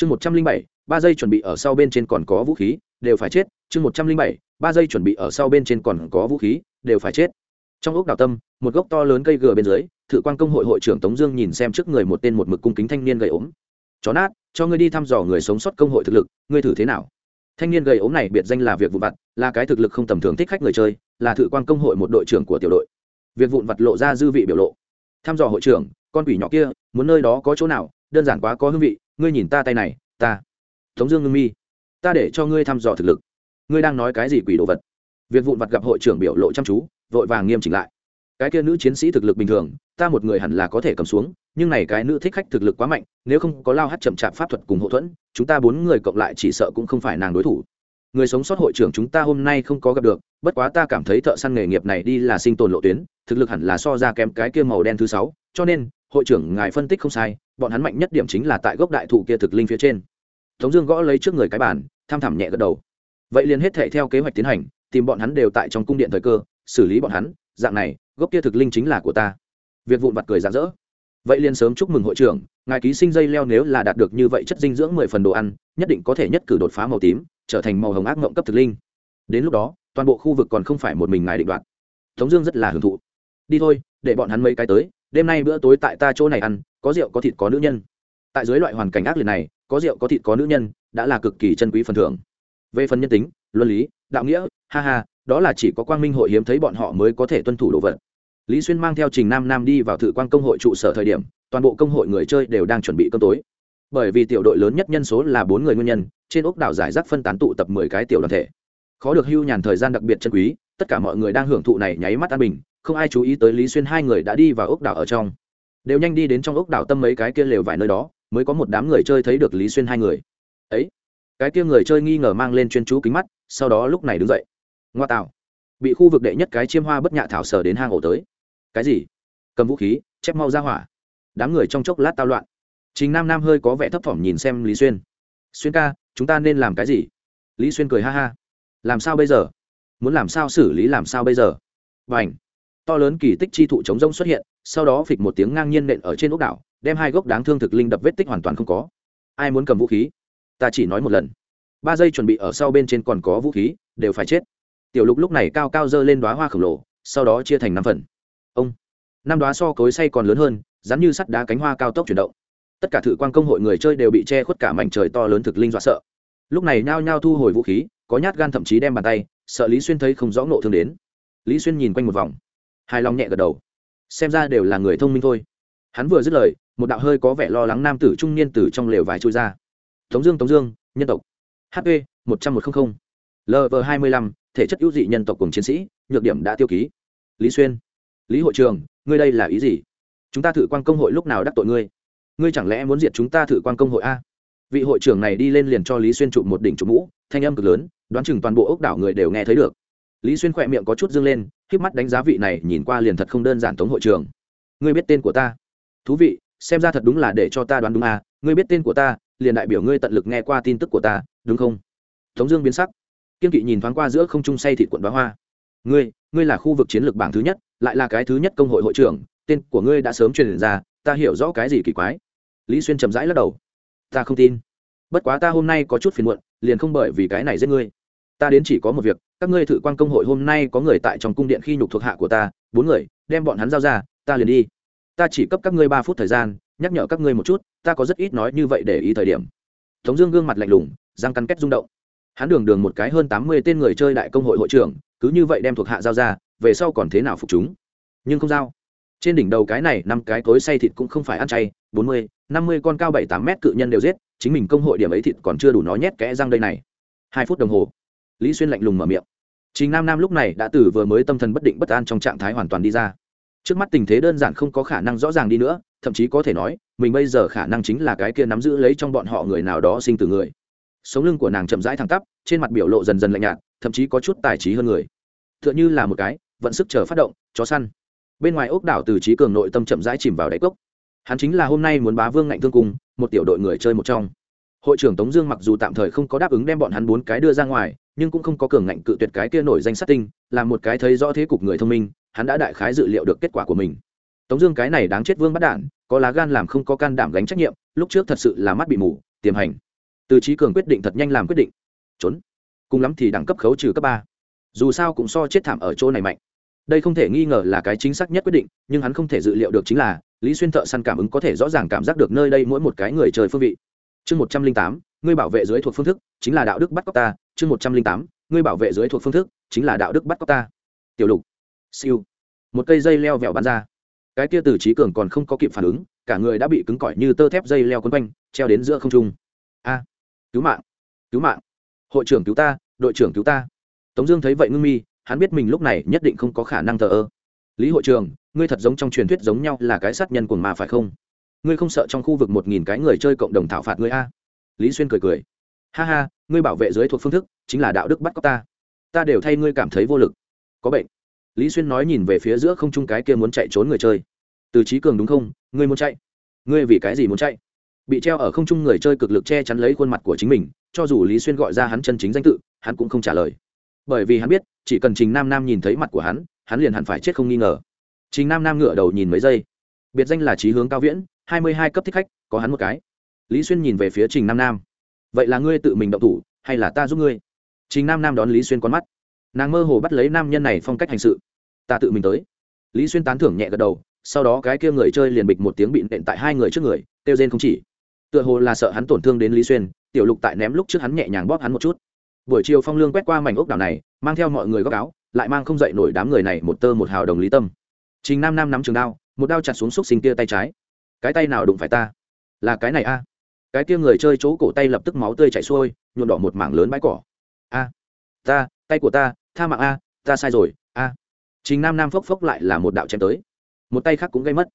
chương một trăm linh bảy, ba giây chuẩn bị ở sau bên trên còn có vũ khí, đều phải chết. chương một trăm linh bảy, ba giây chuẩn bị ở sau bên trên còn có vũ khí, đều phải chết. trong ốc đào tâm, một gốc to lớn cây gừa bên dưới thử quan công hội hội trưởng tống dương nhìn xem trước người một tên một mực cung kính thanh niên gầy ốm. chó nát, cho ngươi đi thăm dò người sống sót công hội thực lực, ngươi thử thế nào? thanh niên gầy ốm này biệt danh là việc vụn vặt, là cái thực lực không tầm thường thích khách người chơi, là thử quan công hội một đội trưởng của tiểu đội. việc vụn vặt lộ ra dư vị biểu lộ. thăm dò hội trưởng, con quỷ nhỏ kia, muốn nơi đó có chỗ nào, đơn giản quá có hương vị ngươi nhìn ta tay này, ta, tống dương ngưng mi, ta để cho ngươi thăm dò thực lực. Ngươi đang nói cái gì quỷ đồ vật? Việc vụn vặt gặp hội trưởng biểu lộ chăm chú, vội vàng nghiêm chỉnh lại. Cái kia nữ chiến sĩ thực lực bình thường, ta một người hẳn là có thể cầm xuống, nhưng này cái nữ thích khách thực lực quá mạnh, nếu không có lao hát chậm chạp pháp thuật cùng hậu thuẫn, chúng ta bốn người cộng lại chỉ sợ cũng không phải nàng đối thủ. Người sống sót hội trưởng chúng ta hôm nay không có gặp được, bất quá ta cảm thấy thợ săn nghề nghiệp này đi là sinh tồn lộ tuyến, thực lực hẳn là so ra kém cái kia màu đen thứ sáu, cho nên hội trưởng ngài phân tích không sai, bọn hắn mạnh nhất điểm chính là tại gốc đại thụ kia thực linh phía trên. Tống dương gõ lấy trước người cái bàn, tham thẳm nhẹ gật đầu. Vậy liền hết thảy theo kế hoạch tiến hành, tìm bọn hắn đều tại trong cung điện thời cơ, xử lý bọn hắn, dạng này, gốc kia thực linh chính là của ta. Việc vụn vặt cười rạng rỡ. Vậy liền sớm chúc mừng hội trưởng, ngài ký sinh dây leo nếu là đạt được như vậy chất dinh dưỡng mười phần đồ ăn, nhất định có thể nhất cử đột phá màu tím, trở thành màu hồng ác mộng cấp thực linh. Đến lúc đó, toàn bộ khu vực còn không phải một mình ngài định đoạt. Tống dương rất là hưởng thụ. Đi thôi, để bọn hắn mấy cái tới đêm nay bữa tối tại ta chỗ này ăn, có rượu có thịt có nữ nhân. Tại dưới loại hoàn cảnh ác liệt này, có rượu có thịt có nữ nhân đã là cực kỳ chân quý phần thưởng. Về phần nhân tính, luân lý, đạo nghĩa, ha ha, đó là chỉ có quang minh hội hiếm thấy bọn họ mới có thể tuân thủ đồ vật. Lý xuyên mang theo trình nam nam đi vào thử quan công hội trụ sở thời điểm, toàn bộ công hội người chơi đều đang chuẩn bị cơm tối. Bởi vì tiểu đội lớn nhất nhân số là bốn người nguyên nhân, trên ốc đảo giải rác phân tán tụ tập mười cái tiểu đoàn thể. Khó được hưu nhàn thời gian đặc biệt chân quý, tất cả mọi người đang hưởng thụ này nháy mắt an bình không ai chú ý tới lý xuyên, hai người đã đi vào ốc đảo ở trong. Đều nhanh đi đến trong ốc đảo tâm mấy cái kia lều vài nơi đó, mới có một đám người chơi thấy được lý xuyên hai người. Ấy, cái kia người chơi nghi ngờ mang lên chuyên chú kính mắt, sau đó lúc này đứng dậy. Ngoa tạo. Bị khu vực đệ nhất cái chiêm hoa bất nhạ thảo sở đến hang ổ tới. Cái gì? Cầm vũ khí, chép mau ra hỏa. Đám người trong chốc lát tao loạn. Chính nam nam hơi có vẻ thấp thỏm nhìn xem lý xuyên. Xuyên ca, chúng ta nên làm cái gì? Lý xuyên cười ha ha. Làm sao bây giờ? Muốn làm sao xử lý làm sao bây giờ? Và ảnh to lớn kỳ tích chi thụ chống rông xuất hiện, sau đó phịch một tiếng ngang nhiên nện ở trên ốc đảo, đem hai gốc đáng thương thực linh đập vết tích hoàn toàn không có. Ai muốn cầm vũ khí? Ta chỉ nói một lần. Ba giây chuẩn bị ở sau bên trên còn có vũ khí, đều phải chết. Tiểu lục lúc này cao cao dơ lên đoá hoa khổng lồ, sau đó chia thành năm phần. Ông. Năm đoá so cối say còn lớn hơn, rắn như sắt đá cánh hoa cao tốc chuyển động. Tất cả thử quan công hội người chơi đều bị che khuất cả mảnh trời to lớn thực linh dọa sợ. Lúc này nhao nhao thu hồi vũ khí, có nhát gan thậm chí đem bàn tay, sợ lý xuyên thấy không rõ nộ thương đến. Lý xuyên nhìn quanh một vòng hài lòng nhẹ gật đầu. Xem ra đều là người thông minh thôi. Hắn vừa dứt lời, một đạo hơi có vẻ lo lắng nam tử trung niên từ trong lều vải trôi ra. Tống dương tống dương, nhân tộc. Hp một trăm một trăm linh lv hai mươi lăm, thể chất ưu dị nhân tộc cùng chiến sĩ, nhược điểm đã tiêu ký. Lý xuyên. Lý hội trường, ngươi đây là ý gì? Chúng ta thử quan công hội lúc nào đắc tội ngươi? Ngươi chẳng lẽ muốn diệt chúng ta thử quan công hội a? Vị hội trưởng này đi lên liền cho lý xuyên chụp một đỉnh chụp mũ, thanh âm cực lớn, đoán chừng toàn bộ ốc đảo người đều nghe thấy được. Lý xuyên khỏe miệng có chút dâng lên k mắt đánh giá vị này nhìn qua liền thật không đơn giản tống hội trường. Ngươi biết tên của ta? Thú vị, xem ra thật đúng là để cho ta đoán đúng à. Ngươi biết tên của ta, liền đại biểu ngươi tận lực nghe qua tin tức của ta, đúng không? Tống dương biến sắc. Kiên kỵ nhìn thoáng qua giữa không trung say thịt quận bá hoa. Ngươi ngươi là khu vực chiến lược bảng thứ nhất, lại là cái thứ nhất công hội hội trưởng, tên của ngươi đã sớm truyền ra, ta hiểu rõ cái gì kỳ quái. Lý xuyên chậm rãi lắc đầu. Ta không tin. Bất quá ta hôm nay có chút phiền muộn, liền không bởi vì cái này giết ngươi. Ta đến chỉ có một việc các ngươi thử quan công hội hôm nay có người tại trong cung điện khi nhục thuộc hạ của ta, bốn người, đem bọn hắn giao ra, ta liền đi. Ta chỉ cấp các ngươi ba phút thời gian, nhắc nhở các ngươi một chút, ta có rất ít nói như vậy để ý thời điểm. Tống dương gương mặt lạnh lùng, răng cắn kết rung động. Hắn đường đường một cái hơn tám mươi tên người chơi đại công hội hội trưởng, cứ như vậy đem thuộc hạ giao ra, về sau còn thế nào phục chúng? Nhưng không giao. Trên đỉnh đầu cái này, năm cái cối say thịt cũng không phải ăn chay, bốn mươi, năm mươi con cao bảy tám mét cự nhân đều giết, chính mình công hội điểm ấy thịt còn chưa đủ nó nhét kẽ răng đây này. Hai phút đồng hồ lý xuyên lạnh lùng mở miệng. Chính nam nam lúc này đã từ vừa mới tâm thần bất định bất an trong trạng thái hoàn toàn đi ra. Trước mắt tình thế đơn giản không có khả năng rõ ràng đi nữa, thậm chí có thể nói, mình bây giờ khả năng chính là cái kia nắm giữ lấy trong bọn họ người nào đó sinh từ người. Sống lưng của nàng chậm rãi thẳng tắp, trên mặt biểu lộ dần dần lạnh nhạt, thậm chí có chút tài trí hơn người. T h ư ợ n h ư là một cái, vận sức chờ phát động, chó săn. Bên ngoài ốc đảo từ trí cường nội tâm chậm rãi chìm vào đáy cốc. Hắn chính là hôm nay muốn bá vương ngạnh thương cùng, một tiểu đội người chơi một trong. Hội trưởng tống dương mặc dù tạm thời không có đáp ứng đem bọn hắn bốn cái đưa ra ngoài nhưng cũng không có cường ngạnh cự tuyệt cái kia nổi danh sát tinh, là một cái thấy rõ thế cục người thông minh, hắn đã đại khái dự liệu được kết quả của mình. Tống dương cái này đáng chết vương bắt đản có lá gan làm không có can đảm gánh trách nhiệm, lúc trước thật sự là mắt bị mù, tiềm hành. Từ trí cường quyết định thật nhanh làm quyết định. Trốn. Cùng lắm thì đẳng cấp khấu trừ cấp ba. Dù sao cũng so chết thảm ở chỗ này mạnh. Đây không thể nghi ngờ là cái chính xác nhất quyết định, nhưng hắn không thể dự liệu được chính là, lý xuyên thợ săn cảm ứng có thể rõ ràng cảm giác được nơi đây mỗi một cái người trời phương vị. Chương một trăm linh tám, ngươi bảo vệ dưới thuộc phương thức, chính là đạo đức bắt cóc ta chương một trăm linh tám, ngươi bảo vệ dưới thuộc phương thức, chính là đạo đức bắt cóc ta. Tiểu lục. Siêu. Một cây dây leo vẹo bắn ra. Cái kia từ trí cường còn không có kịp phản ứng, cả người đã bị cứng cỏi như tơ thép dây leo quấn quanh, treo đến giữa không trung. A. Cứu mạng. Cứu mạng. Hội trưởng cứu ta, đội trưởng cứu ta. Tống dương thấy vậy ngưng mi, hắn biết mình lúc này nhất định không có khả năng thờ ơ. Lý hội trưởng, ngươi thật giống trong truyền thuyết giống nhau là cái sát nhân của mà phải không? Ngươi không sợ trong khu vực một nghìn cái người chơi cộng đồng thảo phạt ngươi a? Lý xuyên cười cười. Ha ha ngươi bảo vệ dưới thuộc phương thức chính là đạo đức bắt cóc ta. Ta đều thay ngươi cảm thấy vô lực. Có bệnh. Lý xuyên nói nhìn về phía giữa không trung cái kia muốn chạy trốn người chơi. Từ trí cường đúng không? Ngươi muốn chạy. Ngươi vì cái gì muốn chạy? Bị treo ở không trung người chơi cực lực che chắn lấy khuôn mặt của chính mình, cho dù lý xuyên gọi ra hắn chân chính danh tự, hắn cũng không trả lời. Bởi vì hắn biết, chỉ cần trình nam nam nhìn thấy mặt của hắn hắn liền hẳn phải chết không nghi ngờ. Trình nam nam ngửa đầu nhìn mấy giây. Biệt danh là trí hướng cao viễn, hai mươi hai cấp thích khách, có hắn một cái. Lý xuyên nhìn về phía trình nam nam vậy là ngươi tự mình động thủ, hay là ta giúp ngươi? Trình nam nam đón lý xuyên con mắt. Nàng mơ hồ bắt lấy nam nhân này phong cách hành sự. Ta tự mình tới. Lý xuyên tán thưởng nhẹ gật đầu, sau đó cái kia người chơi liền bịch một tiếng bị nện tại hai người trước người, kêu rên không chỉ. Tựa hồ là sợ hắn tổn thương đến lý xuyên, tiểu lục tại ném lúc trước hắn nhẹ nhàng bóp hắn một chút. Buổi chiều phong lương quét qua mảnh ốc đảo này, mang theo mọi người góc áo, lại mang không dậy nổi đám người này một tơ một hào đồng lý tâm. Trình nam nam nắm trường đao, một đao chặt xuống xúc sinh kia tay trái. Cái tay nào đụng phải ta? Là cái này a cái kia người chơi chỗ cổ tay lập tức máu tươi chảy xuôi, nhuộm đỏ một mảng lớn bãi cỏ. A, ta, tay của ta, tha mạng a, ta sai rồi, a. Trình nam nam phốc phốc lại là một đạo chém tới. Một tay khác cũng gây mất.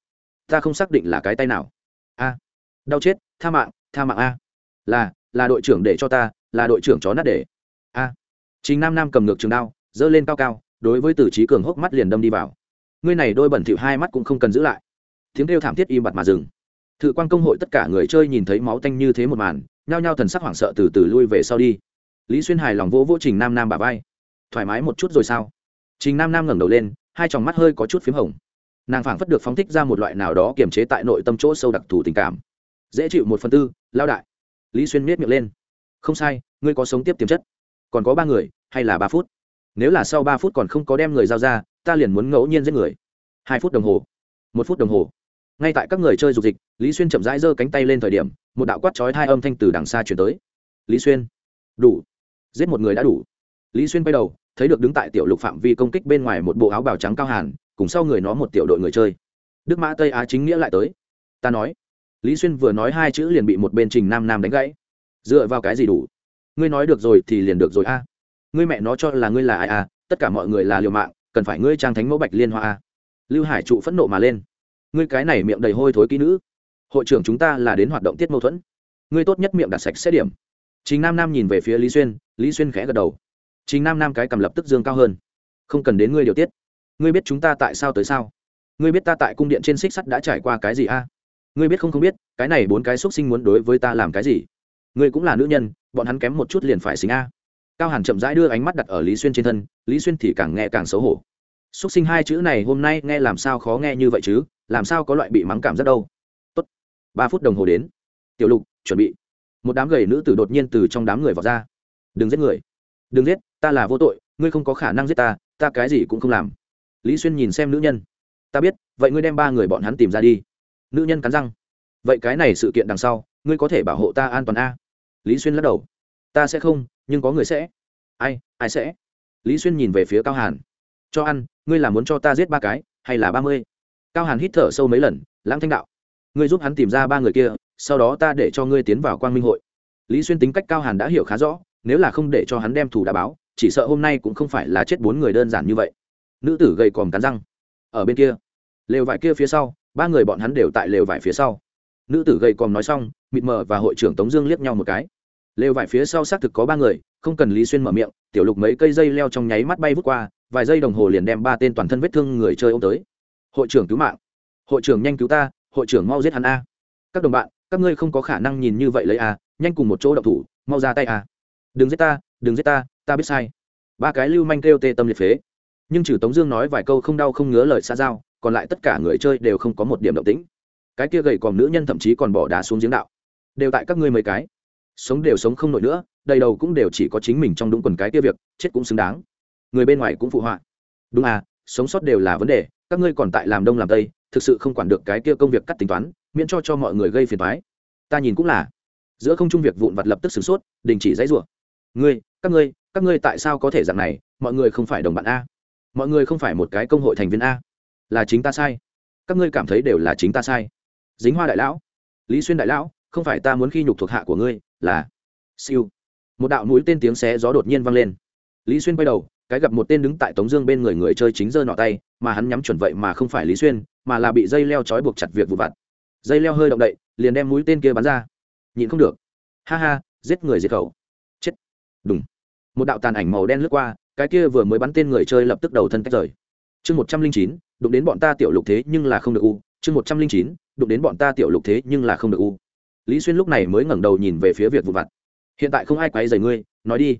Ta không xác định là cái tay nào. A. Đau chết, tha mạng tha mạng a. Là là đội trưởng để cho ta, là đội trưởng chó nát để. A. Trình nam nam cầm ngược trường đao, giơ lên cao cao, đối với tử trí cường hốc mắt liền đâm đi vào. Ngươi này đôi bẩn thỉu hai mắt cũng không cần giữ lại. Tiếng kêu thảm thiết im bặt mà dừng thự quan công hội tất cả người chơi nhìn thấy máu tanh như thế một màn, nhao nhao thần sắc hoảng sợ từ từ lui về sau đi. Lý xuyên hài lòng vỗ vỗ trình nam nam bà vai. Thoải mái một chút rồi sao? Trình nam nam ngẩng đầu lên, hai tròng mắt hơi có chút p h í m hồng. Nàng phảng phất được phóng thích ra một loại nào đó kiềm chế tại nội tâm chỗ sâu đặc thù tình cảm. Dễ chịu một phần tư, lao đại. Lý xuyên miết miệng lên. Không sai, ngươi có sống tiếp tiềm chất. Còn có ba người, hay là ba phút? Nếu là sau ba phút còn không có đem người giao ra, ta liền muốn ngẫu nhiên giết người. Hai phút đồng hồ. Một phút đồng hồ ngay tại các người chơi dục dịch, lý xuyên chậm rãi giơ cánh tay lên thời điểm, một đạo quát chói hai âm thanh từ đằng xa chuyển tới. Lý xuyên, đủ. Giết một người đã đủ. Lý xuyên bay đầu, thấy được đứng tại tiểu lục phạm vi công kích bên ngoài một bộ áo bào trắng cao hàn, cùng sau người nó một tiểu đội người chơi. Đức mã tây á chính nghĩa lại tới. Ta nói. Lý xuyên vừa nói hai chữ liền bị một bên trình nam nam đánh gãy. Dựa vào cái gì đủ? Ngươi nói được rồi thì liền được rồi a. Ngươi mẹ nó cho là ngươi là ai a, tất cả mọi người là liều mạng, cần phải ngươi trang thánh mẫu bạch liên hoa a. Lưu hải trụ phẫn nộ mà lên ngươi cái này miệng đầy hôi thối kỹ nữ. Hội trưởng chúng ta là đến hoạt động tiết mâu thuẫn. Ngươi tốt nhất miệng đặt sạch xét điểm. Chính nam nam nhìn về phía lý xuyên lý xuyên khẽ gật đầu. Chính nam nam cái cầm lập tức dương cao hơn. Không cần đến ngươi điều tiết. Ngươi biết chúng ta tại sao tới sao? Ngươi biết ta tại cung điện trên xích sắt đã trải qua cái gì a? Ngươi biết không không biết, cái này bốn cái xúc sinh muốn đối với ta làm cái gì? Ngươi cũng là nữ nhân, bọn hắn kém một chút liền phải xính a. Cao hàn chậm rãi đưa ánh mắt đặt ở lý xuyên trên thân, lý xuyên thì càng nghe càng xấu hổ. Xúc sinh hai chữ này hôm nay nghe làm sao khó nghe như vậy chứ? Làm sao có loại bị mắng cảm rất đâu. Tốt, ba phút đồng hồ đến. Tiểu lục, chuẩn bị. Một đám gầy nữ tử đột nhiên từ trong đám người vào ra. Đừng giết người. Đừng giết, ta là vô tội, ngươi không có khả năng giết ta ta cái gì cũng không làm. Lý xuyên nhìn xem nữ nhân. Ta biết, vậy ngươi đem ba người bọn hắn tìm ra đi. Nữ nhân cắn răng. Vậy cái này sự kiện đằng sau, ngươi có thể bảo hộ ta an toàn a? Lý xuyên lắc đầu. Ta sẽ không, nhưng có người sẽ. Ai ai sẽ? Lý xuyên nhìn về phía cao hàn. Cho ăn, ngươi là muốn cho ta giết ba cái, hay là ba mươi? Cao hàn hít thở sâu mấy lần, lãng thanh đạo, ngươi giúp hắn tìm ra ba người kia, sau đó ta để cho ngươi tiến vào quang minh hội. Lý xuyên tính cách cao hàn đã hiểu khá rõ, nếu là không để cho hắn đem thủ đã báo, chỉ sợ hôm nay cũng không phải là chết bốn người đơn giản như vậy. Nữ tử gầy còm cắn răng. Ở bên kia, lều vải kia phía sau, ba người bọn hắn đều tại lều vải phía sau. Nữ tử gầy còm nói xong, mịt mờ và hội trưởng tống dương liếc nhau một cái. Lều vải phía sau xác thực có ba người, không cần lý xuyên mở miệng, tiểu lục mấy cây dây leo trong nháy mắt bay vút qua, vài giây đồng hồ liền đem ba tên toàn thân vết thương người chơi ô m tới hội trưởng cứu mạng. Hội trưởng nhanh cứu ta, hội trưởng mau giết hắn a. Các đồng bạn, các ngươi không có khả năng nhìn như vậy lấy a, nhanh cùng một chỗ đậu thủ, mau ra tay a. Đừng giết ta, đừng giết ta ta biết sai. Ba cái lưu manh kêu tê tâm liệt phế. Nhưng trừ tống dương nói vài câu không đau không ngứa lời xa giao, còn lại tất cả người chơi đều không có một điểm động tĩnh. Cái kia gầy còn nữ nhân thậm chí còn bỏ đá xuống giếng đạo. Đều tại các ngươi mấy cái. Sống đều sống không nổi nữa, đầy đầu cũng đều chỉ có chính mình trong đúng quần cái kia việc, chết cũng xứng đáng. Người bên ngoài cũng phụ họa. Đúng à sống sót đều là vấn đề các ngươi còn tại làm đông làm tây, thực sự không quản được cái kia công việc cắt tính toán, miễn cho cho mọi người gây phiền toái. Ta nhìn cũng là. Giữa không trung việc vụn vặt lập tức sửng sốt, đình chỉ dãy rủa. Ngươi, các ngươi các ngươi tại sao có thể dạng này? Mọi người không phải đồng bạn a. Mọi người không phải một cái công hội thành viên a. Là chính ta sai. Các ngươi cảm thấy đều là chính ta sai. Dính hoa đại lão, lý xuyên đại lão, không phải ta muốn khi nhục thuộc hạ của ngươi, là siêu. Một đạo mũi tên tiếng xé gió đột nhiên vang lên. Lý xuyên quay đầu cái gặp một tên đứng tại tống dương bên người người chơi chính giơ nọ tay, mà hắn nhắm chuẩn vậy mà không phải lý xuyên, mà là bị dây leo trói buộc chặt việc vụ vặt. Dây leo hơi động đậy, liền đem mũi tên kia bắn ra. Nhịn không được. Ha ha, giết người diệt khẩu. Chết. Đúng một đạo tàn ảnh màu đen lướt qua, cái kia vừa mới bắn tên người chơi lập tức đầu thân tách rời. Chương một trăm linh chín, đụng đến bọn ta tiểu lục thế nhưng là không được u. Chương một trăm linh chín, đụng đến bọn ta tiểu lục thế nhưng là không được u. Lý xuyên lúc này mới ngẩng đầu nhìn về phía việc vụ vặt. Hiện tại không ai quấy rầy ngươi, nói đi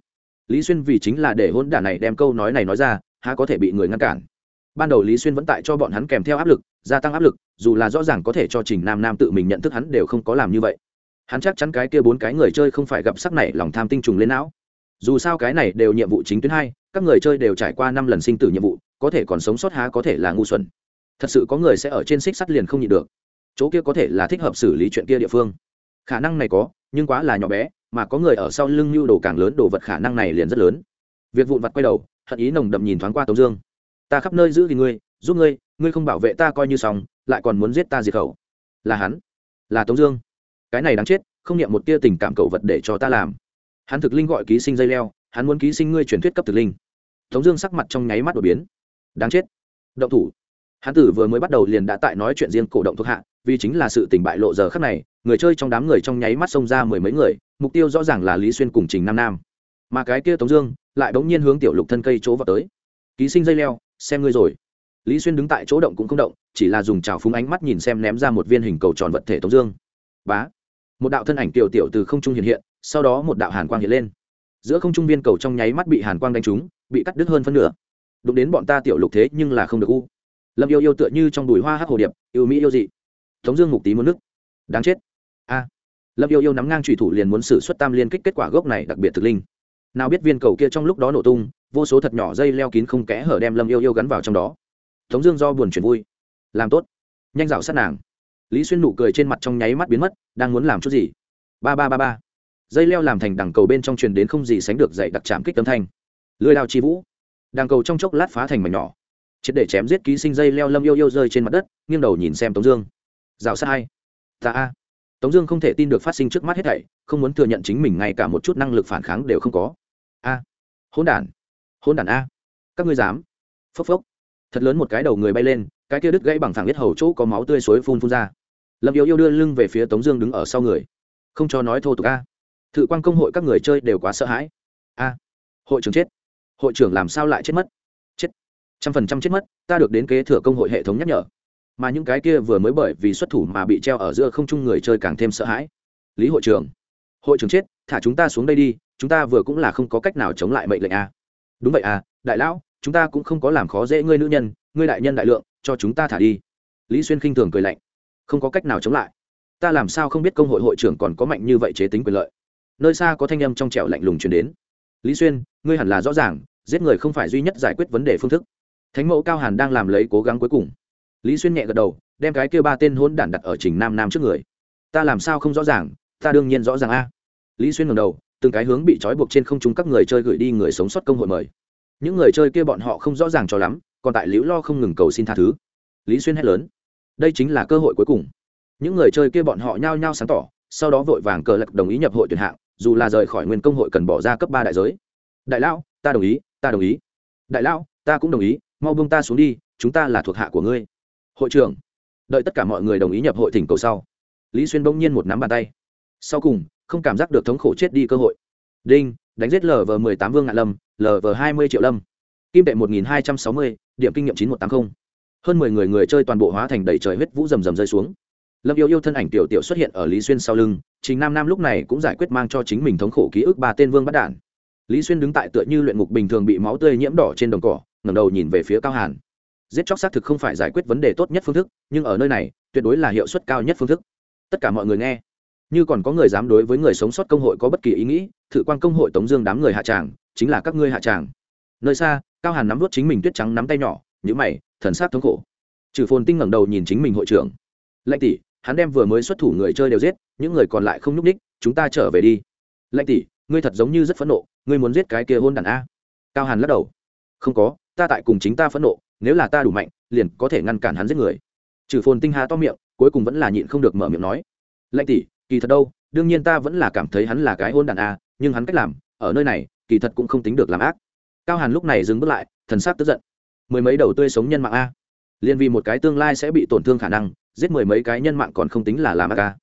lý xuyên vì chính là để hôn đản này đem câu nói này nói ra, há có thể bị người ngăn cản. Ban đầu lý xuyên vẫn tại cho bọn hắn kèm theo áp lực, gia tăng áp lực, dù là rõ ràng có thể cho trình nam nam tự mình nhận thức hắn đều không có làm như vậy. Hắn chắc chắn cái kia bốn cái người chơi không phải gặp sắc này lòng tham tinh trùng lên não. Dù sao cái này đều nhiệm vụ chính tuyến hai, các người chơi đều trải qua năm lần sinh tử nhiệm vụ, có thể còn sống sót há có thể là ngu xuẩn. Thật sự có người sẽ ở trên xích sắt liền không nhịn được. Chỗ kia có thể là thích hợp xử lý chuyện kia địa phương. Khả năng này có, nhưng quá là nhỏ bé mà có người ở sau lưng nhu đồ càng lớn, đồ vật khả năng này liền rất lớn. Việc vụn vặt quay đầu, hận ý nồng đậm nhìn thoáng qua tống dương. Ta khắp nơi giữ thì ngươi, giúp ngươi ngươi không bảo vệ ta coi như xong, lại còn muốn giết ta diệt khẩu. Là hắn, là tống dương. Cái này đáng chết, không niệm một tia tình cảm cậu vật để cho ta làm. Hắn thực linh gọi ký sinh dây leo, hắn muốn ký sinh ngươi truyền thuyết cấp thực linh. Tống dương sắc mặt trong nháy mắt đổi biến. Đáng chết. Động thủ. Hắn tử vừa mới bắt đầu liền đã tại nói chuyện riêng cổ động thuộc hạ vì chính là sự tình bại lộ giờ khắc này, người chơi trong đám người trong nháy mắt xông ra mười mấy người, mục tiêu rõ ràng là lý xuyên cùng trình nam nam. Mà cái kia tống dương lại bỗng nhiên hướng tiểu lục thân cây chỗ vào tới. Ký sinh dây leo, xem ngươi rồi. Lý xuyên đứng tại chỗ động cũng không động, chỉ là dùng trào phúng ánh mắt nhìn xem ném ra một viên hình cầu tròn vật thể tống dương. Bá! Một đạo thân ảnh tiểu tiểu từ không trung hiện hiện, sau đó một đạo hàn quang hiện lên. Giữa không trung viên cầu trong nháy mắt bị hàn quang đánh trúng, bị cắt đứt hơn phân nửa. Đụng đến bọn ta tiểu lục thế nhưng là không được u. Lâm yêu yêu tựa như trong đùi hoa hắc hồ điệp, yêu mỹ yêu dị tống dương mục tí muốn nước. Đáng chết. A. Lâm yêu yêu nắm ngang trùy thủ liền muốn xử suất tam liên kích kết quả gốc này, đặc biệt thực linh. Nào biết viên cầu kia trong lúc đó nổ tung, vô số thật nhỏ dây leo kín không kẽ hở đem lâm yêu yêu gắn vào trong đó. Tống dương do buồn chuyển vui. Làm tốt. Nhanh dạo sát nàng. Lý xuyên nụ cười trên mặt trong nháy mắt biến mất, đang muốn làm chút gì? Ba ba ba ba. Dây leo làm thành đằng cầu bên trong truyền đến không gì sánh được dậy đặc chạm kích tâm thanh. Lưới đao chi vũ. Đằng cầu trong chốc lát phá thành mảnh nhỏ. Triệt để chém giết ký sinh dây leo lâm yêu yêu rơi trên mặt đất, nghiêng đầu nhìn xem tống dương rào sát hai ta a. Tống dương không thể tin được phát sinh trước mắt hết thảy, không muốn thừa nhận chính mình ngay cả một chút năng lực phản kháng đều không có. A. Hỗn đản. Hỗn đản a. Các ngươi dám. Phốc phốc. Thật lớn một cái đầu người bay lên, cái kia đứt gãy bằng thẳng biết hầu chỗ có máu tươi suối phun phun ra. Lâm yêu yêu đưa lưng về phía tống dương đứng ở sau người. Không cho nói thô tục a. Thự quan công hội các người chơi đều quá sợ hãi. A. Hội trưởng chết. Hội trưởng làm sao lại chết mất? Chết. Trăm phần trăm chết mất, ta được đến kế thừa công hội hệ thống nhắc nhở mà những cái kia vừa mới bởi vì xuất thủ mà bị treo ở giữa không chung người chơi càng thêm sợ hãi. Lý hội trưởng hội trưởng chết, thả chúng ta xuống đây đi, chúng ta vừa cũng là không có cách nào chống lại mệnh lệnh a. Đúng vậy à đại lão, chúng ta cũng không có làm khó dễ ngươi nữ nhân, ngươi đại nhân đại lượng, cho chúng ta thả đi. Lý xuyên khinh thường cười lạnh. Không có cách nào chống lại. Ta làm sao không biết công hội hội trưởng còn có mạnh như vậy chế tính quyền lợi? Nơi xa có thanh âm trong trẻo lạnh lùng chuyển đến. Lý xuyên, ngươi hẳn là rõ ràng, giết người không phải duy nhất giải quyết vấn đề phương thức. Thánh mẫu cao hàn đang làm lấy cố gắng cuối cùng lý xuyên nhẹ gật đầu, đem cái kêu ba tên hôn đản đặt ở trình nam nam trước người. Ta làm sao không rõ ràng, ta đương nhiên rõ ràng a. Lý xuyên ngầm đầu, từng cái hướng bị trói buộc trên không trung các người chơi gửi đi người sống sót công hội mời. Những người chơi kia bọn họ không rõ ràng cho lắm, còn tại liễu lo không ngừng cầu xin tha thứ. Lý xuyên hét lớn. Đây chính là cơ hội cuối cùng. Những người chơi kia bọn họ nhao nhao sáng tỏ, sau đó vội vàng cờ lật đồng ý nhập hội tuyển hạng, dù là rời khỏi nguyên công hội cần bỏ ra cấp ba đại giới. Đại lão, ta đồng ý, ta đồng ý. Đại lão, ta cũng đồng ý, mau bông ta xuống đi, chúng ta là thuộc hạ của ngươi hội trưởng. Đợi tất cả mọi người đồng ý nhập hội thỉnh cầu sau, lý xuyên bỗng nhiên một nắm bàn tay. Sau cùng, không cảm giác được thống khổ chết đi cơ hội. Đinh, đánh giết lv mười tám vương ngạn lâm lv hai mươi triệu lâm. Kim tệ một nghìn hai trăm sáu mươi, điểm kinh nghiệm chín một tám mươi hơn mười người người chơi toàn bộ hóa thành đầy trời huyết vũ rầm rầm rơi xuống. Lâm yêu yêu thân ảnh tiểu tiểu xuất hiện ở lý xuyên sau lưng chính nam nam lúc này cũng giải quyết mang cho chính mình thống khổ ký ức ba tên vương bắt đản lý xuyên đứng tại tựa như luyện ngục bình thường bị máu tươi nhiễm đỏ trên đồng cỏ, ngẩng đầu nhìn về phía cao hàn giết chóc xác thực không phải giải quyết vấn đề tốt nhất phương thức, nhưng ở nơi này, tuyệt đối là hiệu suất cao nhất phương thức. Tất cả mọi người nghe. Như còn có người dám đối với người sống sót công hội có bất kỳ ý nghĩ thử quan công hội tống dương đám người hạ tràng, chính là các ngươi hạ tràng. Nơi xa, cao hàn nắm vút chính mình tuyết trắng nắm tay nhỏ nhữ mày, thần sát thống khổ. Trừ phồn tinh ngẩng đầu nhìn chính mình hội trưởng. Lệnh tỷ, hắn đem vừa mới xuất thủ người chơi đều giết, những người còn lại không nhúc ních chúng ta trở về đi. Lệnh tỷ, ngươi thật giống như rất phẫn nộ, ngươi muốn giết cái kia hôn đàn a. Cao hàn lắc đầu. Không có, ta tại cùng chính ta phẫn nộ nếu là ta đủ mạnh, liền có thể ngăn cản hắn giết người. Trừ phồn tinh hà to miệng, cuối cùng vẫn là nhịn không được mở miệng nói. Lệnh tỷ, kỳ thật đâu, đương nhiên ta vẫn là cảm thấy hắn là cái hôn đàn a, nhưng hắn cách làm, ở nơi này, kỳ thật cũng không tính được làm ác. Cao hàn lúc này dừng bước lại, thần sắc tức giận. Mười mấy đầu tươi sống nhân mạng a. Liên vì một cái tương lai sẽ bị tổn thương khả năng, giết mười mấy cái nhân mạng còn không tính là làm ác a.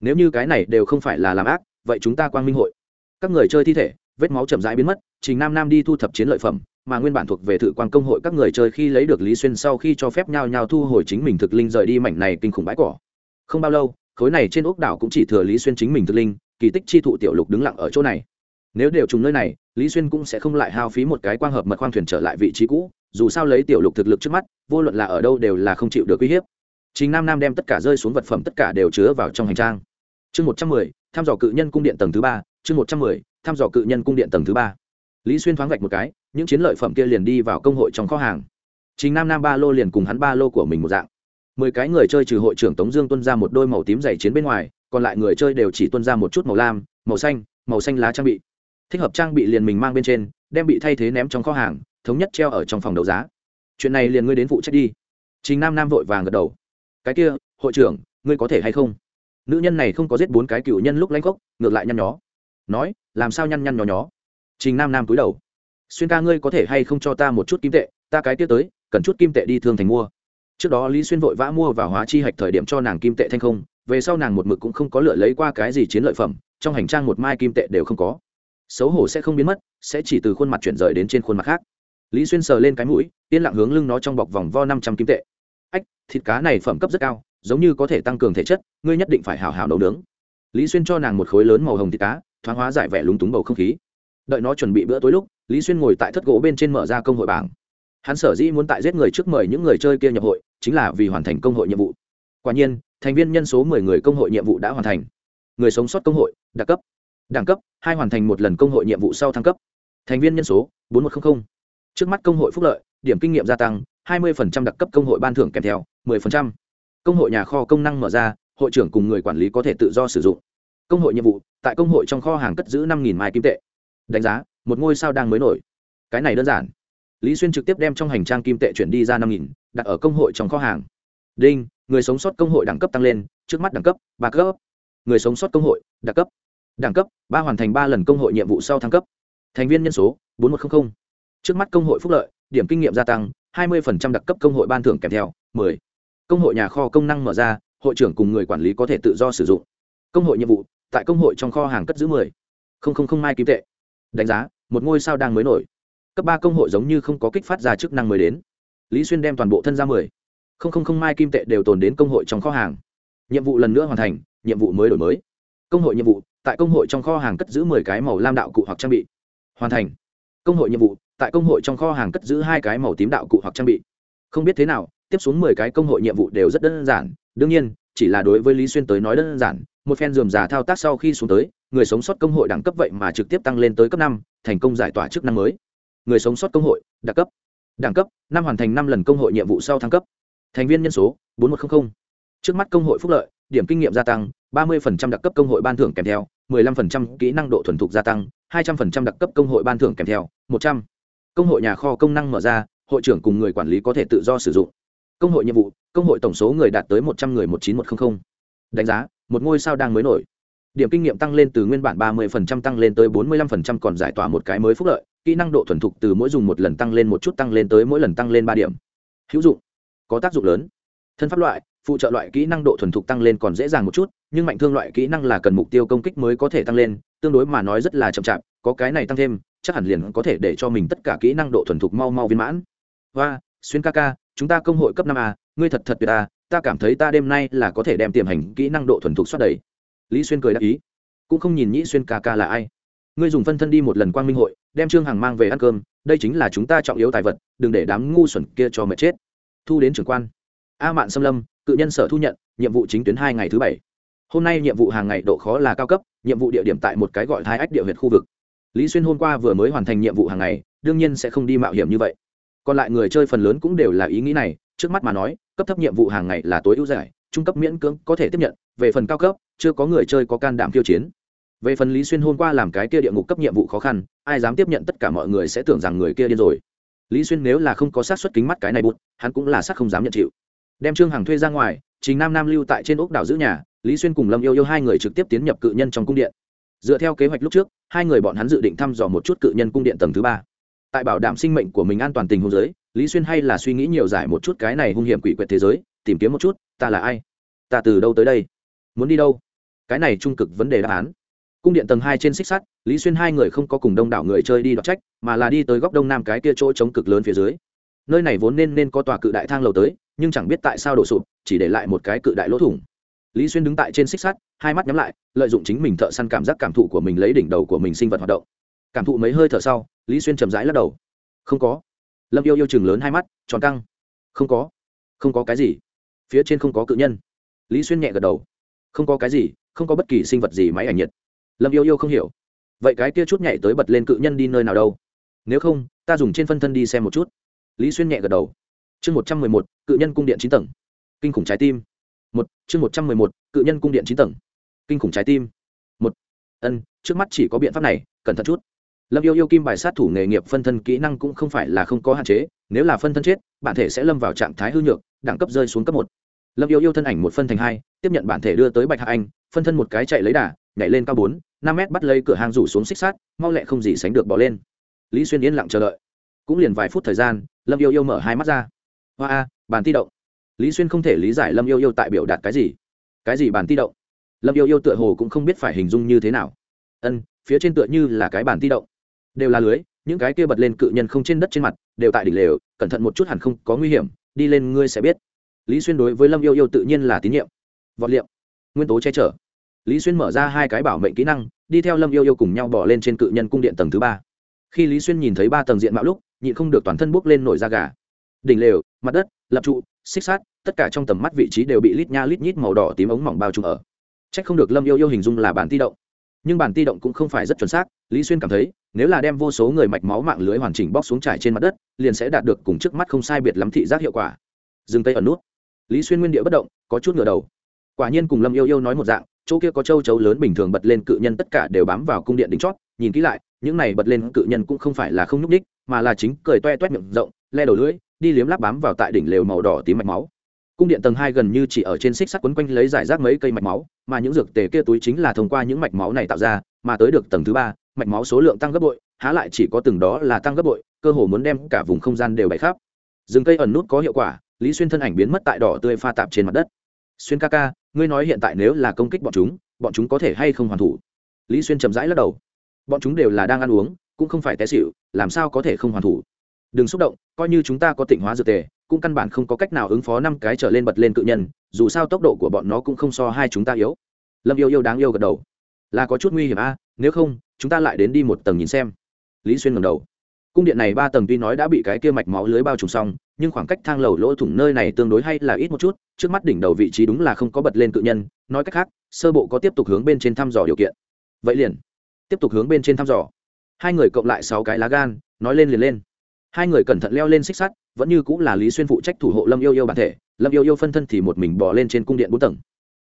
Nếu như cái này đều không phải là làm ác, vậy chúng ta quang minh hội. Các người chơi thi thể, vết máu chậm rãi biến mất, trình nam nam đi thu thập chiến lợi phẩm mà nguyên bản thuộc về thự quan công hội các người chơi khi lấy được lý xuyên sau khi cho phép nhau nhau thu hồi chính mình thực linh rời đi mảnh này kinh khủng bãi cỏ. Không bao lâu, khối này trên ốc đảo cũng chỉ thừa lý xuyên chính mình thực linh, kỳ tích chi thụ tiểu lục đứng lặng ở chỗ này. Nếu đều trùng nơi này, lý xuyên cũng sẽ không lại hao phí một cái quang hợp mật khoang thuyền trở lại vị trí cũ, dù sao lấy tiểu lục thực lực trước mắt, vô luận là ở đâu đều là không chịu được uy hiếp. Chính nam nam đem tất cả rơi xuống vật phẩm tất cả đều chứa vào trong hành trang. Chương một trăm mười thăm dò cự nhân cung điện tầng thứ ba, chương một trăm mười thăm dò cự nhân cung điện tầng thứ ba. Lý xuyên thoáng gạch một cái những chiến lợi phẩm kia liền đi vào công hội trong kho hàng. Chính nam nam ba lô liền cùng hắn ba lô của mình một dạng. Mười cái người chơi trừ hội trưởng tống dương tuân ra một đôi màu tím dày chiến bên ngoài, còn lại người chơi đều chỉ tuân ra một chút màu lam, màu xanh màu xanh lá trang bị. Thích hợp trang bị liền mình mang bên trên, đem bị thay thế ném trong kho hàng, thống nhất treo ở trong phòng đấu giá. Chuyện này liền ngươi đến phụ trách đi. Chính nam nam vội vàng gật đầu. Cái kia, hội trưởng, ngươi có thể hay không? Nữ nhân này không có giết bốn cái cựu nhân lúc lanh gốc, ngược lại nhăn nhó. Nói, làm sao nhăn nhăn nhó nhó? Trình nam nam cúi đầu xuyên ca ngươi có thể hay không cho ta một chút kim tệ, ta cái tiết tới, cần chút kim tệ đi thương thành mua. Trước đó lý xuyên vội vã mua và hóa chi hạch thời điểm cho nàng kim tệ thanh không, về sau nàng một mực cũng không có lựa lấy qua cái gì chiến lợi phẩm, trong hành trang một mai kim tệ đều không có. Xấu hổ sẽ không biến mất, sẽ chỉ từ khuôn mặt chuyển rời đến trên khuôn mặt khác. Lý xuyên sờ lên cái mũi, yên lặng hướng lưng nó trong bọc vòng vo năm trăm kim tệ. Ách, thịt cá này phẩm cấp rất cao, giống như có thể tăng cường thể chất, ngươi nhất định phải hào hào nấu nướng. Lý xuyên cho nàng một khối lớn màu hồng thịt cá, thoáng hóa giải vẻ lúng túng bầu không khí. Đợi nó chuẩn bị bữa tối lúc lý xuyên ngồi tại thất gỗ bên trên mở ra công hội bảng. Hắn sở dĩ muốn tại giết người trước mời những người chơi kia nhập hội, chính là vì hoàn thành công hội nhiệm vụ. Quả nhiên, thành viên nhân số mười người công hội nhiệm vụ đã hoàn thành. Người sống sót công hội đặc cấp. Đẳng cấp, hai hoàn thành một lần công hội nhiệm vụ sau thăng cấp. Thành viên nhân số, bốn nghìn một trăm linh trước mắt công hội phúc lợi, điểm kinh nghiệm gia tăng, hai mươi đặc cấp công hội ban thưởng kèm theo 10%. công hội nhà kho công năng mở ra, hội trưởng cùng người quản lý có thể tự do sử dụng. Công hội nhiệm vụ, tại công hội trong kho hàng cất giữ năm mai kim tệ. Đánh giá một ngôi sao đang mới nổi. Cái này đơn giản. Lý xuyên trực tiếp đem trong hành trang kim tệ chuyển đi ra năm nghìn, đặt ở công hội trong kho hàng. Đinh, người sống sót công hội đẳng cấp tăng lên, trước mắt đẳng cấp, ba cấp. Người sống sót công hội đặc cấp. Đẳng cấp, ba hoàn thành ba lần công hội nhiệm vụ sau thăng cấp. Thành viên nhân số, bốn nghìn một trăm linh trước mắt công hội phúc lợi, điểm kinh nghiệm gia tăng, hai mươi đặc cấp công hội ban thưởng kèm theo 10. công hội nhà kho công năng mở ra, hội trưởng cùng người quản lý có thể tự do sử dụng. Công hội nhiệm vụ, tại công hội trong kho hàng cất giữ 10. không không không mai kim tệ. Đánh giá một ngôi sao đang mới nổi. Cấp ba công hội giống như không có kích phát ra chức năng mới đến. Lý xuyên đem toàn bộ thân ra 10. không không không, mai kim tệ đều tồn đến công hội trong kho hàng. Nhiệm vụ lần nữa hoàn thành, nhiệm vụ mới đổi mới. Công hội nhiệm vụ, tại công hội trong kho hàng cất giữ mười cái màu lam đạo cụ hoặc trang bị. Hoàn thành. Công hội nhiệm vụ, tại công hội trong kho hàng cất giữ hai cái màu tím đạo cụ hoặc trang bị. Không biết thế nào, tiếp xuống mười cái công hội nhiệm vụ đều rất đơn giản. Đương nhiên, chỉ là đối với lý xuyên tới nói đơn giản, một phen dườm già thao tác sau khi xuống tới người sống sót công hội đẳng cấp vậy mà trực tiếp tăng lên tới cấp năm, thành công giải tỏa chức năng mới. Người sống sót công hội đặc cấp. Đẳng cấp, năm hoàn thành năm lần công hội nhiệm vụ sau thăng cấp. Thành viên nhân số, bốn nghìn một trăm linh trước mắt công hội phúc lợi, điểm kinh nghiệm gia tăng 30% đặc cấp công hội ban thưởng kèm theo 15% kỹ năng độ thuần thục gia tăng 200% đặc cấp công hội ban thưởng kèm theo 100. công hội nhà kho công năng mở ra, hội trưởng cùng người quản lý có thể tự do sử dụng. Công hội nhiệm vụ, công hội tổng số người đạt tới 100 người 19100. đánh giá, một ngôi sao đang mới nổi điểm kinh nghiệm tăng lên từ nguyên bản 30% tăng lên tới 45% còn giải tỏa một cái mới phúc lợi, kỹ năng độ thuần thục từ mỗi dùng một lần tăng lên một chút tăng lên tới mỗi lần tăng lên ba điểm. Hữu dụng, có tác dụng lớn. Thân pháp loại, phụ trợ loại kỹ năng độ thuần thục tăng lên còn dễ dàng một chút, nhưng mạnh thương loại kỹ năng là cần mục tiêu công kích mới có thể tăng lên, tương đối mà nói rất là chậm chạp, có cái này tăng thêm, chắc hẳn liền có thể để cho mình tất cả kỹ năng độ thuần thục mau mau viên mãn. Và xuyên ca ca, chúng ta công hội cấp năm a, ngươi thật thật tuyệt à? ta cảm thấy ta đêm nay là có thể đem tiềm hành kỹ năng độ thuần thục xoát đầy lý xuyên cười đáp ý. Cũng không nhìn nhĩ xuyên ca ca là ai. Ngươi dùng phân thân đi một lần quang minh hội, đem trương hằng mang về ăn cơm, đây chính là chúng ta trọng yếu tài vật, đừng để đám ngu xuẩn kia cho mệt chết. Thu đến trưởng quan. A mạn xâm lâm, cự nhân sở thu nhận, nhiệm vụ chính tuyến hai ngày thứ bảy. Hôm nay nhiệm vụ hàng ngày độ khó là cao cấp, nhiệm vụ địa điểm tại một cái gọi thái ách địa huyệt khu vực. Lý xuyên hôm qua vừa mới hoàn thành nhiệm vụ hàng ngày, đương nhiên sẽ không đi mạo hiểm như vậy. Còn lại người chơi phần lớn cũng đều là ý nghĩ này, trước mắt mà nói, cấp thấp nhiệm vụ hàng ngày là tối ưu giải, trung cấp miễn cưỡng có thể tiếp nhận, về phần cao cấp chưa có người chơi có can đảm khiêu chiến. Về phần lý xuyên hôm qua làm cái kia địa ngục cấp nhiệm vụ khó khăn, ai dám tiếp nhận tất cả mọi người sẽ tưởng rằng người kia điên rồi. Lý xuyên nếu là không có sát xuất kính mắt cái này bụt, hắn cũng là sát không dám nhận chịu. Đem trương hằng thuê ra ngoài, trình nam nam lưu tại trên ốc đảo giữ nhà, lý xuyên cùng lâm yêu yêu hai người trực tiếp tiến nhập cự nhân trong cung điện. Dựa theo kế hoạch lúc trước, hai người bọn hắn dự định thăm dò một chút cự nhân cung điện tầng thứ ba. Tại bảo đảm sinh mệnh của mình an toàn tình hôn giới lý xuyên hay là suy nghĩ nhiều giải một chút cái này hung hiểm quỷ quyệt thế giới, tìm kiếm một chút, ta là ai? Ta từ đâu tới đây? Muốn đi đâu? Cái này trung cực vấn đề đáp án. Cung điện tầng hai trên xích sắt, lý xuyên hai người không có cùng đông đảo người chơi đi đoạt trách, mà là đi tới góc đông nam cái kia chỗ chống cực lớn phía dưới. Nơi này vốn nên nên có tòa cự đại thang lầu tới, nhưng chẳng biết tại sao đổ sụp, chỉ để lại một cái cự đại lỗ thủng. Lý xuyên đứng tại trên xích sắt, hai mắt nhắm lại, lợi dụng chính mình thợ săn cảm giác cảm thụ của mình lấy đỉnh đầu của mình sinh vật hoạt động. Cảm thụ mấy hơi thở sau, lý xuyên chầm rãi lắc đầu. Không có. Lâm yêu yêu chừng lớn hai mắt, tròn căng. Không có. Không có cái gì. Phía trên không có cự nhân. Lý xuyên nhẹ gật đầu. Không có cái gì không có bất kỳ sinh vật gì máy ảnh nhiệt. Lâm yêu yêu không hiểu. Vậy cái kia chút nhảy tới bật lên cự nhân đi nơi nào đâu? Nếu không, ta dùng trên phân thân đi xem một chút. Lý xuyên nhẹ gật đầu. Chương một trăm mười một, cự nhân cung điện chín tầng. Kinh khủng trái tim. Một, chương một trăm mười một, cự nhân cung điện chín tầng. Kinh khủng trái tim. Một, ân, trước mắt chỉ có biện pháp này, cẩn thận chút. Lâm yêu yêu kim bài sát thủ nghề nghiệp phân thân kỹ năng cũng không phải là không có hạn chế, nếu là phân thân chết, bản thể sẽ lâm vào trạng thái hư nhược, đẳng cấp rơi xuống cấp một lâm yêu yêu thân ảnh một phân thành hai, tiếp nhận bản thể đưa tới bạch hạ anh, phân thân một cái chạy lấy đà, nhảy lên cao bốn, năm mét bắt lấy cửa hàng rủ xuống xích sát mau lẹ không gì sánh được bỏ lên. Lý xuyên yên lặng chờ đợi. Cũng liền vài phút thời gian, lâm yêu yêu mở hai mắt ra. Hoa a, bàn ti động. Lý xuyên không thể lý giải lâm yêu yêu tại biểu đạt cái gì. Cái gì bàn ti động? Lâm yêu yêu tựa hồ cũng không biết phải hình dung như thế nào. Ân, phía trên tựa như là cái bàn ti động. Đều là lưới, những cái kia bật lên cự nhân không trên đất trên mặt, đều tại đỉnh lều, cẩn thận một chút hẳn không có nguy hiểm, đi lên ngươi sẽ biết lý xuyên đối với lâm yêu yêu tự nhiên là tín nhiệm. Vọt liệu nguyên tố che chở. Lý xuyên mở ra hai cái bảo mệnh kỹ năng, đi theo lâm yêu yêu cùng nhau bỏ lên trên cự nhân cung điện tầng thứ ba. Khi lý xuyên nhìn thấy ba tầng diện mạo lúc, nhịn không được toàn thân bốc lên nổi da gà. Đỉnh lều, mặt đất, lập trụ, xích sát tất cả trong tầm mắt vị trí đều bị lít nha lít nhít màu đỏ tím ống mỏng bao trùm ở. C h ắ c không được lâm yêu yêu hình dung là bản ti động. Nhưng bản ti động cũng không phải rất chuẩn xác, lý xuyên cảm thấy, nếu là đem vô số người mạch máu mạng lưới hoàn chỉnh bóc xuống trải trên mặt đất, liền sẽ đạt được cùng trước mắt không sai biệt lắm thị giác hiệu quả. Dừng tay ở nút lý xuyên nguyên địa bất động, có chút ngửa đầu. Quả nhiên cùng lâm yêu yêu nói một dạng, chỗ kia có châu chấu lớn bình thường bật lên cự nhân tất cả đều bám vào cung điện đính chót, nhìn kỹ lại, những này bật lên cự nhân cũng không phải là không nhúc ních mà là chính cười toe toét miệng rộng, le đầu lưỡi, đi liếm láp bám vào tại đỉnh lều màu đỏ tím mạch máu. Cung điện tầng hai gần như chỉ ở trên xích sắt quấn quanh lấy giải rác mấy cây mạch máu, mà những dược tề kia túi chính là thông qua những mạch máu này tạo ra, mà tới được tầng thứ ba, mạch máu số lượng tăng gấp bội, há lại chỉ có từng đó là tăng gấp bội, cơ hồ muốn đem cả vùng không gian đều bày khắp. Rừng cây ẩn nút có hiệu quả lý xuyên thân ảnh biến mất tại đỏ tươi pha tạp trên mặt đất. Xuyên ca ca, ngươi nói hiện tại nếu là công kích bọn chúng bọn chúng có thể hay không hoàn thủ? Lý xuyên chậm rãi lắc đầu. Bọn chúng đều là đang ăn uống, cũng không phải té xịu làm sao có thể không hoàn thủ? Đừng xúc động, coi như chúng ta có tịnh hóa dược tề, cũng căn bản không có cách nào ứng phó năm cái trở lên bật lên cự nhân, dù sao tốc độ của bọn nó cũng không so hai chúng ta yếu. Lâm yêu yêu đáng yêu gật đầu. Là có chút nguy hiểm a, nếu không, chúng ta lại đến đi một tầng nhìn xem. Lý xuyên ngầm đầu cung điện này ba tầng tuy nói đã bị cái kia mạch máu lưới bao trùm xong, nhưng khoảng cách thang lầu lỗ thủng nơi này tương đối hay là ít một chút, trước mắt đỉnh đầu vị trí đúng là không có bật lên cự nhân, nói cách khác, sơ bộ có tiếp tục hướng bên trên thăm dò điều kiện. Vậy liền, tiếp tục hướng bên trên thăm dò. Hai người cộng lại sáu cái lá gan, nói lên liền lên. Hai người cẩn thận leo lên xích sắt, vẫn như cũng là lý xuyên phụ trách thủ hộ lâm yêu yêu bản thể, lâm yêu yêu phân thân thì một mình bỏ lên trên cung điện bốn tầng.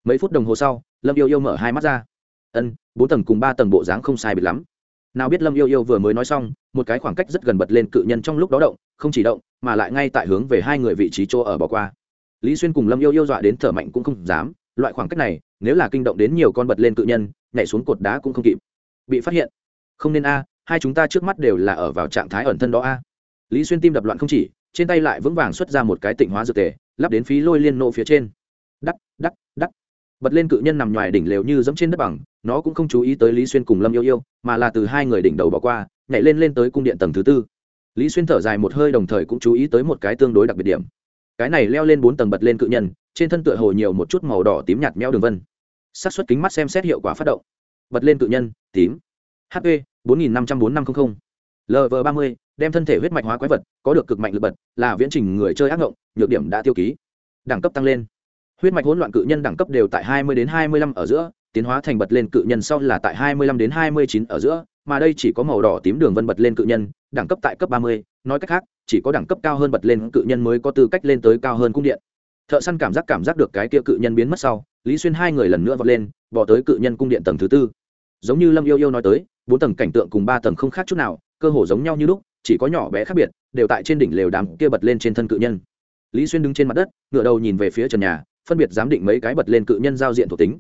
Mấy phút đồng hồ sau, lâm yêu yêu mở hai mắt ra. Ân, bốn tầng cùng ba tầng bộ dáng không sai biệt lắm nào biết lâm yêu yêu vừa mới nói xong, một cái khoảng cách rất gần bật lên cự nhân trong lúc đó động, không chỉ động, mà lại ngay tại hướng về hai người vị trí chỗ ở bỏ qua. Lý xuyên cùng lâm yêu yêu dọa đến thở mạnh cũng không dám, loại khoảng cách này, nếu là kinh động đến nhiều con bật lên cự nhân, nhảy xuống cột đá cũng không kịp. Bị phát hiện. Không nên a, hai chúng ta trước mắt đều là ở vào trạng thái ẩn thân đó a. Lý xuyên tim đập loạn không chỉ, trên tay lại vững vàng xuất ra một cái tịnh hóa dược tề, lắp đến phí lôi liên nộ phía trên. Đắc đắc đắc bật lên cự nhân nằm ngoài đỉnh lều như dẫm trên đất bằng, nó cũng không chú ý tới lý xuyên cùng lâm yêu yêu, mà là từ hai người đỉnh đầu bỏ qua, nhảy lên lên tới cung điện tầng thứ tư. Lý xuyên thở dài một hơi đồng thời cũng chú ý tới một cái tương đối đặc biệt điểm. Cái này leo lên bốn tầng bật lên cự nhân, trên thân tựa hồ nhiều một chút màu đỏ tím nhạt meo đường vân. Xác suất kính mắt xem xét hiệu quả phát động. Bật lên cự nhân, tím. Hp bốn nghìn năm trăm bốn năm trăm linh lv ba mươi, đem thân thể huyết mạch hóa quái vật, có được cực mạnh lực bật, là viễn trình người chơi ác ngộng, nhược điểm đã tiêu ký. Đẳng cấp tăng lên huyết mạch hỗn loạn cự nhân đẳng cấp đều tại 20 đến 25 ở giữa tiến hóa thành bật lên cự nhân sau là tại 25 đến 29 ở giữa mà đây chỉ có màu đỏ tím đường vân bật lên cự nhân đẳng cấp tại cấp 30, nói cách khác chỉ có đẳng cấp cao hơn bật lên cự nhân mới có tư cách lên tới cao hơn cung điện. Thợ săn cảm giác cảm giác được cái kia cự nhân biến mất sau lý xuyên hai người lần nữa vọt lên bỏ tới cự nhân cung điện tầng thứ tư. Giống như lâm yêu yêu nói tới bốn tầng cảnh tượng cùng ba tầng không khác chút nào cơ hồ giống nhau như lúc chỉ có nhỏ bé khác biệt đều tại trên đỉnh lều đám kia bật lên trên thân cự nhân. Lý xuyên đứng trên mặt đất ngựa đầu nhìn về phía trần nhà phân biệt giám định mấy cái bật lên cự nhân giao diện thuộc tính.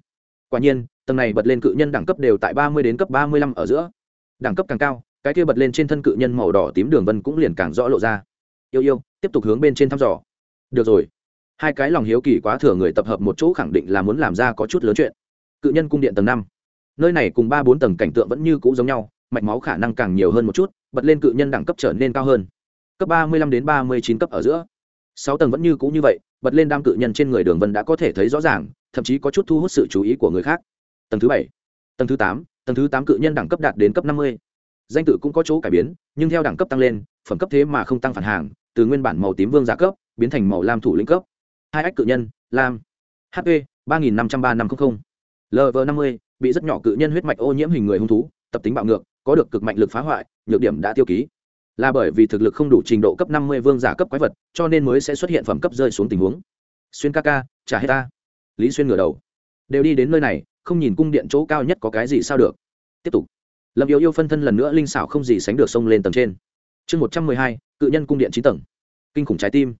Quả nhiên, tầng này bật lên cự nhân đẳng cấp đều tại ba mươi đến cấp ba mươi lăm ở giữa. Đẳng cấp càng cao, cái kia bật lên trên thân cự nhân màu đỏ tím đường vân cũng liền càng rõ lộ ra. Yêu yêu, tiếp tục hướng bên trên thăm dò. Được rồi. Hai cái lòng hiếu kỳ quá thừa người tập hợp một chỗ khẳng định là muốn làm ra có chút lớn chuyện. Cự nhân cung điện tầng năm. Nơi này cùng ba bốn tầng cảnh tượng vẫn như cũ giống nhau, mạch máu khả năng càng nhiều hơn một chút, bật lên cự nhân đẳng cấp trở nên cao hơn. Cấp ba mươi lăm đến ba mươi chín cấp ở giữa sáu tầng vẫn như cũ như vậy, bật lên đam cự nhân trên người đường vân đã có thể thấy rõ ràng, thậm chí có chút thu hút sự chú ý của người khác. Tầng thứ bảy, tầng thứ tám, tầng thứ tám cự nhân đẳng cấp đạt đến cấp năm mươi. Danh tự cũng có chỗ cải biến, nhưng theo đẳng cấp tăng lên, phẩm cấp thế mà không tăng phản hàng, từ nguyên bản màu tím vương giả cấp, biến thành màu lam thủ lĩnh cấp. Hai ách cự nhân, lam. Hp ba nghìn năm trăm ba năm trăm linh lv năm mươi, bị rất nhỏ cự nhân huyết mạch ô nhiễm hình người hung thú, tập tính bạo ngược, có được cực mạnh lực phá hoại, nhược điểm đã tiêu ký là bởi vì thực lực không đủ trình độ cấp năm mươi vương giả cấp quái vật, cho nên mới sẽ xuất hiện phẩm cấp rơi xuống tình huống. Xuyên ca ca, trả hết ta. Lý xuyên ngửa đầu. Đều đi đến nơi này, không nhìn cung điện chỗ cao nhất có cái gì sao được. Tiếp tục. Lâm yêu yêu phân thân lần nữa linh xảo không gì sánh được xông lên tầng trên. Chương một trăm mười hai, cự nhân cung điện chín tầng. Kinh khủng trái tim.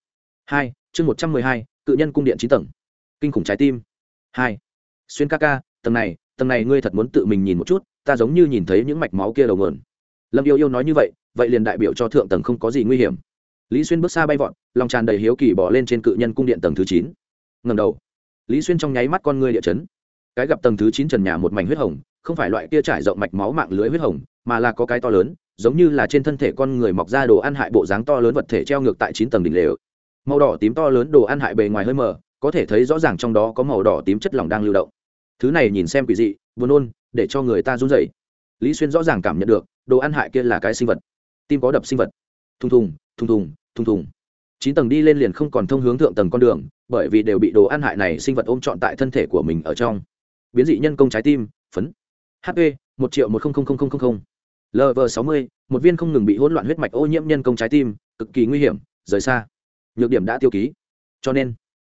Hai, chương một trăm mười hai, cự nhân cung điện chín tầng. Kinh khủng trái tim. Hai, xuyên ca ca, tầng này tầng này ngươi thật muốn tự mình nhìn một chút, ta giống như nhìn thấy những mạch máu kia đầu mượn lâm yêu yêu nói như vậy vậy liền đại biểu cho thượng tầng không có gì nguy hiểm. Lý xuyên bước xa bay vọt, lòng tràn đầy hiếu kỳ bỏ lên trên cự nhân cung điện tầng thứ chín. Ngầm đầu, lý xuyên trong nháy mắt con ngươi địa chấn. Cái gặp tầng thứ chín trần nhà một mảnh huyết hồng, không phải loại kia trải rộng mạch máu mạng lưới huyết hồng, mà là có cái to lớn, giống như là trên thân thể con người mọc ra đồ ăn hại bộ dáng to lớn vật thể treo ngược tại chín tầng đỉnh lều. Màu đỏ tím to lớn đồ ăn hại bề ngoài hơi mờ, có thể thấy rõ ràng trong đó có màu đỏ tím chất lỏng đang lưu động. Thứ này nhìn xem quỷ dị, buồn nôn, để cho người ta run rẩy. Lý xuyên rõ ràng cảm nhận được đồ ăn hại kia là cái sinh vật. Tim có đập sinh vật. Thùng thùng thùng thùng thùng thùng. Chín tầng đi lên liền không còn thông hướng thượng tầng con đường, bởi vì đều bị đồ ăn hại này sinh vật ôm trọn tại thân thể của mình ở trong. Biến dị nhân công trái tim, phấn. Hp một triệu một lv sáu mươi, một viên không ngừng bị hỗn loạn huyết mạch ô nhiễm nhân công trái tim, cực kỳ nguy hiểm, rời xa. Nhược điểm đã tiêu ký. Cho nên,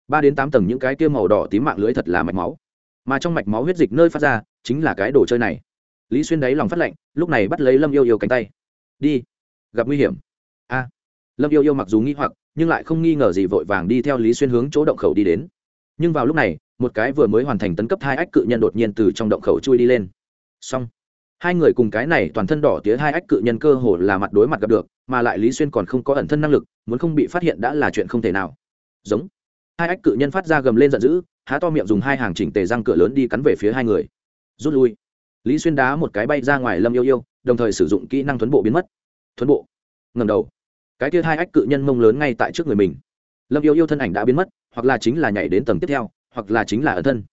ba đến tám tầng những cái kia màu đỏ tím mạng lưới thật là mạch máu. Mà trong mạch máu huyết dịch nơi phát ra, chính là cái đồ chơi này lý xuyên đáy lòng phát lệnh, lúc này bắt lấy lâm yêu yêu cánh tay. Đi, gặp nguy hiểm. A. Lâm yêu yêu mặc dù nghi hoặc, nhưng lại không nghi ngờ gì vội vàng đi theo lý xuyên hướng chỗ động khẩu đi đến. Nhưng vào lúc này, một cái vừa mới hoàn thành tấn cấp hai ách cự nhân đột nhiên từ trong động khẩu chui đi lên. Xong. Hai người cùng cái này toàn thân đỏ tía hai ách cự nhân cơ hồ là mặt đối mặt gặp được, mà lại lý xuyên còn không có ẩn thân năng lực, muốn không bị phát hiện đã là chuyện không thể nào. Giống. Hai ách cự nhân phát ra gầm lên giận dữ, há to miệng dùng hai hàng chỉnh tề răng cửa lớn đi cắn về phía hai người. Rút lui lý xuyên đá một cái bay ra ngoài lâm yêu yêu, đồng thời sử dụng kỹ năng thuấn bộ biến mất. Thuấn bộ. Ngầm đầu. Cái kia hai ách cự nhân mông lớn ngay tại trước người mình. Lâm yêu yêu thân ảnh đã biến mất, hoặc là chính là nhảy đến tầng tiếp theo, hoặc là chính là ở thân.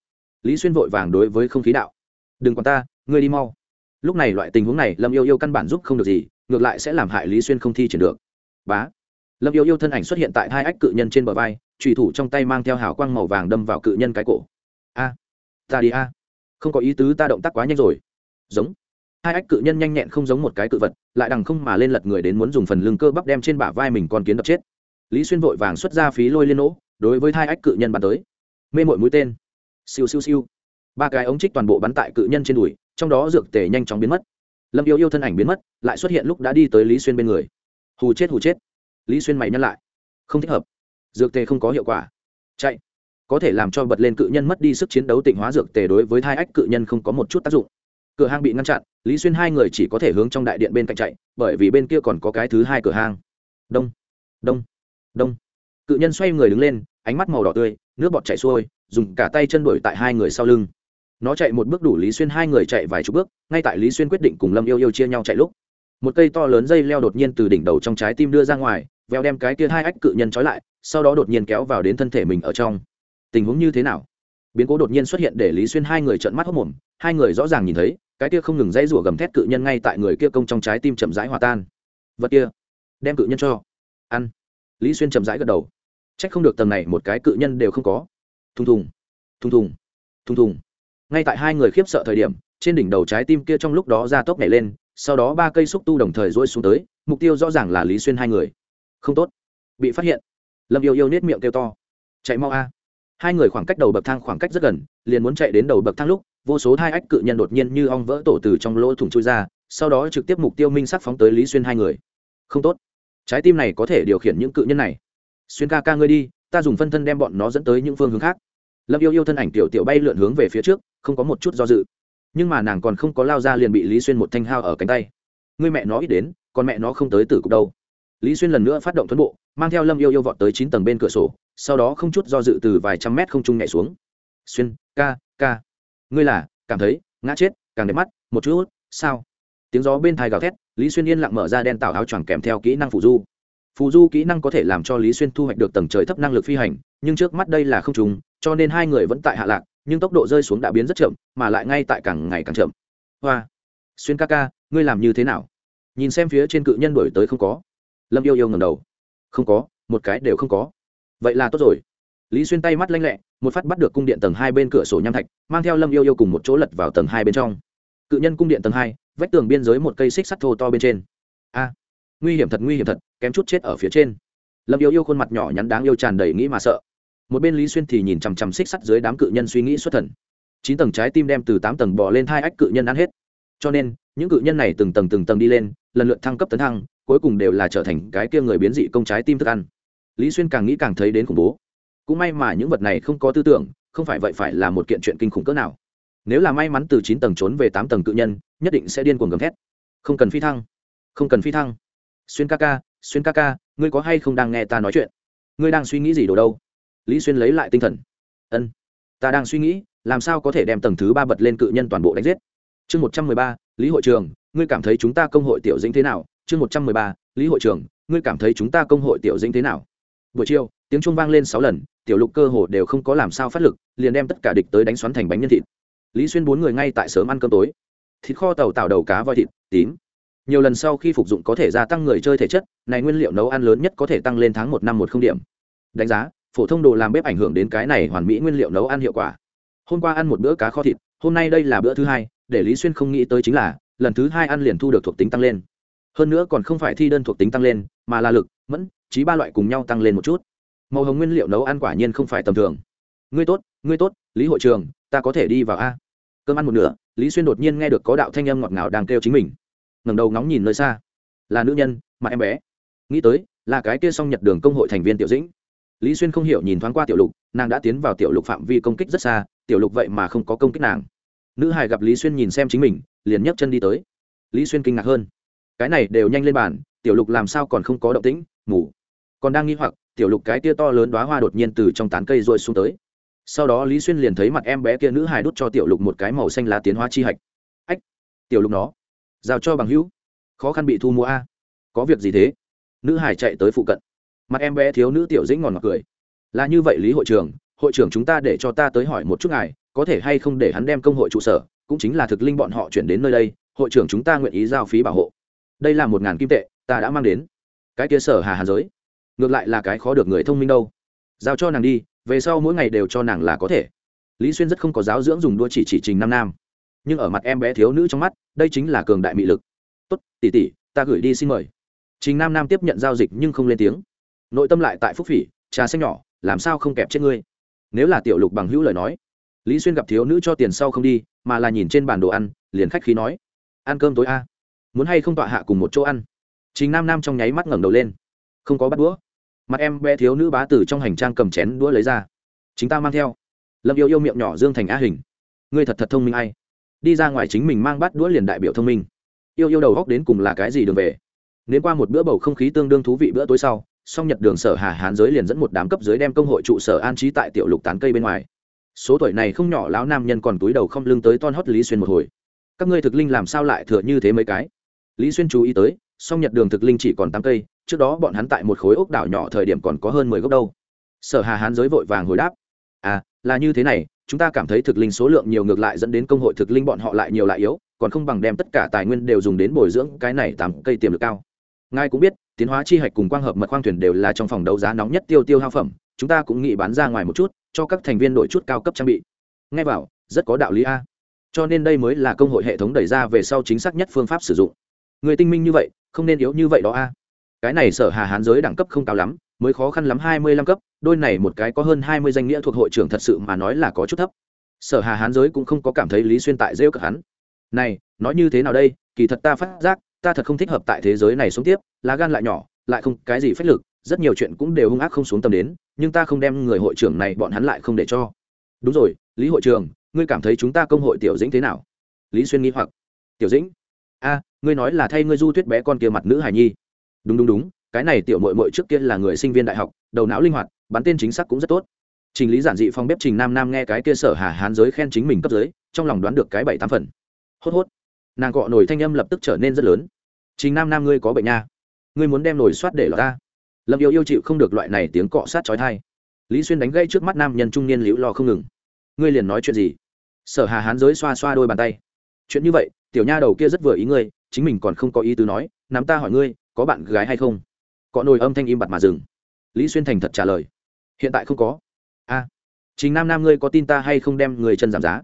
Lý xuyên vội vàng đối với không khí đạo. Đừng còn ta, ngươi đi mau. Lúc này loại tình huống này, lâm yêu yêu căn bản giúp không được gì, ngược lại sẽ làm hại lý xuyên không thi triển được. Bá. Lâm yêu yêu thân ảnh xuất hiện tại hai ách cự nhân trên bờ vai trùy thủ trong tay mang theo hào quang màu vàng đâm vào cự nhân cái cổ. A, ta đi a không có ý tứ ta động tác quá nhanh rồi. Giống. Hai ách cự nhân nhanh nhẹn không giống một cái cự vật, lại đằng không mà lên lật người đến muốn dùng phần lưng cơ bắp đem trên bả vai mình con kiến đập chết. Lý xuyên vội vàng xuất ra phí lôi liên nỗ, đối với hai ách cự nhân bắn tới. Mê mội mũi tên. Siêu siêu siêu. Ba cái ống trích toàn bộ bắn tại cự nhân trên đùi, trong đó dược tề nhanh chóng biến mất. Lâm yêu yêu thân ảnh biến mất, lại xuất hiện lúc đã đi tới lý xuyên bên người. Hù chết hù chết. Lý xuyên mày nhắc lại. Không thích hợp. Dược tề không có hiệu quả. Chạy có thể làm cho bật lên cự nhân mất đi sức chiến đấu tịnh hóa dược tề đối với thai ách cự nhân không có một chút tác dụng. Cửa hang bị ngăn chặn, lý xuyên hai người chỉ có thể hướng trong đại điện bên cạnh chạy, bởi vì bên kia còn có cái thứ hai cửa hang. Đông đông đông. Cự nhân xoay người đứng lên, ánh mắt màu đỏ tươi, nước bọt chảy xuôi, dùng cả tay chân đuổi tại hai người sau lưng. Nó chạy một bước đủ lý xuyên hai người chạy vài chục bước, ngay tại lý xuyên quyết định cùng lâm yêu yêu chia nhau chạy lúc. Một cây to lớn dây leo đột nhiên từ đỉnh đầu trong trái tim đưa ra ngoài, veo đem cái kia hai ách cự nhân trói lại, sau đó đột nhiên kéo vào đến thân thể mình ở trong tình huống như thế nào? Biến cố đột nhiên xuất hiện để lý xuyên hai người trợn mắt hốc mồm, hai người rõ ràng nhìn thấy, cái kia không ngừng dãy rủa gầm thét cự nhân ngay tại người kia công trong trái tim chậm rãi hòa tan. Vật kia, đem cự nhân cho ăn. Lý xuyên chậm rãi gật đầu. C h ắ c không được tầng này một cái cự nhân đều không có. Thùng thùng thùng thùng thùng thùng. Ngay tại hai người khiếp sợ thời điểm, trên đỉnh đầu trái tim kia trong lúc đó ra tốc nhảy lên, sau đó ba cây xúc tu đồng thời rỗi xuống tới, mục tiêu rõ ràng là lý xuyên hai người. Không tốt. Bị phát hiện. Lâm yêu yêu nết miệng kêu to. Chạy mau a hai người khoảng cách đầu bậc thang khoảng cách rất gần, liền muốn chạy đến đầu bậc thang lúc, vô số hai ách cự nhân đột nhiên như ong vỡ tổ từ trong lỗ thủng chui ra, sau đó trực tiếp mục tiêu minh sắc phóng tới lý xuyên hai người. Không tốt. Trái tim này có thể điều khiển những cự nhân này. Xuyên ca ca ngươi đi, ta dùng phân thân đem bọn nó dẫn tới những phương hướng khác. Lâm yêu yêu thân ảnh tiểu tiểu bay lượn hướng về phía trước, không có một chút do dự. Nhưng mà nàng còn không có lao ra liền bị lý xuyên một thanh hao ở cánh tay. Người mẹ nó ít đến, còn mẹ nó không tới tử cục đâu. Lý xuyên lần nữa phát động thuẫn bộ, mang theo lâm yêu yêu vọt tới chín tầng bên cửa sổ sau đó không chút do dự từ vài trăm mét không trung nhảy xuống. Xuyên, ca ca. Ngươi là, cảm thấy, ngã chết, càng đẹp mắt, một chút, sao? Tiếng gió bên thai gào thét, lý xuyên yên lặng mở ra đen tạo áo choàng kèm theo kỹ năng phụ du. Phù du kỹ năng có thể làm cho lý xuyên thu hoạch được tầng trời thấp năng lực phi hành, nhưng trước mắt đây là không trùng, cho nên hai người vẫn tại hạ lạc, nhưng tốc độ rơi xuống đã biến rất chậm, mà lại ngay tại càng ngày càng chậm. Hoa. Xuyên ca ca, ngươi làm như thế nào? Nhìn xem phía trên cự nhân đổi tới không có. Lâm yêu yêu ngầm đầu. Không có, một cái đều không có vậy là tốt rồi. Lý xuyên tay mắt lanh lẹ, một phát bắt được cung điện tầng hai bên cửa sổ nham thạch, mang theo lâm yêu yêu cùng một chỗ lật vào tầng hai bên trong. Cự nhân cung điện tầng hai, vách tường biên giới một cây xích sắt thô to bên trên. A, nguy hiểm thật, nguy hiểm thật, kém chút chết ở phía trên. Lâm yêu yêu khuôn mặt nhỏ nhắn đáng yêu tràn đầy nghĩ mà sợ. Một bên lý xuyên thì nhìn chằm chằm xích sắt dưới đám cự nhân suy nghĩ xuất thần. Chín tầng trái tim đem từ tám tầng bỏ lên hai ách cự nhân ăn hết. Cho nên, những cự nhân này từng tầng từng tầng đi lên, lần lượt thăng cấp tấn thăng, cuối cùng đều là trở thành cái kia người biến dị công trái tim thức ăn lý xuyên càng nghĩ càng thấy đến khủng bố. Cũng may mà những vật này không có tư tưởng, không phải vậy phải là một kiện chuyện kinh khủng cỡ nào. Nếu là may mắn từ chín tầng trốn về tám tầng cự nhân, nhất định sẽ điên cuồng gầm thét. Không cần phi thăng. Không cần phi thăng. Xuyên ca ca, xuyên ca ca, ngươi có hay không đang nghe ta nói chuyện? Ngươi đang suy nghĩ gì đồ đâu? Lý xuyên lấy lại tinh thần. Ân. Ta đang suy nghĩ, làm sao có thể đem tầng thứ ba bật lên cự nhân toàn bộ đánh giết? Chương một trăm mười ba, lý hội trường ngươi cảm thấy chúng ta công hội tiểu dĩnh thế nào? Chương một trăm mười ba, lý hội trường ngươi cảm thấy chúng ta công hội tiểu dĩnh thế nào? Buổi chiều, tiếng trung vang lên sáu lần, tiểu lục cơ hồ đều không có làm sao phát lực, liền đem tất cả địch tới đánh xoắn thành bánh nhân thịt. Lý xuyên bốn người ngay tại sớm ăn cơm tối. Thịt kho tàu tạo đầu cá voi thịt, tím. Nhiều lần sau khi phục dụng có thể gia tăng người chơi thể chất, này nguyên liệu nấu ăn lớn nhất có thể tăng lên tháng một năm một không điểm. Đánh giá, phổ thông đồ làm bếp ảnh hưởng đến cái này hoàn mỹ nguyên liệu nấu ăn hiệu quả. Hôm qua ăn một bữa cá kho thịt, hôm nay đây là bữa thứ hai, để lý xuyên không nghĩ tới chính là, lần thứ hai ăn liền thu được thuộc tính tăng lên. Hơn nữa còn không phải thi đơn thuộc tính tăng lên, mà là lực, mẫn trí ba loại cùng nhau tăng lên một chút. Màu hồng nguyên liệu nấu ăn quả nhiên không phải tầm thường. Ngươi tốt ngươi tốt, lý hội trường ta có thể đi vào a. Cơm ăn một nửa, lý xuyên đột nhiên nghe được có đạo thanh âm ngọt ngào đang kêu chính mình. Ngẩng đầu ngóng nhìn nơi xa. Là nữ nhân, mà em bé. Nghĩ tới, là cái kia xong nhật đường công hội thành viên tiểu dĩnh. Lý xuyên không hiểu nhìn thoáng qua tiểu lục, nàng đã tiến vào tiểu lục phạm vi công kích rất xa, tiểu lục vậy mà không có công kích nàng. Nữ hải gặp lý xuyên nhìn xem chính mình, liền nhấc chân đi tới. Lý xuyên kinh ngạc hơn. Cái này đều nhanh lên bàn, tiểu lục làm sao còn không có động tĩnh, ngủ còn đang nghi hoặc, tiểu lục cái tia to lớn đoá hoa đột nhiên từ trong tán cây rôi xuống tới. Sau đó lý xuyên liền thấy mặt em bé kia nữ hài đút cho tiểu lục một cái màu xanh lá tiến hoa chi hạch. Ách, tiểu lục nó, giao cho bằng hữu. Khó khăn bị thu mua a. Có việc gì thế? Nữ hải chạy tới phụ cận. Mặt em bé thiếu nữ tiểu dĩnh ngòn ngọt cười. Là như vậy lý hội trưởng hội trưởng chúng ta để cho ta tới hỏi một chút ngài, có thể hay không để hắn đem công hội trụ sở, cũng chính là thực linh bọn họ chuyển đến nơi đây, hội trưởng chúng ta nguyện ý giao phí bảo hộ. Đây là một ngàn kim tệ, ta đã mang đến. Cái kia sở hà hàn giới ngược lại là cái khó được người thông minh đâu. Giao cho nàng đi, về sau mỗi ngày đều cho nàng là có thể. Lý xuyên rất không có giáo dưỡng dùng đua chỉ chỉ trình nam nam. Nhưng ở mặt em bé thiếu nữ trong mắt, đây chính là cường đại mị lực. Tốt tỉ tỉ ta gửi đi xin mời. Trình nam nam tiếp nhận giao dịch nhưng không lên tiếng. Nội tâm lại tại phúc phỉ, trà xanh nhỏ, làm sao không kẹp chết ngươi? Nếu là tiểu lục bằng hữu lời nói, lý xuyên gặp thiếu nữ cho tiền sau không đi, mà là nhìn trên bàn đồ ăn, liền khách khí nói, ăn cơm tối a, muốn hay không tọa hạ cùng một chỗ ăn? Chính nam nam trong nháy mắt ngẩng đầu lên không có bắt đũa. Mặt em bé thiếu nữ bá tử trong hành trang cầm chén đũa lấy ra. Chính ta mang theo. Lâm yêu yêu miệng nhỏ dương thành a hình. Ngươi thật thật thông minh ai. Đi ra ngoài chính mình mang bát đũa liền đại biểu thông minh. Yêu yêu đầu góc đến cùng là cái gì đường về? Nếu qua một bữa bầu không khí tương đương thú vị bữa tối sau, song nhật đường sở hà hán giới liền dẫn một đám cấp dưới đem công hội trụ sở an trí tại tiểu lục tán cây bên ngoài. Số tuổi này không nhỏ lão nam nhân còn túi đầu không lưng tới ton hót lý xuyên một hồi. Các ngươi thực linh làm sao lại thừa như thế mấy cái? Lý xuyên chú ý tới song nhật đường thực linh chỉ còn tám cây, trước đó bọn hắn tại một khối ốc đảo nhỏ thời điểm còn có hơn mười gốc đâu. Sở hà hán giới vội vàng hồi đáp à là như thế này, chúng ta cảm thấy thực linh số lượng nhiều ngược lại dẫn đến công hội thực linh bọn họ lại nhiều lại yếu, còn không bằng đem tất cả tài nguyên đều dùng đến bồi dưỡng cái này tám cây tiềm lực cao. Ngài cũng biết, tiến hóa chi hạch cùng quang hợp mật khoang thuyền đều là trong phòng đấu giá nóng nhất tiêu tiêu hao phẩm, chúng ta cũng nghĩ bán ra ngoài một chút, cho các thành viên đổi chút cao cấp trang bị. Ngay vào rất có đạo lý a. Cho nên đây mới là công hội hệ thống đẩy ra về sau chính xác nhất phương pháp sử dụng. Người tinh minh như vậy không nên yếu như vậy đó a. Cái này sở hà hán giới đẳng cấp không cao lắm, mới khó khăn lắm hai mươi lăm cấp, đôi này một cái có hơn hai mươi danh nghĩa thuộc hội trưởng thật sự mà nói là có chút thấp. Sở hà hán giới cũng không có cảm thấy lý xuyên tại rêu cực hắn. Này, nói như thế nào đây, kỳ thật ta phát giác, ta thật không thích hợp tại thế giới này sống tiếp, lá gan lại nhỏ, lại không cái gì phách lực, rất nhiều chuyện cũng đều hung ác không xuống tâm đến, nhưng ta không đem người hội trưởng này bọn hắn lại không để cho. Đúng rồi, lý hội trưởng, ngươi cảm thấy chúng ta công hội tiểu dĩnh thế nào? Lý xuyên nghĩ hoặc. Tiểu dĩnh? A ngươi nói là thay ngươi du tuyết bé con kia mặt nữ hài nhi. Đúng đúng đúng, cái này tiểu mội mội trước kia là người sinh viên đại học, đầu não linh hoạt, bắn tên chính xác cũng rất tốt. Trình lý giản dị phong bếp trình nam nam nghe cái kia sở hà hán giới khen chính mình cấp giới trong lòng đoán được cái bảy tám phần. Hốt hốt, nàng cọ nổi thanh âm lập tức trở nên rất lớn. Trình nam nam ngươi có bệnh nha. Ngươi muốn đem nổi soát để lọt ta. Lâm yêu yêu chịu không được loại này tiếng cọ sát chói thai lý xuyên đánh gây trước mắt nam nhân trung niên liễu lo không ngừng. Ngươi liền nói chuyện gì? Sở hà hán giới xoa xoa đôi bàn tay. Chuyện như vậy, tiểu nha đầu kia rất vừa ý ngươi chính mình còn không có ý tứ nói nắm ta hỏi ngươi có bạn gái hay không? Cọ nồi âm thanh im bặt mà dừng. Lý xuyên thành thật trả lời hiện tại không có. A à, chính nam nam ngươi có tin ta hay không đem người chân giảm giá?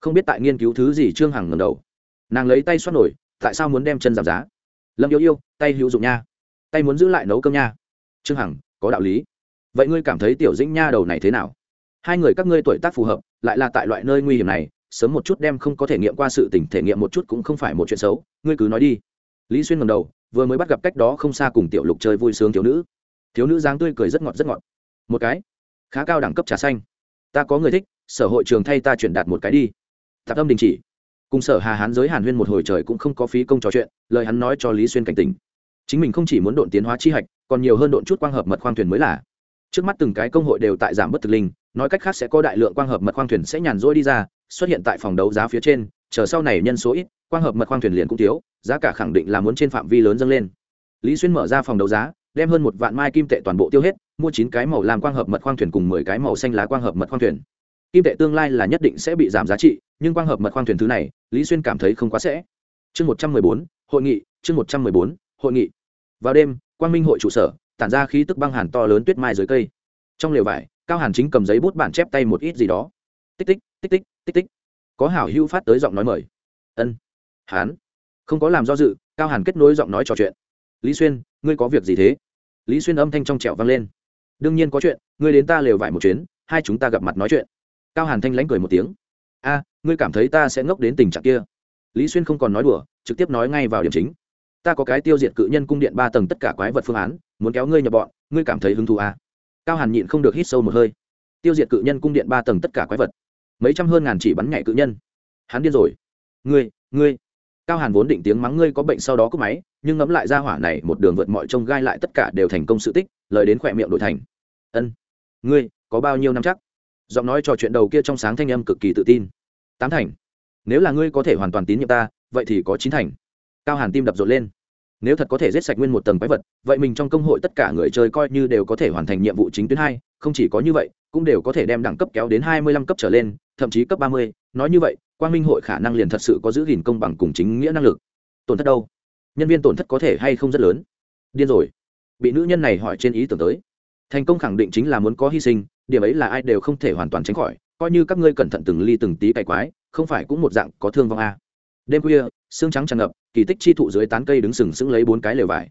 Không biết tại nghiên cứu thứ gì trương hằng ngầm đầu. Nàng lấy tay xoát nổi tại sao muốn đem chân giảm giá? Lâm yêu yêu tay hữu dụng nha. Tay muốn giữ lại nấu cơm nha. Trương hằng có đạo lý. Vậy ngươi cảm thấy tiểu dĩnh nha đầu này thế nào? Hai người các ngươi tuổi tác phù hợp lại là tại loại nơi nguy hiểm này sớm một chút đem không có thể nghiệm qua sự tình thể nghiệm một chút cũng không phải một chuyện xấu, ngươi cứ nói đi. Lý xuyên ngầm đầu, vừa mới bắt gặp cách đó không xa cùng tiểu lục chơi vui sướng thiếu nữ. Thiếu nữ dáng tươi cười rất ngọt rất ngọt. Một cái, khá cao đẳng cấp trà xanh. Ta có người thích, sở hội trường thay ta chuyển đạt một cái đi. Tạp tâm đình chỉ. Cùng sở hà hán giới hàn huyên một hồi trời cũng không có phí công trò chuyện, lời hắn nói cho lý xuyên cảnh tình chính mình không chỉ muốn độn tiến hóa chi hạch, còn nhiều hơn độn chút quang hợp mật khoang thuyền mới là. Trước mắt từng cái công hội đều tại giảm bất thực linh, nói cách khác sẽ có đại lượng quang hợp mật khoang thuyền sẽ nhàn rỗi đi ra xuất hiện tại phòng đấu giá phía trên, chờ sau này nhân số ít, quang hợp mật khoang thuyền liền cũng thiếu, giá cả khẳng định là muốn trên phạm vi lớn dâng lên. Lý xuyên mở ra phòng đấu giá, đem hơn một vạn mai kim tệ toàn bộ tiêu hết, mua chín cái màu làm quang hợp mật khoang thuyền cùng mười cái màu xanh lá quang hợp mật khoang thuyền. Kim tệ tương lai là nhất định sẽ bị giảm giá trị, nhưng quang hợp mật khoang thuyền thứ này, lý xuyên cảm thấy không quá sẽ. Chương một trăm mười bốn, hội nghị, chương một trăm mười bốn, hội nghị. Vào đêm, quang minh hội trụ sở, tản ra khí tức băng hàn to lớn tuyết mai dưới cây. Trong lều vải, cao hàn chính cầm giấy bút bản chép tay một ít gì đó. Tích tích tích tích tích tích. Có hảo hữu phát tới giọng nói mời. Ân. Hán. Không có làm do dự, cao hàn kết nối giọng nói trò chuyện. Lý xuyên, ngươi có việc gì thế? Lý xuyên âm thanh trong trẻo vang lên. Đương nhiên có chuyện, ngươi đến ta lều vải một chuyến, hai chúng ta gặp mặt nói chuyện. Cao hàn thanh lánh cười một tiếng. A, ngươi cảm thấy ta sẽ ngốc đến tình trạng kia? Lý xuyên không còn nói đùa, trực tiếp nói ngay vào điểm chính. Ta có cái tiêu diệt cự nhân cung điện ba tầng tất cả quái vật phương án, muốn kéo ngươi nhập bọn, ngươi cảm thấy hứng thú à? cao hàn nhịn không được hít sâu một hơi. Tiêu diệt cự nhân cung điện ba tầng tất cả quái vật mấy trăm hơn ngàn chỉ bắn nhảy cự nhân. Hắn điên rồi. Ngươi ngươi. Cao hàn vốn định tiếng mắng ngươi có bệnh sau đó cúp máy, nhưng ngẫm lại ra hỏa này một đường vượt mọi trông gai lại tất cả đều thành công sự tích, lời đến khỏe miệng đổi thành. Ân. Ngươi, có bao nhiêu năm chắc? Giọng nói trò chuyện đầu kia trong sáng thanh âm cực kỳ tự tin. Tám thành. Nếu là ngươi có thể hoàn toàn tín nhiệm ta, vậy thì có chín thành. Cao hàn tim đập rộn lên. Nếu thật có thể giết sạch nguyên một tầng quái vật, vậy mình trong công hội tất cả người chơi coi như đều có thể hoàn thành nhiệm vụ chính tuyến hai, không chỉ có như vậy, cũng đều có thể đem đẳng cấp kéo đến hai mươi lăm cấp trở lên thậm chí cấp ba mươi. Nói như vậy, quang minh hội khả năng liền thật sự có giữ gìn công bằng cùng chính nghĩa năng lực. Tổn thất đâu? Nhân viên tổn thất có thể hay không rất lớn? Điên rồi. Bị nữ nhân này hỏi trên ý tưởng tới. Thành công khẳng định chính là muốn có hy sinh, điểm ấy là ai đều không thể hoàn toàn tránh khỏi, coi như các ngươi cẩn thận từng ly từng tí cày quái, không phải cũng một dạng có thương vong a. Đêm khuya xương trắng tràn ngập, kỳ tích chi thụ dưới tán cây đứng sừng sững lấy bốn cái lều vải.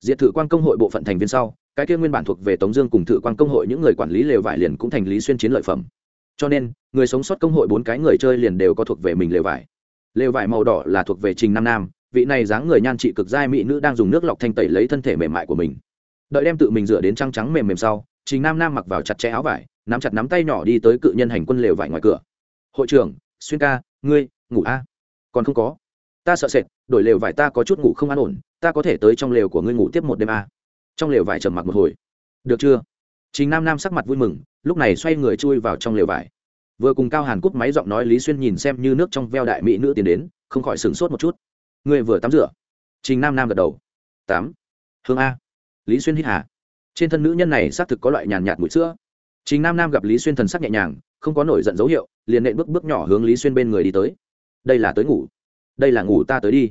Diệt thự quan công hội bộ phận thành viên sau, cái kia nguyên bản thuộc về tống dương cùng thự quan công hội những người quản lý lều vải liền cũng thành lý xuyên chiến lợi phẩm cho nên, người sống sót công hội bốn cái người chơi liền đều có thuộc về mình lều vải. Lều vải màu đỏ là thuộc về trình nam nam, vị này dáng người nhan trị cực giai mỹ nữ đang dùng nước lọc thanh tẩy lấy thân thể mềm mại của mình. Đợi đem tự mình rửa đến trăng trắng mềm mềm sau, trình nam nam mặc vào chặt chẽ áo vải, nắm chặt nắm tay nhỏ đi tới cự nhân hành quân lều vải ngoài cửa. Hội trưởng, xuyên ca, ngươi, ngủ a? Còn không có. Ta sợ sệt, đổi lều vải ta có chút ngủ không an ổn, ta có thể tới trong lều của ngươi ngủ tiếp một đêm a. Trong lều vải trầm mặc một hồi. Được chưa? Trình nam nam sắc mặt vui mừng, lúc này xoay người chui vào trong lều vải. Vừa cùng cao hàn cúp máy giọng nói lý xuyên nhìn xem như nước trong veo đại mỹ nữ tiến đến, không khỏi sửng sốt một chút. Ngươi vừa tắm rửa. Trình nam nam gật đầu. Tắm. hương a. Lý xuyên hít hà. Trên thân nữ nhân này xác thực có loại nhàn nhạt mùi sữa. Trình nam nam gặp lý xuyên thần sắc nhẹ nhàng, không có nổi giận dấu hiệu, liền nện bước bước nhỏ hướng lý xuyên bên người đi tới. Đây là tới ngủ. Đây là ngủ ta tới đi.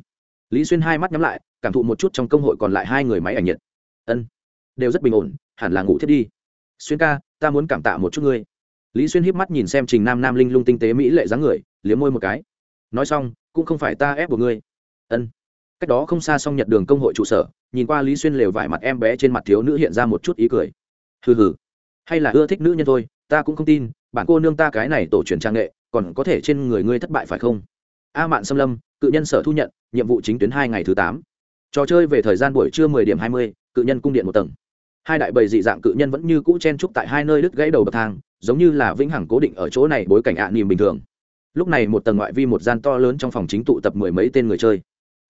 Lý xuyên hai mắt nhắm lại, cảm thụ một chút trong công hội còn lại hai người máy ảnh nhiệt. Ân. Đều rất bình ổn, hẳn là ngủ thiết đi xuyên ca, ta muốn cảm tạ một chút ngươi. Lý xuyên híp mắt nhìn xem trình nam nam linh lung tinh tế mỹ lệ dáng người, liếm môi một cái. Nói xong, cũng không phải ta ép buộc ngươi. Ân. Cách đó không xa xong nhật đường công hội trụ sở, nhìn qua lý xuyên lều vải mặt em bé trên mặt thiếu nữ hiện ra một chút ý cười. Hừ hừ. Hay là ưa thích nữ nhân thôi, ta cũng không tin, bản cô nương ta cái này tổ truyền trang nghệ, còn có thể trên người ngươi thất bại phải không? A mạn xâm lâm, cự nhân sở thu nhận, nhiệm vụ chính tuyến hai ngày thứ tám. Trò chơi về thời gian buổi trưa mười điểm hai mươi, cự nhân cung điện một tầng hai đại bầy dị dạng cự nhân vẫn như cũ chen trúc tại hai nơi đứt gãy đầu bậc thang, giống như là vĩnh hằng cố định ở chỗ này bối cảnh ạ à bình thường. Lúc này một tầng ngoại vi một gian to lớn trong phòng chính tụ tập mười mấy tên người chơi.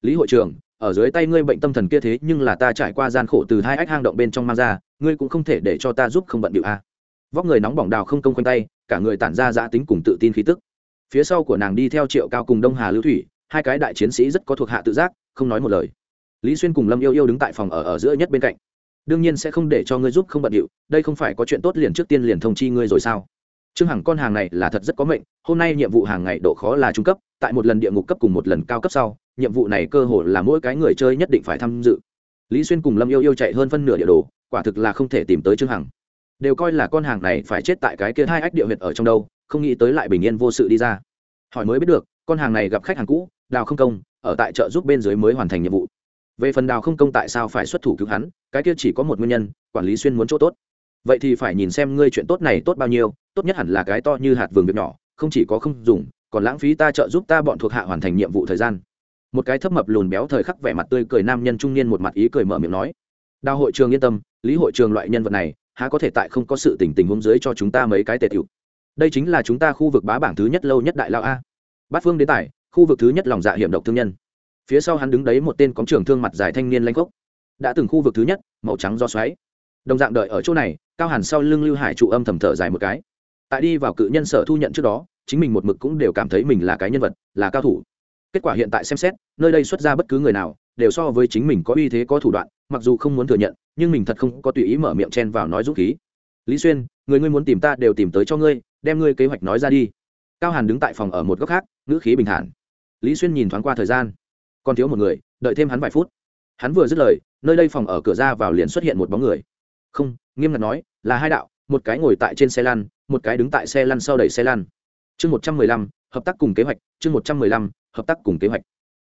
Lý hội trưởng, ở dưới tay ngươi bệnh tâm thần kia thế nhưng là ta trải qua gian khổ từ hai ách hang động bên trong mang ra, ngươi cũng không thể để cho ta giúp không bận điệu a. Vóc người nóng bỏng đào không công quanh tay, cả người tản ra giã tính cùng tự tin khí tức. Phía sau của nàng đi theo triệu cao cùng đông hà lưu thủy, hai cái đại chiến sĩ rất có thuộc hạ tự giác, không nói một lời. Lý xuyên cùng lâm yêu yêu đứng tại phòng ở ở giữa nhất bên cạnh đương nhiên sẽ không để cho ngươi giúp không bận điệu, đây không phải có chuyện tốt liền trước tiên liền thông chi ngươi rồi sao? Trương hằng con hàng này là thật rất có mệnh, hôm nay nhiệm vụ hàng ngày độ khó là trung cấp, tại một lần địa ngục cấp cùng một lần cao cấp sau, nhiệm vụ này cơ hội là mỗi cái người chơi nhất định phải tham dự. Lý xuyên cùng lâm yêu yêu chạy hơn phân nửa địa đồ, quả thực là không thể tìm tới trương hằng. Đều coi là con hàng này phải chết tại cái kia hai ách địa huyệt ở trong đâu, không nghĩ tới lại bình yên vô sự đi ra. Hỏi mới biết được, con hàng này gặp khách hàng cũ, đào không công, ở tại chợ giúp bên dưới mới hoàn thành nhiệm vụ về phần đào không công tại sao phải xuất thủ cứu hắn, cái kia chỉ có một nguyên nhân, quản lý xuyên muốn chỗ tốt. Vậy thì phải nhìn xem ngươi chuyện tốt này tốt bao nhiêu, tốt nhất hẳn là cái to như hạt vườn việc nhỏ, không chỉ có không dùng, còn lãng phí ta trợ giúp ta bọn thuộc hạ hoàn thành nhiệm vụ thời gian. Một cái thấp mập lùn béo thời khắc vẻ mặt tươi cười nam nhân trung niên một mặt ý cười mở miệng nói. Đào hội trường yên tâm, lý hội trường loại nhân vật này, há có thể tại không có sự tình tình huống dưới cho chúng ta mấy cái tệ tiểu. Đây chính là chúng ta khu vực bá bảng thứ nhất lâu nhất đại lao a. Bát phương đến tài khu vực thứ nhất lòng dạ hiểm độc thương nhân phía sau hắn đứng đấy một tên cóng trường thương mặt dài thanh niên lanh cốc đã từng khu vực thứ nhất, màu trắng do xoáy. Đồng dạng đợi ở chỗ này, cao hẳn sau lưng lưu hải trụ âm thầm thở dài một cái. Tại đi vào cự nhân sở thu nhận trước đó, chính mình một mực cũng đều cảm thấy mình là cái nhân vật, là cao thủ. Kết quả hiện tại xem xét, nơi đây xuất ra bất cứ người nào, đều so với chính mình có uy thế có thủ đoạn, mặc dù không muốn thừa nhận, nhưng mình thật không có tùy ý mở miệng chen vào nói dũng khí. Lý xuyên, người ngươi muốn tìm ta đều tìm tới cho ngươi, đem ngươi kế hoạch nói ra đi. Cao hàn đứng tại phòng ở một góc khác, ngữ khí bình thản. Lý xuyên nhìn thoáng qua thời gian còn thiếu một người, đợi thêm hắn vài phút. Hắn vừa dứt lời, nơi đây phòng ở cửa ra vào liền xuất hiện một bóng người. Không, nghiêm ngặt nói, là hai đạo, một cái ngồi tại trên xe lăn, một cái đứng tại xe lăn sau đẩy xe lăn. Chương một trăm mười lăm, hợp tác cùng kế hoạch, chương một trăm mười lăm, hợp tác cùng kế hoạch.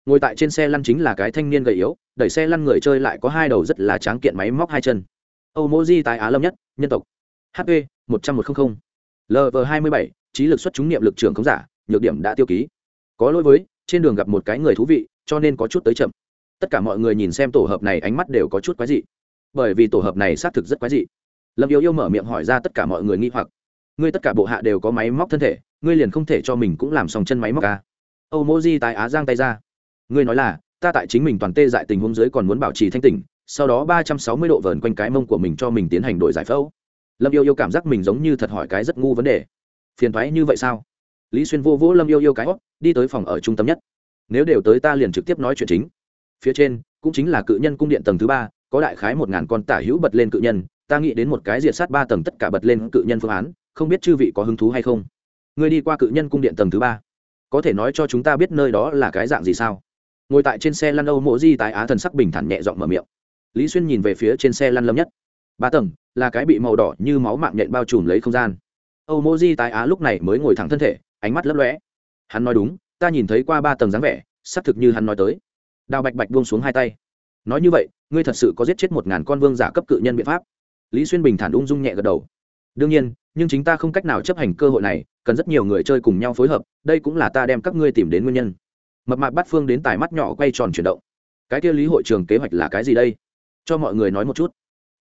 Ngồi tại trên xe lăn chính là cái thanh niên gầy yếu, đẩy xe lăn người chơi lại có hai đầu rất là tráng kiện máy móc hai chân. Âu mô di tại á lâm nhất, nhân tộc. Hp một trăm một trăm linh lv hai mươi bảy, trí lực xuất chúng niệm lực trường không giả, nhược điểm đã tiêu ký. Có lỗi với trên đường gặp một cái người thú vị, cho nên có chút tới chậm. Tất cả mọi người nhìn xem tổ hợp này ánh mắt đều có chút quái dị. Bởi vì tổ hợp này xác thực rất quái dị. Lâm yêu yêu mở miệng hỏi ra tất cả mọi người nghi hoặc. Ngươi tất cả bộ hạ đều có máy móc thân thể, ngươi liền không thể cho mình cũng làm xong chân máy móc ca âu mô di tại á giang tay ra. Ngươi nói là, ta tại chính mình toàn tê dại tình huống dưới còn muốn bảo trì thanh tỉnh, sau đó ba trăm sáu mươi độ vờn quanh cái mông của mình cho mình tiến hành đổi giải phẫu. Lâm yêu yêu cảm giác mình giống như thật hỏi cái rất ngu vấn đề. Phiền thoái như vậy sao? Lý xuyên vô vỗ lâm yêu yêu cái hót, đi tới phòng ở trung tâm nhất. Nếu đều tới ta liền trực tiếp nói chuyện chính. Phía trên, cũng chính là cự nhân cung điện tầng thứ ba, có đại khái một ngàn con tả hữu bật lên cự nhân, ta nghĩ đến một cái diệt sát ba tầng tất cả bật lên cự nhân phương án, không biết chư vị có hứng thú hay không? Người đi qua cự nhân cung điện tầng thứ ba, có thể nói cho chúng ta biết nơi đó là cái dạng gì sao? Ngồi tại trên xe lăn âu mộ di tại á thần sắc bình thản nhẹ giọng mở miệng. Lý xuyên nhìn về phía trên xe lăn lâm nhất. Ba tầng, là cái bị màu đỏ như máu mạng nhện bao trùm lấy không gian. Âu mộ di tại á lúc này mới ngồi thẳng thân thể ánh mắt lấp lóe. Hắn nói đúng, ta nhìn thấy qua ba tầng dáng vẻ, xác thực như hắn nói tới. Đào bạch bạch buông xuống hai tay. Nói như vậy, ngươi thật sự có giết chết một ngàn con vương giả cấp cự nhân biện pháp? Lý xuyên bình thản ung dung nhẹ gật đầu. Đương nhiên, nhưng chính ta không cách nào chấp hành cơ hội này, cần rất nhiều người chơi cùng nhau phối hợp, đây cũng là ta đem các ngươi tìm đến nguyên nhân. Mập mạc bắt phương đến tài mắt nhỏ quay tròn chuyển động. Cái kia lý hội trường kế hoạch là cái gì đây? Cho mọi người nói một chút.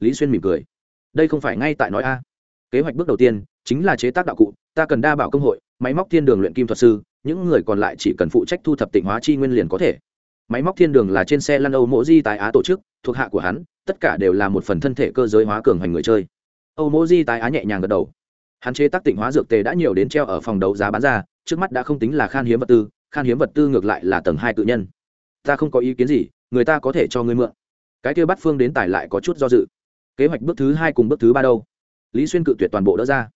Lý xuyên mỉm cười. Đây không phải ngay tại nói a. Kế hoạch bước đầu tiên chính là chế tác đạo cụ, ta cần đa bảo công hội máy móc thiên đường luyện kim thuật sư, những người còn lại chỉ cần phụ trách thu thập tịnh hóa chi nguyên liền có thể. Máy móc thiên đường là trên xe lăn âu mỗ di Tái á tổ chức, thuộc hạ của hắn, tất cả đều là một phần thân thể cơ giới hóa cường hành người chơi. Âu mỗ di Tái á nhẹ nhàng gật đầu. Hắn chế tác tịnh hóa dược tề đã nhiều đến treo ở phòng đấu giá bán ra, trước mắt đã không tính là khan hiếm vật tư, khan hiếm vật tư ngược lại là tầng hai tự nhân. Ta không có ý kiến gì, người ta có thể cho ngươi mượn. Cái kia bắt phương đến tài lại có chút do dự. Kế hoạch bước thứ hai cùng bước thứ ba đâu? Lý xuyên cự tuyệt toàn bộ đỡ ra.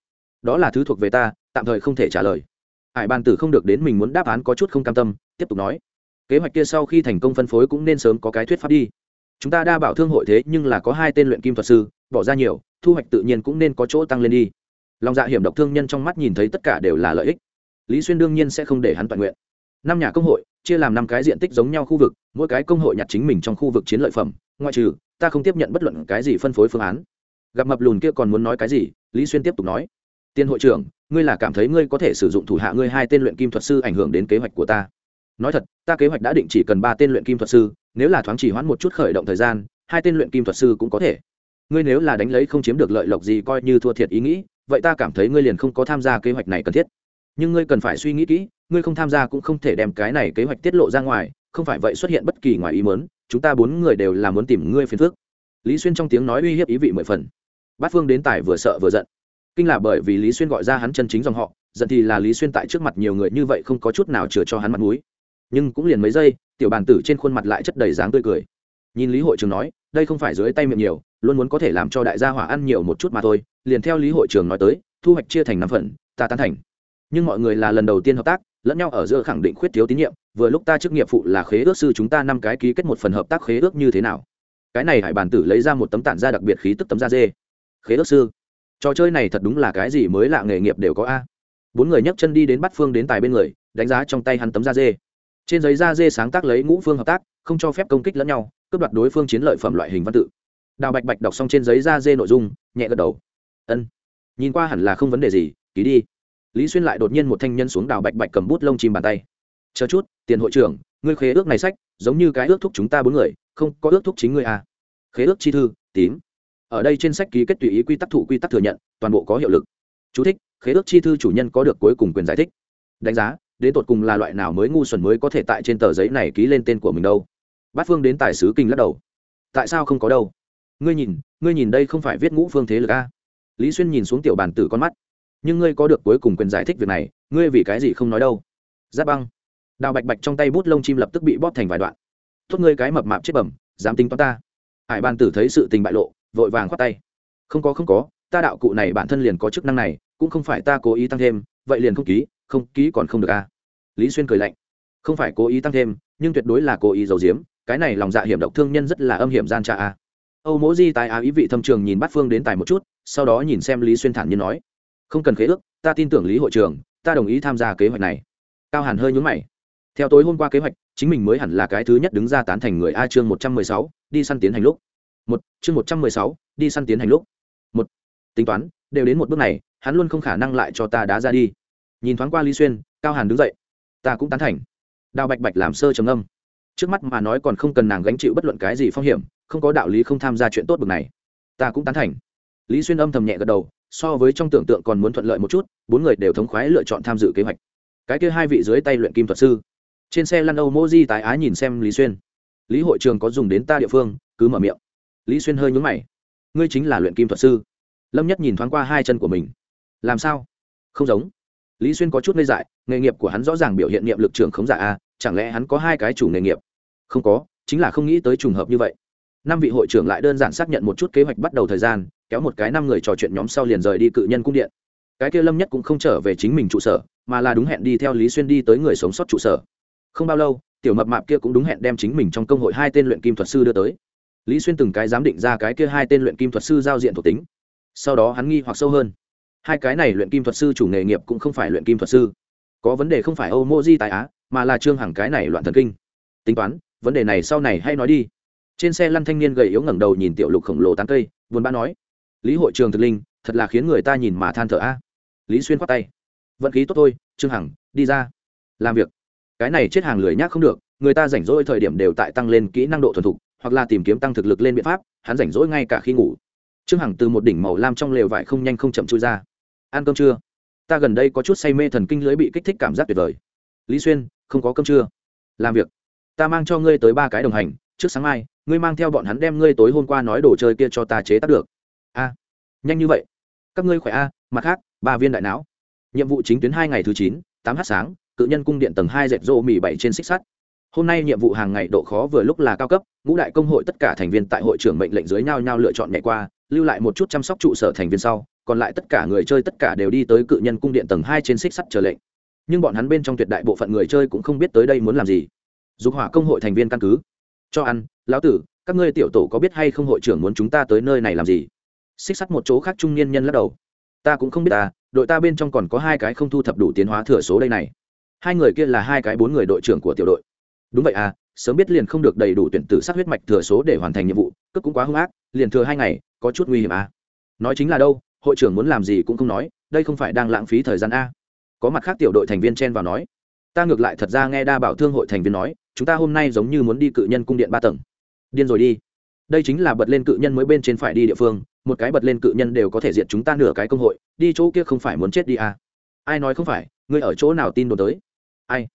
Đó là thứ thuộc về ta tạm thời không thể trả lời. Hải ban tử không được đến mình muốn đáp án có chút không cam tâm, tiếp tục nói. Kế hoạch kia sau khi thành công phân phối cũng nên sớm có cái thuyết pháp đi. Chúng ta đa bảo thương hội thế nhưng là có hai tên luyện kim thuật sư, bỏ ra nhiều, thu hoạch tự nhiên cũng nên có chỗ tăng lên đi. Lòng dạ hiểm độc thương nhân trong mắt nhìn thấy tất cả đều là lợi ích. Lý xuyên đương nhiên sẽ không để hắn toàn nguyện. Năm nhà công hội, chia làm năm cái diện tích giống nhau khu vực, mỗi cái công hội nhặt chính mình trong khu vực chiến lợi phẩm, ngoại trừ, ta không tiếp nhận bất luận cái gì phân phối phương án. Gặp mập lùn kia còn muốn nói cái gì, lý xuyên tiếp tục nói. Tiên hội trưởng ngươi là cảm thấy ngươi có thể sử dụng thủ hạ ngươi hai tên luyện kim thuật sư ảnh hưởng đến kế hoạch của ta. Nói thật, ta kế hoạch đã định chỉ cần ba tên luyện kim thuật sư, nếu là thoáng chỉ hoãn một chút khởi động thời gian, hai tên luyện kim thuật sư cũng có thể. Ngươi nếu là đánh lấy không chiếm được lợi lộc gì coi như thua thiệt ý nghĩ, vậy ta cảm thấy ngươi liền không có tham gia kế hoạch này cần thiết. Nhưng ngươi cần phải suy nghĩ kỹ, ngươi không tham gia cũng không thể đem cái này kế hoạch tiết lộ ra ngoài, không phải vậy xuất hiện bất kỳ ngoài ý mớn chúng ta bốn người đều là muốn tìm ngươi phiền phước lý xuyên trong tiếng nói uy hiếp ý vị mười phần. Bát phương đến tài vừa sợ vừa giận kinh là bởi vì lý xuyên gọi ra hắn chân chính dòng họ, giận thì là lý xuyên tại trước mặt nhiều người như vậy không có chút nào chừa cho hắn mặt mũi. Nhưng cũng liền mấy giây, tiểu bàn tử trên khuôn mặt lại chất đầy dáng tươi cười. Nhìn lý hội trường nói, đây không phải dưới tay miệng nhiều, luôn muốn có thể làm cho đại gia hỏa ăn nhiều một chút mà thôi, liền theo lý hội trường nói tới, thu hoạch chia thành năm phần, ta tán thành. Nhưng mọi người là lần đầu tiên hợp tác, lẫn nhau ở giữa khẳng định khuyết thiếu tín nhiệm, vừa lúc ta chức nghiệp phụ là khế ước sư chúng ta năm cái ký kết một phần hợp tác khế ước như thế nào? Cái này hải bàn tử lấy ra một tấm tản ra đặc biệt khí tức tấm da dê. Khế ước sư? Trò chơi này thật đúng là cái gì mới lạ nghề nghiệp đều có a. Bốn người nhấc chân đi đến bắt phương đến tài bên người, đánh giá trong tay hắn tấm da dê. Trên giấy da dê sáng tác lấy ngũ phương hợp tác, không cho phép công kích lẫn nhau, cướp đoạt đối phương chiến lợi phẩm loại hình văn tự. Đào bạch bạch đọc xong trên giấy da dê nội dung, nhẹ gật đầu. Ân. Nhìn qua hẳn là không vấn đề gì, ký đi. Lý xuyên lại đột nhiên một thanh nhân xuống đào bạch bạch cầm bút lông chìm bàn tay. Chờ chút, tiền hội trưởng, ngươi khế ước này sách, giống như cái ước thúc chúng ta bốn người, không có ước thúc chính ngươi à. khế ước chi thư, tím ở đây trên sách ký kết tùy ý quy tắc thủ quy tắc thừa nhận toàn bộ có hiệu lực. Chú thích, khế ước chi thư chủ nhân có được cuối cùng quyền giải thích. Đánh giá đến tột cùng là loại nào mới ngu xuẩn mới có thể tại trên tờ giấy này ký lên tên của mình đâu? Bát phương đến tài sứ kinh lắc đầu. Tại sao không có đâu? Ngươi nhìn ngươi nhìn đây không phải viết ngũ phương thế lực a? Lý xuyên nhìn xuống tiểu bàn tử con mắt. Nhưng ngươi có được cuối cùng quyền giải thích việc này ngươi vì cái gì không nói đâu? Giáp băng. Đào bạch bạch trong tay bút lông chim lập tức bị bóp thành vài đoạn. Tốt ngươi cái mập mạp chết bẩm dám tính toán ta. Hải bàn tử thấy sự tình bại lộ vội vàng khoát tay. Không có không có, ta đạo cụ này bản thân liền có chức năng này, cũng không phải ta cố ý tăng thêm, vậy liền không ký không ký còn không được a lý xuyên cười lạnh. Không phải cố ý tăng thêm, nhưng tuyệt đối là cố ý giấu giếm, cái này lòng dạ hiểm độc thương nhân rất là âm hiểm gian trà a âu mỗ di tài á ý vị thâm trường nhìn bắt phương đến tài một chút, sau đó nhìn xem lý xuyên thản nhiên nói. Không cần khế ước, ta tin tưởng lý hội trường ta đồng ý tham gia kế hoạch này. Cao hàn hơi nhún mày. Theo tối hôm qua kế hoạch, chính mình mới hẳn là cái thứ nhất đứng ra tán thành người a chương một trăm mười sáu, đi săn tiến hành lúc một, chương một trăm mười sáu, đi săn tiến hành lúc. Một, tính toán, đều đến một bước này, hắn luôn không khả năng lại cho ta đá ra đi. Nhìn thoáng qua lý xuyên, cao hàn đứng dậy. Ta cũng tán thành. Đào bạch bạch làm sơ trầm âm trước mắt mà nói còn không cần nàng gánh chịu bất luận cái gì phong hiểm, không có đạo lý không tham gia chuyện tốt bực này. Ta cũng tán thành. Lý xuyên âm thầm nhẹ gật đầu, so với trong tưởng tượng còn muốn thuận lợi một chút, bốn người đều thống khoái lựa chọn tham dự kế hoạch. Cái kia hai vị dưới tay luyện kim thuật sư. Trên xe lăn âu mô di tái á nhìn xem lý xuyên. Lý hội trường có dùng đến ta địa phương, cứ mở miệng lý xuyên hơi nhún mày. Ngươi chính là luyện kim thuật sư. Lâm nhất nhìn thoáng qua hai chân của mình. Làm sao? Không giống. Lý xuyên có chút ngây dại, nghề nghiệp của hắn rõ ràng biểu hiện niệm lực trường khống giả a, chẳng lẽ hắn có hai cái chủ nghề nghiệp? Không có, chính là không nghĩ tới trùng hợp như vậy. Năm vị hội trưởng lại đơn giản xác nhận một chút kế hoạch bắt đầu thời gian, kéo một cái năm người trò chuyện nhóm sau liền rời đi cự nhân cung điện. Cái kia lâm nhất cũng không trở về chính mình trụ sở, mà là đúng hẹn đi theo lý xuyên đi tới người sống sót trụ sở. Không bao lâu, tiểu mập mạp kia cũng đúng hẹn đem chính mình trong công hội hai tên luyện kim thuật sư đưa tới lý xuyên từng cái giám định ra cái kia hai tên luyện kim thuật sư giao diện thuộc tính. Sau đó hắn nghi hoặc sâu hơn. Hai cái này luyện kim thuật sư chủ nghề nghiệp cũng không phải luyện kim thuật sư. Có vấn đề không phải âu mô di tại á, mà là trương hằng cái này loạn thần kinh. Tính toán, vấn đề này sau này hay nói đi. Trên xe lăn thanh niên gầy yếu ngẩng đầu nhìn tiểu lục khổng lồ tán cây, buồn bã nói, lý hội trường thực linh, thật là khiến người ta nhìn mà than thở a. Lý xuyên khoát tay, vận khí tốt thôi, trương hằng, đi ra, làm việc. Cái này chết hàng lười nhác không được, người ta rảnh rỗi thời điểm đều tại tăng lên kỹ năng độ thuần thục hoặc là tìm kiếm tăng thực lực lên biện pháp, hắn rảnh rỗi ngay cả khi ngủ. Trương hằng từ một đỉnh màu lam trong lều vải không nhanh không chậm chui ra. Ăn cơm trưa ta gần đây có chút say mê thần kinh lưới bị kích thích cảm giác tuyệt vời. Lý xuyên, không có cơm trưa làm việc. Ta mang cho ngươi tới ba cái đồng hành, trước sáng mai, ngươi mang theo bọn hắn đem ngươi tối hôm qua nói đồ chơi kia cho ta chế tác được. A, nhanh như vậy? Các ngươi khỏe a, mặt khác, ba viên đại não. Nhiệm vụ chính tuyến hai ngày thứ chín, tám h sáng, cự nhân cung điện tầng hai dệt rô mì bảy trên xích sắt hôm nay nhiệm vụ hàng ngày độ khó vừa lúc là cao cấp, ngũ đại công hội tất cả thành viên tại hội trưởng mệnh lệnh dưới nhau nhau lựa chọn nhảy qua, lưu lại một chút chăm sóc trụ sở thành viên sau, còn lại tất cả người chơi tất cả đều đi tới cự nhân cung điện tầng hai trên xích sắt chờ lệnh. Nhưng bọn hắn bên trong tuyệt đại bộ phận người chơi cũng không biết tới đây muốn làm gì. Dục hỏa công hội thành viên căn cứ. Cho ăn, lão tử, các ngươi tiểu tổ có biết hay không hội trưởng muốn chúng ta tới nơi này làm gì? Xích sắt một chỗ khác trung niên nhân lắc đầu. Ta cũng không biết ta đội ta bên trong còn có hai cái không thu thập đủ tiến hóa thừa số đây này. Hai người kia là hai cái bốn người đội trưởng của tiểu đội đúng vậy à sớm biết liền không được đầy đủ tuyển tử sát huyết mạch thừa số để hoàn thành nhiệm vụ cướp cũng quá hung ác, liền thừa hai ngày, có chút nguy hiểm à. Nói chính là đâu, hội trưởng muốn làm gì cũng không nói, đây không phải đang lãng phí thời gian a có mặt khác tiểu đội thành viên chen vào nói, ta ngược lại thật ra nghe đa bảo thương hội thành viên nói, chúng ta hôm nay giống như muốn đi cự nhân cung điện ba tầng. Điên rồi đi. Đây chính là bật lên cự nhân mới bên trên phải đi địa phương, một cái bật lên cự nhân đều có thể diệt chúng ta nửa cái công hội, đi chỗ kia không phải muốn chết đi à. ai nói không phải, ngươi ở chỗ nào tin đồn tới? Ai?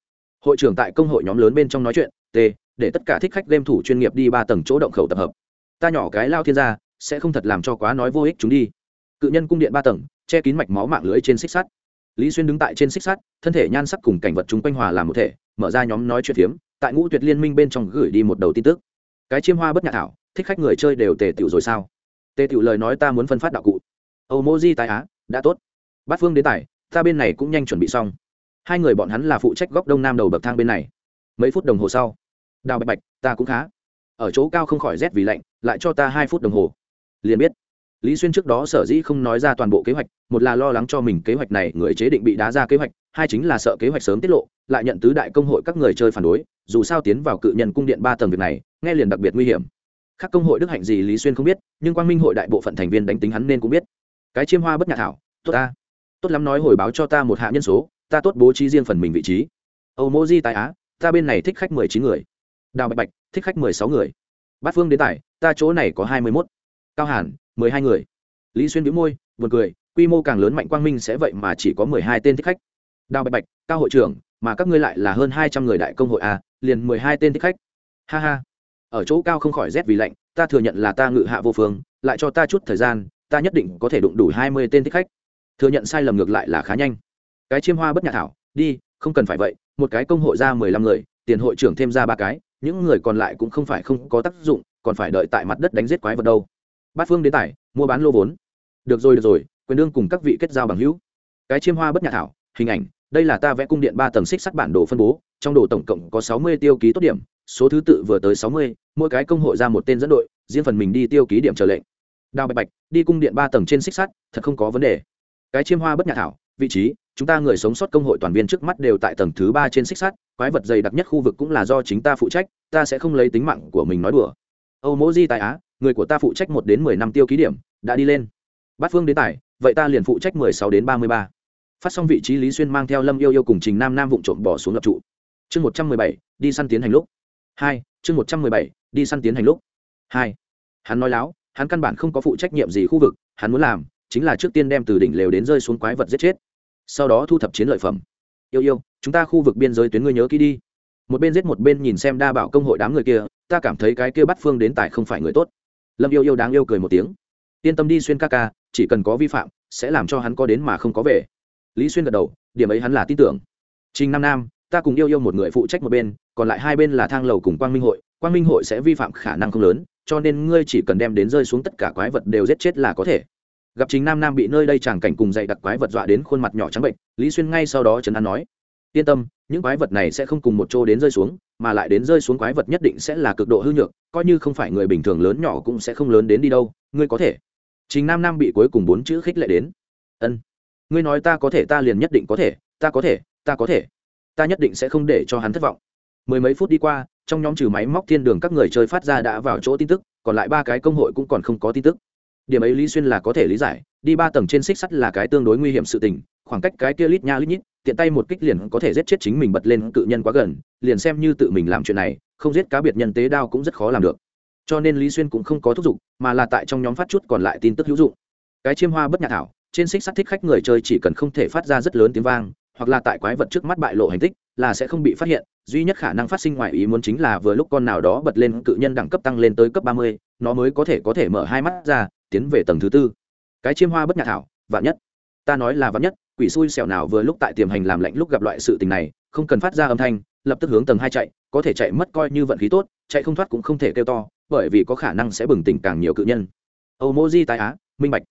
Hội trưởng tại công hội nhóm lớn bên trong nói chuyện, t, để tất cả thích khách game thủ chuyên nghiệp đi ba tầng chỗ động khẩu tập hợp. Ta nhỏ cái lao thiên gia, sẽ không thật làm cho quá nói vô ích chúng đi. Cự nhân cung điện ba tầng, che kín mạch máu mạng lưới trên xích sắt. Lý xuyên đứng tại trên xích sắt, thân thể nhan sắc cùng cảnh vật chúng quanh hòa làm một thể, mở ra nhóm nói chuyện phiếm, tại ngũ tuyệt liên minh bên trong gửi đi một đầu tin tức. Cái chiêm hoa bất nhạc thảo, thích khách người chơi đều tề tiểu rồi sao? Tề tiểu lời nói ta muốn phân phát đạo cụ. Âu mô di tài á, đã tốt. Bát phương đến tài ta bên này cũng nhanh chuẩn bị xong hai người bọn hắn là phụ trách góc đông nam đầu bậc thang bên này. Mấy phút đồng hồ sau, đào bạch bạch, ta cũng khá. Ở chỗ cao không khỏi rét vì lạnh, lại cho ta hai phút đồng hồ. Liền biết, lý xuyên trước đó sở dĩ không nói ra toàn bộ kế hoạch, một là lo lắng cho mình kế hoạch này người chế định bị đá ra kế hoạch, hai chính là sợ kế hoạch sớm tiết lộ, lại nhận tứ đại công hội các người chơi phản đối, dù sao tiến vào cự nhân cung điện ba tầng việc này, nghe liền đặc biệt nguy hiểm. Các công hội đức hạnh gì lý xuyên không biết, nhưng quang minh hội đại bộ phận thành viên đánh tính hắn nên cũng biết. Cái chiêm hoa bất nhạc thảo, tốt ta. Tốt lắm nói hồi báo cho ta một hạ nhân số ta tốt bố trí riêng phần mình vị trí. Âu mô di tại á, ta bên này thích khách mười chín người. Đào bạch bạch, thích khách mười sáu người. Bát phương đến tài ta chỗ này có hai mươi mốt. Cao hàn, mười hai người. Lý xuyên Vĩ môi, buồn cười, quy mô càng lớn mạnh quang minh sẽ vậy mà chỉ có mười hai tên thích khách. Đào bạch bạch, cao hội trưởng, mà các ngươi lại là hơn hai trăm người đại công hội a liền mười hai tên thích khách. Ha ha. Ở chỗ cao không khỏi rét vì lạnh, ta thừa nhận là ta ngự hạ vô phương, lại cho ta chút thời gian, ta nhất định có thể đụng đủ hai mươi tên thích khách. Thừa nhận sai lầm ngược lại là khá nhanh cái chiêm hoa bất nhà thảo, đi, không cần phải vậy, một cái công hội ra mười lăm người, tiền hội trưởng thêm ra ba cái, những người còn lại cũng không phải không có tác dụng, còn phải đợi tại mặt đất đánh giết quái vật đâu. Bát phương đến tài mua bán lô vốn. Được rồi được rồi, quyền đương cùng các vị kết giao bằng hữu. Cái chiêm hoa bất nhà thảo, hình ảnh, đây là ta vẽ cung điện ba tầng xích sắt bản đồ phân bố, trong đồ tổng cộng có sáu mươi tiêu ký tốt điểm, số thứ tự vừa tới sáu mươi, mỗi cái công hội ra một tên dẫn đội, riêng phần mình đi tiêu ký điểm trở lệnh. Đào bạch bạch, đi cung điện ba tầng trên xích sắt, thật không có vấn đề. Cái chiêm hoa bất nhà thảo, vị trí chúng ta người sống sót công hội toàn viên trước mắt đều tại tầng thứ ba trên xích sắt, quái vật dày đặc nhất khu vực cũng là do chính ta phụ trách, ta sẽ không lấy tính mạng của mình nói đùa. Âu mỗ di tại á, người của ta phụ trách một đến mười năm tiêu ký điểm, đã đi lên. Bát phương đến tài, vậy ta liền phụ trách mười sáu đến ba mươi ba. Phát xong vị trí lý xuyên mang theo lâm yêu yêu cùng trình nam nam vụng trộm bỏ xuống lập trụ. Chương một trăm mười bảy, đi săn tiến hành lúc. Hai, chương một trăm mười bảy, đi săn tiến hành lúc. Hai, hắn nói láo, hắn căn bản không có phụ trách nhiệm gì khu vực, hắn muốn làm chính là trước tiên đem từ đỉnh lều đến rơi xuống quái vật giết chết sau đó thu thập chiến lợi phẩm. Yêu yêu, chúng ta khu vực biên giới tuyến ngươi nhớ kỹ đi. Một bên giết một bên nhìn xem đa bảo công hội đám người kia, ta cảm thấy cái kia bắt phương đến tài không phải người tốt. Lâm yêu yêu đáng yêu cười một tiếng. Yên tâm đi xuyên ca ca, chỉ cần có vi phạm, sẽ làm cho hắn có đến mà không có về. Lý xuyên gật đầu, điểm ấy hắn là tin tưởng. Trình nam nam, ta cùng yêu yêu một người phụ trách một bên, còn lại hai bên là thang lầu cùng quang minh hội. Quang minh hội sẽ vi phạm khả năng không lớn, cho nên ngươi chỉ cần đem đến rơi xuống tất cả quái vật đều giết chết là có thể gặp chính nam nam bị nơi đây tràng cảnh cùng dạy đặc quái vật dọa đến khuôn mặt nhỏ trắng bệnh, lý xuyên ngay sau đó trấn an nói, yên tâm, những quái vật này sẽ không cùng một chỗ đến rơi xuống, mà lại đến rơi xuống quái vật nhất định sẽ là cực độ hư nhược, coi như không phải người bình thường lớn nhỏ cũng sẽ không lớn đến đi đâu, ngươi có thể. Chính nam nam bị cuối cùng bốn chữ khích lệ đến, ân, ngươi nói ta có thể, ta liền nhất định có thể, ta có thể, ta có thể, ta nhất định sẽ không để cho hắn thất vọng. Mười mấy phút đi qua, trong nhóm trừ máy móc thiên đường các người chơi phát ra đã vào chỗ tin tức, còn lại ba cái công hội cũng còn không có tin tức điểm ấy lý xuyên là có thể lý giải, đi ba tầng trên xích sắt là cái tương đối nguy hiểm sự tình, khoảng cách cái kia lít nha lít nhít, tiện tay một kích liền có thể giết chết chính mình bật lên cự nhân quá gần, liền xem như tự mình làm chuyện này, không giết cá biệt nhân tế đao cũng rất khó làm được. Cho nên lý xuyên cũng không có thúc giục, mà là tại trong nhóm phát chút còn lại tin tức hữu dụng. Cái chiêm hoa bất nhạc thảo, trên xích sắt thích khách người chơi chỉ cần không thể phát ra rất lớn tiếng vang, hoặc là tại quái vật trước mắt bại lộ hành tích, là sẽ không bị phát hiện, duy nhất khả năng phát sinh ngoài ý muốn chính là vừa lúc con nào đó bật lên cự nhân đẳng cấp tăng lên tới cấp ba mươi, nó mới có thể có thể mở hai mắt ra tiến về tầng thứ tư. Cái chiêm hoa bất nhạc thảo, vạn nhất. Ta nói là vạn nhất, quỷ xui xẻo nào vừa lúc tại tiềm hành làm lạnh lúc gặp loại sự tình này, không cần phát ra âm thanh, lập tức hướng tầng hai chạy, có thể chạy mất coi như vận khí tốt, chạy không thoát cũng không thể kêu to, bởi vì có khả năng sẽ bừng tỉnh càng nhiều cự nhân. Âu mô di tái á, minh bạch.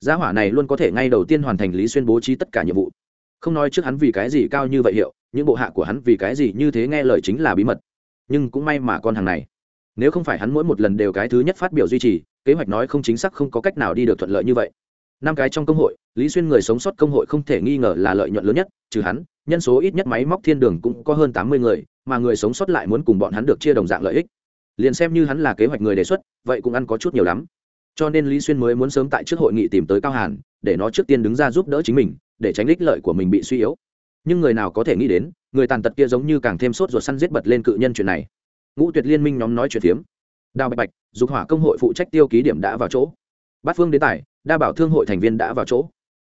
Gia hỏa này luôn có thể ngay đầu tiên hoàn thành lý xuyên bố trí tất cả nhiệm vụ. Không nói trước hắn vì cái gì cao như vậy hiệu, những bộ hạ của hắn vì cái gì như thế nghe lời chính là bí mật. Nhưng cũng may mà con hàng này. Nếu không phải hắn mỗi một lần đều cái thứ nhất phát biểu duy trì kế hoạch nói không chính xác không có cách nào đi được thuận lợi như vậy. Năm cái trong công hội, lý xuyên người sống sót công hội không thể nghi ngờ là lợi nhuận lớn nhất, trừ hắn, nhân số ít nhất máy móc thiên đường cũng có hơn tám mươi người, mà người sống sót lại muốn cùng bọn hắn được chia đồng dạng lợi ích. Liền xem như hắn là kế hoạch người đề xuất, vậy cũng ăn có chút nhiều lắm. Cho nên lý xuyên mới muốn sớm tại trước hội nghị tìm tới cao hàn, để nó trước tiên đứng ra giúp đỡ chính mình, để tránh ích lợi của mình bị suy yếu. Nhưng người nào có thể nghĩ đến, người tàn tật kia giống như càng thêm sốt ruột săn giết bật lên cự nhân chuyện này. Ngũ tuyệt liên minh nhóm nói chuyện phiếm đào bạch bạch, dục hỏa công hội phụ trách tiêu ký điểm đã vào chỗ. Bát phương đến tài, đa bảo thương hội thành viên đã vào chỗ.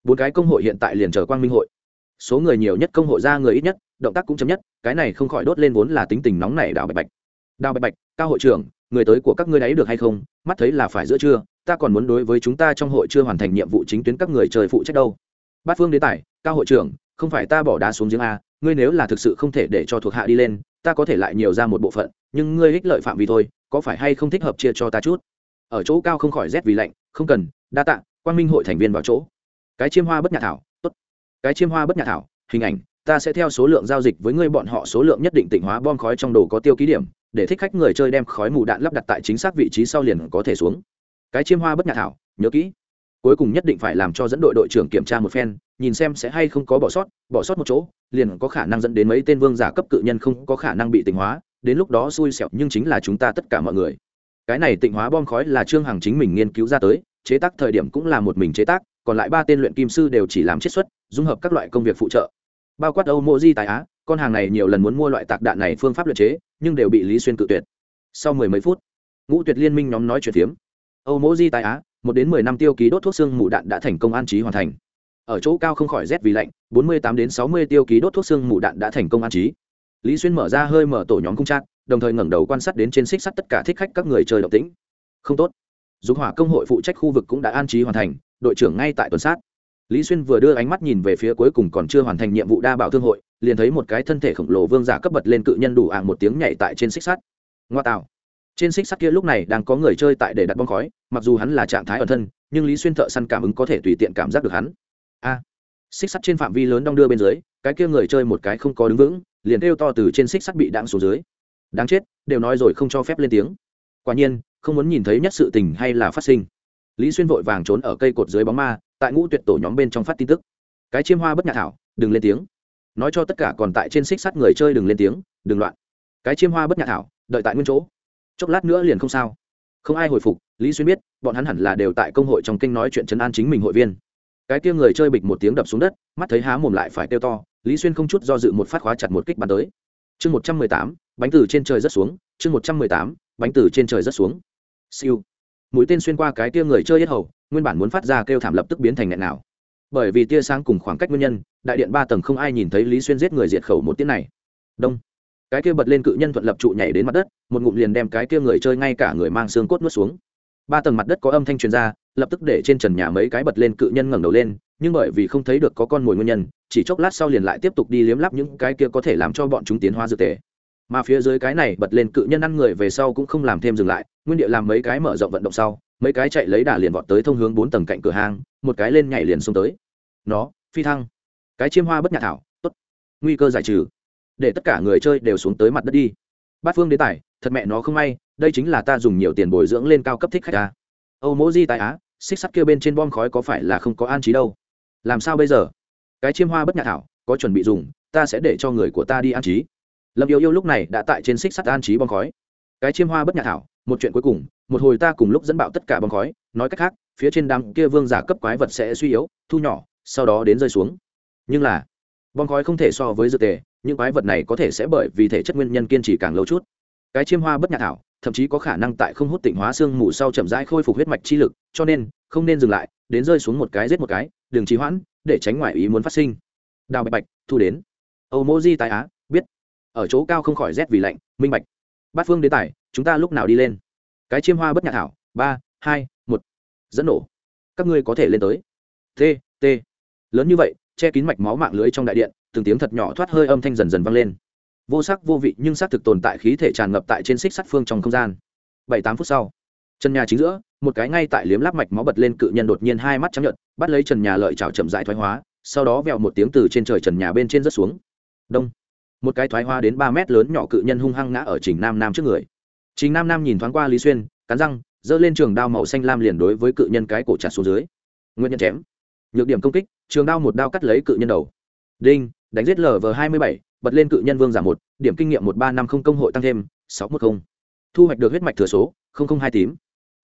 Bốn cái công hội hiện tại liền chờ quang minh hội. Số người nhiều nhất công hội ra người ít nhất, động tác cũng chấm nhất, cái này không khỏi đốt lên vốn là tính tình nóng này đào bạch bạch. Đào bạch bạch, cao hội trưởng, người tới của các ngươi đấy được hay không? Mắt thấy là phải giữa trưa, ta còn muốn đối với chúng ta trong hội chưa hoàn thành nhiệm vụ chính tuyến các người trời phụ trách đâu. Bát phương đến tài, cao hội trưởng, không phải ta bỏ đá xuống giếng a, ngươi nếu là thực sự không thể để cho thuộc hạ đi lên, ta có thể lại nhiều ra một bộ phận, nhưng ngươi ích lợi phạm vi thôi có phải hay không thích hợp chia cho ta chút? Ở chỗ cao không khỏi rét vì lạnh, không cần, đa tạ quan minh hội thành viên vào chỗ. Cái chiêm hoa bất nhà thảo, tốt. Cái chiêm hoa bất nhà thảo, hình ảnh, ta sẽ theo số lượng giao dịch với ngươi bọn họ số lượng nhất định tỉnh hóa bom khói trong đồ có tiêu ký điểm, để thích khách người chơi đem khói mù đạn lắp đặt tại chính xác vị trí sau liền có thể xuống. Cái chiêm hoa bất nhà thảo, nhớ kỹ. Cuối cùng nhất định phải làm cho dẫn đội đội trưởng kiểm tra một phen, nhìn xem sẽ hay không có bỏ sót bỏ sót một chỗ, liền có khả năng dẫn đến mấy tên vương giả cấp cự nhân không có khả năng bị tỉnh hóa đến lúc đó xui xẻo nhưng chính là chúng ta tất cả mọi người. Cái này tịnh hóa bom khói là trương hằng chính mình nghiên cứu ra tới, chế tác thời điểm cũng là một mình chế tác, còn lại ba tên luyện kim sư đều chỉ làm chiết xuất, dung hợp các loại công việc phụ trợ. Bao quát âu mộ di tại á, con hàng này nhiều lần muốn mua loại tạc đạn này phương pháp luyện chế, nhưng đều bị lý xuyên cự tuyệt. Sau mười mấy phút, ngũ tuyệt liên minh nhóm nói chuyện phiếm. Âu mộ di tại á, một đến mười năm tiêu ký đốt thuốc xương mù đạn đã thành công an trí hoàn thành. Ở chỗ cao không khỏi rét vì lạnh, bốn mươi tám đến sáu mươi tiêu ký đốt thuốc xương mù đạn đã thành công an trí lý xuyên mở ra hơi mở tổ nhóm cung trác đồng thời ngẩng đầu quan sát đến trên xích sắt tất cả thích khách các người chơi động tĩnh. Không tốt. Dục hỏa công hội phụ trách khu vực cũng đã an trí hoàn thành, đội trưởng ngay tại tuần sát. Lý xuyên vừa đưa ánh mắt nhìn về phía cuối cùng còn chưa hoàn thành nhiệm vụ đa bảo thương hội, liền thấy một cái thân thể khổng lồ vương giả cấp bật lên cự nhân đủ ạng một tiếng nhảy tại trên xích sắt. Ngoa tạo. Trên xích sắt kia lúc này đang có người chơi tại để đặt bom khói, mặc dù hắn là trạng thái ẩn thân, nhưng lý xuyên thợ săn cảm ứng có thể tùy tiện cảm giác được hắn. A. Xích sắt trên phạm vi lớn đong đưa bên dưới, cái kia người chơi một cái không có đứng vững liền kêu to từ trên xích sắt bị đạn xuống dưới. Đáng chết, đều nói rồi không cho phép lên tiếng. Quả nhiên, không muốn nhìn thấy nhất sự tình hay là phát sinh. Lý xuyên vội vàng trốn ở cây cột dưới bóng ma, tại ngũ tuyệt tổ nhóm bên trong phát tin tức. Cái chiêm hoa bất nhạc thảo, đừng lên tiếng. Nói cho tất cả còn tại trên xích sắt người chơi đừng lên tiếng, đừng loạn. Cái chiêm hoa bất nhạc thảo, đợi tại nguyên chỗ. Chốc lát nữa liền không sao. Không ai hồi phục, lý xuyên biết, bọn hắn hẳn là đều tại công hội trong kinh nói chuyện chấn an chính mình hội viên. Cái kia người chơi bịch một tiếng đập xuống đất, mắt thấy há mồm lại phải kêu to lý xuyên không chút do dự một phát khóa chặt một kích bắn tới. Chương một trăm mười tám, bánh từ trên trời rất xuống, chương một trăm mười tám, bánh từ trên trời rất xuống. Siêu. Mũi tên xuyên qua cái tia người chơi hết hầu, nguyên bản muốn phát ra kêu thảm lập tức biến thành nghẹn nào. Bởi vì tia sáng cùng khoảng cách nguyên nhân, đại điện ba tầng không ai nhìn thấy lý xuyên giết người diệt khẩu một tiếng này. Đông. Cái kia bật lên cự nhân thuận lập trụ nhảy đến mặt đất, một ngụm liền đem cái kia người chơi ngay cả người mang xương cốt nuốt xuống. Ba tầng mặt đất có âm thanh truyền ra, lập tức để trên trần nhà mấy cái bật lên cự nhân ngẩng đầu lên nhưng bởi vì không thấy được có con mồi nguyên nhân, chỉ chốc lát sau liền lại tiếp tục đi liếm lắp những cái kia có thể làm cho bọn chúng tiến hóa dược tề. Mà phía dưới cái này bật lên cự nhân ăn người về sau cũng không làm thêm dừng lại, nguyên địa làm mấy cái mở rộng vận động sau, mấy cái chạy lấy đà liền vọt tới thông hướng bốn tầng cạnh cửa hàng một cái lên nhảy liền xuống tới. Nó, phi thăng. Cái chiêm hoa bất nhạc thảo, tốt. Nguy cơ giải trừ. Để tất cả người chơi đều xuống tới mặt đất đi. Bát phương đế tài, thật mẹ nó không may, đây chính là ta dùng nhiều tiền bồi dưỡng lên cao cấp thích khách ta. Âu mỗ di tại á, xích sắt kia bên trên bom khói có phải là không có an trí đâu? Làm sao bây giờ? Cái chiêm hoa bất nhạc thảo, có chuẩn bị dùng, ta sẽ để cho người của ta đi an trí. Lâm yêu yêu lúc này đã tại trên xích sắt an trí bong khói. Cái chiêm hoa bất nhạc thảo, một chuyện cuối cùng, một hồi ta cùng lúc dẫn bạo tất cả bong khói, nói cách khác, phía trên đám kia vương giả cấp quái vật sẽ suy yếu, thu nhỏ, sau đó đến rơi xuống. Nhưng là bong khói không thể so với dược tề, những quái vật này có thể sẽ bởi vì thể chất nguyên nhân kiên trì càng lâu chút. Cái chiêm hoa bất nhạc thảo, thậm chí có khả năng tại không hút tịnh hóa xương mù sau chậm rãi khôi phục huyết mạch chi lực, cho nên, không nên dừng lại, đến rơi xuống một cái giết một cái đừng trì hoãn, để tránh ngoại ý muốn phát sinh. Đào bạch bạch, thu đến. Âu mô di tài á, biết. Ở chỗ cao không khỏi rét vì lạnh, minh bạch. Bát phương đến tài, chúng ta lúc nào đi lên? Cái chiêm hoa bất nhạc thảo, ba, hai, một. Dẫn nổ. Các ngươi có thể lên tới. T t. Lớn như vậy, che kín mạch máu mạng lưới trong đại điện, từng tiếng thật nhỏ thoát hơi âm thanh dần dần vang lên. Vô sắc, vô vị, nhưng xác thực tồn tại khí thể tràn ngập tại trên xích sắt phương trong không gian. Bảy, tám phút sau, chân nhà chính giữa một cái ngay tại liếm láp mạch máu bật lên cự nhân đột nhiên hai mắt chấp nhận bắt lấy trần nhà lợi chảo chậm dại thoái hóa, sau đó vẹo một tiếng từ trên trời trần nhà bên trên rớt xuống. Đông. Một cái thoái hóa đến ba mét lớn nhỏ cự nhân hung hăng ngã ở trình nam nam trước người. Trình nam nam nhìn thoáng qua lý xuyên, cắn răng, giơ lên trường đao màu xanh lam liền đối với cự nhân cái cổ chặt xuống dưới. Nguyên nhân chém. Nhược điểm công kích, trường đao một đao cắt lấy cự nhân đầu. Đinh, đánh giết lv hai mươi bảy, bật lên cự nhân vương giảm một, điểm kinh nghiệm một ba năm không công hội tăng thêm, sáu một không. Thu hoạch được huyết mạch thừa số hai tím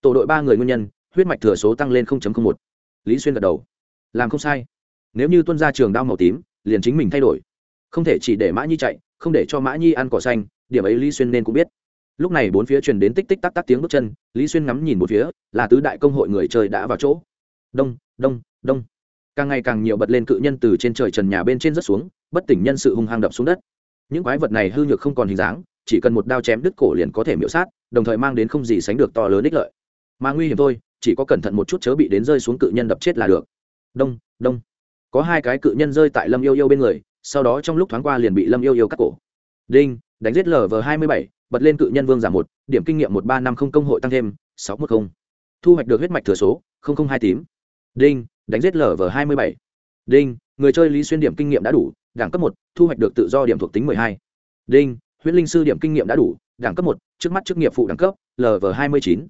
tổ đội ba người nguyên nhân, huyết mạch thừa số tăng lên một. Lý xuyên gật đầu. Làm không sai. Nếu như tuân ra trường đao màu tím, liền chính mình thay đổi. Không thể chỉ để mã nhi chạy, không để cho mã nhi ăn cỏ xanh, điểm ấy lý xuyên nên cũng biết. Lúc này bốn phía truyền đến tích tích tắc tắc tiếng bước chân, lý xuyên ngắm nhìn một phía, là tứ đại công hội người chơi đã vào chỗ. Đông đông đông. Càng ngày càng nhiều bật lên cự nhân từ trên trời trần nhà bên trên rất xuống, bất tỉnh nhân sự hung hăng đập xuống đất. Những quái vật này hư nhược không còn hình dáng, chỉ cần một đao chém đứt cổ liền có thể miễu sát, đồng thời mang đến không gì sánh được to lớn ích lợi mà nguy hiểm thôi, chỉ có cẩn thận một chút chớ bị đến rơi xuống cự nhân đập chết là được. Đông đông. Có hai cái cự nhân rơi tại lâm yêu yêu bên người, sau đó trong lúc thoáng qua liền bị lâm yêu yêu cắt cổ. Đinh, đánh giết lv hai mươi bảy, bật lên cự nhân vương giảm một, điểm kinh nghiệm một ba năm không công hội tăng thêm, sáu một không. Thu hoạch được huyết mạch thừa số hai tím. Đinh, đánh giết lv hai mươi bảy. Đinh, người chơi lý xuyên điểm kinh nghiệm đã đủ, đẳng cấp một, thu hoạch được tự do điểm thuộc tính mười hai. Đinh huyễn linh sư điểm kinh nghiệm đã đủ, đẳng cấp một, trước mắt chức nghiệp phụ đẳng cấp lv hai mươi chín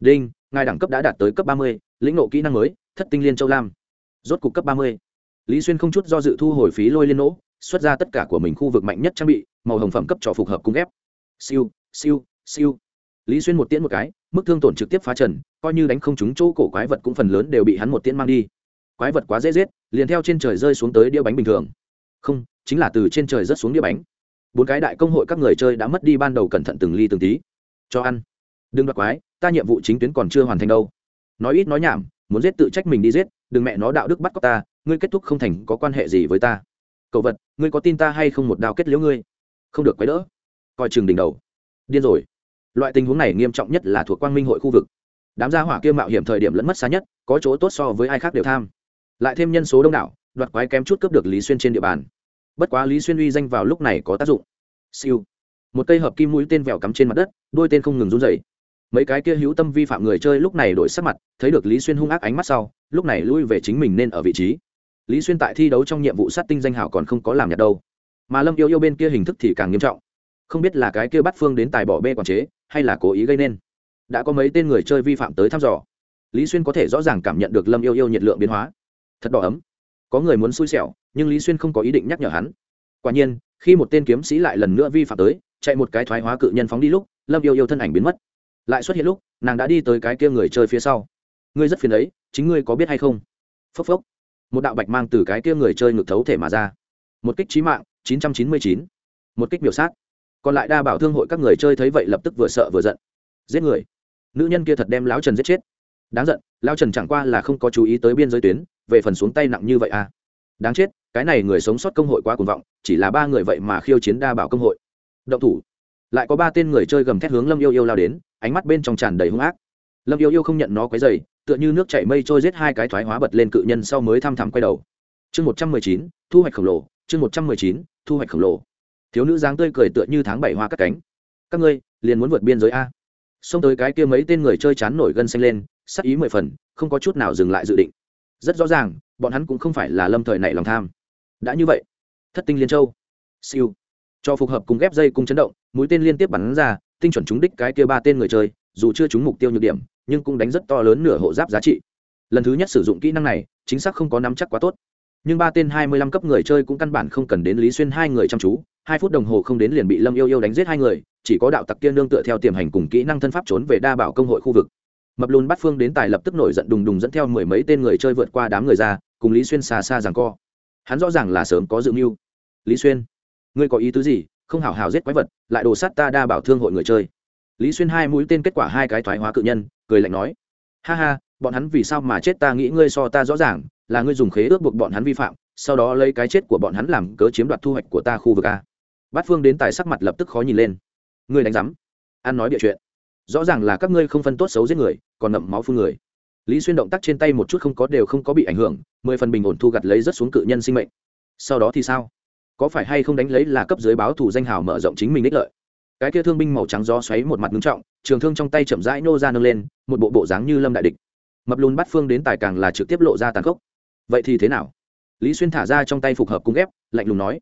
đinh, ngài đẳng cấp đã đạt tới cấp ba mươi, lĩnh nộ kỹ năng mới, thất tinh liên châu lam. Rốt cục cấp ba mươi. Lý xuyên không chút do dự thu hồi phí lôi liên nỗ, xuất ra tất cả của mình khu vực mạnh nhất trang bị, màu hồng phẩm cấp trò phục hợp cung ghép siêu siêu siêu. Lý xuyên một tiễn một cái, mức thương tổn trực tiếp phá trần, coi như đánh không trúng chỗ cổ quái vật cũng phần lớn đều bị hắn một tiễn mang đi. Quái vật quá dễ giết, liền theo trên trời rơi xuống tới đĩa bánh bình thường. Không, chính là từ trên trời rớt xuống đĩa bánh. Bốn cái đại công hội các người chơi đã mất đi ban đầu cẩn thận từng ly từng tí. Cho ăn đừng đoạt quái, ta nhiệm vụ chính tuyến còn chưa hoàn thành đâu. Nói ít nói nhảm, muốn giết tự trách mình đi giết, đừng mẹ nó đạo đức bắt cóc ta, ngươi kết thúc không thành có quan hệ gì với ta. Cậu vật, ngươi có tin ta hay không một đao kết liễu ngươi? Không được quấy đỡ. Coi chừng đỉnh đầu. Điên rồi. Loại tình huống này nghiêm trọng nhất là thuộc quang minh hội khu vực. Đám gia hỏa kia mạo hiểm thời điểm lẫn mất xa nhất, có chỗ tốt so với ai khác đều tham. Lại thêm nhân số đông đảo, đoạt quái kém chút cướp được lý xuyên trên địa bàn. Bất quá lý xuyên uy danh vào lúc này có tác dụng. Siêu. Một cây hợp kim mũi tên vẹo cắm trên mặt đất, đôi tên không ngừng run dày mấy cái kia hữu tâm vi phạm người chơi lúc này đổi sắc mặt, thấy được lý xuyên hung ác ánh mắt sau, lúc này lui về chính mình nên ở vị trí. Lý xuyên tại thi đấu trong nhiệm vụ sát tinh danh hảo còn không có làm nhặt đâu. Mà lâm yêu yêu bên kia hình thức thì càng nghiêm trọng. Không biết là cái kia bắt phương đến tài bỏ bê quản chế, hay là cố ý gây nên. Đã có mấy tên người chơi vi phạm tới thăm dò. Lý xuyên có thể rõ ràng cảm nhận được lâm yêu yêu nhiệt lượng biến hóa. Thật đỏ ấm. Có người muốn xui xẻo, nhưng lý xuyên không có ý định nhắc nhở hắn. Quả nhiên, khi một tên kiếm sĩ lại lần nữa vi phạm tới, chạy một cái thoái hóa cự nhân phóng đi lúc, lâm yêu yêu thân ảnh biến mất lại xuất hiện lúc, nàng đã đi tới cái kia người chơi phía sau. Ngươi rất phiền ấy chính ngươi có biết hay không? Phốc phốc. Một đạo bạch mang từ cái kia người chơi ngược thấu thể mà ra. Một kích trí mạng 999. một kích biểu sát. Còn lại đa bảo thương hội các người chơi thấy vậy lập tức vừa sợ vừa giận. Giết người. Nữ nhân kia thật đem lão trần giết chết. Đáng giận, lão trần chẳng qua là không có chú ý tới biên giới tuyến, về phần xuống tay nặng như vậy à? Đáng chết, cái này người sống sót công hội quá cuồng vọng, chỉ là ba người vậy mà khiêu chiến đa bảo công hội. Động thủ. Lại có ba tên người chơi gầm thét hướng lâm yêu yêu lao đến ánh mắt bên trong tràn đầy hung ác. Lâm yêu yêu không nhận nó quấy dày tựa như nước chảy mây trôi giết hai cái thoái hóa bật lên cự nhân sau mới thăm thẳm quay đầu. Chương một trăm mười chín, thu hoạch khổng lồ, chương một trăm mười chín, thu hoạch khổng lồ. Thiếu nữ dáng tươi cười tựa như tháng bảy hoa cắt cánh. Các ngươi, liền muốn vượt biên giới a. Xông tới cái kia mấy tên người chơi chán nổi gân xanh lên, sắc ý mười phần, không có chút nào dừng lại dự định. Rất rõ ràng, bọn hắn cũng không phải là lâm thời này lòng tham. Đã như vậy, thất tinh liên châu. Siêu. Cho phù hợp cùng ghép dây cung chấn động, mũi tên liên tiếp bắn ra tinh chuẩn trúng đích cái kia ba tên người chơi, dù chưa trúng mục tiêu nhược điểm, nhưng cũng đánh rất to lớn nửa hộ giáp giá trị. Lần thứ nhất sử dụng kỹ năng này, chính xác không có nắm chắc quá tốt. Nhưng ba tên hai mươi lăm cấp người chơi cũng căn bản không cần đến lý xuyên hai người chăm chú, hai phút đồng hồ không đến liền bị lâm yêu yêu đánh giết hai người, chỉ có đạo tặc kia nương tựa theo tiềm hành cùng kỹ năng thân pháp trốn về đa bảo công hội khu vực. Mập lùn bắt phương đến tài lập tức nổi giận đùng đùng dẫn theo mười mấy tên người chơi vượt qua đám người ra, cùng lý xuyên xa xa rằng co. Hắn rõ ràng là sớm có dự mưu. Lý xuyên, ngươi có ý tứ gì? Không hảo hảo giết quái vật, lại đổ sát ta đa bảo thương hội người chơi. Lý xuyên hai mũi tên kết quả hai cái thoái hóa cự nhân, cười lạnh nói, ha ha, bọn hắn vì sao mà chết ta nghĩ ngươi so ta rõ ràng, là ngươi dùng khế ước buộc bọn hắn vi phạm, sau đó lấy cái chết của bọn hắn làm cớ chiếm đoạt thu hoạch của ta khu vực a. Bát phương đến tài sắc mặt lập tức khó nhìn lên. Ngươi đánh rắm ăn nói địa chuyện. Rõ ràng là các ngươi không phân tốt xấu giết người, còn ngậm máu phun người. Lý xuyên động tác trên tay một chút không có đều không có bị ảnh hưởng, mười phần bình ổn thu gặt lấy rất xuống cự nhân sinh mệnh. Sau đó thì sao? Có phải hay không đánh lấy là cấp dưới báo thủ danh hào mở rộng chính mình đích lợi? Cái kia thương binh màu trắng gió xoáy một mặt ngưng trọng, trường thương trong tay chậm rãi nô ra nâng lên, một bộ bộ dáng như lâm đại địch. Mập lùn bắt phương đến tài càng là trực tiếp lộ ra tàn khốc. Vậy thì thế nào? Lý xuyên thả ra trong tay phục hợp cung ghép, lạnh lùng nói,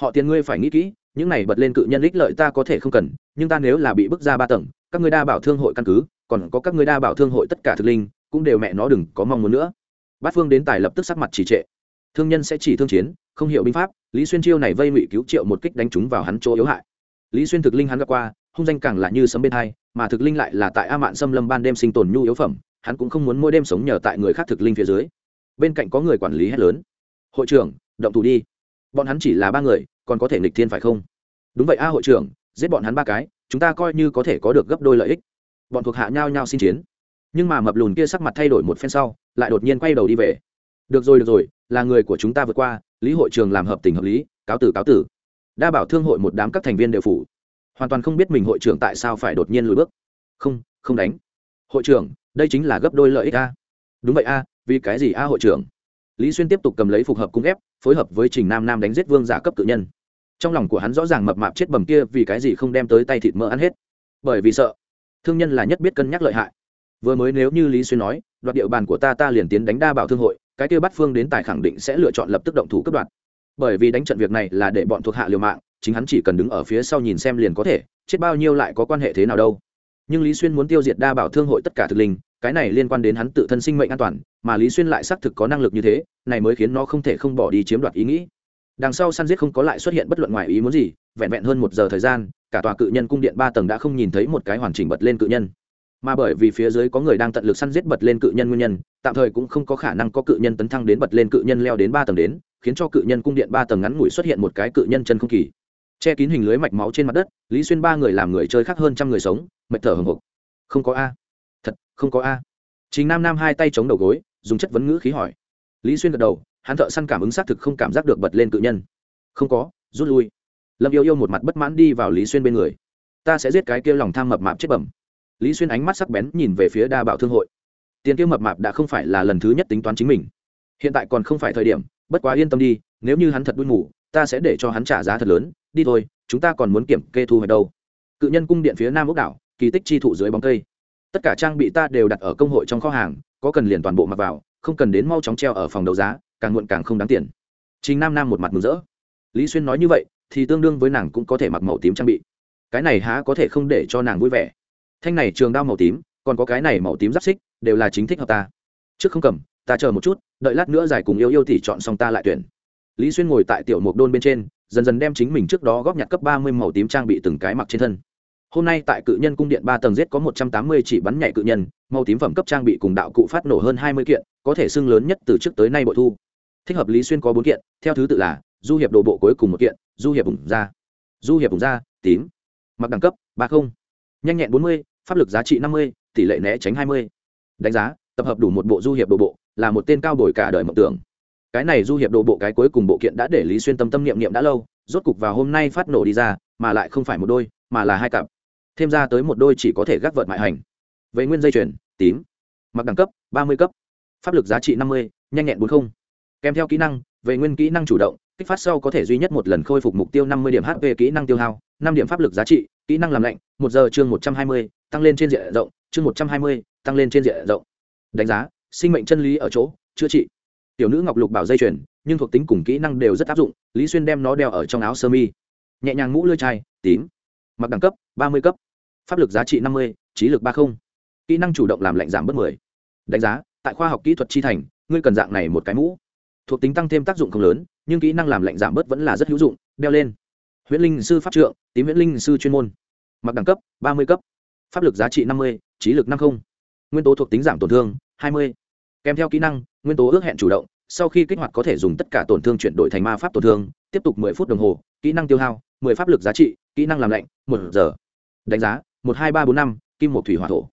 họ tiền ngươi phải nghĩ kỹ, những này bật lên cự nhân ích lợi ta có thể không cần, nhưng ta nếu là bị bước ra ba tầng, các ngươi đa bảo thương hội căn cứ, còn có các ngươi đa bảo thương hội tất cả thực linh, cũng đều mẹ nó đừng có mong muốn nữa. Bát phương đến tài lập tức sắc mặt trì trệ. Thương nhân sẽ chỉ thương chiến, không hiểu binh pháp lý xuyên chiêu này vây ngụy cứu triệu một kích đánh trúng vào hắn chỗ yếu hại. Lý xuyên thực linh hắn gặp qua, hung danh càng là như sấm bên hai, mà thực linh lại là tại a mạn xâm lâm ban đêm sinh tồn nhu yếu phẩm, hắn cũng không muốn mỗi đêm sống nhờ tại người khác thực linh phía dưới. Bên cạnh có người quản lý hết lớn. Hội trưởng, động thủ đi. Bọn hắn chỉ là ba người, còn có thể nghịch thiên phải không? Đúng vậy a, hội trưởng, giết bọn hắn ba cái, chúng ta coi như có thể có được gấp đôi lợi ích. Bọn thuộc hạ nhau nhau xin chiến. Nhưng mà mập lùn kia sắc mặt thay đổi một phen sau, lại đột nhiên quay đầu đi về được rồi được rồi, là người của chúng ta vượt qua, lý hội trường làm hợp tình hợp lý, cáo tử cáo tử. Đa bảo thương hội một đám các thành viên đều phủ. Hoàn toàn không biết mình hội trưởng tại sao phải đột nhiên lùi bước. Không không đánh. Hội trưởng, đây chính là gấp đôi lợi ích a. Đúng vậy a, vì cái gì a hội trưởng? Lý xuyên tiếp tục cầm lấy phục hợp cung ép, phối hợp với trình nam nam đánh giết vương giả cấp cự nhân. Trong lòng của hắn rõ ràng mập mạp chết bầm kia vì cái gì không đem tới tay thịt mỡ ăn hết. Bởi vì sợ, thương nhân là nhất biết cân nhắc lợi hại. Vừa mới nếu như lý xuyên nói, đoạt địa bàn của ta ta liền tiến đánh đa bảo thương hội cái kia bắt phương đến tài khẳng định sẽ lựa chọn lập tức động thủ cấp đoạt. Bởi vì đánh trận việc này là để bọn thuộc hạ liều mạng, chính hắn chỉ cần đứng ở phía sau nhìn xem liền có thể, chết bao nhiêu lại có quan hệ thế nào đâu. Nhưng lý xuyên muốn tiêu diệt đa bảo thương hội tất cả thực linh, cái này liên quan đến hắn tự thân sinh mệnh an toàn, mà lý xuyên lại xác thực có năng lực như thế, này mới khiến nó không thể không bỏ đi chiếm đoạt ý nghĩ. Đằng sau săn giết không có lại xuất hiện bất luận ngoài ý muốn gì, vẹn vẹn hơn một giờ thời gian, cả tòa cự nhân cung điện ba tầng đã không nhìn thấy một cái hoàn chỉnh bật lên cự nhân mà bởi vì phía dưới có người đang tận lực săn giết bật lên cự nhân nguyên nhân, tạm thời cũng không có khả năng có cự nhân tấn thăng đến bật lên cự nhân leo đến ba tầng đến, khiến cho cự nhân cung điện ba tầng ngắn ngủi xuất hiện một cái cự nhân chân không kỳ. Che kín hình lưới mạch máu trên mặt đất, lý xuyên ba người làm người chơi khác hơn trăm người sống, mệt thở hồng hộc. Không có a. Thật, không có a. Chính nam nam hai tay chống đầu gối, dùng chất vấn ngữ khí hỏi. Lý xuyên gật đầu, hắn thợ săn cảm ứng xác thực không cảm giác được bật lên cự nhân. Không có, rút lui. Lâm yêu yêu một mặt bất mãn đi vào lý xuyên bên người. Ta sẽ giết cái kia lòng tham mập mạp chết bẩm lý xuyên ánh mắt sắc bén nhìn về phía đa bảo thương hội. Tiền kia mập mạp đã không phải là lần thứ nhất tính toán chính mình. Hiện tại còn không phải thời điểm, bất quá yên tâm đi, nếu như hắn thật đuôi ngủ ta sẽ để cho hắn trả giá thật lớn, đi thôi, chúng ta còn muốn kiểm kê thu hoạch đâu. Cự nhân cung điện phía nam ốc đảo, kỳ tích chi thụ dưới bóng cây. Tất cả trang bị ta đều đặt ở công hội trong kho hàng, có cần liền toàn bộ mặc vào, không cần đến mau chóng treo ở phòng đấu giá, càng muộn càng không đáng tiền. Chính nam nam một mặt mừng rỡ. Lý xuyên nói như vậy, thì tương đương với nàng cũng có thể mặc màu tím trang bị. Cái này há có thể không để cho nàng vui vẻ thanh này trường đao màu tím còn có cái này màu tím giáp xích đều là chính thích hợp ta. Trước không cầm ta chờ một chút đợi lát nữa giải cùng yêu yêu thì chọn xong ta lại tuyển. Lý xuyên ngồi tại tiểu mục đôn bên trên dần dần đem chính mình trước đó góp nhặt cấp ba mươi màu tím trang bị từng cái mặc trên thân. Hôm nay tại cự nhân cung điện ba tầng giết có một trăm tám mươi chỉ bắn nhảy cự nhân màu tím phẩm cấp trang bị cùng đạo cụ phát nổ hơn hai mươi kiện có thể xưng lớn nhất từ trước tới nay bội thu. Thích hợp lý xuyên có bốn kiện theo thứ tự là du hiệp đồ bộ cuối cùng một kiện du hiệp ủng da, du hiệp ủng da tím. Mặc đẳng cấp ba không nhanh nhẹn bốn mươi, pháp lực giá trị năm mươi, tỷ lệ né tránh hai mươi. Đánh giá, tập hợp đủ một bộ du hiệp đồ bộ, là một tên cao bồi cả đời mộng tưởng. Cái này du hiệp đồ bộ cái cuối cùng bộ kiện đã để lý xuyên tâm tâm niệm niệm đã lâu, rốt cục vào hôm nay phát nổ đi ra, mà lại không phải một đôi, mà là hai cặp. Thêm ra tới một đôi chỉ có thể gác vợt mại hành. Về nguyên dây chuyền, tím. Mặc đẳng cấp, ba mươi cấp. Pháp lực giá trị năm mươi, nhanh nhẹn bốn mươi kèm theo kỹ năng, về nguyên kỹ năng chủ động, kích phát sau có thể duy nhất một lần khôi phục mục tiêu năm mươi điểm hp kỹ năng tiêu hao, năm điểm pháp lực giá trị kỹ năng làm lạnh, một giờ chương một trăm hai mươi, tăng lên trên diện rộng, chương một trăm hai mươi, tăng lên trên diện rộng. Đánh giá, sinh mệnh chân lý ở chỗ, chữa trị. Tiểu nữ ngọc lục bảo dây chuyền, nhưng thuộc tính cùng kỹ năng đều rất áp dụng, lý xuyên đem nó đeo ở trong áo sơ mi. Nhẹ nhàng mũ lưỡi chai, tím. Mặc đẳng cấp, ba mươi cấp. Pháp lực giá trị năm mươi, trí lực ba mươi kỹ năng chủ động làm lạnh giảm bớt mười. Đánh giá, tại khoa học kỹ thuật chi thành, ngươi cần dạng này một cái mũ. Thuộc tính tăng thêm tác dụng không lớn, nhưng kỹ năng làm lạnh giảm bớt vẫn là rất hữu dụng, đeo lên huyễn linh sư pháp trượng, tím huyễn linh sư chuyên môn. Mặc đẳng cấp, ba mươi cấp. Pháp lực giá trị năm mươi, trí lực năm không. Nguyên tố thuộc tính giảm tổn thương, hai mươi. Kèm theo kỹ năng, nguyên tố ước hẹn chủ động, sau khi kích hoạt có thể dùng tất cả tổn thương chuyển đổi thành ma pháp tổn thương, tiếp tục mười phút đồng hồ, kỹ năng tiêu hao, mười pháp lực giá trị, kỹ năng làm lạnh, một giờ. Đánh giá, một hai ba bốn năm, kim một thủy hỏa thổ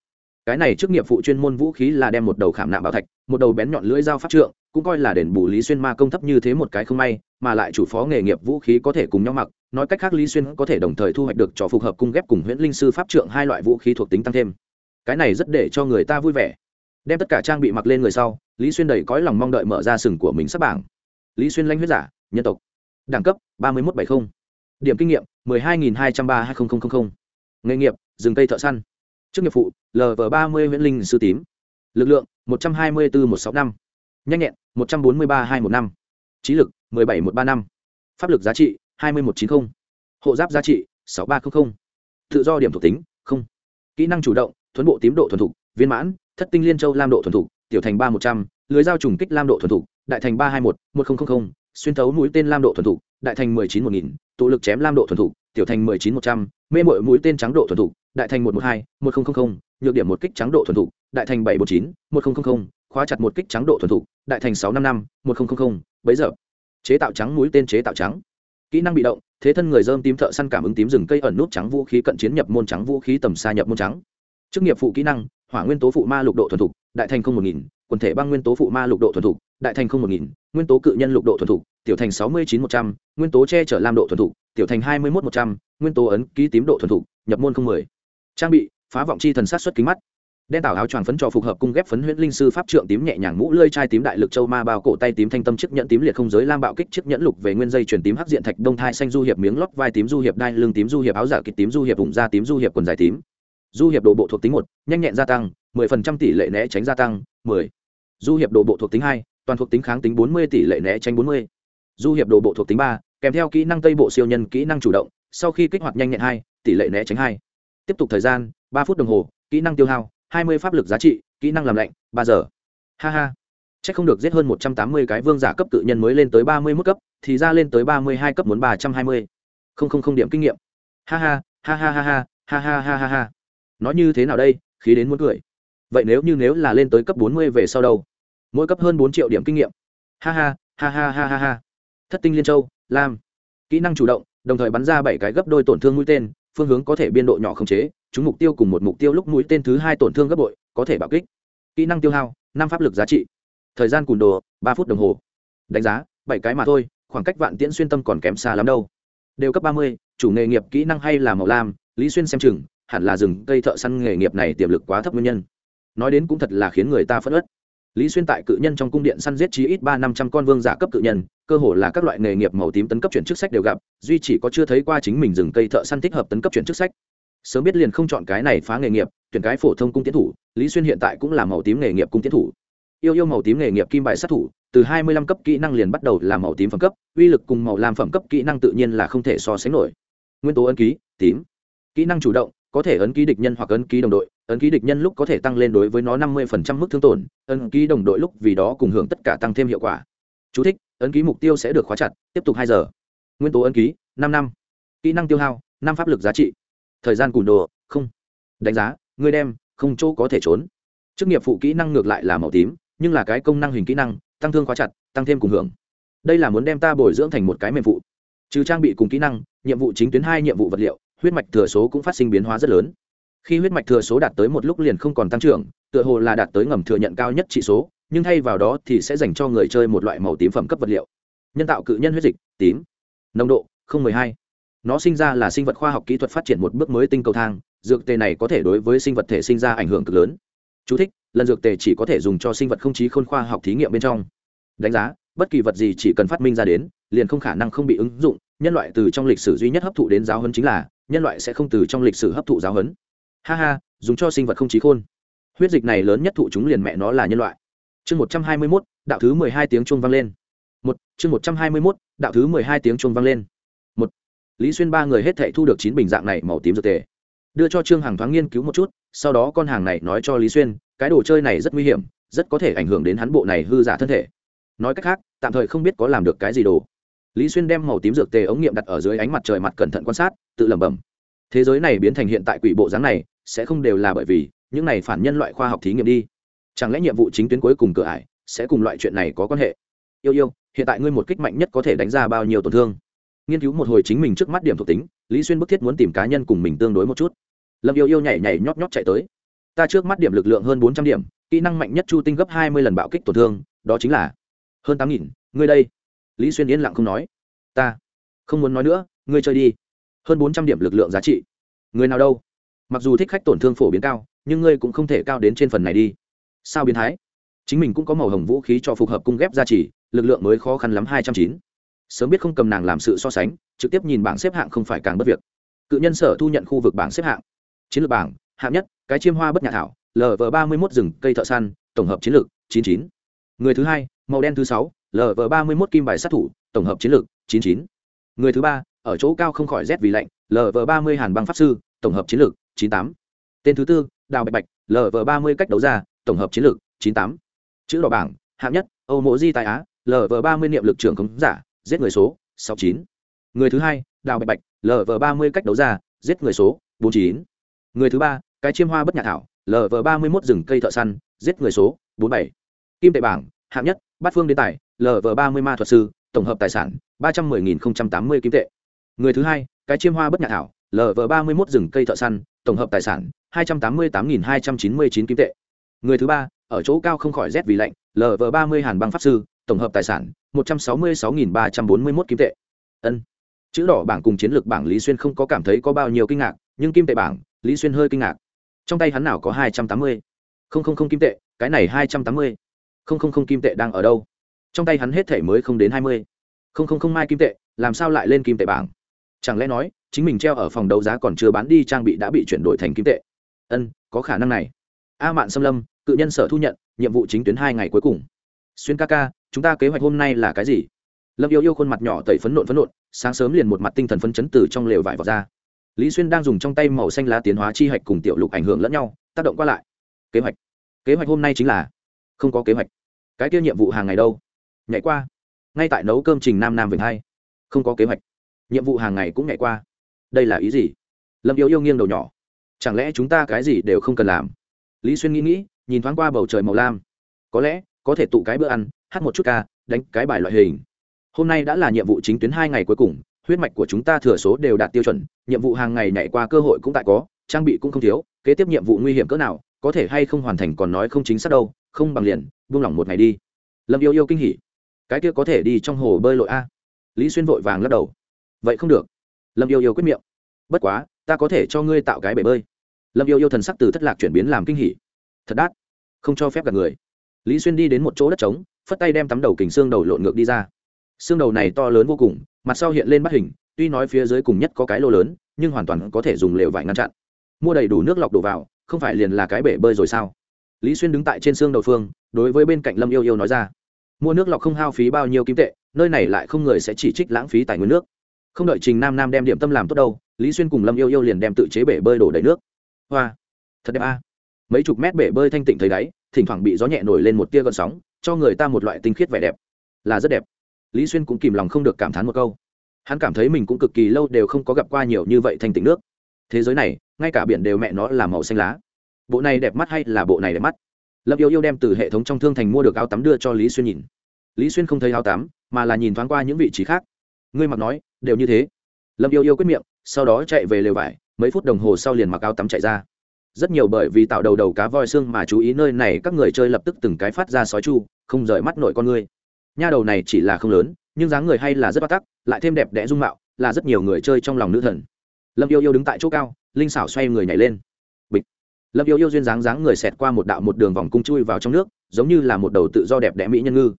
cái này trước nghiệp phụ chuyên môn vũ khí là đem một đầu khảm nạm bảo thạch, một đầu bén nhọn lưỡi dao pháp trượng, cũng coi là đền bù lý xuyên ma công thấp như thế một cái không may, mà lại chủ phó nghề nghiệp vũ khí có thể cùng nhau mặc, nói cách khác lý xuyên có thể đồng thời thu hoạch được cho phù hợp cung ghép cùng huyễn linh sư pháp trượng hai loại vũ khí thuộc tính tăng thêm. Cái này rất để cho người ta vui vẻ. Đem tất cả trang bị mặc lên người sau, lý xuyên đầy cõi lòng mong đợi mở ra sừng của mình sắp bảng. Lý xuyên lanh huyết giả, nhân tộc. Đẳng cấp, ba mươi một bảy mươi điểm kinh nghiệm một mươi hai nghìn hai trăm ba hai nghìn nghề nghiệp, rừng cây thợ săn chức nghiệp phụ lv ba mươi nguyễn linh sư tím. Lực lượng, một trăm hai mươi bốn một sáu năm. Nhanh nhẹn, một trăm bốn mươi ba hai một năm. Trí lực một mươi bảy một ba năm. Pháp lực giá trị, hai mươi một chín mươi hộ giáp giá trị, sáu ba trăm linh tự do điểm thuộc tính, không. Kỹ năng chủ động thuấn bộ tím độ thuần thục, viên mãn, thất tinh liên châu lam độ thuần thục, tiểu thành ba một trăm, lưới dao trùng kích lam độ thuần thục, đại thành ba hai một một nghìn xuyên thấu mũi tên lam độ thuần thục, đại thành mười chín một nghìn, tụ lực chém lam độ thuần thục tiểu thành mười chín một trăm, mê mội mũi tên trắng độ thuần thục, đại thành một một hai, một nghìn nhược điểm một kích trắng độ thuần thục, đại thành bảy một chín, một nghìn khóa chặt một kích trắng độ thuần thục, đại thành sáu năm năm, một nghìn bấy giờ. Chế tạo trắng mũi tên chế tạo trắng. Kỹ năng bị động, thế thân người dơm tím thợ săn cảm ứng tím rừng cây ẩn nút trắng vũ khí cận chiến nhập môn trắng vũ khí tầm xa nhập môn trắng. Chức nghiệp phụ kỹ năng, hỏa nguyên tố phụ ma lục độ thuần thục, đại thành không một nghìn, quần thể băng nguyên tố phụ ma lục độ thuần thục, đại thành không một nghìn, nguyên tố cự nhân lục độ thuần thục tiểu thành sáu mươi chín một trăm, nguyên tố che chở lam độ thuần thục, tiểu thành hai mươi một một trăm, nguyên tố ấn ký tím độ thuần thục, nhập môn không mười. Trang bị, phá vọng chi thần sát xuất kính mắt. Đen tảo áo choàng phấn trò phục hợp cung ghép phấn huyễn linh sư pháp trượng tím nhẹ nhàng mũ lơi chai tím đại lực châu ma bao cổ tay tím thanh tâm chiếc nhẫn tím liệt không giới lam bạo kích chiếc nhẫn lục về nguyên dây chuyển tím hắc diện thạch đông thai xanh du hiệp miếng lót vai tím du hiệp đai lưng tím du hiệp áo giả kịch tím du hiệp vùng da tím du hiệp quần dài tím. Du hiệp đồ bộ thuộc tính một, nhanh nhẹn gia tăng, mười phần trăm tỷ lệ né tránh gia tăng, mười. Du hiệp đồ bộ thuộc tính hai, toàn thuộc tính kháng tính bốn mươi tỷ lệ né tránh bốn mươi du hiệp đồ bộ thuộc tính ba, kèm theo kỹ năng tây bộ siêu nhân kỹ năng chủ động, sau khi kích hoạt nhanh nhẹn hai, tỷ lệ né tránh hai. Tiếp tục thời gian, ba phút đồng hồ, kỹ năng tiêu hao, hai mươi pháp lực giá trị, kỹ năng làm lạnh, ba giờ. Ha ha. C h ắ c không được giết hơn một trăm tám mươi cái vương giả cấp cự nhân mới lên tới ba mươi mức cấp, thì ra lên tới ba mươi hai cấp muốn ba trăm hai mươi. Không không không điểm kinh nghiệm. Ha ha ha ha ha ha ha ha ha ha ha. Nói như thế nào đây, khí đến muốn cười. Vậy nếu như nếu là lên tới cấp bốn mươi về sau đâu? Mỗi cấp hơn bốn triệu điểm kinh nghiệm. Ha ha ha ha ha ha ha thất tinh liên châu, lam. Kỹ năng chủ động, đồng thời bắn ra bảy cái gấp đôi tổn thương mũi tên, phương hướng có thể biên độ nhỏ khống chế, chúng mục tiêu cùng một mục tiêu lúc mũi tên thứ hai tổn thương gấp bội, có thể bạo kích. Kỹ năng tiêu hao, năm pháp lực giá trị. Thời gian cùn đồ, ba phút đồng hồ. Đánh giá, bảy cái mà thôi, khoảng cách vạn tiễn xuyên tâm còn kém xa lắm đâu. Đều cấp ba mươi, chủ nghề nghiệp kỹ năng hay là màu lam, lý xuyên xem chừng, hẳn là rừng cây thợ săn nghề nghiệp này tiềm lực quá thấp nguyên nhân. Nói đến cũng thật là khiến người ta phẫn ớt lý xuyên tại cự nhân trong cung điện săn giết chí ít ba năm trăm con vương giả cấp cự nhân, cơ hồ là các loại nghề nghiệp màu tím tấn cấp chuyển chức sách đều gặp, duy chỉ có chưa thấy qua chính mình rừng cây thợ săn thích hợp tấn cấp chuyển chức sách. Sớm biết liền không chọn cái này phá nghề nghiệp, tuyển cái phổ thông cung tiến thủ, lý xuyên hiện tại cũng là màu tím nghề nghiệp cung tiến thủ. Yêu yêu màu tím nghề nghiệp kim bài sát thủ, từ hai mươi lăm cấp kỹ năng liền bắt đầu là màu tím phẩm cấp, uy lực cùng màu làm phẩm cấp kỹ năng tự nhiên là không thể so sánh nổi. Nguyên tố ấn ký, tím. Kỹ năng chủ động, có thể ấn ký địch nhân hoặc ấn ký đồng đội ấn ký địch nhân lúc có thể tăng lên đối với nó năm mươi mức thương tổn ấn ký đồng đội lúc vì đó cùng hưởng tất cả tăng thêm hiệu quả. Chú thích, ấn ký mục tiêu sẽ được khóa chặt tiếp tục hai giờ. Nguyên tố ấn ký năm năm. Kỹ năng tiêu hao năm pháp lực giá trị. Thời gian cùn đồ không. Đánh giá người đem không chỗ có thể trốn. Chức nghiệp phụ kỹ năng ngược lại là màu tím nhưng là cái công năng hình kỹ năng tăng thương khóa chặt tăng thêm cùng hưởng. Đây là muốn đem ta bồi dưỡng thành một cái mềm phụ. Trừ trang bị cùng kỹ năng nhiệm vụ chính tuyến hai nhiệm vụ vật liệu huyết mạch thừa số cũng phát sinh biến hóa rất lớn khi huyết mạch thừa số đạt tới một lúc liền không còn tăng trưởng tựa hồ là đạt tới ngầm thừa nhận cao nhất trị số nhưng thay vào đó thì sẽ dành cho người chơi một loại màu tím phẩm cấp vật liệu. Nhân tạo cự nhân huyết dịch tím. Nồng độ không mười hai. Nó sinh ra là sinh vật khoa học kỹ thuật phát triển một bước mới tinh cầu thang dược tề này có thể đối với sinh vật thể sinh ra ảnh hưởng cực lớn. Chú thích, lần dược tề chỉ có thể dùng cho sinh vật không trí khôn khoa học thí nghiệm bên trong. Đánh giá bất kỳ vật gì chỉ cần phát minh ra đến liền không khả năng không bị ứng dụng nhân loại từ trong lịch sử duy nhất hấp thụ đến giáo hấn chính là nhân loại sẽ không từ trong lịch sử hấp thụ giáo hấn ha ha, dùng cho sinh vật không chí khôn. Huyết dịch này lớn nhất thụ chúng liền mẹ nó là nhân loại. Chương một trăm hai mươi mốt, đạo thứ mười hai tiếng chuông vang lên. Một, chương một trăm hai mươi mốt, đạo thứ mười hai tiếng chuông vang lên. Một, lý xuyên ba người hết thệ thu được chín bình dạng này màu tím dược tề. Đưa cho trương hàng thoáng nghiên cứu một chút, sau đó con hàng này nói cho lý xuyên, cái đồ chơi này rất nguy hiểm, rất có thể ảnh hưởng đến hắn bộ này hư giả thân thể. Nói cách khác, tạm thời không biết có làm được cái gì đồ. Lý xuyên đem màu tím dược tề ống nghiệm đặt ở dưới ánh mặt trời mặt cẩn thận quan sát, tự lẩm bẩm thế giới này biến thành hiện tại quỷ bộ dáng này, sẽ không đều là bởi vì những này phản nhân loại khoa học thí nghiệm đi. Chẳng lẽ nhiệm vụ chính tuyến cuối cùng cửa ải sẽ cùng loại chuyện này có quan hệ? Yêu yêu, hiện tại ngươi một kích mạnh nhất có thể đánh ra bao nhiêu tổn thương? Nghiên cứu một hồi chính mình trước mắt điểm thuộc tính, lý xuyên bức thiết muốn tìm cá nhân cùng mình tương đối một chút. Lâm yêu yêu nhảy nhảy nhót nhót chạy tới. Ta trước mắt điểm lực lượng hơn bốn trăm điểm, kỹ năng mạnh nhất chu tinh gấp hai mươi lần bạo kích tổn thương, đó chính là hơn tám nghìn, ngươi đây. Lý xuyên yên lặng không nói. Ta không muốn nói nữa, ngươi chơi đi hơn bốn trăm điểm lực lượng giá trị. Người nào đâu? Mặc dù thích khách tổn thương phổ biến cao, nhưng ngươi cũng không thể cao đến trên phần này đi. Sao biến thái? Chính mình cũng có màu hồng vũ khí cho phù hợp cung ghép gia trì, lực lượng mới khó khăn lắm hai trăm chín. Sớm biết không cầm nàng làm sự so sánh, trực tiếp nhìn bảng xếp hạng không phải càng bất việc. Cự nhân sở thu nhận khu vực bảng xếp hạng. Chiến lược bảng, hạng nhất, cái chiêm hoa bất nhà thảo lv ba mươi một rừng, cây thợ săn, tổng hợp chiến lược, chín chín. Người thứ hai, màu đen thứ sáu lv ba mươi một kim bài sát thủ, tổng hợp chiến lược, chín chín. Người thứ ba ở chỗ cao không khỏi rét vì lạnh lv ba mươi hàn băng pháp sư, tổng hợp chiến lược, chín tám. Tên thứ tư, đào bạch bạch lv ba mươi cách đấu ra tổng hợp chiến lược, chín tám. Chữ đỏ bảng, hạng nhất, âu mộ di tài á lv ba mươi niệm lực trưởng khống giả, giết người số, sáu chín. Người thứ hai, đào bạch bạch lv ba mươi cách đấu ra giết người số, bốn chín. Người thứ ba, cái chiêm hoa bất nhạc thảo lv ba mươi mốt rừng cây thợ săn, giết người số, bốn bảy. Kim tệ bảng, hạng nhất, bát phương đến tài lv ba mươi ma thuật sư, tổng hợp tài sản, ba trăm mười nghìn tám mươi kim tệ người thứ hai, cái chiêm hoa bất nhạc thảo lv ba mươi mốt rừng cây thợ săn, tổng hợp tài sản, hai trăm tám mươi tám nghìn hai trăm chín mươi chín kim tệ. Người thứ ba, ở chỗ cao không khỏi rét vì lạnh lv ba mươi hàn băng pháp sư, tổng hợp tài sản, một trăm sáu mươi sáu nghìn ba trăm bốn mươi mốt kim tệ. Ân. Chữ đỏ bảng cùng chiến lược bảng lý xuyên không có cảm thấy có bao nhiêu kinh ngạc, nhưng kim tệ bảng, lý xuyên hơi kinh ngạc. Trong tay hắn nào có hai trăm tám mươi? Không không không kim tệ, cái này hai trăm tám mươi. Không không không kim tệ đang ở đâu? Trong tay hắn hết thể mới không đến hai mươi. Không không không mai kim tệ, làm sao lại lên kim tệ bảng? Chẳng lẽ nói, chính mình treo ở phòng đấu giá còn chưa bán đi trang bị đã bị chuyển đổi thành kim tệ? Ân, có khả năng này. A mạn xâm lâm, cự nhân sở thu nhận, nhiệm vụ chính tuyến hai ngày cuối cùng. Xuyên ca ca, chúng ta kế hoạch hôm nay là cái gì? Lâm yêu yêu khuôn mặt nhỏ tẩy phấn nộn phấn nộn, sáng sớm liền một mặt tinh thần phấn chấn từ trong lều vải vào ra. Lý xuyên đang dùng trong tay màu xanh lá tiến hóa chi hạch cùng tiểu lục ảnh hưởng lẫn nhau, tác động qua lại. Kế hoạch. Kế hoạch hôm nay chính là không có kế hoạch. Cái kia nhiệm vụ hàng ngày đâu? Nhảy qua. Ngay tại nấu cơm trình nam nam vịnh hai. Không có kế hoạch nhiệm vụ hàng ngày cũng ngày qua. Đây là ý gì? Lâm yêu yêu nghiêng đầu nhỏ. Chẳng lẽ chúng ta cái gì đều không cần làm? Lý xuyên nghĩ nghĩ, nhìn thoáng qua bầu trời màu lam. Có lẽ, có thể tụ cái bữa ăn, hát một chút ca, đánh cái bài loại hình. Hôm nay đã là nhiệm vụ chính tuyến hai ngày cuối cùng, huyết mạch của chúng ta thừa số đều đạt tiêu chuẩn, nhiệm vụ hàng ngày nhảy qua cơ hội cũng tại có, trang bị cũng không thiếu, kế tiếp nhiệm vụ nguy hiểm cỡ nào, có thể hay không hoàn thành còn nói không chính xác đâu, không bằng liền, buông lỏng một ngày đi. Lâm yêu yêu kinh hỉ. Cái kia có thể đi trong hồ bơi lội a. Lý xuyên vội vàng lắc đầu vậy không được. Lâm yêu yêu quyết miệng. Bất quá, ta có thể cho ngươi tạo cái bể bơi. Lâm yêu yêu thần sắc từ thất lạc chuyển biến làm kinh hỉ. Thật đắt không cho phép gặp người. Lý xuyên đi đến một chỗ đất trống, phất tay đem tắm đầu kình xương đầu lộn ngược đi ra. Xương đầu này to lớn vô cùng, mặt sau hiện lên bắt hình, tuy nói phía dưới cùng nhất có cái lô lớn, nhưng hoàn toàn có thể dùng lều vải ngăn chặn. Mua đầy đủ nước lọc đổ vào, không phải liền là cái bể bơi rồi sao? Lý xuyên đứng tại trên xương đầu phương, đối với bên cạnh lâm yêu yêu nói ra. Mua nước lọc không hao phí bao nhiêu kim tệ, nơi này lại không người sẽ chỉ trích lãng phí tài nguyên nước không đợi trình nam nam đem điểm tâm làm tốt đâu, lý xuyên cùng lâm yêu yêu liền đem tự chế bể bơi đổ đầy nước. Hoa, thật đẹp a. Mấy chục mét bể bơi thanh tịnh thấy đáy, thỉnh thoảng bị gió nhẹ nổi lên một tia gợn sóng, cho người ta một loại tinh khiết vẻ đẹp. Là rất đẹp. Lý xuyên cũng kìm lòng không được cảm thán một câu. Hắn cảm thấy mình cũng cực kỳ lâu đều không có gặp qua nhiều như vậy thanh tịnh nước. Thế giới này, ngay cả biển đều mẹ nó là màu xanh lá. Bộ này đẹp mắt hay là bộ này đẹp mắt? Lâm yêu yêu đem từ hệ thống trong thương thành mua được áo tắm đưa cho lý xuyên nhìn. Lý xuyên không thấy áo tắm, mà là nhìn thoáng qua những vị trí khác. Ngươi mặc nói đều như thế. Lâm yêu yêu quyết miệng, sau đó chạy về lều vải, mấy phút đồng hồ sau liền mặc áo tắm chạy ra. Rất nhiều bởi vì tạo đầu đầu cá voi xương mà chú ý nơi này, các người chơi lập tức từng cái phát ra sói chu, không rời mắt nội con ngươi nha đầu này chỉ là không lớn, nhưng dáng người hay là rất bắt tắc, lại thêm đẹp đẽ dung mạo, là rất nhiều người chơi trong lòng nữ thần. Lâm yêu yêu đứng tại chỗ cao, linh xảo xoay người nhảy lên. Bịch. Lâm yêu yêu duyên dáng dáng người xẹt qua một đạo một đường vòng cung chui vào trong nước, giống như là một đầu tự do đẹp đẽ mỹ nhân ngư.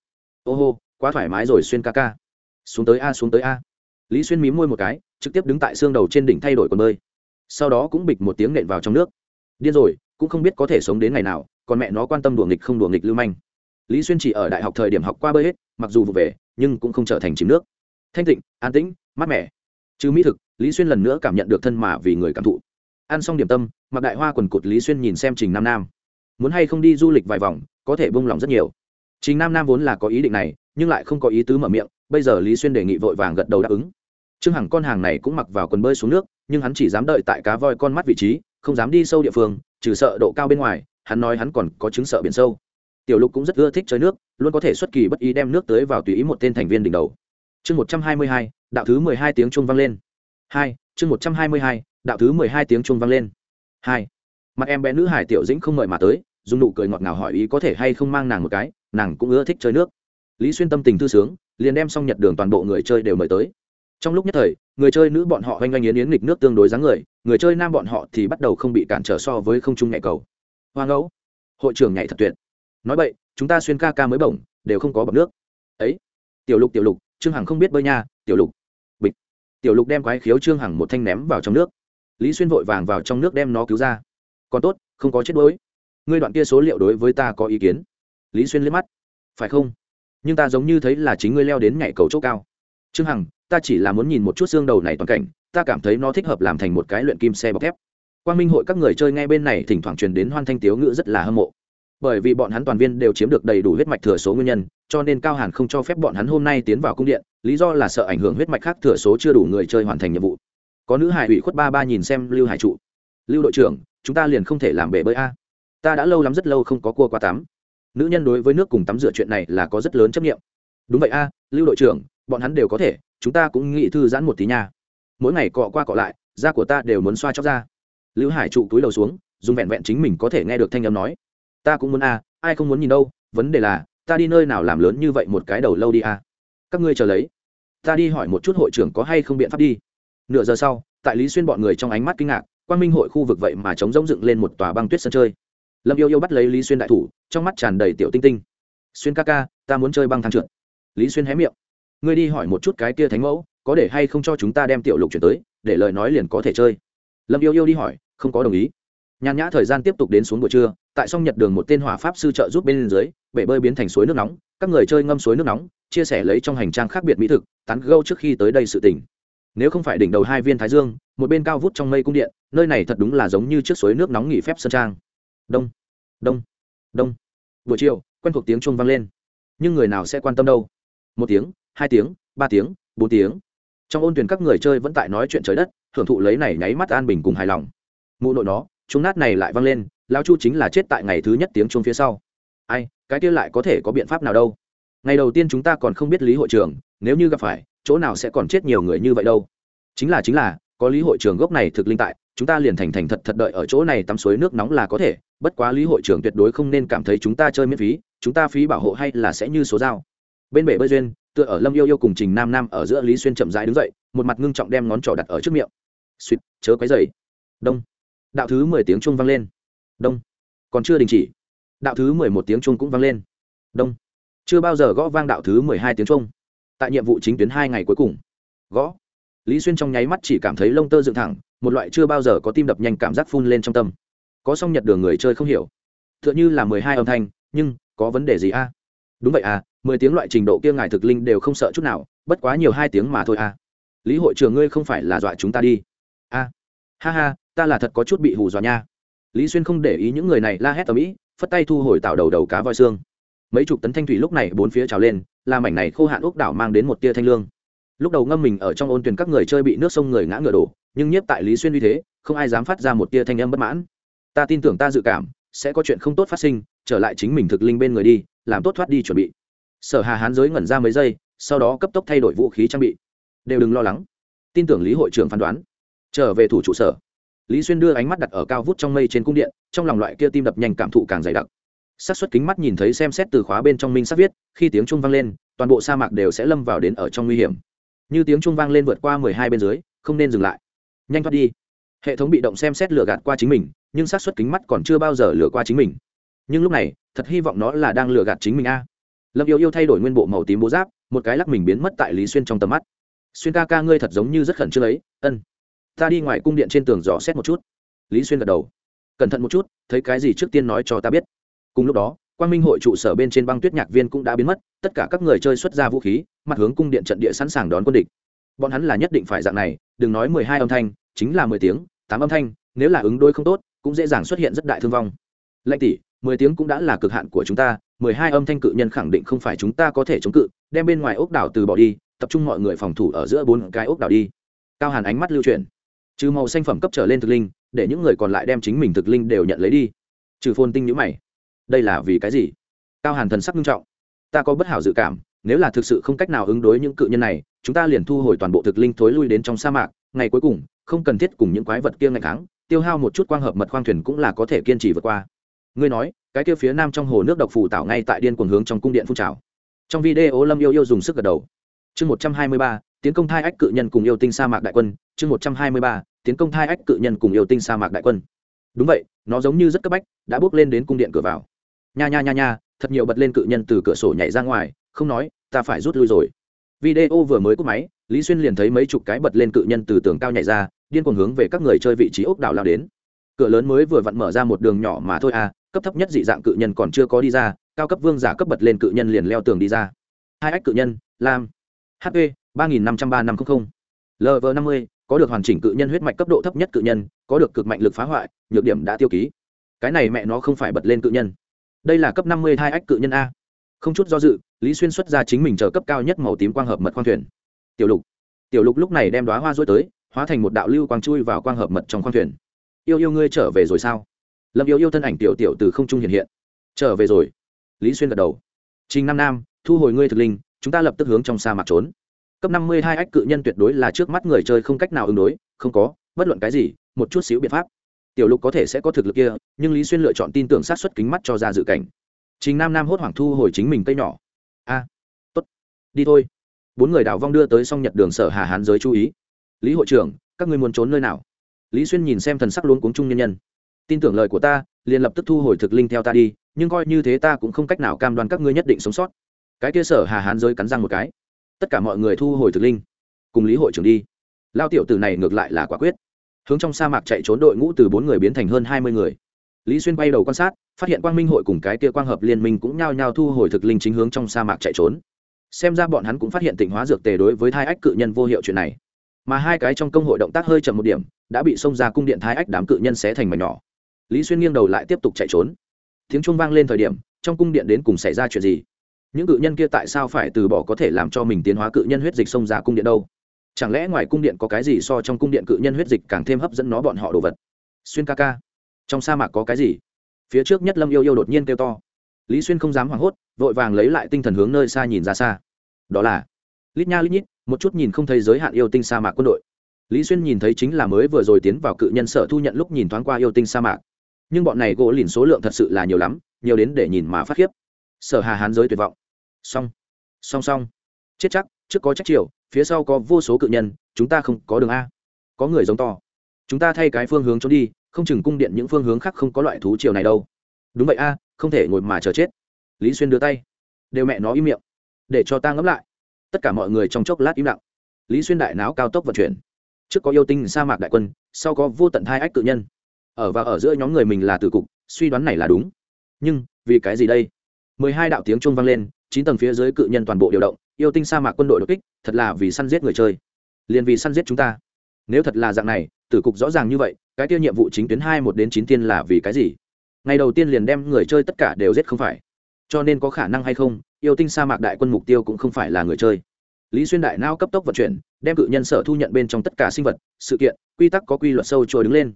Ô hô, quá thoải mái rồi xuyên ca ca. Xuống tới a, xuống tới a lý xuyên mím môi một cái, trực tiếp đứng tại xương đầu trên đỉnh thay đổi quần bơi. Sau đó cũng bịch một tiếng nện vào trong nước. Điên rồi, cũng không biết có thể sống đến ngày nào, còn mẹ nó quan tâm đùa nghịch không đùa nghịch lưu manh. Lý xuyên chỉ ở đại học thời điểm học qua bơi hết, mặc dù vụ về, nhưng cũng không trở thành chìm nước. Thanh tịnh, an tĩnh, mát mẻ. Chứ mỹ thực, lý xuyên lần nữa cảm nhận được thân mà vì người cảm thụ. Ăn xong điểm tâm, mặc đại hoa quần cụt lý xuyên nhìn xem trình nam nam. Muốn hay không đi du lịch vài vòng, có thể bông lòng rất nhiều. Trình nam nam vốn là có ý định này, nhưng lại không có ý tứ mở miệng bây giờ lý xuyên đề nghị vội vàng gật đầu đáp ứng. Trương hằng con hàng này cũng mặc vào quần bơi xuống nước, nhưng hắn chỉ dám đợi tại cá voi con mắt vị trí, không dám đi sâu địa phương, trừ sợ độ cao bên ngoài, hắn nói hắn còn có chứng sợ biển sâu. Tiểu lục cũng rất ưa thích chơi nước, luôn có thể xuất kỳ bất ý đem nước tới vào tùy ý một tên thành viên đỉnh đầu. Chương một trăm hai mươi hai, đạo thứ mười hai tiếng chuông vang lên. Hai, chương một trăm hai mươi hai, đạo thứ mười hai tiếng chuông vang lên. Hai, mặt em bé nữ hải tiểu dĩnh không mời mà tới, dùng nụ cười ngọt ngào hỏi ý có thể hay không mang nàng một cái, nàng cũng ưa thích chơi nước. Lý xuyên tâm tình thư sướng liền đem xong nhật đường toàn bộ người chơi đều mời tới. Trong lúc nhất thời, người chơi nữ bọn họ oanh oanh yến yến nghịch nước tương đối dáng người người chơi nam bọn họ thì bắt đầu không bị cản trở so với không trung nhạy cầu. Hoa ngẫu, hội trưởng nhảy thật tuyệt. Nói vậy chúng ta xuyên ca ca mới bổng, đều không có bọc nước. Ấy, tiểu lục tiểu lục, trương hằng không biết bơi nha, tiểu lục. Bịch. Tiểu lục đem quái khiếu trương hằng một thanh ném vào trong nước. Lý xuyên vội vàng vào trong nước đem nó cứu ra. Còn tốt, không có chết đuối. Ngươi đoạn kia số liệu đối với ta có ý kiến? Lý xuyên liếc mắt. Phải không? Nhưng ta giống như thấy là chính ngươi leo đến nhảy cầu chỗ cao. Trương hằng, ta chỉ là muốn nhìn một chút xương đầu này toàn cảnh, ta cảm thấy nó thích hợp làm thành một cái luyện kim xe bọc thép. Quang minh hội các người chơi ngay bên này thỉnh thoảng truyền đến hoan thanh tiếu ngữ rất là hâm mộ. Bởi vì bọn hắn toàn viên đều chiếm được đầy đủ huyết mạch thừa số nguyên nhân, cho nên cao hàn không cho phép bọn hắn hôm nay tiến vào cung điện, lý do là sợ ảnh hưởng huyết mạch khác thừa số chưa đủ người chơi hoàn thành nhiệm vụ. Có nữ hải ủy khuất ba ba nhìn xem lưu hải trụ. Lưu đội trưởng, chúng ta liền không thể làm bể bơi a. Ta đã lâu lắm rất lâu không có cua qua tắm nữ nhân đối với nước cùng tắm rửa chuyện này là có rất lớn chấp nghiệm đúng vậy a, lưu đội trưởng, bọn hắn đều có thể, chúng ta cũng nghĩ thư giãn một tí nha. Mỗi ngày cọ qua cọ lại, da của ta đều muốn xoa chóc ra. Lưu hải trụ túi đầu xuống, dùng vẹn vẹn chính mình có thể nghe được thanh âm nói. Ta cũng muốn a, ai không muốn nhìn đâu, vấn đề là, ta đi nơi nào làm lớn như vậy một cái đầu lâu đi a. Các ngươi chờ lấy. Ta đi hỏi một chút hội trưởng có hay không biện pháp đi. Nửa giờ sau, tại lý xuyên bọn người trong ánh mắt kinh ngạc quan minh hội khu vực vậy mà chống rỗng dựng lên một tòa băng tuyết sân chơi lâm yêu yêu bắt lấy lý xuyên đại thủ, trong mắt tràn đầy tiểu tinh tinh. Xuyên ca ca, ta muốn chơi băng thang trượt. Lý xuyên hé miệng. Ngươi đi hỏi một chút cái kia thánh mẫu, có để hay không cho chúng ta đem tiểu lục chuyển tới, để lời nói liền có thể chơi. Lâm yêu yêu đi hỏi, không có đồng ý. Nhàn nhã thời gian tiếp tục đến xuống buổi trưa, tại sông nhật đường một tên hỏa pháp sư trợ giúp bên dưới, bể bơi biến thành suối nước nóng, các người chơi ngâm suối nước nóng, chia sẻ lấy trong hành trang khác biệt mỹ thực, tán gâu trước khi tới đây sự tỉnh nếu không phải đỉnh đầu hai viên thái dương, một bên cao vút trong mây cung điện, nơi này thật đúng là giống như trước suối nước nóng nghỉ phép sơn trang đông. Đông. Đông. Buổi chiều, quen thuộc tiếng chuông vang lên. Nhưng người nào sẽ quan tâm đâu? Một tiếng, hai tiếng, ba tiếng, bốn tiếng. Trong ôn tuyển các người chơi vẫn tại nói chuyện trời đất, hưởng thụ lấy này nháy mắt an bình cùng hài lòng. Mụ nội nó chúng nát này lại vang lên lao chu chính là chết tại ngày thứ nhất tiếng chuông phía sau. Ai, cái kia lại có thể có biện pháp nào đâu? Ngày đầu tiên chúng ta còn không biết lý hội trường nếu như gặp phải, chỗ nào sẽ còn chết nhiều người như vậy đâu? Chính là chính là, có lý hội trường gốc này thực linh tại, chúng ta liền thành thành thật thật đợi ở chỗ này tắm suối nước nóng là có thể bất quá lý hội trưởng tuyệt đối không nên cảm thấy chúng ta chơi miễn phí, chúng ta phí bảo hộ hay là sẽ như số dao bên bể bơi duyên, tựa ở lâm yêu yêu cùng trình nam nam ở giữa lý xuyên chậm rãi đứng dậy, một mặt ngưng trọng đem ngón trỏ đặt ở trước miệng. Suýt, chớ quấy dày đông. Đạo thứ mười tiếng chuông vang lên. Đông. Còn chưa đình chỉ. Đạo thứ mười một tiếng chuông cũng vang lên. Đông. Chưa bao giờ gõ vang đạo thứ mười hai tiếng chuông. Tại nhiệm vụ chính tuyến hai ngày cuối cùng. Gõ. Lý xuyên trong nháy mắt chỉ cảm thấy lông tơ dựng thẳng, một loại chưa bao giờ có tim đập nhanh cảm giác phun lên trong tâm có song nhật đường người chơi không hiểu. T h ư ợ n h ư là mười hai âm thanh nhưng có vấn đề gì a? Đúng vậy à mười tiếng loại trình độ kia ngài thực linh đều không sợ chút nào bất quá nhiều hai tiếng mà thôi à lý hội trưởng ngươi không phải là dọa chúng ta đi. A. Ha ha ta là thật có chút bị hù dọa nha. Lý xuyên không để ý những người này la hét ở mỹ, phất tay thu hồi tạo đầu đầu cá voi xương. Mấy chục tấn thanh thủy lúc này bốn phía trào lên làm mảnh này khô hạn ốc đảo mang đến một tia thanh lương. Lúc đầu ngâm mình ở trong ôn tuyển các người chơi bị nước sông người ngã ngựa đổ nhưng nhiếp tại lý xuyên uy thế không ai dám phát ra một tia thanh âm bất mãn ta tin tưởng ta dự cảm, sẽ có chuyện không tốt phát sinh, trở lại chính mình thực linh bên người đi, làm tốt thoát đi chuẩn bị. Sở hà hán giới ngẩn ra mấy giây, sau đó cấp tốc thay đổi vũ khí trang bị. Đều đừng lo lắng. Tin tưởng lý hội trưởng phán đoán. Trở về thủ trụ sở, lý xuyên đưa ánh mắt đặt ở cao vút trong mây trên cung điện, trong lòng loại kia tim đập nhanh cảm thụ càng dày đặc. Xác suất kính mắt nhìn thấy xem xét từ khóa bên trong minh sắc viết, khi tiếng trung vang lên, toàn bộ sa mạc đều sẽ lâm vào đến ở trong nguy hiểm. Như tiếng trung vang lên vượt qua mười hai bên dưới, không nên dừng lại. Nhanh thoát đi. Hệ thống bị động xem xét lừa gạt qua chính mình nhưng xác suất kính mắt còn chưa bao giờ lừa qua chính mình. Nhưng lúc này, thật hy vọng nó là đang lừa gạt chính mình a. Lâm yêu yêu thay đổi nguyên bộ màu tím bố giáp, một cái lắc mình biến mất tại lý xuyên trong tầm mắt. Xuyên ca ca ngươi thật giống như rất khẩn trương ấy, ân. Ta đi ngoài cung điện trên tường dò xét một chút. Lý xuyên gật đầu. Cẩn thận một chút, thấy cái gì trước tiên nói cho ta biết. Cùng lúc đó quan minh hội trụ sở bên trên băng tuyết nhạc viên cũng đã biến mất, tất cả các người chơi xuất ra vũ khí, mặt hướng cung điện trận địa sẵn sàng đón quân địch. Bọn hắn là nhất định phải dạng này, đừng nói mười hai âm thanh, chính là mười tiếng, tám âm thanh, nếu là ứng đôi không tốt cũng dễ dàng xuất hiện rất đại thương vong. Lệnh tỷ, mười tiếng cũng đã là cực hạn của chúng ta, mười hai âm thanh cự nhân khẳng định không phải chúng ta có thể chống cự, đem bên ngoài ốc đảo từ bỏ đi, tập trung mọi người phòng thủ ở giữa bốn cái ốc đảo đi. Cao hàn ánh mắt lưu chuyển. Trừ màu xanh phẩm cấp trở lên thực linh, để những người còn lại đem chính mình thực linh đều nhận lấy đi. Trừ phôn tinh nhữ mày. Đây là vì cái gì? Cao hàn thần sắc nghiêm trọng. Ta có bất hảo dự cảm, nếu là thực sự không cách nào ứng đối những cự nhân này, chúng ta liền thu hồi toàn bộ thực linh thối lui đến trong sa mạc, ngày cuối cùng không cần thiết cùng những quái vật kia ngày tháng tiêu hao một chút quang hợp mật khoang thuyền cũng là có thể kiên trì vượt qua. Ngươi nói, cái kia phía nam trong hồ nước độc phù tạo ngay tại điên cuồng hướng trong cung điện phun trào. Trong video lâm yêu yêu dùng sức gật đầu. Chương một trăm hai mươi ba, tiến công thai ách cự nhân cùng yêu tinh sa mạc đại quân. Chương một trăm hai mươi ba, tiến công thai ách cự nhân cùng yêu tinh sa mạc đại quân. Đúng vậy, nó giống như rất cấp bách, đã bước lên đến cung điện cửa vào. Nha nha nha nha, thật nhiều bật lên cự nhân từ cửa sổ nhảy ra ngoài, không nói, ta phải rút lui rồi video vừa mới cúp máy, lý xuyên liền thấy mấy chục cái bật lên cự nhân từ tường cao nhảy ra, điên cuồng hướng về các người chơi vị trí ốc đảo lao đến. Cửa lớn mới vừa vặn mở ra một đường nhỏ mà thôi à cấp thấp nhất dị dạng cự nhân còn chưa có đi ra, cao cấp vương giả cấp bật lên cự nhân liền leo tường đi ra. Hai ách cự nhân, lam hp ba nghìn năm trăm ba năm trăm linh lv năm mươi, có được hoàn chỉnh cự nhân huyết mạch cấp độ thấp nhất cự nhân, có được cực mạnh lực phá hoại, nhược điểm đã tiêu ký. Cái này mẹ nó không phải bật lên cự nhân. Đây là cấp năm mươi hai ách cự nhân a không chút do dự, lý xuyên xuất ra chính mình chờ cấp cao nhất màu tím quang hợp mật khoang thuyền. Tiểu lục. Tiểu lục lúc này đem đoá hoa rối tới, hóa thành một đạo lưu quang chui vào quang hợp mật trong khoang thuyền. Yêu yêu ngươi trở về rồi sao? Lâm yêu yêu thân ảnh tiểu tiểu từ không trung hiện hiện. Trở về rồi. Lý xuyên gật đầu. Trình nam nam, thu hồi ngươi thực linh, chúng ta lập tức hướng trong sa mạc trốn. Cấp năm mươi hai ách cự nhân tuyệt đối là trước mắt người chơi không cách nào ứng đối, không có, bất luận cái gì, một chút xíu biện pháp. Tiểu lục có thể sẽ có thực lực kia, nhưng lý xuyên lựa chọn tin tưởng sát xuất kính mắt cho ra dự cảnh trình nam nam hốt hoảng thu hồi chính mình cây nhỏ. A, tốt, đi thôi. Bốn người đào vong đưa tới song nhật đường sở hà hán giới chú ý. Lý hội trưởng, các ngươi muốn trốn nơi nào? Lý xuyên nhìn xem thần sắc luôn cuống trung nhân nhân. Tin tưởng lời của ta, liền lập tức thu hồi thực linh theo ta đi, nhưng coi như thế ta cũng không cách nào cam đoan các ngươi nhất định sống sót. Cái kia sở hà hán giới cắn răng một cái. Tất cả mọi người thu hồi thực linh, cùng lý hội trưởng đi. Lao tiểu tử này ngược lại là quả quyết. Hướng trong sa mạc chạy trốn đội ngũ từ bốn người biến thành hơn hai mươi người lý xuyên bay đầu quan sát, phát hiện quang minh hội cùng cái kia quang hợp liên minh cũng nhao nhao thu hồi thực linh chính hướng trong sa mạc chạy trốn. Xem ra bọn hắn cũng phát hiện tịnh hóa dược tề đối với thai ách cự nhân vô hiệu chuyện này. Mà hai cái trong công hội động tác hơi chậm một điểm, đã bị xông ra cung điện thai ách đám cự nhân xé thành mảnh nhỏ. Lý xuyên nghiêng đầu lại tiếp tục chạy trốn. Tiếng chuông vang lên thời điểm, trong cung điện đến cùng xảy ra chuyện gì? Những cự nhân kia tại sao phải từ bỏ có thể làm cho mình tiến hóa cự nhân huyết dịch xông ra cung điện đâu? Chẳng lẽ ngoài cung điện có cái gì so trong cung điện cự nhân huyết dịch càng thêm hấp dẫn nó bọn họ đồ vật? Xuyên ca ca trong sa mạc có cái gì? Phía trước nhất lâm yêu yêu đột nhiên kêu to. Lý xuyên không dám hoảng hốt, vội vàng lấy lại tinh thần hướng nơi xa nhìn ra xa. Đó là, lít nha lít nhít, một chút nhìn không thấy giới hạn yêu tinh sa mạc quân đội. Lý xuyên nhìn thấy chính là mới vừa rồi tiến vào cự nhân sở thu nhận lúc nhìn thoáng qua yêu tinh sa mạc. Nhưng bọn này gỗ lìn số lượng thật sự là nhiều lắm, nhiều đến để nhìn mà phát khiếp. Sở hà hán giới tuyệt vọng. Song song song chết chắc, trước có trách chiều phía sau có vô số cự nhân, chúng ta không có đường a. Có người giống to chúng ta thay cái phương hướng trốn đi, không chừng cung điện những phương hướng khác không có loại thú chiều này đâu. Đúng vậy a, không thể ngồi mà chờ chết. Lý xuyên đưa tay. Đều mẹ nó im miệng. Để cho ta ngẫm lại. Tất cả mọi người trong chốc lát im lặng. Lý xuyên đại não cao tốc vận chuyển. Trước có yêu tinh sa mạc đại quân, sau có vô tận hai ách cự nhân. Ở và ở giữa nhóm người mình là từ cục, suy đoán này là đúng. Nhưng, vì cái gì đây? Mười hai đạo tiếng chuông vang lên, chín tầng phía dưới cự nhân toàn bộ điều động, yêu tinh sa mạc quân đội đột kích, thật là vì săn giết người chơi. Liền vì săn giết chúng ta. Nếu thật là dạng này tử cục rõ ràng như vậy, cái tiêu nhiệm vụ chính tuyến hai một đến chín tiên là vì cái gì? Ngày đầu tiên liền đem người chơi tất cả đều giết không phải. Cho nên có khả năng hay không, yêu tinh sa mạc đại quân mục tiêu cũng không phải là người chơi. Lý xuyên đại nao cấp tốc vận chuyển, đem cự nhân sở thu nhận bên trong tất cả sinh vật, sự kiện, quy tắc có quy luật sâu trôi đứng lên.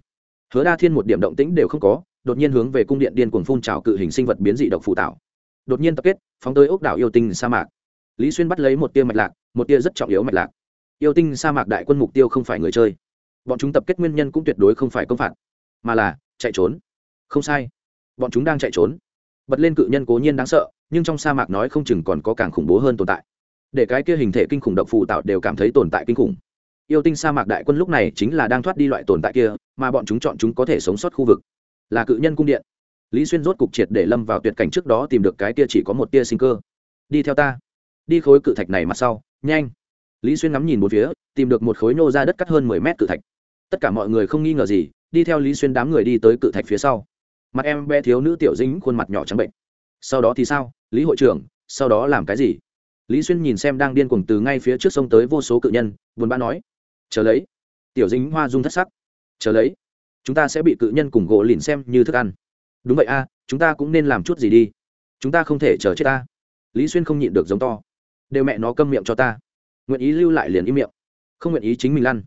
Hứa đa thiên một điểm động tĩnh đều không có, đột nhiên hướng về cung điện điên cuồng phun trào cự hình sinh vật biến dị độc phụ tạo. Đột nhiên tập kết, phóng tới ốc đảo yêu tinh sa mạc. Lý xuyên bắt lấy một tia mạch lạc, một tia rất trọng yếu mạch lạc. Yêu tinh sa mạc đại quân mục tiêu không phải người chơi bọn chúng tập kết nguyên nhân cũng tuyệt đối không phải công phạt, mà là chạy trốn. Không sai, bọn chúng đang chạy trốn. Bật lên cự nhân cố nhiên đáng sợ, nhưng trong sa mạc nói không chừng còn có càng khủng bố hơn tồn tại. Để cái kia hình thể kinh khủng độc phụ tạo đều cảm thấy tồn tại kinh khủng. Yêu tinh sa mạc đại quân lúc này chính là đang thoát đi loại tồn tại kia, mà bọn chúng chọn chúng có thể sống sót khu vực. Là cự nhân cung điện. Lý xuyên rốt cục triệt để lâm vào tuyệt cảnh trước đó tìm được cái kia chỉ có một tia sinh cơ. Đi theo ta. Đi khối cự thạch này mặt sau, nhanh. Lý xuyên ngắm nhìn một phía, tìm được một khối nô ra đất cắt hơn mười mét cự thạch tất cả mọi người không nghi ngờ gì, đi theo lý xuyên đám người đi tới cự thạch phía sau. Mặt em bé thiếu nữ tiểu dính khuôn mặt nhỏ trắng bệnh. Sau đó thì sao? Lý hội trưởng, sau đó làm cái gì? Lý xuyên nhìn xem đang điên cuồng từ ngay phía trước sông tới vô số cự nhân, buồn bã nói. Chờ lấy. Tiểu dính hoa dung thất sắc. Chờ lấy. Chúng ta sẽ bị cự nhân cùng gỗ lìn xem như thức ăn. Đúng vậy a, chúng ta cũng nên làm chút gì đi. Chúng ta không thể chờ chết ta. Lý xuyên không nhịn được giống to. Đều mẹ nó câm miệng cho ta. Nguyện ý lưu lại liền im miệng. Không nguyện ý chính mình lăn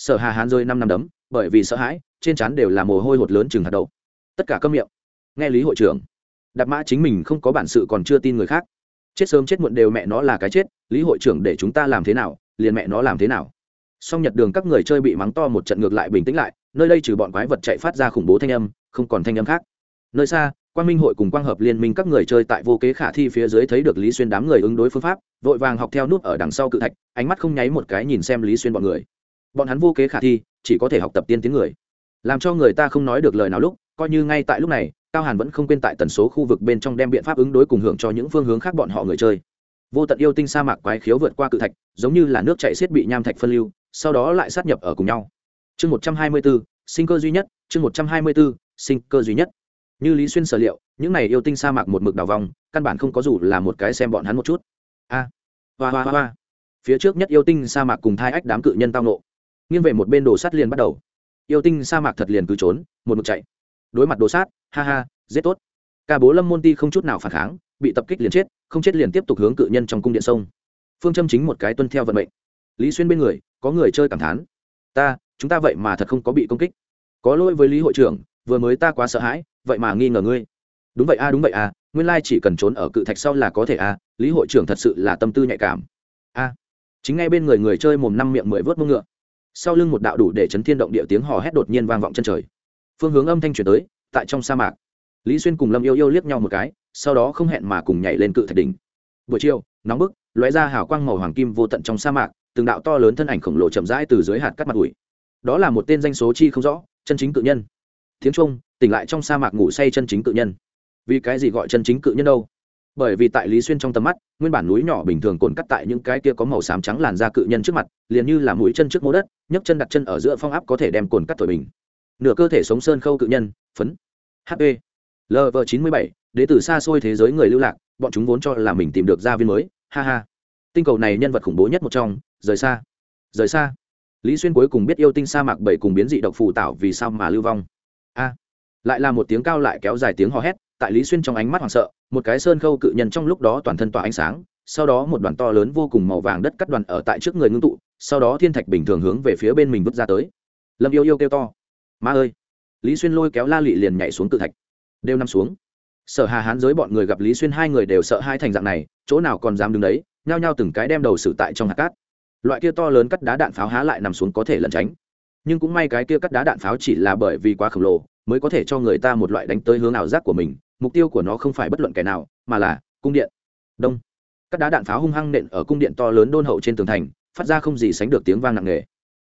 sở hà hán rơi năm năm đấm, bởi vì sợ hãi, trên trán đều là mồ hôi hột lớn chừng hạt đậu. Tất cả câm miệng. Nghe lý hội trưởng. Đạp mã chính mình không có bản sự còn chưa tin người khác. Chết sớm chết muộn đều mẹ nó là cái chết, lý hội trưởng để chúng ta làm thế nào, liền mẹ nó làm thế nào. Song nhật đường các người chơi bị mắng to một trận ngược lại bình tĩnh lại, nơi đây trừ bọn quái vật chạy phát ra khủng bố thanh âm, không còn thanh âm khác. Nơi xa, quang minh hội cùng quang hợp liên minh các người chơi tại vô kế khả thi phía dưới thấy được lý xuyên đám người ứng đối phương pháp, vội vàng học theo nút ở đằng sau cự thạch, ánh mắt không nháy một cái nhìn xem lý xuyên bọn người bọn hắn vô kế khả thi, chỉ có thể học tập tiên tiếng người. Làm cho người ta không nói được lời nào lúc, coi như ngay tại lúc này, cao hàn vẫn không quên tại tần số khu vực bên trong đem biện pháp ứng đối cùng hưởng cho những phương hướng khác bọn họ người chơi. Vô tận yêu tinh sa mạc quái khiếu vượt qua cự thạch, giống như là nước chạy xiết bị nham thạch phân lưu, sau đó lại sát nhập ở cùng nhau. Chương một trăm hai mươi bốn, sinh cơ duy nhất, chương một trăm hai mươi bốn, sinh cơ duy nhất. Như lý xuyên sở liệu, những này yêu tinh sa mạc một mực đào vòng, căn bản không có dù là một cái xem bọn hắn một chút. A. Hoa hoa hoa phía trước nhất yêu tinh sa mạc cùng thai ách đám cự nhân tao nộ nghiêng về một bên đồ sát liền bắt đầu. Yêu tinh sa mạc thật liền cứ trốn, một mực chạy. Đối mặt đồ sát, ha ha, giết tốt. Ca bố lâm môn ti không chút nào phản kháng, bị tập kích liền chết, không chết liền tiếp tục hướng cự nhân trong cung điện sông. Phương châm chính một cái tuân theo vận mệnh. Lý xuyên bên người, có người chơi cảm thán. Ta, chúng ta vậy mà thật không có bị công kích. Có lỗi với lý hội trưởng, vừa mới ta quá sợ hãi, vậy mà nghi ngờ ngươi. Đúng vậy a, đúng vậy a, nguyên lai chỉ cần trốn ở cự thạch sau là có thể a, lý hội trưởng thật sự là tâm tư nhạy cảm. A. Chính ngay bên người người chơi mồm năm miệng mười vớt mông ngựa sau lưng một đạo đủ để chấn thiên động địa tiếng hò hét đột nhiên vang vọng chân trời. Phương hướng âm thanh chuyển tới, tại trong sa mạc. Lý xuyên cùng lâm yêu yêu liếc nhau một cái, sau đó không hẹn mà cùng nhảy lên cự thạch đỉnh. Buổi chiều, nóng bức, lóe ra hào quang màu hoàng kim vô tận trong sa mạc, từng đạo to lớn thân ảnh khổng lồ chậm rãi từ dưới hạt cắt mặt ủi. Đó là một tên danh số chi không rõ, chân chính cự nhân. Tiếng trung, tỉnh lại trong sa mạc ngủ say chân chính cự nhân. Vì cái gì gọi chân chính cự nhân đâu? Bởi vì tại lý xuyên trong tầm mắt, nguyên bản núi nhỏ bình thường cồn cắt tại những cái kia có màu xám trắng làn da cự nhân trước mặt, liền như là mũi chân trước mố đất, nhấc chân đặt chân ở giữa phong áp có thể đem cồn cắt thổi bình. Nửa cơ thể sống sơn khâu cự nhân, phấn. Hp lv chín mươi bảy đến từ xa xôi thế giới người lưu lạc, bọn chúng vốn cho là mình tìm được gia viên mới, ha ha. Tinh cầu này nhân vật khủng bố nhất một trong, rời xa. Rời xa. Lý xuyên cuối cùng biết yêu tinh sa mạc bảy cùng biến dị độc phù tạo vì sao mà lưu vong. A. Lại là một tiếng cao lại kéo dài tiếng hò hét tại lý xuyên trong ánh mắt hoảng sợ, một cái sơn khâu cự nhân trong lúc đó toàn thân tỏa ánh sáng, sau đó một đoàn to lớn vô cùng màu vàng đất cắt đoàn ở tại trước người ngưng tụ, sau đó thiên thạch bình thường hướng về phía bên mình vứt ra tới. Lâm yêu yêu kêu to ma ơi! Lý xuyên lôi kéo la lị liền nhảy xuống cự thạch. Đều nằm xuống. Sở hà hán giới bọn người gặp lý xuyên hai người đều sợ hai thành dạng này, chỗ nào còn dám đứng đấy, nhao nhao từng cái đem đầu xử tại trong hạt cát. Loại kia to lớn cắt đá đạn pháo há lại nằm xuống có thể lẩn tránh. Nhưng cũng may cái kia cắt đá đạn pháo chỉ là bởi vì quá khổng lồ, mới có thể cho người ta một loại đánh tới hướng ảo giác của mình mục tiêu của nó không phải bất luận kẻ nào, mà là cung điện. Đông. Các đá đạn pháo hung hăng nện ở cung điện to lớn đôn hậu trên tường thành, phát ra không gì sánh được tiếng vang nặng nề.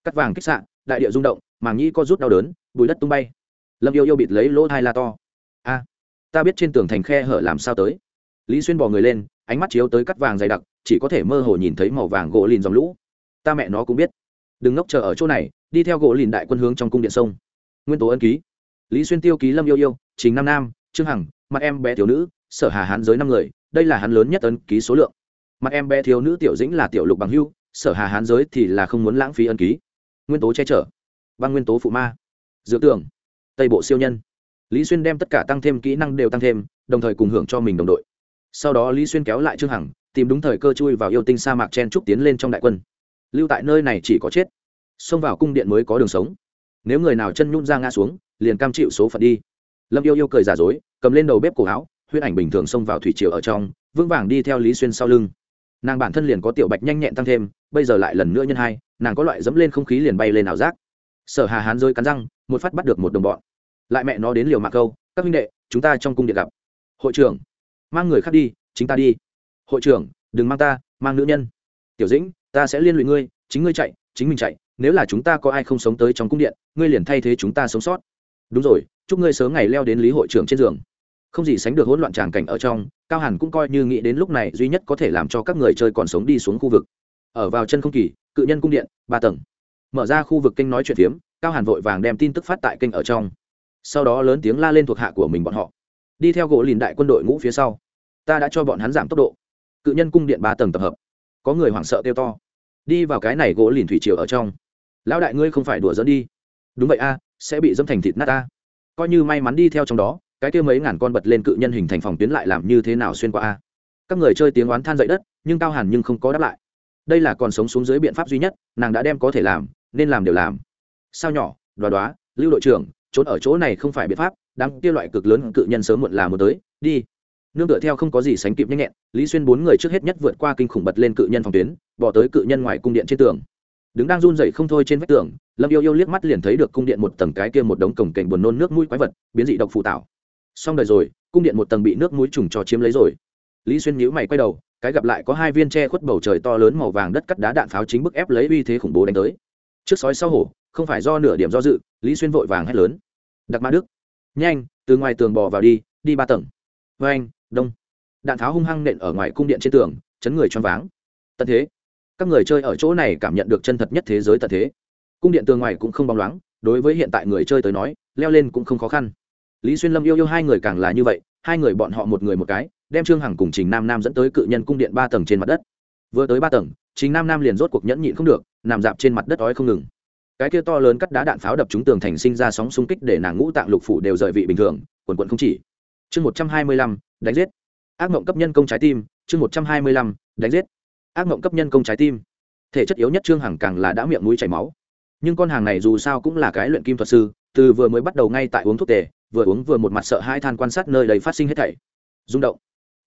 Cắt vàng kích sạn đại địa rung động, màng nhĩ co rút đau đớn, bùi đất tung bay. Lâm yêu yêu bịt lấy lỗ thai la to. A, ta biết trên tường thành khe hở làm sao tới. Lý xuyên bò người lên, ánh mắt chiếu tới cắt vàng dày đặc, chỉ có thể mơ hồ nhìn thấy màu vàng gỗ lìn dòng lũ. Ta mẹ nó cũng biết. Đừng ngốc chờ ở chỗ này, đi theo gỗ lìn đại quân hướng trong cung điện sông. Nguyên tố ân ký. Lý xuyên tiêu ký lâm yêu yêu chính nam nam, trương hằng mặt em bé thiếu nữ, sở hà hán giới năm người, đây là hắn lớn nhất ấn ký số lượng. Mặt em bé thiếu nữ tiểu dĩnh là tiểu lục bằng hưu, sở hà hán giới thì là không muốn lãng phí ân ký. Nguyên tố che chở. Băng nguyên tố phụ ma. Dự tưởng. Tây bộ siêu nhân. Lý xuyên đem tất cả tăng thêm kỹ năng đều tăng thêm, đồng thời cùng hưởng cho mình đồng đội. Sau đó lý xuyên kéo lại trương hằng, tìm đúng thời cơ chui vào yêu tinh sa mạc chen trúc tiến lên trong đại quân. Lưu tại nơi này chỉ có chết. Xông vào cung điện mới có đường sống. Nếu người nào chân nhún ra ngã xuống, liền cam chịu số phận đi lâm yêu yêu cười giả dối, cầm lên đầu bếp cổ áo, huyết ảnh bình thường xông vào thủy triều ở trong, vững vàng đi theo lý xuyên sau lưng. Nàng bản thân liền có tiểu bạch nhanh nhẹn tăng thêm, bây giờ lại lần nữa nhân hai, nàng có loại dẫm lên không khí liền bay lên ảo giác. Sở hà hán rơi cắn răng, một phát bắt được một đồng bọn. Lại mẹ nó đến liều mạng câu, các huynh đệ, chúng ta trong cung điện gặp. Hội trưởng, mang người khác đi, chính ta đi. Hội trưởng, đừng mang ta, mang nữ nhân. Tiểu dĩnh, ta sẽ liên lụy ngươi, chính ngươi chạy, chính mình chạy, nếu là chúng ta có ai không sống tới trong cung điện, ngươi liền thay thế chúng ta sống sót đúng rồi, chúc ngươi sớm ngày leo đến lý hội trưởng trên giường. Không gì sánh được hỗn loạn tràng cảnh ở trong, cao hàn cũng coi như nghĩ đến lúc này duy nhất có thể làm cho các người chơi còn sống đi xuống khu vực. Ở vào chân không kỳ, cự nhân cung điện, ba tầng. Mở ra khu vực kênh nói chuyện phiếm, cao hàn vội vàng đem tin tức phát tại kênh ở trong. Sau đó lớn tiếng la lên thuộc hạ của mình bọn họ. Đi theo gỗ lìn đại quân đội ngũ phía sau. Ta đã cho bọn hắn giảm tốc độ. Cự nhân cung điện ba tầng tập hợp. Có người hoảng sợ kêu to. Đi vào cái này gỗ lìn thủy triều ở trong. Lão đại ngươi không phải đùa dẫn đi đúng vậy a, sẽ bị dâm thành thịt nát a coi như may mắn đi theo trong đó, cái kia mấy ngàn con bật lên cự nhân hình thành phòng tuyến lại làm như thế nào xuyên qua a? Các người chơi tiếng oán than dậy đất, nhưng cao hàn nhưng không có đáp lại. Đây là còn sống xuống dưới biện pháp duy nhất, nàng đã đem có thể làm, nên làm đều làm. Sao nhỏ, đoá đoá, lưu đội trưởng, trốn ở chỗ này không phải biện pháp đang kia loại cực lớn cự nhân sớm muộn là một tới, đi. Nương tựa theo không có gì sánh kịp nhanh nhẹn, lý xuyên bốn người trước hết nhất vượt qua kinh khủng bật lên cự nhân phòng tuyến, bỏ tới cự nhân ngoài cung điện trên tường. Đứng đang run rẩy không thôi trên vách tường lâm yêu yêu liếc mắt liền thấy được cung điện một tầng cái kia một đống cổng cảnh buồn nôn nước mũi quái vật, biến dị độc phụ tạo. Xong đời rồi, cung điện một tầng bị nước mũi trùng cho chiếm lấy rồi. Lý xuyên nhíu mày quay đầu, cái gặp lại có hai viên tre khuất bầu trời to lớn màu vàng đất cắt đá đạn pháo chính bức ép lấy uy thế khủng bố đánh tới. Trước sói sau hổ, không phải do nửa điểm do dự, lý xuyên vội vàng hét lớn. Đặc mã đức. Nhanh, từ ngoài tường bò vào đi đi ba tầng. Vê anh đông. Đạn tháo hung hăng nện ở ngoài cung điện trên tường, chấn người choáng váng. Tận thế. Các người chơi ở chỗ này cảm nhận được chân thật nhất thế giới tận thế cung điện tường ngoài cũng không bóng loáng, đối với hiện tại người chơi tới nói, leo lên cũng không khó khăn. Lý xuyên lâm yêu yêu hai người càng là như vậy, hai người bọn họ một người một cái, đem trương hằng cùng trình nam nam dẫn tới cự nhân cung điện ba tầng trên mặt đất. Vừa tới ba tầng, trình nam nam liền rốt cuộc nhẫn nhịn không được, nằm dạp trên mặt đất ói không ngừng. Cái kia to lớn cắt đá đạn pháo đập trúng tường thành sinh ra sóng xung kích để nàng ngũ tạng lục phủ đều rời vị bình thường, quần quận không chỉ. Chương một trăm hai mươi lăm, đánh giết. Ác mộng cấp nhân công trái tim, chương một trăm hai mươi lăm, đánh giết. Ác mộng cấp nhân công trái tim. Thể chất yếu nhất trương hằng càng là đã miệng mũi chảy máu nhưng con hàng này dù sao cũng là cái luyện kim thuật sư, từ vừa mới bắt đầu ngay tại uống thuốc tề, vừa uống vừa một mặt sợ hai than quan sát nơi đầy phát sinh hết thảy. Rung động.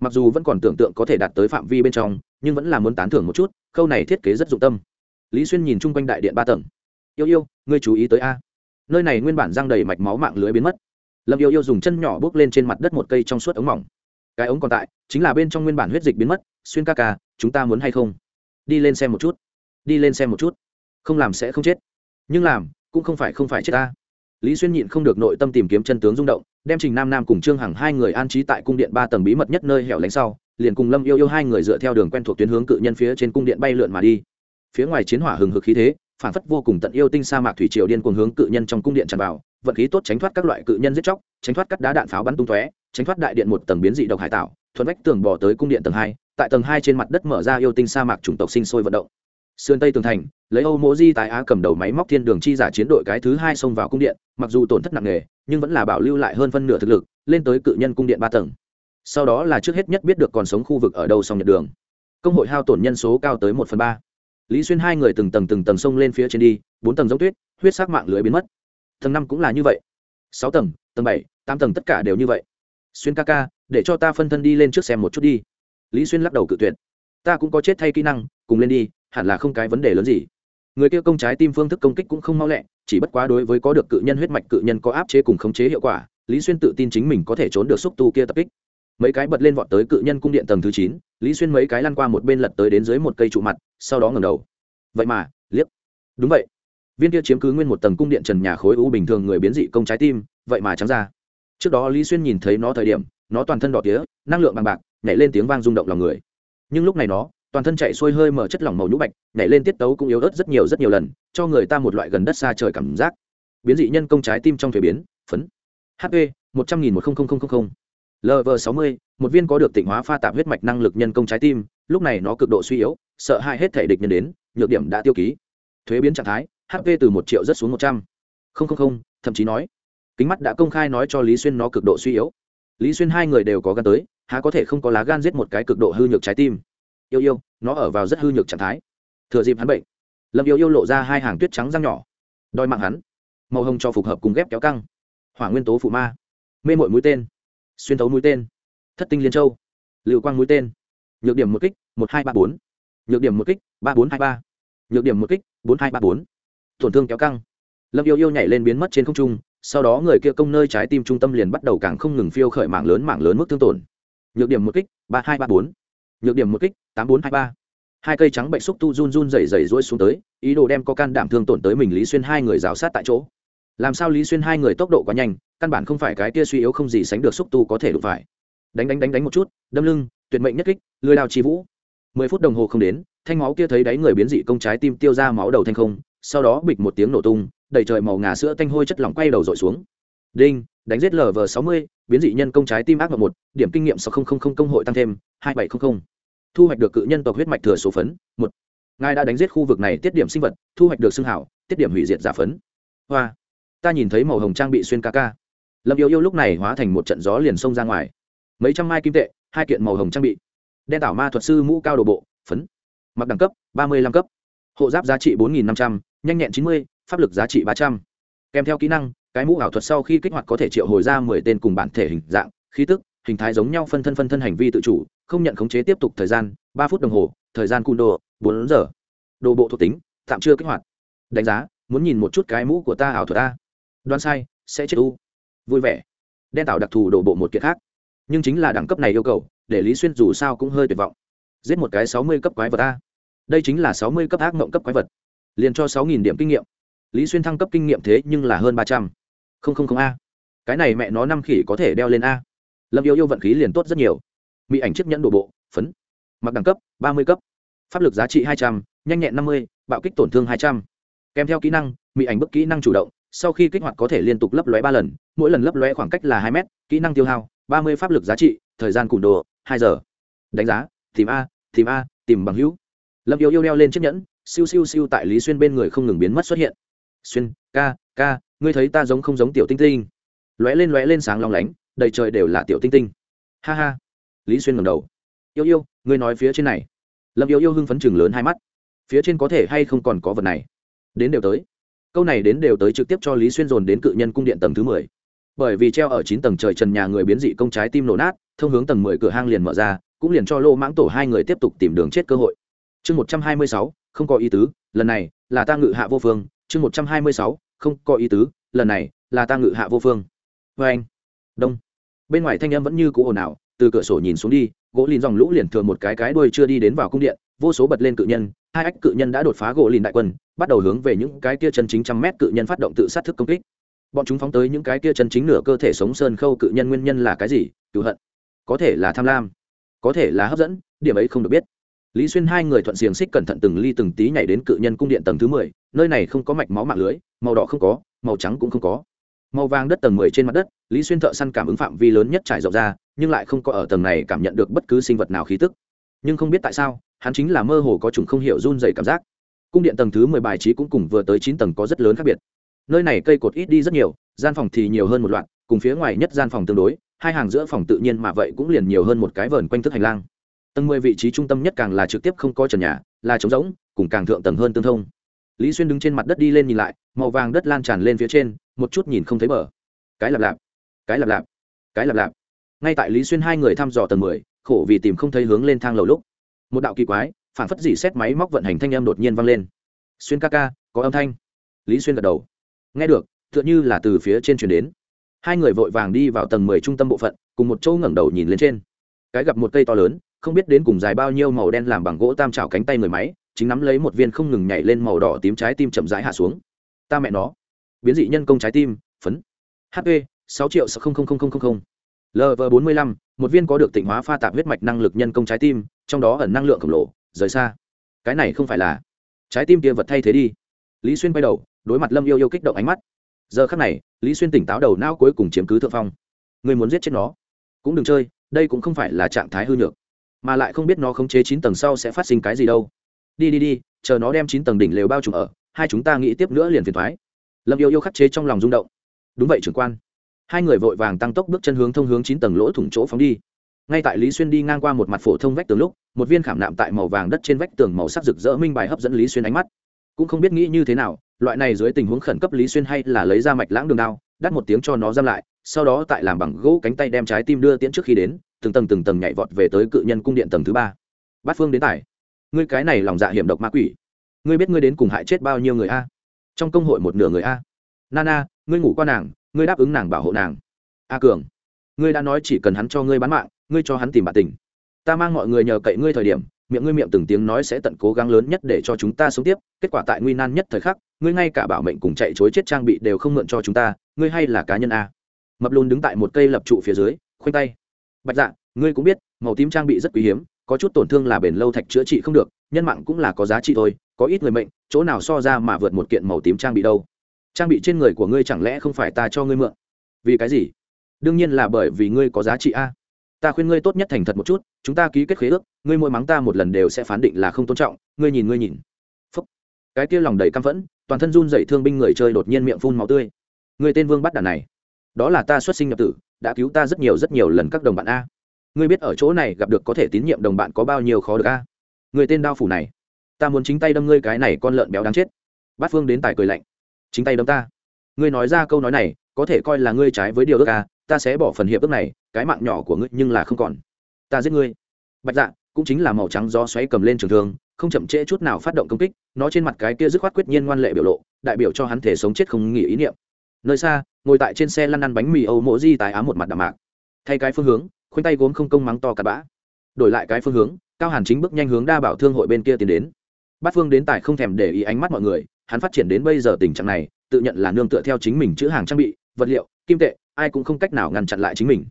Mặc dù vẫn còn tưởng tượng có thể đạt tới phạm vi bên trong, nhưng vẫn là muốn tán thưởng một chút, khâu này thiết kế rất dụng tâm. Lý xuyên nhìn chung quanh đại điện ba tầng. Yêu yêu, ngươi chú ý tới a. Nơi này nguyên bản răng đầy mạch máu mạng lưới biến mất. Lâm yêu yêu dùng chân nhỏ bước lên trên mặt đất một cây trong suốt ống mỏng. Cái ống còn tại, chính là bên trong nguyên bản huyết dịch biến mất, xuyên ca ca, chúng ta muốn hay không? Đi lên xem một chút. Đi lên xem một chút. Không làm sẽ không chết nhưng làm, cũng không phải không phải chết ta. Lý xuyên nhịn không được nội tâm tìm kiếm chân tướng rung động, đem trình nam nam cùng trương hằng hai người an trí tại cung điện ba tầng bí mật nhất nơi hẻo lánh sau, liền cùng lâm yêu yêu hai người dựa theo đường quen thuộc tuyến hướng cự nhân phía trên cung điện bay lượn mà đi. Phía ngoài chiến hỏa hừng hực khí thế, phản phất vô cùng tận yêu tinh sa mạc thủy triều điên cuồng hướng cự nhân trong cung điện tràn vào, vận khí tốt tránh thoát các loại cự nhân giết chóc, tránh thoát cắt đá đạn pháo bắn tung tóe, tránh thoát đại điện một tầng biến dị độc hải tạo, thuận vách tường bỏ tới cung điện tầng hai, tại tầng hai trên mặt đất mở ra yêu tinh sa mạc chủng tộc sinh sôi vận động sườn tây tường thành, lấy âu mô di tại á cầm đầu máy móc thiên đường chi giả chiến đội cái thứ hai xông vào cung điện, mặc dù tổn thất nặng nề, nhưng vẫn là bảo lưu lại hơn phân nửa thực lực, lên tới cự nhân cung điện ba tầng. Sau đó là trước hết nhất biết được còn sống khu vực ở đâu song nhật đường. Công hội hao tổn nhân số cao tới một phần ba. Lý xuyên hai người từng tầng từng tầng xông lên phía trên đi, bốn tầng giống tuyết, huyết sắc mạng lưới biến mất. Tầng năm cũng là như vậy. Sáu tầng tầng bảy, tám tầng tất cả đều như vậy. Xuyên ca ca, để cho ta phân thân đi lên trước xem một chút đi. Lý xuyên lắc đầu cự tuyệt. Ta cũng có chết thay kỹ năng, cùng lên đi hẳn là không cái vấn đề lớn gì. Người kia công trái tim phương thức công kích cũng không mau lẹ, chỉ bất quá đối với có được cự nhân huyết mạch cự nhân có áp chế cùng khống chế hiệu quả, lý xuyên tự tin chính mình có thể trốn được xúc tu kia tập kích. Mấy cái bật lên vọt tới cự nhân cung điện tầng thứ chín, lý xuyên mấy cái lăn qua một bên lật tới đến dưới một cây trụ mặt, sau đó ngẩng đầu. Vậy mà, liếc. Đúng vậy. Viên kia chiếm cứ nguyên một tầng cung điện trần nhà khối u bình thường người biến dị công trái tim, vậy mà trắng ra. Trước đó lý xuyên nhìn thấy nó thời điểm, nó toàn thân đỏ tía, năng lượng bằng bạc, nhảy lên tiếng vang rung động lòng người. Nhưng lúc này nó toàn thân chạy xuôi hơi mở chất lỏng màu nhũ bạch, nhảy lên tiết tấu cũng yếu ớt rất nhiều rất nhiều lần, cho người ta một loại gần đất xa trời cảm giác. Biến dị nhân công trái tim trong thuế biến, phấn. Hp một trăm nghìn một lv sáu mươi, một viên có được tịnh hóa pha tạp huyết mạch năng lực nhân công trái tim, lúc này nó cực độ suy yếu, sợ hãi hết thể địch nhân đến, nhược điểm đã tiêu ký. Thuế biến trạng thái hp từ một triệu rất xuống một trăm. Linh thậm chí nói, kính mắt đã công khai nói cho lý xuyên nó cực độ suy yếu. Lý xuyên hai người đều có gan tới, há có thể không có lá gan giết một cái cực độ hư nhược trái tim yêu yêu, nó ở vào rất hư nhược trạng thái. Thừa dịp hắn bệnh, lâm yêu yêu lộ ra hai hàng tuyết trắng răng nhỏ. Đòi mạng hắn, màu hồng cho phục hợp cùng ghép kéo căng. Hỏa nguyên tố phụ ma, mê mội mũi tên, xuyên thấu mũi tên, thất tinh liên châu, lưu quang mũi tên. Nhược điểm một kích, một hai ba bốn. Nhược điểm một kích, ba bốn hai ba. Nhược điểm một kích, bốn hai ba bốn. Tổn thương kéo căng. Lâm yêu yêu nhảy lên biến mất trên không trung, sau đó người kia công nơi trái tim trung tâm liền bắt đầu càng không ngừng phiêu khởi mạng lớn mạng lớn mức thương tổn. Nhược điểm một kích, ba hai ba bốn nhược điểm một kích, tám bốn hai ba. Hai cây trắng bệnh xúc tu run run rẩy rẩy rỗi xuống tới, ý đồ đem có can đảm thương tổn tới mình lý xuyên hai người rào sát tại chỗ. Làm sao lý xuyên hai người tốc độ quá nhanh, căn bản không phải cái kia suy yếu không gì sánh được xúc tu có thể đụng phải. Đánh đánh đánh đánh một chút, đâm lưng, tuyệt mệnh nhất kích, lưới đào chi vũ. Mười phút đồng hồ không đến, thanh máu kia thấy đáy người biến dị công trái tim tiêu ra máu đầu thanh không, sau đó bịch một tiếng nổ tung, đầy trời màu ngà sữa thanh hôi chất lỏng quay đầu dội xuống. Đinh, đánh giết lv sáu mươi, biến dị nhân công trái tim ác mộng một, điểm kinh nghiệm sáu công hội tăng thêm, hai bảy trăm linh thu hoạch được cự nhân tộc huyết mạch thừa số phấn, một. Ngài đã đánh giết khu vực này tiết điểm sinh vật, thu hoạch được xương hảo, tiết điểm hủy diệt giả phấn. Hoa. Ta nhìn thấy màu hồng trang bị xuyên ca ca. Lâm yêu yêu lúc này hóa thành một trận gió liền xông ra ngoài. Mấy trăm mai kim tệ, hai kiện màu hồng trang bị. Đen tảo ma thuật sư mũ cao đồ bộ, phấn. Mặc đẳng cấp, ba mươi năm cấp. Hộ giáp giá trị bốn nghìn năm trăm n h a n h nhẹn chín mươi, pháp lực giá trị ba trăm. Kèm theo kỹ năng, cái mũ ảo thuật sau khi kích hoạt có thể triệu hồi ra mười tên cùng bản thể hình dạng, khí tức hình thái giống nhau phân thân phân thân hành vi tự chủ, không nhận khống chế tiếp tục thời gian, ba phút đồng hồ, thời gian cung đồ, bốn giờ. Đồ bộ thuộc tính, tạm chưa kích hoạt. Đánh giá, muốn nhìn một chút cái mũ của ta ảo thuật ta đoán sai, sẽ chết u. Vui vẻ. Đen tạo đặc thù đồ bộ một kiện khác. Nhưng chính là đẳng cấp này yêu cầu, để lý xuyên dù sao cũng hơi tuyệt vọng. Giết một cái sáu mươi cấp quái vật ta đây chính là sáu mươi cấp ác mộng cấp quái vật. Liền cho sáu nghìn điểm kinh nghiệm. Lý xuyên thăng cấp kinh nghiệm thế nhưng là hơn ba trăm. Linh a. Cái này mẹ nó năm khỉ có thể đeo lên a lâm yêu yêu vận khí liền tốt rất nhiều. Mỹ ảnh chiếc nhẫn đồ bộ phấn. Mặc đẳng cấp ba mươi cấp. Pháp lực giá trị hai trăm n h a n h nhẹn năm mươi bạo kích tổn thương hai trăm. Kèm theo kỹ năng mỹ ảnh bức kỹ năng chủ động. Sau khi kích hoạt có thể liên tục lấp lóe ba lần mỗi lần lấp lóe khoảng cách là hai mét, kỹ năng tiêu hao ba mươi pháp lực giá trị thời gian cùn đồ hai giờ. Đánh giá tìm a tìm a tìm bằng hữu. Lâm yêu yêu đeo lên chiếc nhẫn siêu siêu siêu tại lý xuyên bên người không ngừng biến mất xuất hiện. Xuyên ca ca ngươi thấy ta giống không giống tiểu tinh tinh? Lóe lên lóe lên sáng long lánh đầy trời đều là tiểu tinh tinh. Ha ha. Lý xuyên ngầm đầu. Yêu yêu, ngươi nói phía trên này. Lâm yêu yêu hưng phấn chừng lớn hai mắt. Phía trên có thể hay không còn có vật này? Đến đều tới. Câu này đến đều tới trực tiếp cho lý xuyên dồn đến cự nhân cung điện tầng thứ mười. Bởi vì treo ở chín tầng trời trần nhà người biến dị công trái tim nổ nát, thông hướng tầng mười cửa hang liền mở ra, cũng liền cho lô mãng tổ hai người tiếp tục tìm đường chết cơ hội. Chương một trăm hai mươi sáu, không có ý tứ, lần này là ta ngự hạ vô phương. Chương một trăm hai mươi sáu, không có ý tứ, lần này là ta ngự hạ vô phương. Vê anh đông. Bên ngoài thanh âm vẫn như cũ ồn ào, từ cửa sổ nhìn xuống đi, gỗ lìn dòng lũ liền thừa một cái cái đuôi chưa đi đến vào cung điện, vô số bật lên cự nhân, hai ách cự nhân đã đột phá gỗ lìn đại quân, bắt đầu hướng về những cái kia chân chính trăm mét cự nhân phát động tự sát thức công kích. Bọn chúng phóng tới những cái kia chân chính nửa cơ thể sống sơn khâu cự nhân nguyên nhân là cái gì? Cựu hận. Có thể là tham lam, có thể là hấp dẫn, điểm ấy không được biết. Lý xuyên hai người thuận xiềng xích cẩn thận từng ly từng tí nhảy đến cự nhân cung điện tầng thứ mười, nơi này không có mạch máu mạng lưới, màu đỏ không có, màu trắng cũng không có màu vàng đất tầng mười trên mặt đất, lý xuyên thợ săn cảm ứng phạm vi lớn nhất trải rộng ra, nhưng lại không có ở tầng này cảm nhận được bất cứ sinh vật nào khí tức. Nhưng không biết tại sao, hắn chính là mơ hồ có chủng không hiểu run dày cảm giác. Cung điện tầng thứ mười bài trí cũng cùng vừa tới chín tầng có rất lớn khác biệt. Nơi này cây cột ít đi rất nhiều, gian phòng thì nhiều hơn một loạt, cùng phía ngoài nhất gian phòng tương đối, hai hàng giữa phòng tự nhiên mà vậy cũng liền nhiều hơn một cái vờn quanh thức hành lang. Tầng mười vị trí trung tâm nhất càng là trực tiếp không có trần nhà, là trống rỗng, cùng càng thượng tầng hơn tương thông lý xuyên đứng trên mặt đất đi lên nhìn lại, màu vàng đất lan tràn lên phía trên, một chút nhìn không thấy bờ. Cái lạp lạp, cái lạp lạp, cái lạp lạp. Ngay tại lý xuyên hai người thăm dò tầng mười, khổ vì tìm không thấy hướng lên thang lầu lúc, một đạo kỳ quái, phản phất dỉ xét máy móc vận hành thanh âm đột nhiên vang lên. Xuyên ca ca, có âm thanh. Lý xuyên gật đầu. Nghe được, tựa như là từ phía trên chuyển đến. Hai người vội vàng đi vào tầng mười trung tâm bộ phận, cùng một chỗ ngẩng đầu nhìn lên trên. Cái gặp một cây to lớn, không biết đến cùng dài bao nhiêu màu đen làm bằng gỗ tam trào cánh tay người máy chính nắm lấy một viên không ngừng nhảy lên màu đỏ tím trái tim chậm rãi hạ xuống. Ta mẹ nó. Biến dị nhân công trái tim, phấn. Hp sáu triệu sáu lv bốn mươi lăm, một viên có được tịnh hóa pha tạp huyết mạch năng lực nhân công trái tim, trong đó ẩn năng lượng khổng lồ, rời xa. Cái này không phải là trái tim kia vật thay thế đi. Lý xuyên quay đầu, đối mặt lâm yêu yêu kích động ánh mắt. Giờ khắc này, lý xuyên tỉnh táo đầu não cuối cùng chiếm cứ thượng phong. Người muốn giết chết nó? Cũng đừng chơi, đây cũng không phải là trạng thái hư nhược, mà lại không biết nó khống chế chín tầng sau sẽ phát sinh cái gì đâu đi đi đi, chờ nó đem chín tầng đỉnh lều bao trùm ở, hai chúng ta nghĩ tiếp nữa liền phiền thoái. Lâm yêu yêu khắc chế trong lòng rung động. Đúng vậy, trưởng quan. Hai người vội vàng tăng tốc bước chân hướng thông hướng chín tầng lỗ thủng chỗ phóng đi. Ngay tại lý xuyên đi ngang qua một mặt phổ thông vách tường lúc, một viên khảm nạm tại màu vàng đất trên vách tường màu sắc rực rỡ minh bài hấp dẫn lý xuyên ánh mắt. Cũng không biết nghĩ như thế nào, loại này dưới tình huống khẩn cấp lý xuyên hay là lấy ra mạch lãng đường đao, đắt một tiếng cho nó giam lại, sau đó tại làm bằng gỗ cánh tay đem trái tim đưa tiễn trước khi đến, từng tầng từng tầng nhảy vọt về tới cự nhân cung điện tầng thứ ba. Bát phương đến tải ngươi cái này lòng dạ hiểm độc ma quỷ. Ngươi biết ngươi đến cùng hại chết bao nhiêu người a? Trong công hội một nửa người a. Nana, ngươi ngủ qua nàng, ngươi đáp ứng nàng bảo hộ nàng. A cường, ngươi đã nói chỉ cần hắn cho ngươi bán mạng, ngươi cho hắn tìm bạn tình. Ta mang mọi người nhờ cậy ngươi thời điểm, miệng ngươi miệng từng tiếng nói sẽ tận cố gắng lớn nhất để cho chúng ta sống tiếp. Kết quả tại nguy nan nhất thời khắc, ngươi ngay cả bảo mệnh cùng chạy chối chết trang bị đều không mượn cho chúng ta, ngươi hay là cá nhân a? Mập lùn đứng tại một cây lập trụ phía dưới, khoanh tay. Bạch dạ ngươi cũng biết, màu tím trang bị rất quý hiếm có chút tổn thương là bền lâu thạch chữa trị không được, nhân mạng cũng là có giá trị thôi, có ít người mệnh, chỗ nào so ra mà vượt một kiện màu tím trang bị đâu. Trang bị trên người của ngươi chẳng lẽ không phải ta cho ngươi mượn? Vì cái gì? Đương nhiên là bởi vì ngươi có giá trị a. Ta khuyên ngươi tốt nhất thành thật một chút, chúng ta ký kết khế ước, ngươi mỗi mắng ta một lần đều sẽ phán định là không tôn trọng, ngươi nhìn ngươi nhìn. Phúc. cái kia lòng đầy căm phẫn, toàn thân run dậy thương binh người chơi đột nhiên miệng phun máu tươi. Người tên vương bắt đàn này, đó là ta xuất sinh nhập tử, đã cứu ta rất nhiều rất nhiều lần các đồng bạn a ngươi biết ở chỗ này gặp được có thể tín nhiệm đồng bạn có bao nhiêu khó được a? Người tên đao phủ này, ta muốn chính tay đâm ngươi cái này con lợn béo đáng chết. Bát phương đến tài cười lạnh. Chính tay đâm ta. Ngươi nói ra câu nói này, có thể coi là ngươi trái với điều ước a, ta sẽ bỏ phần hiệp ước này, cái mạng nhỏ của ngươi nhưng là không còn. Ta giết ngươi. Bạch dạ cũng chính là màu trắng do xoáy cầm lên trường thương, không chậm trễ chút nào phát động công kích, nó trên mặt cái kia dứt khoát quyết nhiên ngoan lệ biểu lộ, đại biểu cho hắn thể sống chết không nghỉ ý niệm. Nơi xa, ngồi tại trên xe lăn ăn bánh mì âu mộ di tài ám một mặt đạm mạc. Thay cái phương hướng khoanh tay gốm không công mắng to cặp bã. Đổi lại cái phương hướng, cao hàn chính bước nhanh hướng đa bảo thương hội bên kia tiến đến. Bát phương đến tài không thèm để ý ánh mắt mọi người, hắn phát triển đến bây giờ tình trạng này, tự nhận là nương tựa theo chính mình chữ hàng trang bị, vật liệu, kim tệ, ai cũng không cách nào ngăn chặn lại chính mình.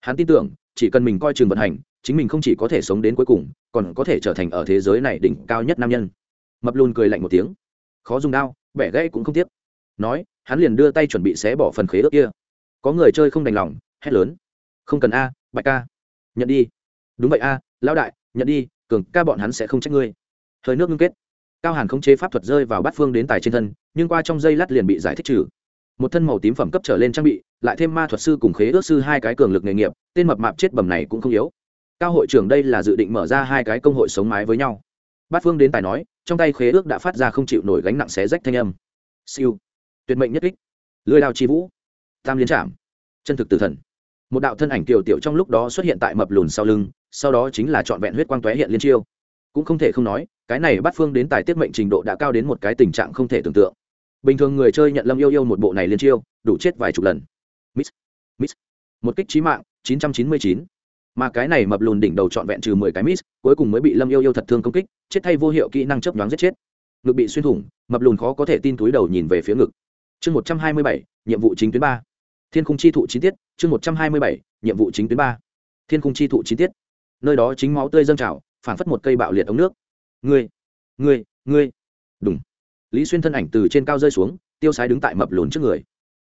Hắn tin tưởng, chỉ cần mình coi trường vận hành, chính mình không chỉ có thể sống đến cuối cùng, còn có thể trở thành ở thế giới này đỉnh cao nhất nam nhân. Mập lùn cười lạnh một tiếng. Khó dùng đao, bẻ gãy cũng không tiếc. Nói, hắn liền đưa tay chuẩn bị xé bỏ phần khế ước kia. Có người chơi không đành lòng, hét lớn. Không cần a bạch ca, nhận đi. Đúng vậy a, lão đại, nhận đi, cường ca bọn hắn sẽ không trách ngươi. Hơi nước ngưng kết. Cao hàn khống chế pháp thuật rơi vào bát phương đến tài trên thân, nhưng qua trong dây lát liền bị giải thích trừ. Một thân màu tím phẩm cấp trở lên trang bị, lại thêm ma thuật sư cùng khế ước sư hai cái cường lực nghề nghiệp, tên mập mạp chết bầm này cũng không yếu. Cao hội trưởng đây là dự định mở ra hai cái công hội sống mái với nhau. Bát phương đến tài nói, trong tay khế ước đã phát ra không chịu nổi gánh nặng xé rách thanh âm. Siêu. Tuyệt mệnh nhất kích. Lưới đao chi vũ. Tam liên trạm chân thực tử thần một đạo thân ảnh tiểu tiểu trong lúc đó xuất hiện tại mập lùn sau lưng, sau đó chính là trọn vẹn huyết quang tóe hiện liên chiêu. Cũng không thể không nói, cái này bắt phương đến tài tiết mệnh trình độ đã cao đến một cái tình trạng không thể tưởng tượng. Bình thường người chơi nhận lâm yêu yêu một bộ này liên chiêu, đủ chết vài chục lần. Miss miss. Một kích trí mạng 999. mà cái này mập lùn đỉnh đầu trọn vẹn trừ mười cái miss, cuối cùng mới bị lâm yêu yêu thật thương công kích, chết thay vô hiệu kỹ năng chớp nhoáng giết chết. Ngực bị xuyên thủng, mập lùn khó có thể tin túi đầu nhìn về phía ngực. Chương một trăm hai mươi bảy, nhiệm vụ chính tuyến ba thiên khung chi thụ chi tiết, chương một trăm hai mươi bảy, nhiệm vụ chính tuyến ba. Thiên khung chi thụ chi tiết. Nơi đó chính máu tươi dâng trào phản phất một cây bạo liệt ống nước. Ngươi ngươi ngươi. Đúng lý xuyên thân ảnh từ trên cao rơi xuống, tiêu sái đứng tại mập lùn trước người.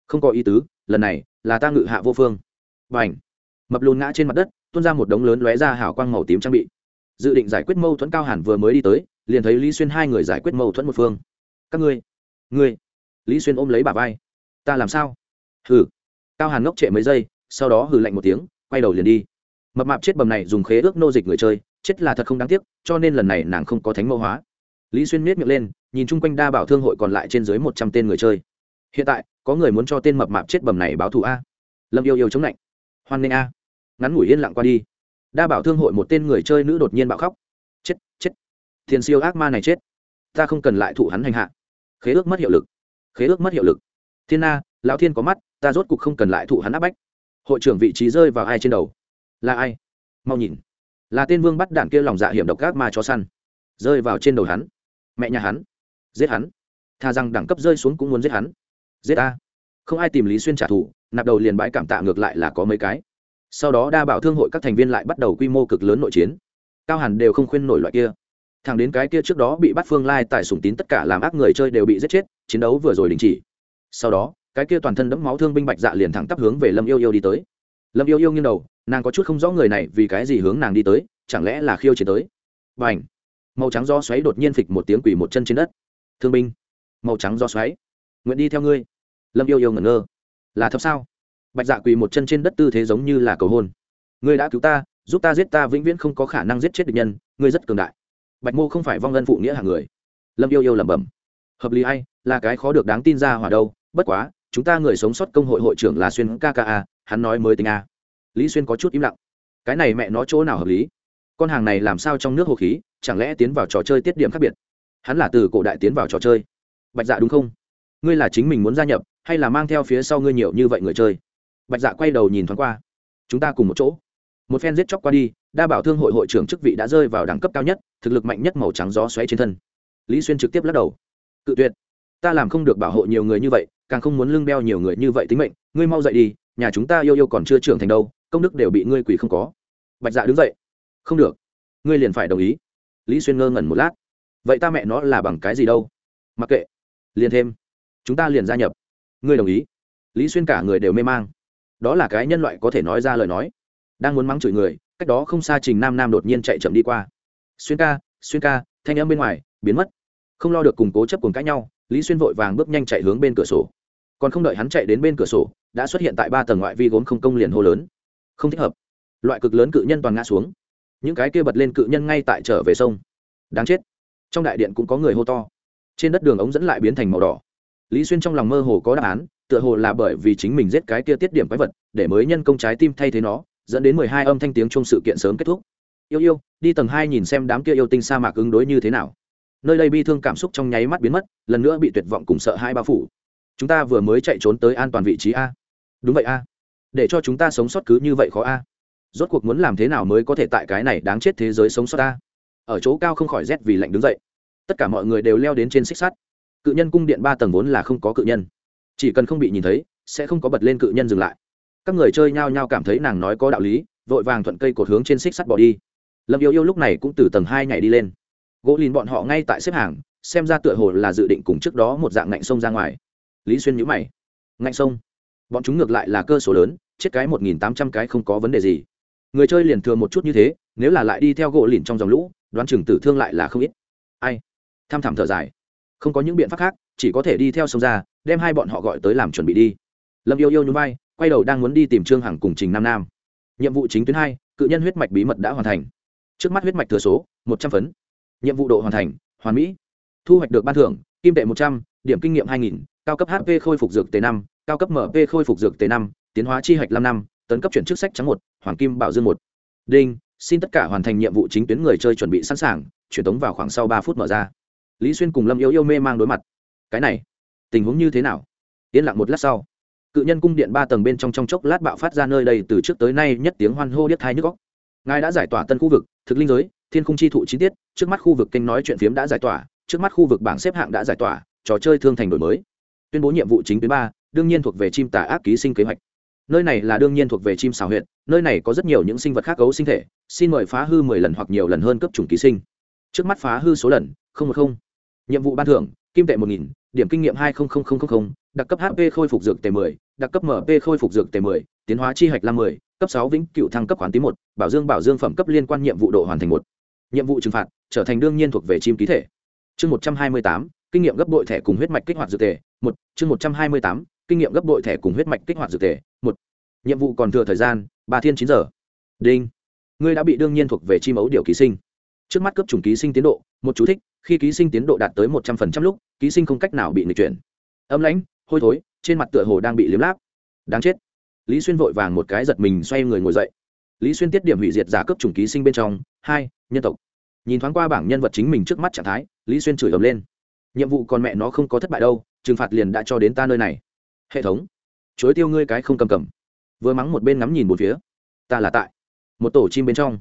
Không có ý tứ, lần này là ta ngự hạ vô phương. B à n h mập lùn ngã trên mặt đất, tuôn ra một đống lớn lóe ra hào quang màu tím trang bị. Dự định giải quyết mâu thuẫn cao hẳn vừa mới đi tới, liền thấy lý xuyên hai người giải quyết mâu thuẫn một phương. Các ngươi ngươi. Lý xuyên ôm lấy bà vai. Ta làm sao? Hừ cao hàn ngốc trệ mấy giây, sau đó hừ lạnh một tiếng, quay đầu liền đi. Mập mạp chết bầm này dùng khế ước nô dịch người chơi, chết là thật không đáng tiếc, cho nên lần này nàng không có thánh mẫu hóa. Lý xuyên miết miệng lên, nhìn chung quanh đa bảo thương hội còn lại trên dưới một trăm tên người chơi. Hiện tại, có người muốn cho tên mập mạp chết bầm này báo thù a. Lâm yêu yêu chống lạnh. Hoan nghênh a. Ngắn ngủi yên lặng qua đi. Đa bảo thương hội một tên người chơi nữ đột nhiên bạo khóc. Chết chết. Thiền siêu ác ma này chết. Ta không cần lại thụ hắn hành hạ. Khế ước mất hiệu lực. Khế ước mất hiệu lực. Thiên na lão thiên có mắt ta rốt cục không cần lại thụ hắn áp bách. Hội trưởng vị trí rơi vào ai trên đầu? Là ai? Mau nhìn. Là tên vương bắt đạn kia lòng dạ hiểm độc gác ma cho săn. Rơi vào trên đầu hắn. Mẹ nhà hắn. Giết hắn. Tha rằng đẳng cấp rơi xuống cũng muốn giết hắn. Giết ta. Không ai tìm lý xuyên trả thù, nạp đầu liền bãi cảm tạ ngược lại là có mấy cái. Sau đó đa bảo thương hội các thành viên lại bắt đầu quy mô cực lớn nội chiến. Cao hẳn đều không khuyên nổi loại kia. Thằng đến cái kia trước đó bị bắt phương lai tại sùng tín tất cả làm ác người chơi đều bị giết chết, chiến đấu vừa rồi đình chỉ. Sau đó cái kia toàn thân đẫm máu thương binh bạch dạ liền thẳng tắp hướng về lâm yêu yêu đi tới. Lâm yêu yêu nghiêng đầu, nàng có chút không rõ người này vì cái gì hướng nàng đi tới, chẳng lẽ là khiêu chiến tới? Và ảnh màu trắng do xoáy đột nhiên phịch một tiếng quỷ một chân trên đất. Thương binh! Màu trắng do xoáy! Nguyện đi theo ngươi. Lâm yêu yêu ngẩn ngơ. Là thật sao? Bạch dạ quỳ một chân trên đất tư thế giống như là cầu hôn. Ngươi đã cứu ta, giúp ta giết ta vĩnh viễn không có khả năng giết chết địch nhân, ngươi rất cường đại. Bạch mô không phải vong ân phụ nghĩa hàng người. Lâm yêu yêu lẩm bẩm. Hợp lý hay là cái khó được đáng tin ra hỏa đâu, bất quá chúng ta người sống sót công hội hội trưởng là xuyên kka hắn nói mới tính a. Lý xuyên có chút im lặng. Cái này mẹ nó chỗ nào hợp lý? Con hàng này làm sao trong nước hồ khí, chẳng lẽ tiến vào trò chơi tiết điểm khác biệt? Hắn là từ cổ đại tiến vào trò chơi. Bạch dạ đúng không? Ngươi là chính mình muốn gia nhập, hay là mang theo phía sau ngươi nhiều như vậy người chơi? Bạch dạ quay đầu nhìn thoáng qua. Chúng ta cùng một chỗ. Một phen giết chóc qua đi, đa bảo thương hội hội trưởng chức vị đã rơi vào đẳng cấp cao nhất, thực lực mạnh nhất màu trắng gió xoáy trên thân. Lý xuyên trực tiếp lắc đầu. Cự tuyệt ta làm không được bảo hộ nhiều người như vậy, càng không muốn lưng beo nhiều người như vậy tính mệnh. Ngươi mau dậy đi, nhà chúng ta yêu yêu còn chưa trưởng thành đâu, công đức đều bị ngươi quỷ không có. Bạch dạ đứng dậy. Không được. Ngươi liền phải đồng ý. Lý xuyên ngơ ngẩn một lát. Vậy ta mẹ nó là bằng cái gì đâu? Mặc kệ. Liền thêm. Chúng ta liền gia nhập. Ngươi đồng ý. Lý xuyên cả người đều mê mang. Đó là cái nhân loại có thể nói ra lời nói. Đang muốn mắng chửi người, cách đó không xa trình nam nam đột nhiên chạy chậm đi qua. Xuyên ca xuyên ca, thanh âm bên ngoài, biến mất. Không lo được củng cố chấp cùng cãi nhau lý xuyên vội vàng bước nhanh chạy hướng bên cửa sổ. Còn không đợi hắn chạy đến bên cửa sổ, đã xuất hiện tại ba tầng ngoại vi gốm không công liền hô lớn. Không thích hợp. Loại cực lớn cự nhân toàn ngã xuống. Những cái kia bật lên cự nhân ngay tại trở về sông. Đáng chết. Trong đại điện cũng có người hô to. Trên đất đường ống dẫn lại biến thành màu đỏ. Lý xuyên trong lòng mơ hồ có đáp án, tựa hồ là bởi vì chính mình giết cái kia tiết điểm quái vật, để mới nhân công trái tim thay thế nó, dẫn đến mười hai âm thanh tiếng trong sự kiện sớm kết thúc. Yêu yêu, đi tầng hai nhìn xem đám kia yêu tinh sa mạc ứng đối như thế nào nơi đây bi thương cảm xúc trong nháy mắt biến mất, lần nữa bị tuyệt vọng cùng sợ hai bao phủ. Chúng ta vừa mới chạy trốn tới an toàn vị trí a. Đúng vậy a. Để cho chúng ta sống sót cứ như vậy khó a. Rốt cuộc muốn làm thế nào mới có thể tại cái này đáng chết thế giới sống sót a? Ở chỗ cao không khỏi rét vì lạnh đứng dậy. Tất cả mọi người đều leo đến trên xích sắt. Cự nhân cung điện ba tầng vốn là không có cự nhân. Chỉ cần không bị nhìn thấy, sẽ không có bật lên cự nhân dừng lại. Các người chơi nhao nhao cảm thấy nàng nói có đạo lý, vội vàng thuận cây cột hướng trên xích sắt bỏ đi. Lâm yêu yêu lúc này cũng từ tầng hai nhảy đi lên gỗ lìn bọn họ ngay tại xếp hàng, xem ra tựa hồ là dự định cùng trước đó một dạng ngạnh sông ra ngoài. Lý xuyên nhữ mày. Ngạnh sông? Bọn chúng ngược lại là cơ số lớn, chết cái một nghìn tám trăm cái không có vấn đề gì. Người chơi liền thừa một chút như thế, nếu là lại đi theo gỗ lìn trong dòng lũ, đoán chừng tử thương lại là không ít. Ai? Tham thảm thở dài. Không có những biện pháp khác, chỉ có thể đi theo sông ra, đem hai bọn họ gọi tới làm chuẩn bị đi. Lâm yêu yêu nhún vai, quay đầu đang muốn đi tìm trương hằng cùng trình nam nam. Nhiệm vụ chính tuyến hai, cự nhân huyết mạch bí mật đã hoàn thành. Trước mắt huyết mạch thừa số, một trăm phấn nhiệm vụ độ hoàn thành, hoàn mỹ. Thu hoạch được ban thưởng, kim tệ một trăm, điểm kinh nghiệm hai nghìn, cao cấp hp khôi phục dược t năm, cao cấp mp khôi phục dược t năm, tiến hóa chi hạch năm năm, tấn cấp chuyển chức sách trắng một, hoàng kim bảo dương một. Đinh, xin tất cả hoàn thành nhiệm vụ chính tuyến người chơi chuẩn bị sẵn sàng truyền tống vào khoảng sau ba phút mở ra. Lý xuyên cùng lâm yêu yêu mê mang đối mặt. Cái này, tình huống như thế nào? Yên lặng một lát sau, cự nhân cung điện ba tầng bên trong trong chốc lát bạo phát ra nơi đây từ trước tới nay nhất tiếng hoan hô điếc thai nhức góc ngài đã giải tỏa tân khu vực, thực linh giới thiên khung chi thụ chi tiết, trước mắt khu vực kênh nói chuyện phiếm đã giải tỏa, trước mắt khu vực bảng xếp hạng đã giải tỏa, trò chơi thương thành đổi mới. Tuyên bố nhiệm vụ chính tuyến ba, đương nhiên thuộc về chim tà ác ký sinh kế hoạch. Nơi này là đương nhiên thuộc về chim xào huyện nơi này có rất nhiều những sinh vật khác cấu sinh thể, xin mời phá hư mười lần hoặc nhiều lần hơn cấp chủng ký sinh. Trước mắt phá hư số lần, không một không. Nhiệm vụ ban thưởng, kim tệ một nghìn, điểm kinh nghiệm hai đặc cấp hp khôi phục dược t 10 đặc cấp mp khôi phục dược t 10 tiến hóa chi hạch năm 10 cấp sáu vĩnh cựu thăng cấp khoán tí một, bảo dương bảo dương phẩm cấp liên quan nhiệm vụ độ hoàn thành một nhiệm vụ trừng phạt trở thành đương nhiên thuộc về chim ký thể. Chương một trăm hai mươi tám, kinh nghiệm gấp bội thẻ cùng huyết mạch kích hoạt dược tề. Một, chương một trăm hai mươi tám, kinh nghiệm gấp bội thẻ cùng huyết mạch kích hoạt dược tề. Một, nhiệm vụ còn thừa thời gian, ba thiên chín giờ. Đinh. Ngươi đã bị đương nhiên thuộc về chim ấu điều ký sinh. Trước mắt cấp chủng ký sinh tiến độ, một chú thích, khi ký sinh tiến độ đạt tới một trăm phần trăm lúc, ký sinh không cách nào bị nghịch chuyển. Âm lãnh, hôi thối, trên mặt tựa hồ đang bị liếm láp. Đáng chết. Lý xuyên vội vàng một cái giật mình xoay người ngồi dậy lý xuyên tiết điểm hủy diệt giả cấp chủng ký sinh bên trong, hai, nhân tộc. Nhìn thoáng qua bảng nhân vật chính mình trước mắt trạng thái, lý xuyên chửi ầm lên. Nhiệm vụ còn mẹ nó không có thất bại đâu, trừng phạt liền đã cho đến ta nơi này. Hệ thống. Chối tiêu ngươi cái không cầm cầm. Vừa mắng một bên ngắm nhìn một phía. Ta là tại một tổ chim bên trong.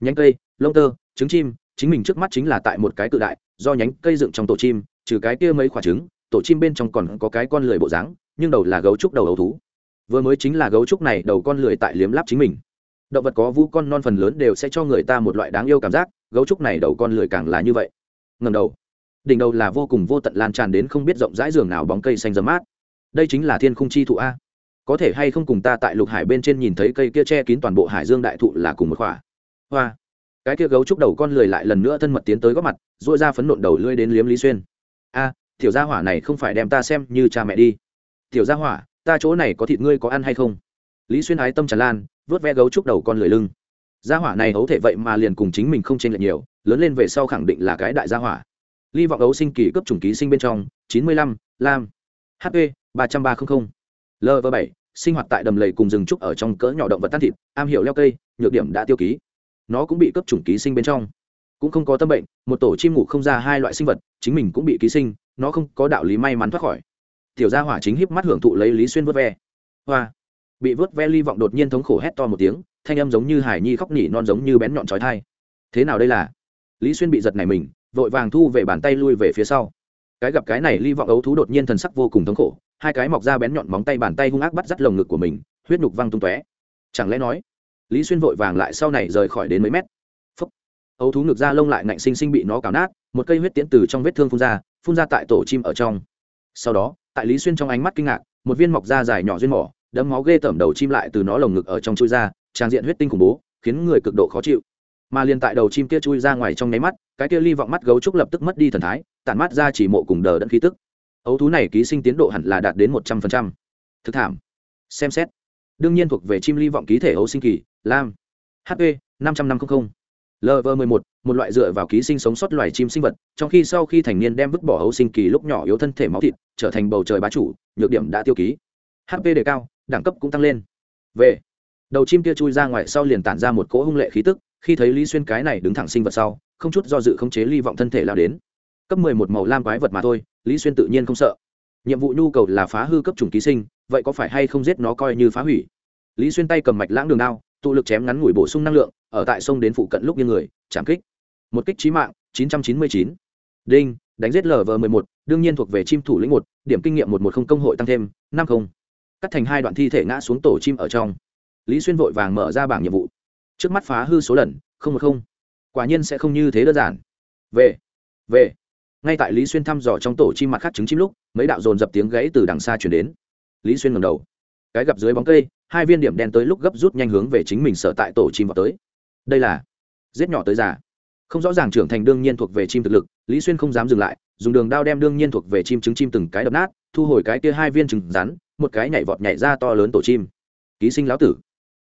Nhánh cây, lông tơ, trứng chim, chính mình trước mắt chính là tại một cái cự đại, do nhánh cây dựng trong tổ chim, trừ cái kia mấy quả trứng, tổ chim bên trong còn có cái con lười bộ dáng, nhưng đầu là gấu trúc đầu ấu thú. Vừa mới chính là gấu trúc này, đầu con lười tại liếm láp chính mình động vật có vũ con non phần lớn đều sẽ cho người ta một loại đáng yêu cảm giác, gấu trúc này đầu con lười càng là như vậy. Ngầm đầu. Đỉnh đầu là vô cùng vô tận lan tràn đến không biết rộng rãi giường nào bóng cây xanh dấm mát. Đây chính là thiên khung chi thụ a. Có thể hay không cùng ta tại lục hải bên trên nhìn thấy cây kia che kín toàn bộ hải dương đại thụ là cùng một khỏa. Hoa. Cái kia gấu trúc đầu con lười lại lần nữa thân mật tiến tới góp mặt dội ra phấn nộn đầu lưỡi đến liếm lý xuyên. A, tiểu gia hỏa này không phải đem ta xem như cha mẹ đi. Tiểu gia hỏa, ta chỗ này có thịt ngươi có ăn hay không? Lý xuyên ái tâm tràn lan vớt ve gấu trúc đầu con lười lưng. Gia hỏa này hấu thể vậy mà liền cùng chính mình không chênh lệch nhiều, lớn lên về sau khẳng định là cái đại gia hỏa. Ly vọng ấu sinh kỳ cấp chủng ký sinh bên trong, chín mươi lăm, lam. Hp ba trăm ba mươi lv bảy, sinh hoạt tại đầm lầy cùng rừng trúc ở trong cỡ nhỏ động vật tan thịt, am hiểu leo cây, nhược điểm đã tiêu ký. Nó cũng bị cấp chủng ký sinh bên trong. Cũng không có tâm bệnh, một tổ chim ngủ không ra hai loại sinh vật, chính mình cũng bị ký sinh, nó không có đạo lý may mắn thoát khỏi. Tiểu gia hỏa chính híp mắt hưởng thụ lấy lý xuyên vớt ve. Hoa bị vớt ve ly vọng đột nhiên thống khổ hét to một tiếng, thanh âm giống như hải nhi khóc nỉ non giống như bén nhọn trói thai. Thế nào đây là? Lý xuyên bị giật này mình, vội vàng thu về bàn tay lui về phía sau. Cái gặp cái này ly vọng ấu thú đột nhiên thần sắc vô cùng thống khổ, hai cái mọc ra bén nhọn móng tay bàn tay hung ác bắt dắt lồng ngực của mình, huyết nhục văng tung tóe. Chẳng lẽ nói, lý xuyên vội vàng lại sau này rời khỏi đến mấy mét? Phấp ấu thú ngực ra lông lại ngạnh sinh sinh bị nó cào nát, một cây huyết tiễn từ trong vết thương phun ra phun ra tại tổ chim ở trong. Sau đó, tại lý xuyên trong ánh mắt kinh ngạc, một viên mọc da dài nhỏ duyên mỏ đấm máu ghê tởm đầu chim lại từ nó lồng ngực ở trong chui ra trang diện huyết tinh khủng bố, khiến người cực độ khó chịu. Mà liền tại đầu chim kia chui ra ngoài trong nháy mắt, cái kia ly vọng mắt gấu trúc lập tức mất đi thần thái, tản mắt ra chỉ mộ cùng đờ đẫn khí tức. Ấu thú này ký sinh tiến độ hẳn là đạt đến một trăm phần trăm. Thực thảm. Xem xét. Đương nhiên thuộc về chim ly vọng ký thể ấu sinh kỳ, lam. Hp năm trăm năm mươi lv m một một loại dựa vào ký sinh sống sót loài chim sinh vật, trong khi sau khi thành niên đem vứt bỏ ấu sinh kỳ lúc nhỏ yếu thân thể máu thịt, trở thành bầu trời bá chủ, nhược điểm đã tiêu ký. Hp đề cao đẳng cấp cũng tăng lên. Về đầu chim kia chui ra ngoài sau liền tản ra một cỗ hung lệ khí tức, khi thấy lý xuyên cái này đứng thẳng sinh vật sau, không chút do dự khống chế ly vọng thân thể lao đến. Cấp mười một màu lam quái vật mà thôi, lý xuyên tự nhiên không sợ. Nhiệm vụ nhu cầu là phá hư cấp chủng ký sinh, vậy có phải hay không giết nó coi như phá hủy? Lý xuyên tay cầm mạch lãng đường đao, tụ lực chém ngắn ngủi bổ sung năng lượng, ở tại sông đến phụ cận lúc như người, chạm kích. Một kích trí mạng 999. đinh, đánh giết lv 11 đương nhiên thuộc về chim thủ lĩnh một, điểm kinh nghiệm một một không công hội tăng thêm, năm không cắt thành hai đoạn thi thể ngã xuống tổ chim ở trong. Lý xuyên vội vàng mở ra bảng nhiệm vụ. Trước mắt phá hư số lần, không một không. Quả nhiên sẽ không như thế đơn giản. Về về. Ngay tại lý xuyên thăm dò trong tổ chim mặt khác trứng chim lúc, mấy đạo dồn dập tiếng gãy từ đằng xa chuyển đến. Lý xuyên ngầm đầu. Cái gặp dưới bóng cây, hai viên điểm đen tới lúc gấp rút nhanh hướng về chính mình sở tại tổ chim vào tới. Đây là giết nhỏ tới già. Không rõ ràng trưởng thành đương nhiên thuộc về chim thực lực, lý xuyên không dám dừng lại, dùng đường đao đem đương nhiên thuộc về chim trứng chim từng cái đập nát thu hồi cái kia hai viên trứng rắn, một cái nhảy vọt nhảy ra to lớn tổ chim. Ký sinh lão tử.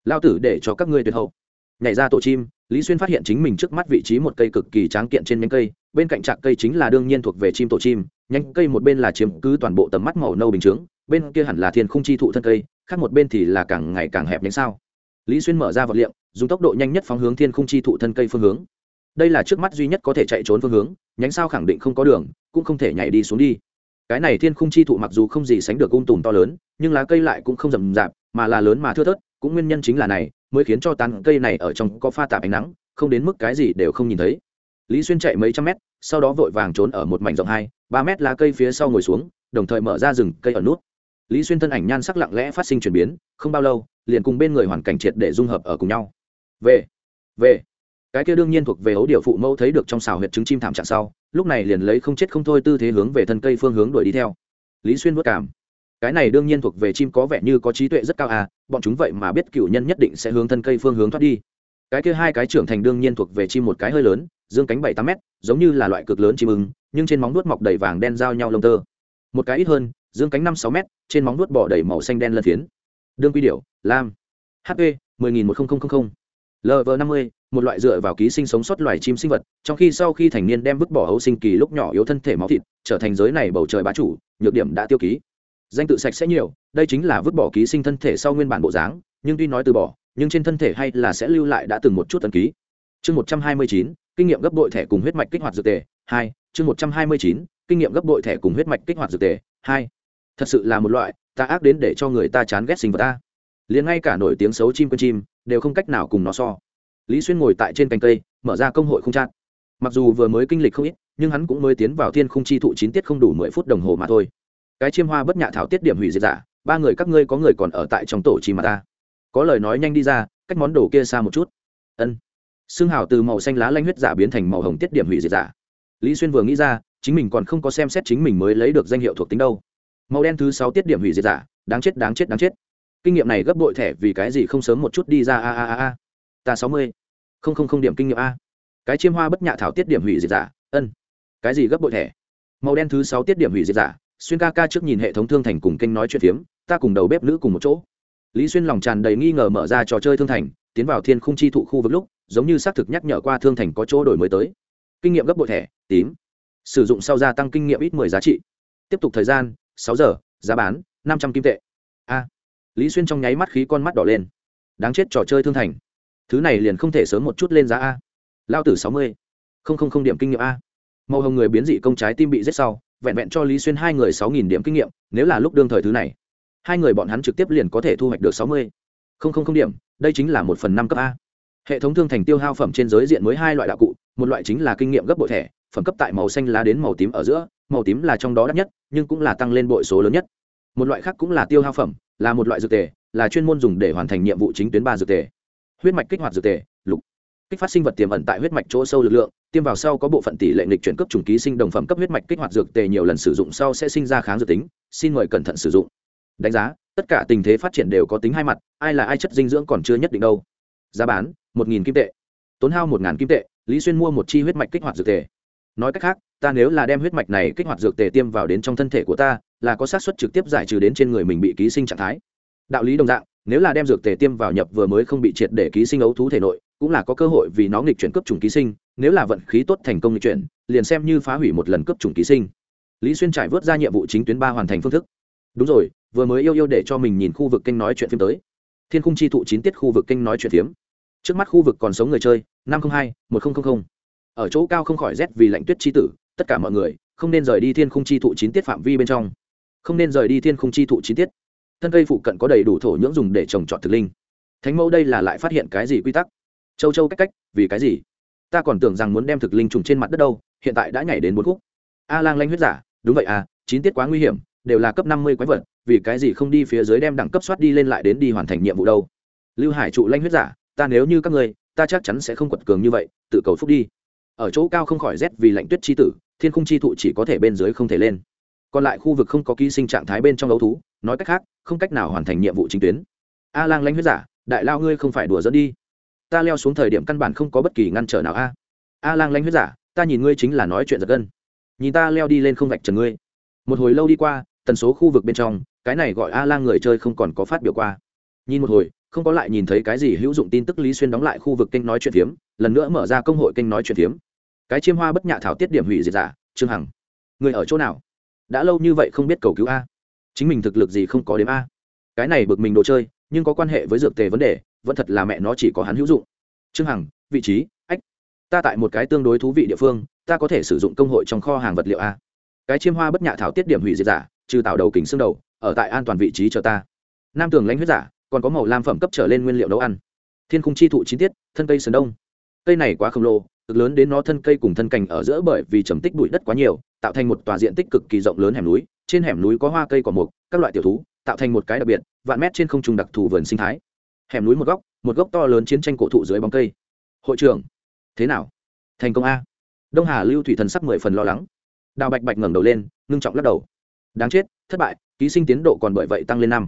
Lão tử để cho các ngươi tuyệt hậu. Nhảy ra tổ chim, lý xuyên phát hiện chính mình trước mắt vị trí một cây cực kỳ tráng kiện trên nhánh cây, bên cạnh trạc cây chính là đương nhiên thuộc về chim tổ chim, nhánh cây một bên là chiếm cứ toàn bộ tầm mắt màu nâu bình chướng, bên kia hẳn là thiên không chi thụ thân cây, khác một bên thì là càng ngày càng hẹp nhánh sao. Lý xuyên mở ra vật liệu, dùng tốc độ nhanh nhất phóng hướng thiên không chi thụ thân cây phương hướng. Đây là trước mắt duy nhất có thể chạy trốn phương hướng, nhánh sao khẳng định không có đường, cũng không thể nhảy đi xuống đi cái này thiên khung chi thụ mặc dù không gì sánh được ung tùm to lớn, nhưng lá cây lại cũng không rậm rạp, mà là lớn mà thưa thớt, cũng nguyên nhân chính là này, mới khiến cho tán cây này ở trong có pha tạp ánh nắng, không đến mức cái gì đều không nhìn thấy. Lý xuyên chạy mấy trăm mét, sau đó vội vàng trốn ở một mảnh rộng hai, ba mét lá cây phía sau ngồi xuống, đồng thời mở ra rừng cây ở nút. Lý xuyên thân ảnh nhan sắc lặng lẽ phát sinh chuyển biến, không bao lâu, liền cùng bên người hoàn cảnh triệt để dung hợp ở cùng nhau. Về về cái kia đương nhiên thuộc về ấu điệu phụ mẫu thấy được trong xào huyệt trứng chim thảm trạng sau, lúc này liền lấy không chết không thôi tư thế hướng về thân cây phương hướng đuổi đi theo. Lý xuyên vất cảm. Cái này đương nhiên thuộc về chim có vẻ như có trí tuệ rất cao à bọn chúng vậy mà biết cựu nhân nhất định sẽ hướng thân cây phương hướng thoát đi. Cái kia hai cái trưởng thành đương nhiên thuộc về chim một cái hơi lớn, dương cánh bảy tám mét, giống như là loại cực lớn chim ưng, nhưng trên móng nuốt mọc đầy vàng đen giao nhau lông tơ. Một cái ít hơn, dương cánh năm sáu mét, trên móng nuốt bỏ đầy màu xanh đen lân phiến. Đương quy điệu lam. Hp mười nghìn một nghìn lv năm mươi một loại dựa vào ký sinh sống sót loài chim sinh vật, trong khi sau khi thành niên đem vứt bỏ hấu sinh kỳ lúc nhỏ yếu thân thể máu thịt, trở thành giới này bầu trời bá chủ, nhược điểm đã tiêu ký. Danh tự sạch sẽ nhiều, đây chính là vứt bỏ ký sinh thân thể sau nguyên bản bộ dáng, nhưng tuy nói từ bỏ, nhưng trên thân thể hay là sẽ lưu lại đã từng một chút tần ký. Chương một trăm hai mươi chín, kinh nghiệm gấp đội thẻ cùng huyết mạch kích hoạt dược tề, hai, chương một trăm hai mươi chín, kinh nghiệm gấp đội thẻ cùng huyết mạch kích hoạt dược tề, hai. Thật sự là một loại, ta ác đến để cho người ta chán ghét sinh vật ta. Liền ngay cả nổi tiếng xấu chim con chim, đều không cách nào cùng nó so lý xuyên ngồi tại trên cành cây, mở ra công hội không trát mặc dù vừa mới kinh lịch không ít, nhưng hắn cũng mới tiến vào thiên không chi thụ chín tiết không đủ mười phút đồng hồ mà thôi. Cái chiêm hoa bất nhạ thảo tiết điểm hủy diệt giả, ba người các ngươi có người còn ở tại trong tổ chi mà ta. Có lời nói nhanh đi ra, cách món đồ kia xa một chút. Ân. Xương hào từ màu xanh lá lanh huyết giả biến thành màu hồng tiết điểm hủy diệt giả. Lý xuyên vừa nghĩ ra, chính mình còn không có xem xét chính mình mới lấy được danh hiệu thuộc tính đâu. Màu đen thứ sáu tiết điểm hủy diệt giả, đáng chết đáng chết đáng chết. Kinh nghiệm này gấp bội thẻ vì cái gì không sớm một chút đi ra, a a a a ta sáu mươi. Không không không điểm kinh nghiệm a. Cái chiêm hoa bất nhạ thảo tiết điểm hủy diệt giả, ân. Cái gì gấp bội thẻ? Màu đen thứ sáu tiết điểm hủy diệt giả, xuyên ca ca trước nhìn hệ thống thương thành cùng kênh nói chuyện phiếm, ta cùng đầu bếp nữ cùng một chỗ. Lý xuyên lòng tràn đầy nghi ngờ mở ra trò chơi thương thành, tiến vào thiên khung chi thụ khu vực lúc, giống như xác thực nhắc nhở qua thương thành có chỗ đổi mới tới. Kinh nghiệm gấp bội thẻ, tím. Sử dụng sau gia tăng kinh nghiệm ít mười giá trị. Tiếp tục thời gian, sáu giờ, giá bán, năm trăm kim tệ. A. Lý xuyên trong nháy mắt khí con mắt đỏ lên. Đáng chết trò chơi thương thành thứ này liền không thể sớm một chút lên giá a. Lao tử sáu mươi. Không không không điểm kinh nghiệm a. Màu hồng người biến dị công trái tim bị giết sau, vẹn vẹn cho lý xuyên hai người sáu nghìn điểm kinh nghiệm, nếu là lúc đương thời thứ này. Hai người bọn hắn trực tiếp liền có thể thu hoạch được sáu mươi. Không không không điểm, đây chính là một phần năm cấp a. Hệ thống thương thành tiêu hao phẩm trên giới diện mới hai loại đạo cụ, một loại chính là kinh nghiệm gấp bội thẻ, phẩm cấp tại màu xanh lá đến màu tím ở giữa, màu tím là trong đó đắt nhất, nhưng cũng là tăng lên bội số lớn nhất. Một loại khác cũng là tiêu hao phẩm, là một loại dược tề, là chuyên môn dùng để hoàn thành nhiệm vụ chính tuyến ba dược tề huyết mạch kích hoạt dược tề, lục. Kích phát sinh vật tiềm ẩn tại huyết mạch chỗ sâu lực lượng, tiêm vào sau có bộ phận tỷ lệ nghịch chuyển cấp trùng ký sinh đồng phẩm cấp huyết mạch kích hoạt dược tề nhiều lần sử dụng sau sẽ sinh ra kháng dược tính, xin mời cẩn thận sử dụng. Đánh giá, tất cả tình thế phát triển đều có tính hai mặt, ai là ai chất dinh dưỡng còn chưa nhất định đâu. Giá bán, một nghìn kim tệ. Tốn hao một ngàn kim tệ, lý xuyên mua một chi huyết mạch kích hoạt dược tề. Nói cách khác, ta nếu là đem huyết mạch này kích hoạt dược tề tiêm vào đến trong thân thể của ta, là có xác suất trực tiếp giải trừ đến trên người mình bị ký sinh trạng thái. Đạo lý đồng dạng nếu là đem dược tề tiêm vào nhập vừa mới không bị triệt để ký sinh ấu thú thể nội, cũng là có cơ hội vì nó nghịch chuyển cấp trùng ký sinh, nếu là vận khí tốt thành công nghịch chuyển, liền xem như phá hủy một lần cấp trùng ký sinh. Lý xuyên trải vớt ra nhiệm vụ chính tuyến ba hoàn thành phương thức. Đúng rồi, vừa mới yêu yêu để cho mình nhìn khu vực kênh nói chuyện phim tới. Thiên khung chi thụ chín tiết khu vực kênh nói chuyện phiếm. Trước mắt khu vực còn sống người chơi, năm trăm linh hai, một nghìn ở chỗ cao không khỏi rét vì lạnh tuyết chi tử, tất cả mọi người, không nên rời đi thiên khung chi thụ chín tiết phạm vi bên trong. Không nên rời đi thiên khung chi thụ chín tiết thân cây phụ cận có đầy đủ thổ nhưỡng dùng để trồng trọt thực linh. Thánh mẫu đây là lại phát hiện cái gì quy tắc? Châu châu cách cách, vì cái gì? Ta còn tưởng rằng muốn đem thực linh trùng trên mặt đất đâu, hiện tại đã nhảy đến bốn khúc. A lang lanh huyết giả, đúng vậy à chín tiết quá nguy hiểm, đều là cấp năm mươi quái vật, vì cái gì không đi phía dưới đem đẳng cấp soát đi lên lại đến đi hoàn thành nhiệm vụ đâu? Lưu hải trụ lanh huyết giả, ta nếu như các người ta chắc chắn sẽ không quật cường như vậy, tự cầu phúc đi. Ở chỗ cao không khỏi rét vì lạnh tuyết chi tử, thiên khung chi thụ chỉ có thể bên dưới không thể lên còn lại khu vực không có ký sinh trạng thái bên trong ấu thú, nói cách khác, không cách nào hoàn thành nhiệm vụ chính tuyến. A lang lanh huyết giả, đại lao ngươi không phải đùa dẫn đi. Ta leo xuống thời điểm căn bản không có bất kỳ ngăn trở nào a. A lang lanh huyết giả, ta nhìn ngươi chính là nói chuyện giật gân. Nhìn ta leo đi lên không vạch trần ngươi. Một hồi lâu đi qua, tần số khu vực bên trong, cái này gọi a lang người chơi không còn có phát biểu qua. Nhìn một hồi, không có lại nhìn thấy cái gì hữu dụng tin tức lý xuyên đóng lại khu vực kênh nói chuyện phiếm, lần nữa mở ra công hội kênh nói chuyện phiếm. Cái chiêm hoa bất nhạ thảo tiết điểm hủy diệt giả, trương hằng. Người ở chỗ nào? Đã lâu như vậy không biết cầu cứu a. Chính mình thực lực gì không có đếm a. Cái này bực mình đồ chơi, nhưng có quan hệ với dược tề vấn đề, vẫn thật là mẹ nó chỉ có hắn hữu dụng. Trương hằng, vị trí, ách. Ta tại một cái tương đối thú vị địa phương, ta có thể sử dụng công hội trong kho hàng vật liệu a. Cái chiêm hoa bất nhạ thảo tiết điểm hủy diệt giả, trừ tạo đầu kính xương đầu, ở tại an toàn vị trí cho ta. Nam tường lãnh huyết giả, còn có màu lam phẩm cấp trở lên nguyên liệu nấu ăn. Thiên khung chi thụ chi tiết, thân cây sơn đông. Cây này quá khổng lồ, cực lớn đến nó thân cây cùng thân cành ở giữa bởi vì trầm tích bụi đất quá nhiều tạo thành một tòa diện tích cực kỳ rộng lớn hẻm núi, trên hẻm núi có hoa cây cỏ mục, các loại tiểu thú, tạo thành một cái đặc biệt, vạn mét trên không trung đặc thù vườn sinh thái. Hẻm núi một góc một góc to lớn chiến tranh cổ thụ dưới bóng cây. Hội trưởng, thế nào? Thành công a. Đông hà lưu thủy thần sắc mười phần lo lắng. Đào bạch bạch ngẩng đầu lên, ngưng trọng lắc đầu. Đáng chết, thất bại, ký sinh tiến độ còn bởi vậy tăng lên năm.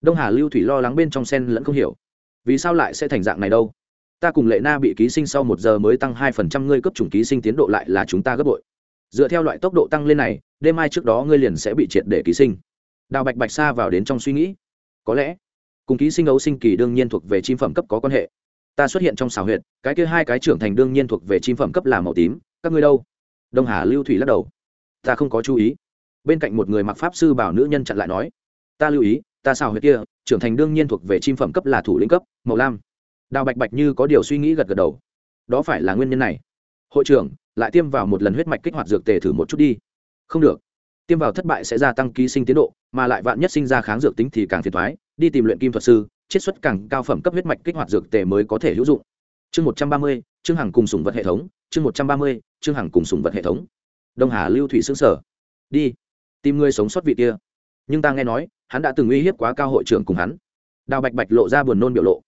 Đông hà lưu thủy lo lắng bên trong sen lẫn không hiểu. Vì sao lại sẽ thành dạng này đâu? Ta cùng lệ na bị ký sinh sau một giờ mới tăng hai phần trăm, ngươi cấp chủng ký sinh tiến độ lại là chúng ta gấp bội dựa theo loại tốc độ tăng lên này, đêm mai trước đó ngươi liền sẽ bị triệt để ký sinh. Đào bạch bạch xa vào đến trong suy nghĩ. Có lẽ, cùng ký sinh ấu sinh kỳ đương nhiên thuộc về chim phẩm cấp có quan hệ. Ta xuất hiện trong xào huyệt, cái kia hai cái trưởng thành đương nhiên thuộc về chim phẩm cấp là màu tím, các ngươi đâu? Đông hà lưu thủy lắc đầu. Ta không có chú ý. Bên cạnh một người mặc pháp sư bảo nữ nhân chặn lại nói. Ta lưu ý, ta xào huyệt kia, trưởng thành đương nhiên thuộc về chim phẩm cấp là thủ lĩnh cấp, màu lam. Đào bạch bạch như có điều suy nghĩ gật gật đầu. Đó phải là nguyên nhân này hội trưởng, lại tiêm vào một lần huyết mạch kích hoạt dược tề thử một chút đi. Không được. Tiêm vào thất bại sẽ gia tăng ký sinh tiến độ, mà lại vạn nhất sinh ra kháng dược tính thì càng phiền thoái đi tìm luyện kim thuật sư, chiết xuất càng cao phẩm cấp huyết mạch kích hoạt dược tề mới có thể hữu dụng. Chương một trăm ba mươi chương hàng cùng sùng vật hệ thống. Chương một trăm ba mươi chương hàng cùng sùng vật hệ thống. Đông hà lưu thủy xương sở. Đi. Tìm người sống sót vị kia. Nhưng ta nghe nói, hắn đã từng uy hiếp quá cao hội trưởng cùng hắn. Đào bạch bạch lộ ra buồn nôn biểu lộ.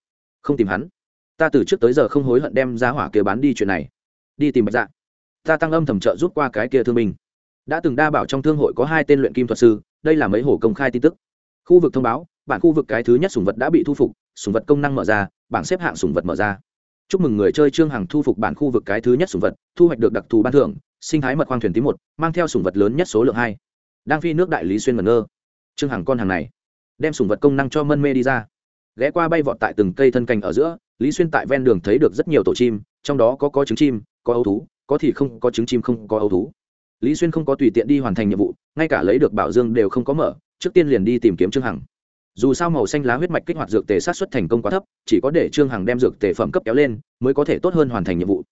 Không tìm hắn. Ta từ trước tới giờ không hối hận đem ra hỏa kia bán đi chuyện này đi tìm bạch dạ. Ta tăng âm thầm trợ rút qua cái kia thương binh. Đã từng đa bảo trong thương hội có hai tên luyện kim thuật sư, đây là mấy hồ công khai tin tức. Khu vực thông báo, bản khu vực cái thứ nhất sùng vật đã bị thu phục sùng vật công năng mở ra, bảng xếp hạng sùng vật mở ra. Chúc mừng người chơi trương hằng thu phục bản khu vực cái thứ nhất sùng vật, thu hoạch được đặc thù ban thưởng, sinh thái mật khoang thuyền tí một, mang theo sùng vật lớn nhất số lượng hai. Đang phi nước đại lý xuyên ngẩn ngơ. Trương hằng con hàng này, đem sùng vật công năng cho mân mê đi ra. Ghé qua bay vọt tại từng cây thân cành ở giữa, lý xuyên tại ven đường thấy được rất nhiều tổ chim, trong đó có có trứng chim có ấu thú, có thì không, có trứng chim không, có ấu thú. Lý xuyên không có tùy tiện đi hoàn thành nhiệm vụ, ngay cả lấy được bảo dương đều không có mở, trước tiên liền đi tìm kiếm trương hằng. Dù sao màu xanh lá huyết mạch kích hoạt dược tề sát xuất thành công quá thấp, chỉ có để trương hằng đem dược tề phẩm cấp kéo lên, mới có thể tốt hơn hoàn thành nhiệm vụ.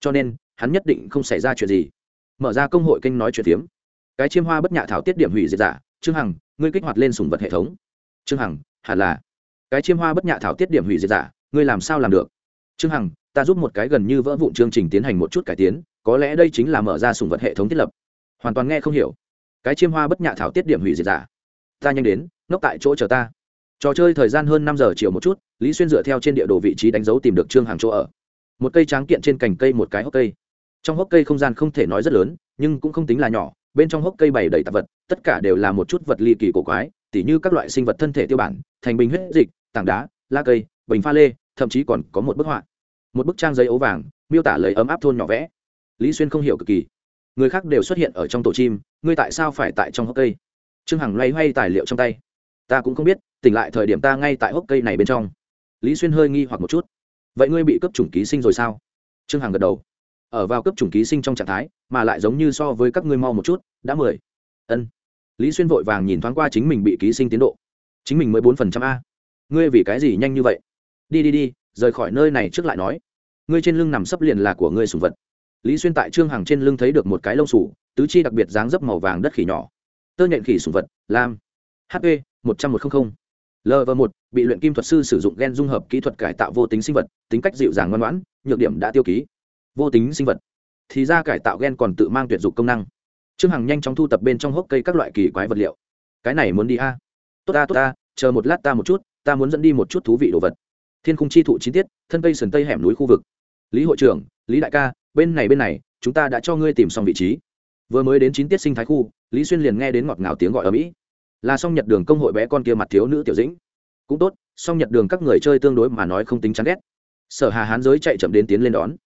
Cho nên, hắn nhất định không xảy ra chuyện gì. Mở ra công hội kênh nói chuyện phiếm. Cái chiêm hoa bất nhạ thảo tiết điểm hủy diệt giả trương hằng, ngươi kích hoạt lên sùng vật hệ thống. Trương hằng, hẳn là. Cái chiêm hoa bất nhạ thảo tiết điểm hủy diệt giả ngươi làm sao làm được? Trương hằng ta giúp một cái gần như vỡ vụn chương trình tiến hành một chút cải tiến, có lẽ đây chính là mở ra sùng vật hệ thống thiết lập. Hoàn toàn nghe không hiểu. Cái chiêm hoa bất nhạ thảo tiết điểm hủy diệt giả. Ta nhanh đến nóc tại chỗ chờ ta. Trò chơi thời gian hơn năm giờ chiều một chút, lý xuyên dựa theo trên địa đồ vị trí đánh dấu tìm được trương hàng chỗ ở. Một cây tráng kiện trên cành cây một cái hốc cây. Trong hốc cây không gian không thể nói rất lớn, nhưng cũng không tính là nhỏ, bên trong hốc cây bày đầy tạp vật, tất cả đều là một chút vật ly kỳ cổ quái, tỉ như các loại sinh vật thân thể tiêu bản, thành bình huyết dịch, tảng đá la cây, bình pha lê, thậm chí còn có một bức họa một bức trang giấy ấu vàng, miêu tả lấy ấm áp thôn nhỏ vẽ. Lý xuyên không hiểu cực kỳ. Người khác đều xuất hiện ở trong tổ chim, ngươi tại sao phải tại trong hốc cây? Trương hằng loay hoay tài liệu trong tay. Ta cũng không biết, tỉnh lại thời điểm ta ngay tại hốc cây này bên trong. Lý xuyên hơi nghi hoặc một chút. Vậy ngươi bị cấp chủng ký sinh rồi sao? Trương hằng gật đầu. Ở vào cấp chủng ký sinh trong trạng thái, mà lại giống như so với các ngươi mau một chút, đã mười. Ân. Lý xuyên vội vàng nhìn thoáng qua chính mình bị ký sinh tiến độ. Chính mình mới bốn phần trăm a. Ngươi vì cái gì nhanh như vậy? Đi đi đi rời khỏi nơi này trước lại nói, ngươi trên lưng nằm sấp liền là của ngươi sùng vật. Lý xuyên tại trương hằng trên lưng thấy được một cái lông sủ tứ chi đặc biệt dáng dấp màu vàng đất khỉ nhỏ. Tơ nhện khỉ sùng vật, lam. Hp một trăm một trăm linh lv một, bị luyện kim thuật sư sử dụng g e n dung hợp kỹ thuật cải tạo vô tính sinh vật, tính cách dịu dàng ngoan ngoãn, nhược điểm đã tiêu ký. Vô tính sinh vật. Thì ra cải tạo g e n còn tự mang tuyệt dụng công năng. Trương hằng nhanh chóng thu tập bên trong hốc cây các loại kỳ quái vật liệu. Cái này muốn đi a. Tốt ta tốt ta chờ một lát ta một chút, ta muốn dẫn đi một chút thú vị đồ vật thiên khung chi thụ chi tiết, thân cây sườn tây hẻm núi khu vực. Lý hội trưởng, lý đại ca, bên này bên này, chúng ta đã cho ngươi tìm xong vị trí. Vừa mới đến chín tiết sinh thái khu, lý xuyên liền nghe đến ngọt ngào tiếng gọi ở mỹ. Là song nhật đường công hội bé con kia mặt thiếu nữ tiểu dĩnh. Cũng tốt, song nhật đường các người chơi tương đối mà nói không tính chán ghét. Sở hà hán giới chạy chậm đến tiến lên đón.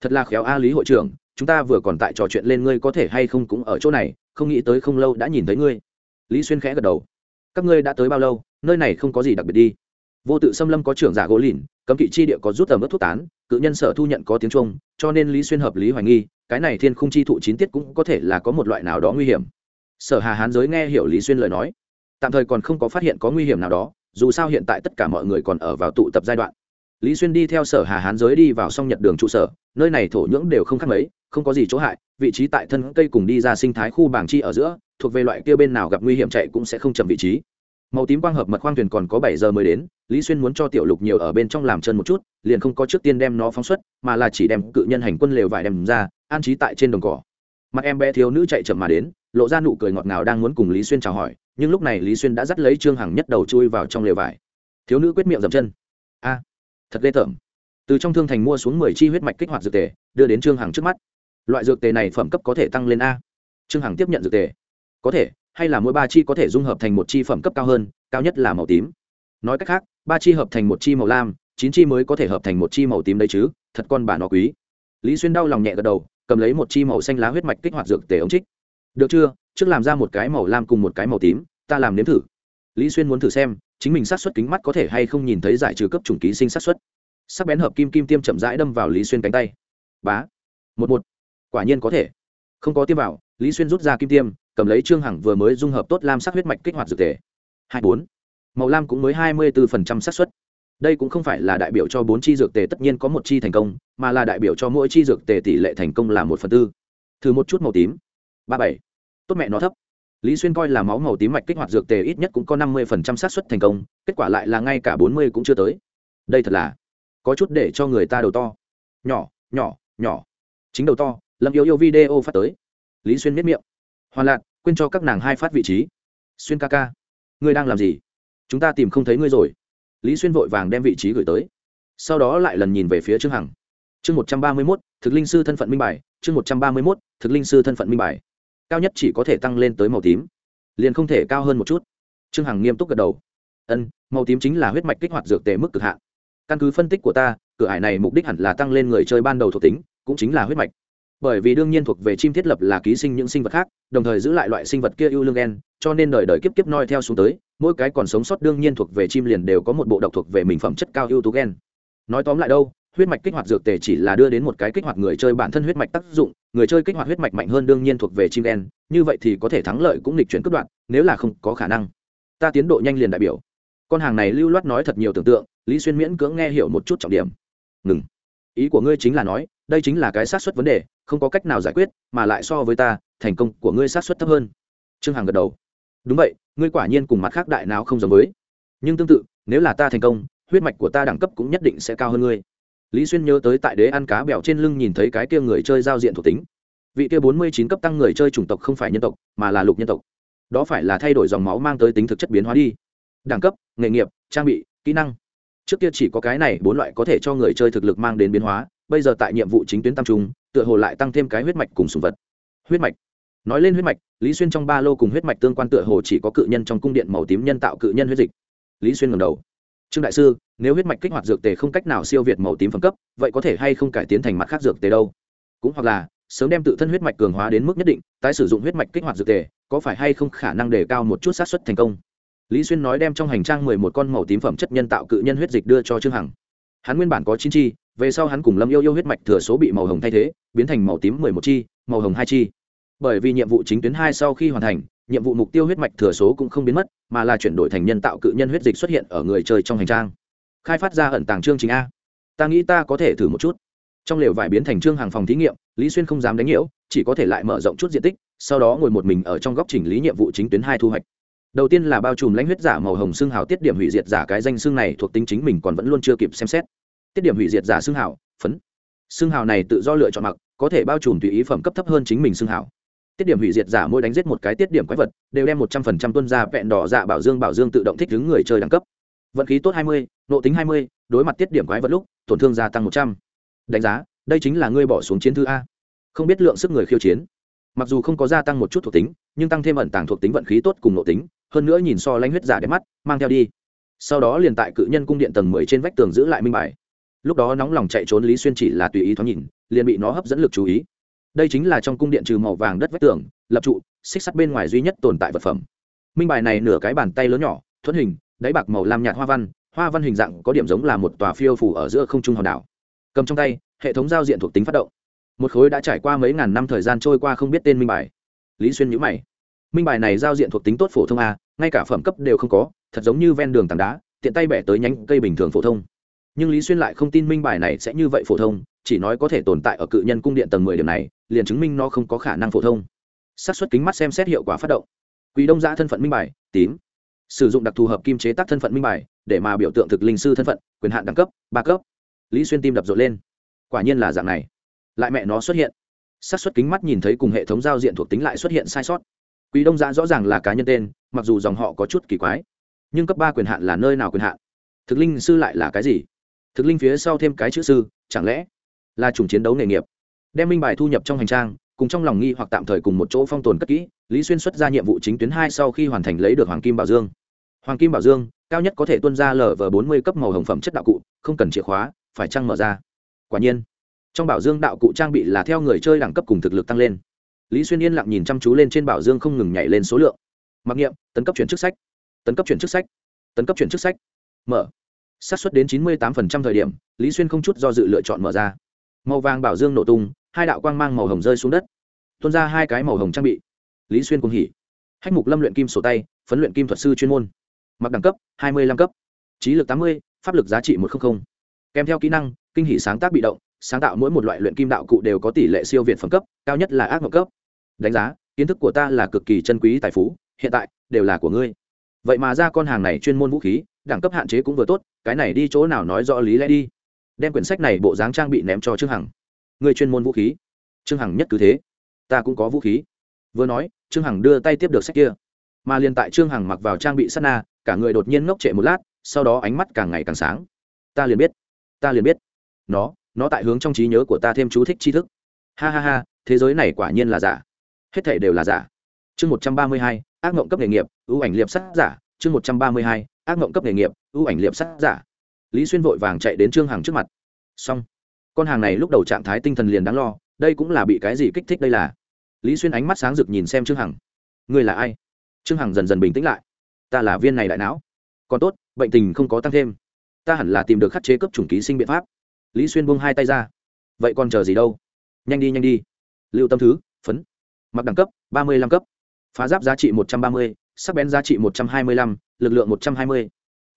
Thật là khéo a, lý hội trưởng, chúng ta vừa còn tại trò chuyện lên ngươi có thể hay không cũng ở chỗ này, không nghĩ tới không lâu đã nhìn thấy ngươi. Lý xuyên khẽ gật đầu. Các ngươi đã tới bao lâu? Nơi này không có gì đặc biệt đi vô tự xâm lâm có trưởng giả gỗ lìn, cấm kỵ chi địa có rút tầm ớt thuốc tán, cự nhân sở thu nhận có tiếng trung, cho nên lý xuyên hợp lý hoài nghi, cái này thiên khung chi thụ chín tiết cũng có thể là có một loại nào đó nguy hiểm. Sở hà hán giới nghe hiểu lý xuyên lời nói, tạm thời còn không có phát hiện có nguy hiểm nào đó, dù sao hiện tại tất cả mọi người còn ở vào tụ tập giai đoạn. Lý xuyên đi theo sở hà hán giới đi vào song nhật đường trụ sở, nơi này thổ nhưỡng đều không khác mấy, không có gì chỗ hại, vị trí tại thân cây cùng đi ra sinh thái khu bảng chi ở giữa, thuộc về loại kia bên nào gặp nguy hiểm chạy cũng sẽ không chậm vị trí màu tím quang hợp mật khoang thuyền còn có bảy giờ mới đến, lý xuyên muốn cho tiểu lục nhiều ở bên trong làm chân một chút, liền không có trước tiên đem nó phóng xuất, mà là chỉ đem cự nhân hành quân lều vải đem ra, an trí tại trên đồng cỏ. Mặt em bé thiếu nữ chạy chậm mà đến, lộ ra nụ cười ngọt ngào đang muốn cùng lý xuyên chào hỏi, nhưng lúc này lý xuyên đã dắt lấy trương hằng nhất đầu chui vào trong lều vải. Thiếu nữ quyết miệng dậm chân. A, thật ghê tởm. Từ trong thương thành mua xuống mười chi huyết mạch kích hoạt dược tề, đưa đến trương hằng trước mắt. Loại dược tề này phẩm cấp có thể tăng lên a. Trương hằng tiếp nhận dược tề. Có thể hay là mỗi ba chi có thể dung hợp thành một chi phẩm cấp cao hơn, cao nhất là màu tím. Nói cách khác, ba chi hợp thành một chi màu lam, chín chi mới có thể hợp thành một chi màu tím đấy chứ, thật con bà nó quý. Lý xuyên đau lòng nhẹ gật đầu, cầm lấy một chi màu xanh lá huyết mạch kích hoạt dược tề ống trích. Được chưa, trước làm ra một cái màu lam cùng một cái màu tím, ta làm nếm thử. Lý xuyên muốn thử xem, chính mình sát xuất kính mắt có thể hay không nhìn thấy giải trừ cấp chủng ký sinh sát xuất sắc bén hợp kim kim tiêm chậm rãi đâm vào lý xuyên cánh tay. Bá. Một một. Quả nhiên có thể. Không có tiêm vào, lý xuyên rút ra kim tiêm cầm lấy trương hằng vừa mới dung hợp tốt lam sắc huyết mạch kích hoạt dược thể. Hai bốn. Màu lam cũng mới hai mươi bốn xác suất. Đây cũng không phải là đại biểu cho bốn chi dược tề tất nhiên có một chi thành công, mà là đại biểu cho mỗi chi dược tề tỷ lệ thành công là một phần tư. Thử một chút màu tím. Ba bảy. Tốt mẹ nó thấp. Lý xuyên coi là máu màu tím mạch kích hoạt dược tề ít nhất cũng có năm mươi phần trăm xác suất thành công, kết quả lại là ngay cả bốn mươi cũng chưa tới. Đây thật là có chút để cho người ta đầu to. Nhỏ nhỏ nhỏ. Chính đầu to, lâm yêu yêu video phát tới. Lý xuyên miết miệng hoàn lạc, quên cho các nàng hai phát vị trí. Xuyên ca ca, ngươi đang làm gì? Chúng ta tìm không thấy ngươi rồi. Lý xuyên vội vàng đem vị trí gửi tới. Sau đó lại lần nhìn về phía trương hằng. Chương một trăm ba mươi mốt, thực linh sư thân phận minh bài. Chương một trăm ba mươi mốt, thực linh sư thân phận minh bài. Cao nhất chỉ có thể tăng lên tới màu tím. Liền không thể cao hơn một chút. Trương hằng nghiêm túc gật đầu. Ân, màu tím chính là huyết mạch kích hoạt dược tề mức cực hạn. Căn cứ phân tích của ta, cửa hải này mục đích hẳn là tăng lên người chơi ban đầu thuộc tính, cũng chính là huyết mạch bởi vì đương nhiên thuộc về chim thiết lập là ký sinh những sinh vật khác, đồng thời giữ lại loại sinh vật kia ưu lương gen, cho nên đời đời kiếp kiếp noi theo xuống tới, mỗi cái còn sống sót đương nhiên thuộc về chim liền đều có một bộ độc thuộc về mình phẩm chất cao ưu tú gen. Nói tóm lại đâu, huyết mạch kích hoạt dược tề chỉ là đưa đến một cái kích hoạt người chơi bản thân huyết mạch tác dụng, người chơi kích hoạt huyết mạch mạnh hơn đương nhiên thuộc về chim gen, như vậy thì có thể thắng lợi cũng lịch chuyển cất đoạn nếu là không có khả năng. Ta tiến độ nhanh liền đại biểu. Con hàng này lưu loát nói thật nhiều tưởng tượng, lý xuyên miễn cưỡng nghe hiểu một chút trọng điểm. Ngừng. Ý của ngươi chính là nói đây chính là cái sát xuất vấn đề, không có cách nào giải quyết, mà lại so với ta, thành công của ngươi sát xuất thấp hơn. Trương hằng gật đầu. Đúng vậy, ngươi quả nhiên cùng mặt khác đại nào không giống với. Nhưng tương tự, nếu là ta thành công, huyết mạch của ta đẳng cấp cũng nhất định sẽ cao hơn ngươi. Lý xuyên nhớ tới tại đế ăn cá bèo trên lưng nhìn thấy cái kia người chơi giao diện thuộc tính. Vị kia bốn mươi chín cấp tăng người chơi chủng tộc không phải nhân tộc, mà là lục nhân tộc. Đó phải là thay đổi dòng máu mang tới tính thực chất biến hóa đi. Đẳng cấp, nghề nghiệp, trang bị, kỹ năng. Trước kia chỉ có cái này, bốn loại có thể cho người chơi thực lực mang đến biến hóa bây giờ tại nhiệm vụ chính tuyến tam trung, tựa hồ lại tăng thêm cái huyết mạch cùng sùng vật. Huyết mạch. Nói lên huyết mạch, lý xuyên trong ba lô cùng huyết mạch tương quan tựa hồ chỉ có cự nhân trong cung điện màu tím nhân tạo cự nhân huyết dịch. Lý xuyên ngầm đầu. Trương đại sư, nếu huyết mạch kích hoạt dược tề không cách nào siêu việt màu tím phẩm cấp, vậy có thể hay không cải tiến thành mặt khác dược tề đâu? Cũng hoặc là, sớm đem tự thân huyết mạch cường hóa đến mức nhất định, tái sử dụng huyết mạch kích hoạt dược tề, có phải hay không khả năng đề cao một chút sát xuất thành công? Lý xuyên nói đem trong hành trang mười một con màu tím phẩm chất nhân tạo cự nhân huyết dịch đưa cho trương hằng. Hắn nguyên bản có chín chi về sau hắn cùng lâm yêu yêu huyết mạch thừa số bị màu hồng thay thế, biến thành màu tím mười một chi, màu hồng hai chi. Bởi vì nhiệm vụ chính tuyến hai sau khi hoàn thành, nhiệm vụ mục tiêu huyết mạch thừa số cũng không biến mất, mà là chuyển đổi thành nhân tạo cự nhân huyết dịch xuất hiện ở người chơi trong hành trang. Khai phát ra ẩn tàng chương trình a. Ta nghĩ ta có thể thử một chút. Trong lều vải biến thành trương hàng phòng thí nghiệm, lý xuyên không dám đánh nhiễu, chỉ có thể lại mở rộng chút diện tích, sau đó ngồi một mình ở trong góc chỉnh lý nhiệm vụ chính tuyến hai thu hoạch. Đầu tiên là bao trùm lãnh huyết giả màu hồng xương hào tiết điểm hủy diệt giả cái danh xương này thuộc tính chính mình còn vẫn luôn chưa kịp xem xét tiết điểm hủy diệt giả xương hào, phấn. Xương hào này tự do lựa chọn mặc, có thể bao trùm tùy ý phẩm cấp thấp hơn chính mình xương hào. Tiết điểm hủy diệt giả mỗi đánh giết một cái tiết điểm quái vật, đều đem một trăm phần trăm tuân ra vẹn đỏ dạ bảo dương bảo dương tự động thích đứng người chơi đẳng cấp. Vận khí tốt hai mươi, nộ tính hai mươi, đối mặt tiết điểm quái vật lúc, tổn thương gia tăng một trăm. Đánh giá, đây chính là ngươi bỏ xuống chiến thư a. Không biết lượng sức người khiêu chiến. Mặc dù không có gia tăng một chút thuộc tính, nhưng tăng thêm ẩn tàng thuộc tính vận khí tốt cùng nộ tính, hơn nữa nhìn so lãnh huyết giả đẹp mắt, mang theo đi. Sau đó liền tại cự nhân cung điện tầng mười trên vách tường giữ lại minh bài lúc đó nóng lòng chạy trốn lý xuyên chỉ là tùy ý thoáng nhìn, liền bị nó hấp dẫn lực chú ý. Đây chính là trong cung điện trừ màu vàng đất vách tường, lập trụ, xích sắt bên ngoài duy nhất tồn tại vật phẩm. Minh bài này nửa cái bàn tay lớn nhỏ, thuẫn hình, đáy bạc màu lam nhạt hoa văn hoa văn hình dạng có điểm giống là một tòa phiêu phủ ở giữa không trung hòn đảo. Cầm trong tay, hệ thống giao diện thuộc tính phát động. Một khối đã trải qua mấy ngàn năm thời gian trôi qua không biết tên minh bài. Lý xuyên nhữ mày. Minh bài này giao diện thuộc tính tốt phổ thông a, ngay cả phẩm cấp đều không có, thật giống như ven đường tảng đá, tiện tay bẻ tới nhánh cây bình thường phổ thông nhưng lý xuyên lại không tin minh bài này sẽ như vậy phổ thông, chỉ nói có thể tồn tại ở cự nhân cung điện tầng mười điểm này, liền chứng minh nó không có khả năng phổ thông. Xác suất kính mắt xem xét hiệu quả phát động. Quý đông giã thân phận minh bài, tím. Sử dụng đặc thù hợp kim chế tác thân phận minh bài, để mà biểu tượng thực linh sư thân phận, quyền hạn đẳng cấp, ba cấp. Lý xuyên tim đập rộn lên. Quả nhiên là dạng này. Lại mẹ nó xuất hiện. Xác suất kính mắt nhìn thấy cùng hệ thống giao diện thuộc tính lại xuất hiện sai sót. Quý đông giã rõ ràng là cá nhân tên, mặc dù dòng họ có chút kỳ quái, nhưng cấp ba quyền hạn là nơi nào quyền hạn? Thực linh sư lại là cái gì? Thực linh phía sau thêm cái chữ sư, chẳng lẽ là chủng chiến đấu nghề nghiệp? Đem minh bài thu nhập trong hành trang, cùng trong lòng nghi hoặc tạm thời cùng một chỗ phong tồn cất kỹ, lý xuyên xuất ra nhiệm vụ chính tuyến hai sau khi hoàn thành lấy được hoàng kim bảo dương. Hoàng kim bảo dương, cao nhất có thể tuân ra lở vờ bốn mươi cấp màu hồng phẩm chất đạo cụ, không cần chìa khóa, phải trăng mở ra? Quả nhiên, trong bảo dương đạo cụ trang bị là theo người chơi đẳng cấp cùng thực lực tăng lên. Lý xuyên yên lặng nhìn chăm chú lên trên bảo dương không ngừng nhảy lên số lượng. Mặc niệm, tấn cấp chuyển chức sách. Tấn cấp chuyển chức sách. Tấn cấp chuyển chức sách. Mở xác suất đến chín mươi tám thời điểm, lý xuyên không chút do dự lựa chọn mở ra. Màu vàng bảo dương nổ tung, hai đạo quang mang màu hồng rơi xuống đất. Tuôn ra hai cái màu hồng trang bị. Lý xuyên cùng hỉ. Hách mục lâm luyện kim sổ tay, phấn luyện kim thuật sư chuyên môn. Mặc đẳng cấp, hai mươi năm cấp. Trí lực tám mươi, pháp lực giá trị một trăm linh kèm theo kỹ năng, kinh hỷ sáng tác bị động, sáng tạo mỗi một loại luyện kim đạo cụ đều có tỷ lệ siêu việt phẩm cấp, cao nhất là ác mộng cấp. Đánh giá, kiến thức của ta là cực kỳ chân quý tài phú, hiện tại đều là của ngươi. Vậy mà ra con hàng này chuyên môn vũ khí đẳng cấp hạn chế cũng vừa tốt, cái này đi chỗ nào nói rõ lý lẽ đi. Đem quyển sách này bộ dáng trang bị ném cho trương hằng. Người chuyên môn vũ khí. Trương hằng nhất cứ thế. Ta cũng có vũ khí. Vừa nói, trương hằng đưa tay tiếp được sách kia. Mà liền tại trương hằng mặc vào trang bị sắt na, cả người đột nhiên ngốc trệ một lát, sau đó ánh mắt càng ngày càng sáng. Ta liền biết. Ta liền biết. Nó nó tại hướng trong trí nhớ của ta thêm chú thích tri thức. Ha ha ha, thế giới này quả nhiên là giả. Hết thể đều là giả. Chương một trăm ba mươi hai, ác mộng cấp nghề nghiệp, ưu ảnh liệp sắt giả. Chương một trăm ba mươi hai ác mộng cấp nghề nghiệp, ưu ảnh liệp sắt giả. Lý xuyên vội vàng chạy đến trương hằng trước mặt. Xong. Con hàng này lúc đầu trạng thái tinh thần liền đáng lo, đây cũng là bị cái gì kích thích đây là? Lý xuyên ánh mắt sáng rực nhìn xem trương hằng. Ngươi là ai? Trương hằng dần dần bình tĩnh lại. Ta là viên này đại não. Còn tốt, bệnh tình không có tăng thêm. Ta hẳn là tìm được khắc chế cấp chủng ký sinh biện pháp. Lý xuyên buông hai tay ra. Vậy còn chờ gì đâu? Nhanh đi nhanh đi. Lưu tâm thứ, phấn. Mặc đẳng cấp, ba mươi năm cấp. Phá giáp giá trị một trăm ba mươi, sắc bén giá trị một trăm hai mươi lăm lực lượng một trăm hai mươi.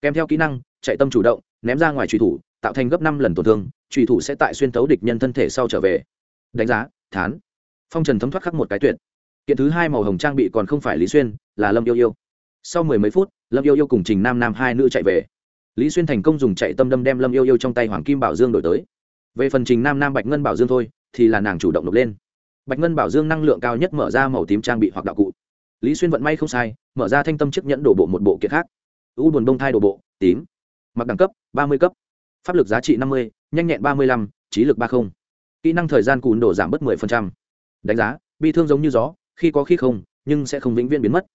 Kèm theo kỹ năng, chạy tâm chủ động, ném ra ngoài truy thủ, tạo thành gấp năm lần tổn thương truy thủ sẽ tại xuyên tấu địch nhân thân thể sau trở về. Đánh giá, thán. Phong trần thấm thoát khắc một cái tuyệt. Kiện thứ hai màu hồng trang bị còn không phải lý xuyên, là lâm yêu yêu. Sau mười mấy phút, lâm yêu yêu cùng trình nam nam hai nữ chạy về. Lý xuyên thành công dùng chạy tâm đâm đem lâm yêu yêu trong tay hoàng kim bảo dương đổi tới. Về phần trình nam nam bạch ngân bảo dương thôi, thì là nàng chủ động nộp lên. Bạch ngân bảo dương năng lượng cao nhất mở ra màu tím trang bị hoặc đạo cụ lý xuyên vận may không sai, mở ra thanh tâm chiếc nhẫn đổ bộ một bộ kiện khác. U buồn bông thai đổ bộ, tím. Mặc đẳng cấp, ba mươi cấp. Pháp lực giá trị năm mươi, nhanh nhẹn ba mươi lăm, trí lực ba mươi kỹ năng thời gian cùn đổ giảm bớt 10%. đánh giá, bi thương giống như gió, khi có khi không, nhưng sẽ không vĩnh viễn biến mất.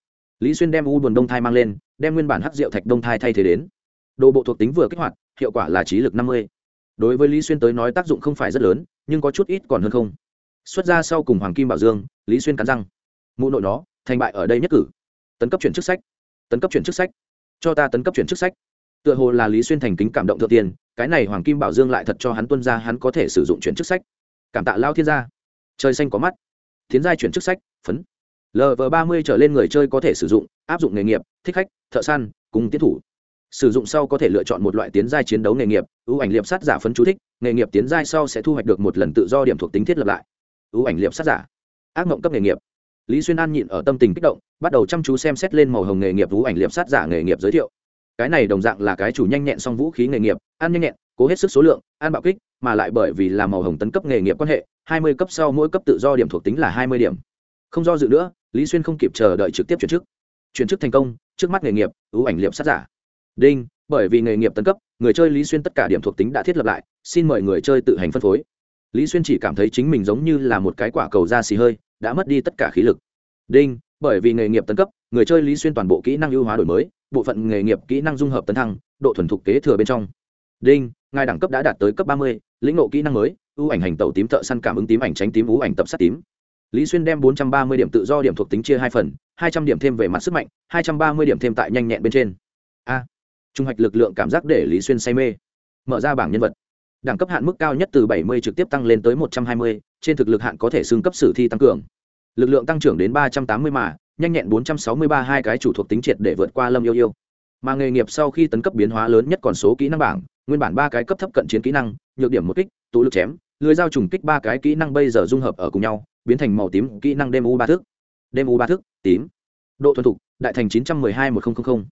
Lý xuyên đem u buồn đông thai mang lên, đem nguyên bản hắc rượu thạch đông thai thay thế đến. Đồ bộ thuộc tính vừa kích hoạt, hiệu quả là trí lực năm mươi. Đối với lý xuyên tới nói tác dụng không phải rất lớn, nhưng có chút ít còn hơn không. Xuất ra sau cùng hoàng kim bảo dương, lý xuyên cắn răng. Mụ nội nó thành bại ở đây nhất cử. Tấn cấp chuyển chức sách. Tấn cấp chuyển chức sách. Cho ta tấn cấp chuyển chức sách. Tựa hồ là lý xuyên thành kính cảm động thượng tiền cái này hoàng kim bảo dương lại thật cho hắn tuân ra, hắn có thể sử dụng chuyển chức sách. Cảm tạ lao thiên gia. Trời xanh có mắt. Tiến giai chuyển chức sách, phấn. Lv ba mươi trở lên người chơi có thể sử dụng, áp dụng nghề nghiệp, thích khách, thợ săn, cùng tiến thủ. Sử dụng sau có thể lựa chọn một loại tiến giai chiến đấu nghề nghiệp, ưu ảnh liệp sát giả phấn chú thích, nghề nghiệp tiến giai sau sẽ thu hoạch được một lần tự do điểm thuộc tính thiết lập lại. Ưu ảnh liệp sát giả. Ác mộng cấp nghề nghiệp lý xuyên an nhịn ở tâm tình kích động, bắt đầu chăm chú xem xét lên màu hồng nghề nghiệp vũ ảnh liệp sát giả nghề nghiệp giới thiệu. Cái này đồng dạng là cái chủ nhanh nhẹn song vũ khí nghề nghiệp, ăn nhanh nhẹn, cố hết sức số lượng, ăn bạo kích, mà lại bởi vì là màu hồng tấn cấp nghề nghiệp quan hệ, hai mươi cấp sau mỗi cấp tự do điểm thuộc tính là hai mươi điểm. Không do dự nữa, lý xuyên không kịp chờ đợi trực tiếp chuyển chức. Chuyển chức thành công, trước mắt nghề nghiệp ưu ảnh liệp sát giả. Đinh, bởi vì nghề nghiệp tấn cấp, người chơi lý xuyên tất cả điểm thuộc tính đã thiết lập lại, xin mời người chơi tự hành phân phối lý xuyên chỉ cảm thấy chính mình giống như là một cái quả cầu da xì hơi, đã mất đi tất cả khí lực. Đinh, bởi vì nghề nghiệp tấn cấp, người chơi lý xuyên toàn bộ kỹ năng ưu hóa đổi mới, bộ phận nghề nghiệp kỹ năng dung hợp tấn thăng, độ thuần thục kế thừa bên trong. Đinh, ngài đẳng cấp đã đạt tới cấp ba mươi, lĩnh nộ kỹ năng mới, ưu ảnh hành tẩu tím thợ săn cảm ứng tím ảnh tránh tím ú ảnh tập sát tím. Lý xuyên đem bốn trăm ba mươi điểm tự do điểm thuộc tính chia hai phần, hai trăm điểm thêm về mặt sức mạnh, hai trăm ba mươi điểm thêm tại nhanh nhẹn bên trên. A, trung hoạch lực lượng cảm giác để lý xuyên say mê. Mở ra bảng nhân vật đẳng cấp hạn mức cao nhất từ 70 trực tiếp tăng lên tới 120, trên thực lực hạn có thể xưng cấp sử thi tăng cường. Lực lượng tăng trưởng đến 380 mà nhanh nhẹn 463 hai cái chủ thuộc tính triệt để vượt qua lâm yêu yêu. Mà nghề nghiệp sau khi tấn cấp biến hóa lớn nhất còn số kỹ năng bảng nguyên bản ba cái cấp thấp cận chiến kỹ năng nhược điểm một kích tụ lực chém lưới dao trùng kích ba cái kỹ năng bây giờ dung hợp ở cùng nhau biến thành màu tím kỹ năng đêm u ba thức. Đêm u ba thức tím. Độ thuần thục đại thành 912 1000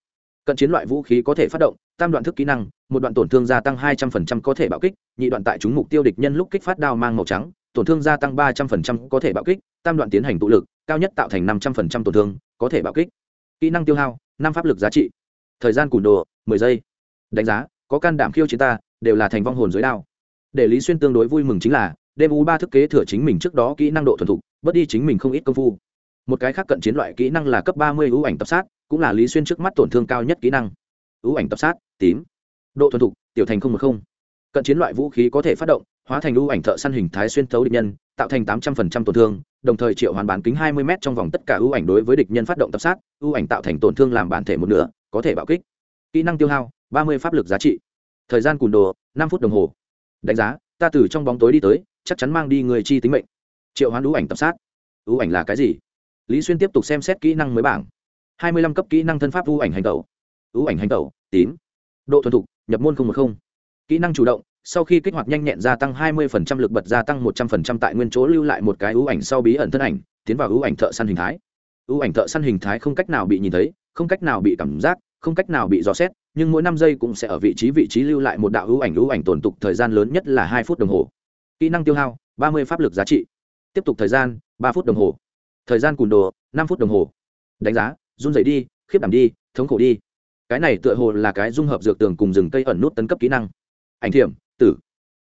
cận chiến loại vũ khí có thể phát động tam đoạn thức kỹ năng một đoạn tổn thương gia tăng hai trăm phần trăm có thể bạo kích, nhị đoạn tại chúng mục tiêu địch nhân lúc kích phát đao mang màu trắng, tổn thương gia tăng ba trăm phần trăm có thể bạo kích, tam đoạn tiến hành tụ lực, cao nhất tạo thành năm trăm phần trăm tổn thương, có thể bạo kích. Kỹ năng tiêu hao, năm pháp lực giá trị. Thời gian cùn đồ, mười giây. Đánh giá, có can đảm khiêu chiến ta, đều là thành vong hồn dưới đao. Để lý xuyên tương đối vui mừng chính là, đêm u ba thức kế thừa chính mình trước đó kỹ năng độ thuần thục, bớt đi chính mình không ít công phu. Một cái khác cận chiến loại kỹ năng là cấp ba mươi ưu ảnh tập sát, cũng là lý xuyên trước mắt tổn thương cao nhất kỹ năng. Ưu ảnh tập sát, tím độ thuần thục, tiểu thành không một không. Cận chiến loại vũ khí có thể phát động, hóa thành ưu ảnh thợ săn hình thái xuyên thấu địch nhân, tạo thành tám trăm phần trăm tổn thương, đồng thời triệu hoàn bán kính hai mươi m trong vòng tất cả ưu ảnh đối với địch nhân phát động tập sát, ưu ảnh tạo thành tổn thương làm bản thể một nửa, có thể bạo kích. Kỹ năng tiêu hao, ba mươi pháp lực giá trị. Thời gian cùn đồ, năm phút đồng hồ. Đánh giá, ta từ trong bóng tối đi tới, chắc chắn mang đi người chi tính mệnh. Triệu hoán ưu ảnh tập sát. Ưu ảnh là cái gì? Lý xuyên tiếp tục xem xét kỹ năng mới bảng. hai mươi lăm cấp kỹ năng thân pháp ưu ảnh hành tẩu. Ưu ảnh hành tẩu, tím. Độ thuần thục nhập môn không một không. Kỹ năng chủ động, sau khi kích hoạt nhanh nhẹn gia tăng 20% lực bật gia tăng 100% tại nguyên chỗ lưu lại một cái ưu ảnh sau bí ẩn thân ảnh, tiến vào ưu ảnh thợ săn hình thái. Ưu ảnh thợ săn hình thái không cách nào bị nhìn thấy, không cách nào bị cảm giác, không cách nào bị dò xét, nhưng mỗi năm giây cũng sẽ ở vị trí vị trí lưu lại một đạo ưu ảnh ưu ảnh tồn tục thời gian lớn nhất là hai phút đồng hồ. Kỹ năng tiêu hao 30 pháp lực giá trị. Tiếp tục thời gian, ba phút đồng hồ. Thời gian cùn đồ, năm phút đồng hồ. Đánh giá, run dậy đi, khiếp đảm đi, thống khổ đi cái này tựa hồ là cái dung hợp dược tường cùng rừng cây ẩn nút tấn cấp kỹ năng. Ảnh thiểm, tử,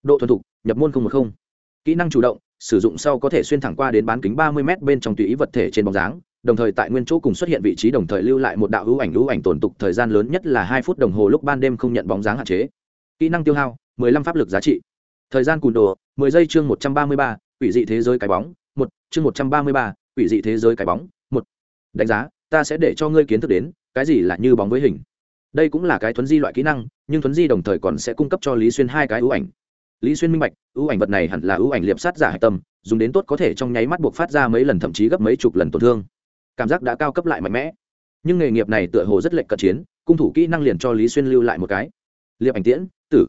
độ thuần thục, nhập môn không một không. Kỹ năng chủ động, sử dụng sau có thể xuyên thẳng qua đến bán kính ba mươi m bên trong tùy ý vật thể trên bóng dáng, đồng thời tại nguyên chỗ cùng xuất hiện vị trí đồng thời lưu lại một đạo hữu ảnh hữu ảnh tồn tục thời gian lớn nhất là hai phút đồng hồ lúc ban đêm không nhận bóng dáng hạn chế. Kỹ năng tiêu hao, mười lăm pháp lực giá trị. Thời gian cùn đồ, mười giây chương một trăm ba mươi ba, quỷ dị thế giới cái bóng, một, chương một trăm ba mươi ba, quỷ dị thế giới cái bóng, một. Đánh giá, ta sẽ để cho ngươi kiến thức đến cái gì là như bóng với hình? Đây cũng là cái thuấn di loại kỹ năng, nhưng thuấn di đồng thời còn sẽ cung cấp cho lý xuyên hai cái ưu ảnh. Lý xuyên minh bạch, ưu ảnh vật này hẳn là ưu ảnh liệp sát giả hạch tâm, dùng đến tốt có thể trong nháy mắt buộc phát ra mấy lần thậm chí gấp mấy chục lần tổn thương. Cảm giác đã cao cấp lại mạnh mẽ. Nhưng nghề nghiệp này tựa hồ rất lệch cận chiến, cung thủ kỹ năng liền cho lý xuyên lưu lại một cái. Liệp ảnh tiễn, tử.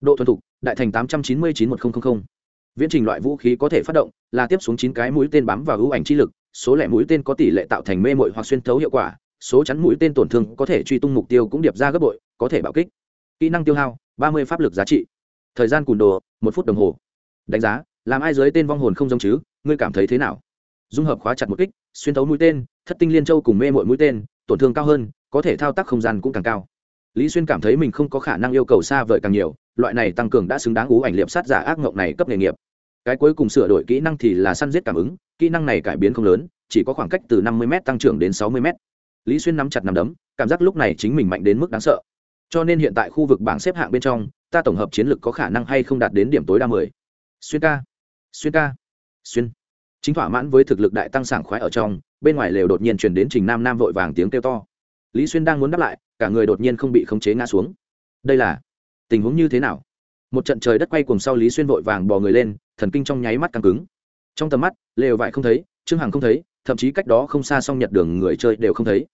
Độ thuần thục, đại thành tám trăm chín mươi chín một nghìn viễn trình loại vũ khí có thể phát động là tiếp xuống chín cái mũi tên bám vào ưu ảnh chi lực, số lẻ mũi tên có tỷ lệ tạo thành mê mội hoặc xuyên thấu hiệu quả số chắn mũi tên tổn thương có thể truy tung mục tiêu cũng điệp ra gấp bội, có thể bạo kích. Kỹ năng tiêu hao, ba mươi pháp lực giá trị. Thời gian cùn đồ, một phút đồng hồ. Đánh giá, làm ai dưới tên vong hồn không giống chứ? Ngươi cảm thấy thế nào? Dung hợp khóa chặt một kích, xuyên thấu mũi tên, thất tinh liên châu cùng mê mội mũi tên, tổn thương cao hơn, có thể thao tác không gian cũng càng cao. Lý xuyên cảm thấy mình không có khả năng yêu cầu xa vời càng nhiều, loại này tăng cường đã xứng đáng ú ảnh liệp sát giả ác mộng này cấp nghề nghiệp. Cái cuối cùng sửa đổi kỹ năng thì là săn giết cảm ứng, kỹ năng này cải biến không lớn, chỉ có khoảng cách từ năm mươi m tăng trưởng đến sáu mươi m lý xuyên nắm chặt nằm đấm, cảm giác lúc này chính mình mạnh đến mức đáng sợ. Cho nên hiện tại khu vực bảng xếp hạng bên trong, ta tổng hợp chiến lược có khả năng hay không đạt đến điểm tối đa mười. Xuyên ca xuyên ca, xuyên. Chính thỏa mãn với thực lực đại tăng sảng khoái ở trong, bên ngoài lều đột nhiên chuyển đến trình nam nam vội vàng tiếng kêu to. Lý xuyên đang muốn đáp lại, cả người đột nhiên không bị khống chế ngã xuống. Đây là tình huống như thế nào? Một trận trời đất quay cùng sau lý xuyên vội vàng bò người lên, thần kinh trong nháy mắt căng cứng. Trong tầm mắt, lều vải không thấy, trương hằng không thấy thậm chí cách đó không xa song nhật đường người chơi đều không thấy.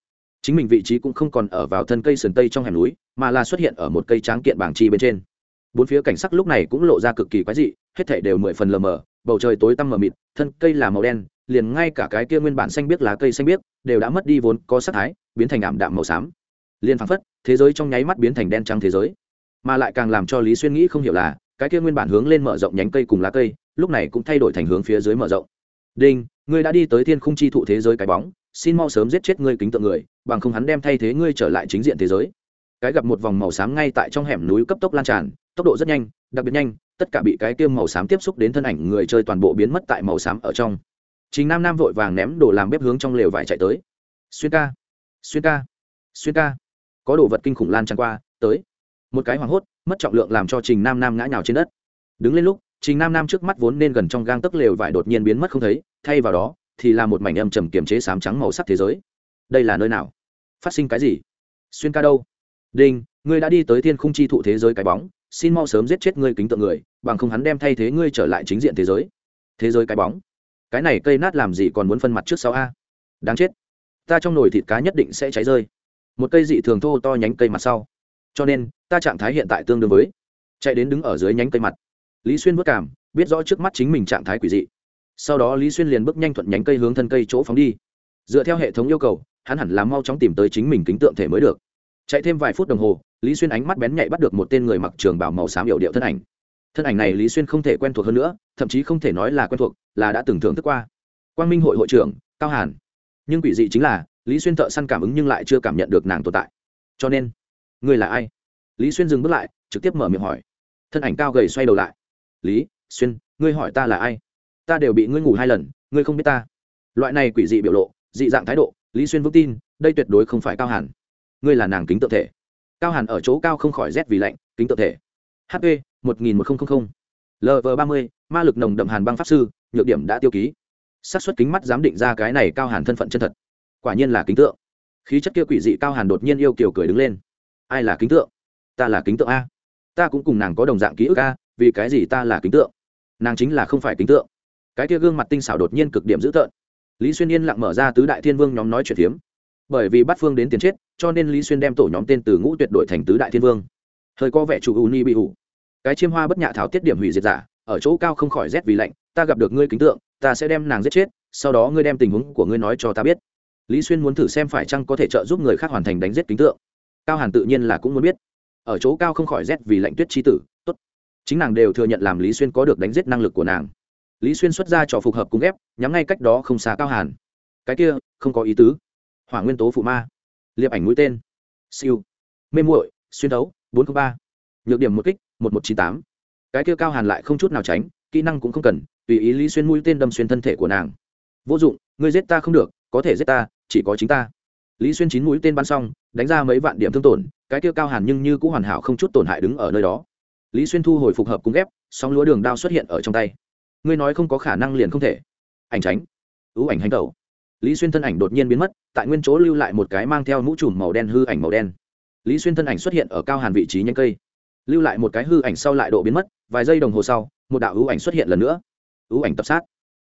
Chính mình vị trí cũng không còn ở vào thân cây sườn tây trong hẻm núi, mà là xuất hiện ở một cây tráng kiện bảng chi bên trên. Bốn phía cảnh sắc lúc này cũng lộ ra cực kỳ quái dị, hết thảy đều mười phần lờ mờ, bầu trời tối tăm mờ mịt, thân cây là màu đen, liền ngay cả cái kia nguyên bản xanh biếc lá cây xanh biếc đều đã mất đi vốn có sắc thái, biến thành ảm đạm màu xám. Liền phăng phất, thế giới trong nháy mắt biến thành đen trắng thế giới. Mà lại càng làm cho lý xuyên nghĩ không hiểu là, cái kia nguyên bản hướng lên mở rộng nhánh cây cùng lá cây, lúc này cũng thay đổi thành hướng phía dưới mở rộng. Đinh! Ngươi đã đi tới thiên khung chi thụ thế giới cái bóng, xin mau sớm giết chết ngươi kính tượng người, bằng không hắn đem thay thế ngươi trở lại chính diện thế giới. Cái gặp một vòng màu xám ngay tại trong hẻm núi cấp tốc lan tràn, tốc độ rất nhanh, đặc biệt nhanh, tất cả bị cái tiêm màu xám tiếp xúc đến thân ảnh người chơi toàn bộ biến mất tại màu xám ở trong. Chính nam nam vội vàng ném đồ làm bếp hướng trong lều vải chạy tới. Xuyên ca xuyên ca xuyên ca. Có đồ vật kinh khủng lan tràn qua, tới. Một cái hoảng hốt, mất trọng lượng làm cho trình nam nam ngã nhào trên đất. Đứng lên lúc trình nam nam trước mắt vốn nên gần trong gang tấc lều vải đột nhiên biến mất không thấy, thay vào đó, thì là một mảnh âm trầm kiềm chế sám trắng màu sắc thế giới. Đây là nơi nào? Phát sinh cái gì? Xuyên ca đâu? Đinh, ngươi đã đi tới thiên khung chi thụ thế giới cái bóng, xin mau sớm giết chết ngươi kính tượng người, bằng không hắn đem thay thế ngươi trở lại chính diện thế giới. Thế giới cái bóng? Cái này cây nát làm gì còn muốn phân mặt trước sau a? Đáng chết. Ta trong nồi thịt cá nhất định sẽ cháy rơi. Một cây dị thường thô to nhánh cây mặt sau. Cho nên, ta trạng thái hiện tại tương đương với, chạy đến đứng ở dưới nhánh cây mặt lý xuyên vất cảm, biết rõ trước mắt chính mình trạng thái quỷ dị. Sau đó lý xuyên liền bước nhanh thuận nhánh cây hướng thân cây chỗ phóng đi. Dựa theo hệ thống yêu cầu, hắn hẳn là mau chóng tìm tới chính mình kính tượng thể mới được. Chạy thêm vài phút đồng hồ, lý xuyên ánh mắt bén nhạy bắt được một tên người mặc trường bảo màu xám hiệu điệu thân ảnh. Thân ảnh này lý xuyên không thể quen thuộc hơn nữa, thậm chí không thể nói là quen thuộc, là đã từng thưởng thức qua. Quang minh hội hội trưởng, cao hàn. Nhưng quỷ dị chính là, lý xuyên thợ săn cảm ứng nhưng lại chưa cảm nhận được nàng tồn tại. Cho nên, người là ai? Lý xuyên dừng bước lại, trực tiếp mở miệng hỏi. Thân ảnh cao gầy xoay đầu lại lý, xuyên, ngươi hỏi ta là ai? Ta đều bị ngươi ngủ hai lần, ngươi không biết ta. Loại này quỷ dị biểu lộ, dị dạng thái độ, lý xuyên vững tin, đây tuyệt đối không phải cao hàn. Ngươi là nàng kính tự thể. Cao hàn ở chỗ cao không khỏi rét vì lạnh, kính tự thể. Hp một nghìn một nghìn lv ba mươi, ma lực nồng đậm hàn băng pháp sư, nhược điểm đã tiêu ký. Xác suất kính mắt dám định ra cái này cao hàn thân phận chân thật. Quả nhiên là kính tượng. Khí chất kia quỷ dị cao hàn đột nhiên yêu kiều cười đứng lên. Ai là kính tượng? Ta là kính tượng a. Ta cũng cùng nàng có đồng dạng ký ức a vì cái gì ta là kính tượng? Nàng chính là không phải kính tượng. Cái kia gương mặt tinh xảo đột nhiên cực điểm dữ tợn. Lý xuyên yên lặng mở ra tứ đại thiên vương nhóm nói chuyện phiếm. Bởi vì bắt phương đến tiền chết, cho nên lý xuyên đem tổ nhóm tên từ ngũ tuyệt đội thành tứ đại thiên vương. Hơi có vẻ chủ u ni bị ủ cái chiêm hoa bất nhạ thảo tiết điểm hủy diệt giả, ở chỗ cao không khỏi rét vì lạnh, ta gặp được ngươi kính tượng, ta sẽ đem nàng giết chết, sau đó ngươi đem tình huống của ngươi nói cho ta biết. Lý xuyên muốn thử xem phải chăng có thể trợ giúp người khác hoàn thành đánh giết kính tượng. Cao hàn tự nhiên là cũng muốn biết. Ở chỗ cao không khỏi rét vì lạnh tuyết chi tử, tốt chính nàng đều thừa nhận làm lý xuyên có được đánh giết năng lực của nàng. Lý xuyên xuất ra trò phục hợp cung ghép, nhắm ngay cách đó không xa cao hàn. Cái kia, không có ý tứ. Hỏa nguyên tố phụ ma. Liệp ảnh mũi tên. Siêu. Mê muội, xuyên đấu, bốn trăm ba. Nhược điểm một kích, một một chín tám. Cái kia cao hàn lại không chút nào tránh, kỹ năng cũng không cần, tùy ý lý xuyên mũi tên đâm xuyên thân thể của nàng. Vô dụng, ngươi giết ta không được, có thể giết ta, chỉ có chính ta. Lý xuyên chín mũi tên bắn xong, đánh ra mấy vạn điểm thương tổn, cái kia cao hàn nhưng như cũng hoàn hảo không chút tổn hại đứng ở nơi đó lý xuyên thu hồi phục hợp cung ghép song lúa đường đao xuất hiện ở trong tay. Ngươi nói không có khả năng liền không thể. Ảnh tránh. Ưu ảnh hành tẩu. Lý xuyên thân ảnh đột nhiên biến mất, tại nguyên chỗ lưu lại một cái mang theo mũ trùm màu đen hư ảnh màu đen. Lý xuyên thân ảnh xuất hiện ở cao hàn vị trí nhanh cây. Lưu lại một cái hư ảnh sau lại độ biến mất, vài giây đồng hồ sau, một đạo ưu ảnh xuất hiện lần nữa. Ưu ảnh tập sát.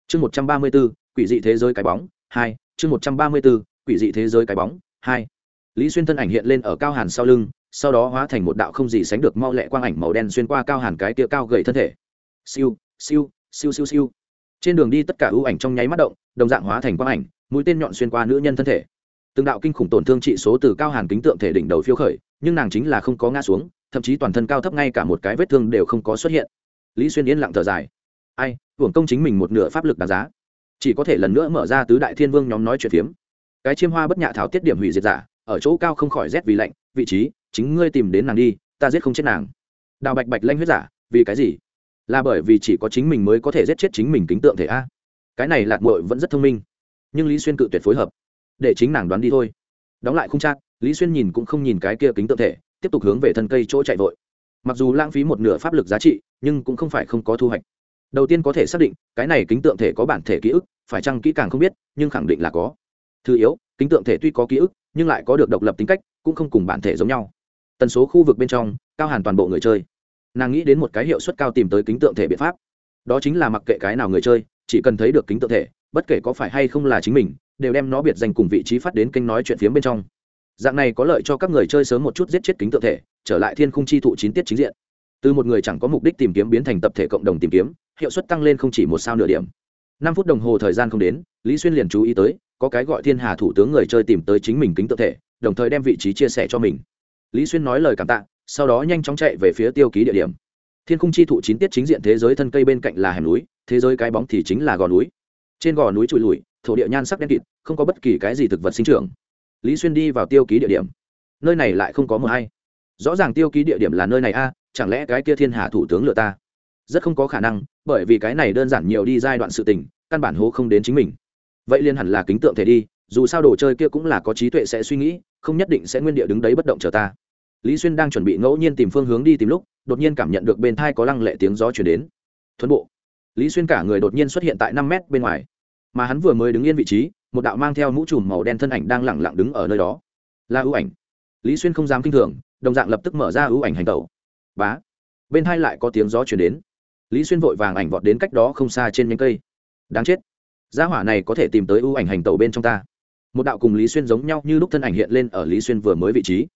Chương một trăm ba mươi b ố quỷ dị thế giới cái bóng, hai, chương một trăm ba mươi b ố quỷ dị thế giới cái bóng, hai. Lý xuyên thân ảnh hiện lên ở cao hàn sau lưng sau đó hóa thành một đạo không gì sánh được mau lẹ quang ảnh màu đen xuyên qua cao hàn cái tia cao gầy thân thể. Siêu siêu siêu siêu siêu. Trên đường đi tất cả ưu ảnh trong nháy mắt động, đồng dạng hóa thành quang ảnh, mũi tên nhọn xuyên qua nữ nhân thân thể. Từng đạo kinh khủng tổn thương trị số từ cao hàn kính tượng thể đỉnh đầu phiêu khởi, nhưng nàng chính là không có ngã xuống, thậm chí toàn thân cao thấp ngay cả một cái vết thương đều không có xuất hiện. Lý xuyên yên lặng thở dài. Ai, hưởng công chính mình một nửa pháp lực đáng giá. Chỉ có thể lần nữa mở ra tứ đại thiên vương nhóm nói chuyện phiếm. Cái chiêm hoa bất nhạ thảo tiết điểm hủy diệt giả, ở chỗ cao không khỏi rét vì lạnh, vị trí chính ngươi tìm đến nàng đi, ta giết không chết nàng. Đào bạch bạch lanh huyết giả, vì cái gì? Là bởi vì chỉ có chính mình mới có thể giết chết chính mình kính tượng thể a. Cái này lạc mội vẫn rất thông minh, nhưng lý xuyên cự tuyệt phối hợp, để chính nàng đoán đi thôi. Đóng lại không chắc lý xuyên nhìn cũng không nhìn cái kia kính tượng thể, tiếp tục hướng về thân cây chỗ chạy vội. Mặc dù lãng phí một nửa pháp lực giá trị, nhưng cũng không phải không có thu hoạch. Đầu tiên có thể xác định, cái này kính tượng thể có bản thể ký ức, phải chăng kỹ càng không biết, nhưng khẳng định là có. Thứ yếu, kính tượng thể tuy có ký ức, nhưng lại có được độc lập tính cách, cũng không cùng bản thể giống nhau tần số khu vực bên trong, cao hàn toàn bộ người chơi. Nàng nghĩ đến một cái hiệu suất cao tìm tới kính tượng thể biện pháp. Đó chính là mặc kệ cái nào người chơi, chỉ cần thấy được kính tượng thể, bất kể có phải hay không là chính mình, đều đem nó biệt danh cùng vị trí phát đến kênh nói chuyện phía bên trong. Dạng này có lợi cho các người chơi sớm một chút giết chết kính tượng thể, trở lại thiên khung chi thụ chín tiết chính diện. Từ một người chẳng có mục đích tìm kiếm biến thành tập thể cộng đồng tìm kiếm, hiệu suất tăng lên không chỉ một sao nửa điểm. Năm phút đồng hồ thời gian không đến, lý xuyên liền chú ý tới, có cái gọi thiên hà thủ tướng người chơi tìm tới chính mình kính tượng thể, đồng thời đem vị trí chia sẻ cho mình lý xuyên nói lời cảm tạ, sau đó nhanh chóng chạy về phía tiêu ký địa điểm. Thiên khung chi thụ chín tiết chính diện thế giới thân cây bên cạnh là hẻm núi, thế giới cái bóng thì chính là gò núi. Trên gò núi trụi lùi, thổ địa nhan sắc đen kịt, không có bất kỳ cái gì thực vật sinh trưởng. Lý xuyên đi vào tiêu ký địa điểm. Nơi này lại không có mờ hay. Rõ ràng tiêu ký địa điểm là nơi này a, chẳng lẽ cái kia thiên hạ thủ tướng lựa ta? Rất không có khả năng, bởi vì cái này đơn giản nhiều đi giai đoạn sự tình, căn bản hố không đến chính mình. Vậy liên hẳn là kính tượng thể đi dù sao đồ chơi kia cũng là có trí tuệ sẽ suy nghĩ, không nhất định sẽ nguyên địa đứng đấy bất động chờ ta. Lý xuyên đang chuẩn bị ngẫu nhiên tìm phương hướng đi tìm lúc, đột nhiên cảm nhận được bên thai có lăng lệ tiếng gió chuyển đến. Thuấn bộ. Lý xuyên cả người đột nhiên xuất hiện tại năm mét bên ngoài. Mà hắn vừa mới đứng yên vị trí, một đạo mang theo mũ trùm màu đen thân ảnh đang lẳng lặng đứng ở nơi đó. Là ưu ảnh. Lý xuyên không dám kinh thường, đồng dạng lập tức mở ra ưu ảnh hành tẩu. Bá. Bên hai lại có tiếng gió chuyển đến. Lý xuyên vội vàng ảnh vọt đến cách đó không xa trên nhánh cây. Đáng chết. Gia hỏa này có thể tìm tới ưu ảnh hành tẩu bên trong ta một đạo cùng lý xuyên giống nhau như lúc thân ảnh hiện lên ở lý xuyên vừa mới vị trí.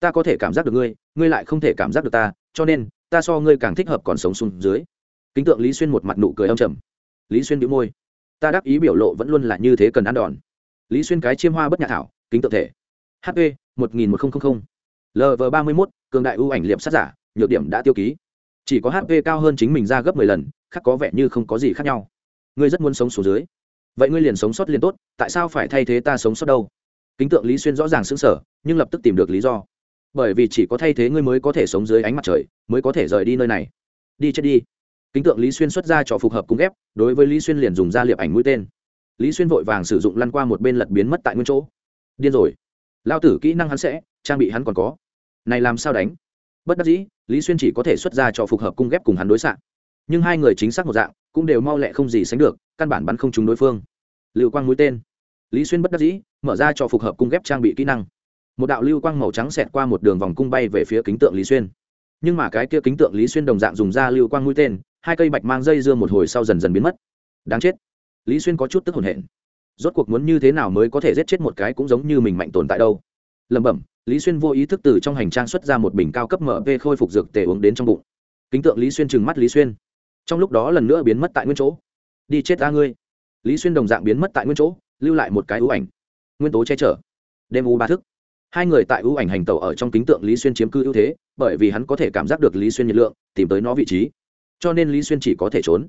Ta có thể cảm giác được ngươi ngươi lại không thể cảm giác được ta, cho nên, ta so ngươi càng thích hợp còn sống xuống dưới. Kính tượng lý xuyên một mặt nụ cười âm trầm. Lý xuyên bị môi. Ta đáp ý biểu lộ vẫn luôn là như thế cần ăn đòn. Lý xuyên cái chiêm hoa bất nhạc thảo, kính tượng thể. Hp một nghìn một nghìn lv ba mươi mốt, cường đại ưu ảnh liệm sát giả, nhược điểm đã tiêu ký. Chỉ có hp cao hơn chính mình ra gấp mười lần, khác có vẻ như không có gì khác nhau. Ngươi rất muốn sống xuống dưới vậy ngươi liền sống sót liền tốt, tại sao phải thay thế ta sống sót đâu? Kính tượng lý xuyên rõ ràng xứng sở nhưng lập tức tìm được lý do. Bởi vì chỉ có thay thế ngươi mới có thể sống dưới ánh mặt trời, mới có thể rời đi nơi này. Đi chết đi. Kính tượng lý xuyên xuất ra cho phù hợp cung ghép, đối với lý xuyên liền dùng ra liệp ảnh mũi tên. Lý xuyên vội vàng sử dụng lăn qua một bên lật biến mất tại nguyên chỗ. Điên rồi. Lao tử kỹ năng hắn sẽ, trang bị hắn còn có. Này làm sao đánh? Bất đắc dĩ, lý xuyên chỉ có thể xuất ra cho phù hợp cung ghép cùng hắn đối xạ nhưng hai người chính xác một dạng, cũng đều mau lẹ không gì sánh được, căn bản bắn không trúng đối phương. Lưu quang mũi tên. Lý xuyên bất đắc dĩ, mở ra cho phù hợp cung ghép trang bị kỹ năng. Một đạo lưu quang màu trắng xẹt qua một đường vòng cung bay về phía kính tượng lý xuyên. Nhưng mà cái kia kính tượng lý xuyên đồng dạng dùng ra lưu quang mũi tên, hai cây bạch mang dây dưa một hồi sau dần dần biến mất. Đáng chết. Lý xuyên có chút tức hồn hển. Rốt cuộc muốn như thế nào mới có thể giết chết một cái cũng giống như mình mạnh tồn tại đâu. Lẩm bẩm, lý xuyên vô ý thức từ trong hành trang xuất ra một bình cao cấp mp khôi phục dược tề uống đến trong bụng. Kính tượng lý xuyên trừng mắt lý xuyên trong lúc đó lần nữa biến mất tại nguyên chỗ. Đi chết ta ngươi. Lý xuyên đồng dạng biến mất tại nguyên chỗ, lưu lại một cái ưu ảnh. Nguyên tố che chở. Đêm u ba thức. Hai người tại ưu ảnh hành tàu ở trong kính tượng lý xuyên chiếm cư ưu thế, bởi vì hắn có thể cảm giác được lý xuyên nhiệt lượng, tìm tới nó vị trí. Cho nên lý xuyên chỉ có thể trốn.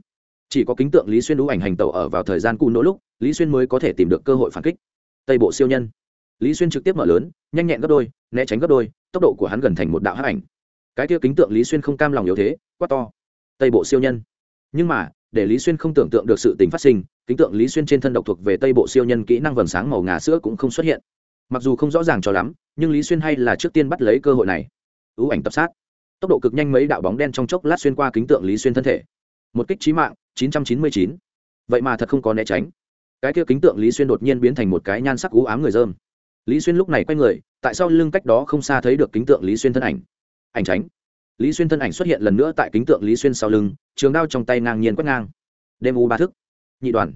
Chỉ có kính tượng lý xuyên ưu ảnh hành tàu ở vào thời gian cụ nỗ lúc, lý xuyên mới có thể tìm được cơ hội phản kích. Tây bộ siêu nhân. Lý xuyên trực tiếp mở lớn, nhanh nhẹn gấp đôi, né tránh gấp đôi, tốc độ của hắn gần thành một đạo hắc ảnh. Cái kia kính tượng lý xuyên không cam lòng yếu thế, quát to tây bộ siêu nhân. Nhưng mà, để lý xuyên không tưởng tượng được sự tình phát sinh, kính tượng lý xuyên trên thân độc thuộc về tây bộ siêu nhân kỹ năng vầng sáng màu ngà sữa cũng không xuất hiện. Mặc dù không rõ ràng cho lắm, nhưng lý xuyên hay là trước tiên bắt lấy cơ hội này. Ưu ảnh tập sát. Tốc độ cực nhanh mấy đạo bóng đen trong chốc lát xuyên qua kính tượng lý xuyên thân thể. Một kích trí mạng 999. vậy mà thật không có né tránh. Cái kia kính tượng lý xuyên đột nhiên biến thành một cái nhan sắc ú ám người dơm. Lý xuyên lúc này quay người, tại sao lưng cách đó không xa thấy được kính tượng lý xuyên thân ảnh. Ảnh tránh lý xuyên thân ảnh xuất hiện lần nữa tại kính tượng lý xuyên sau lưng, trường đao trong tay ngang nhiên quét ngang. Đêm u ba thức. Nhị đoàn.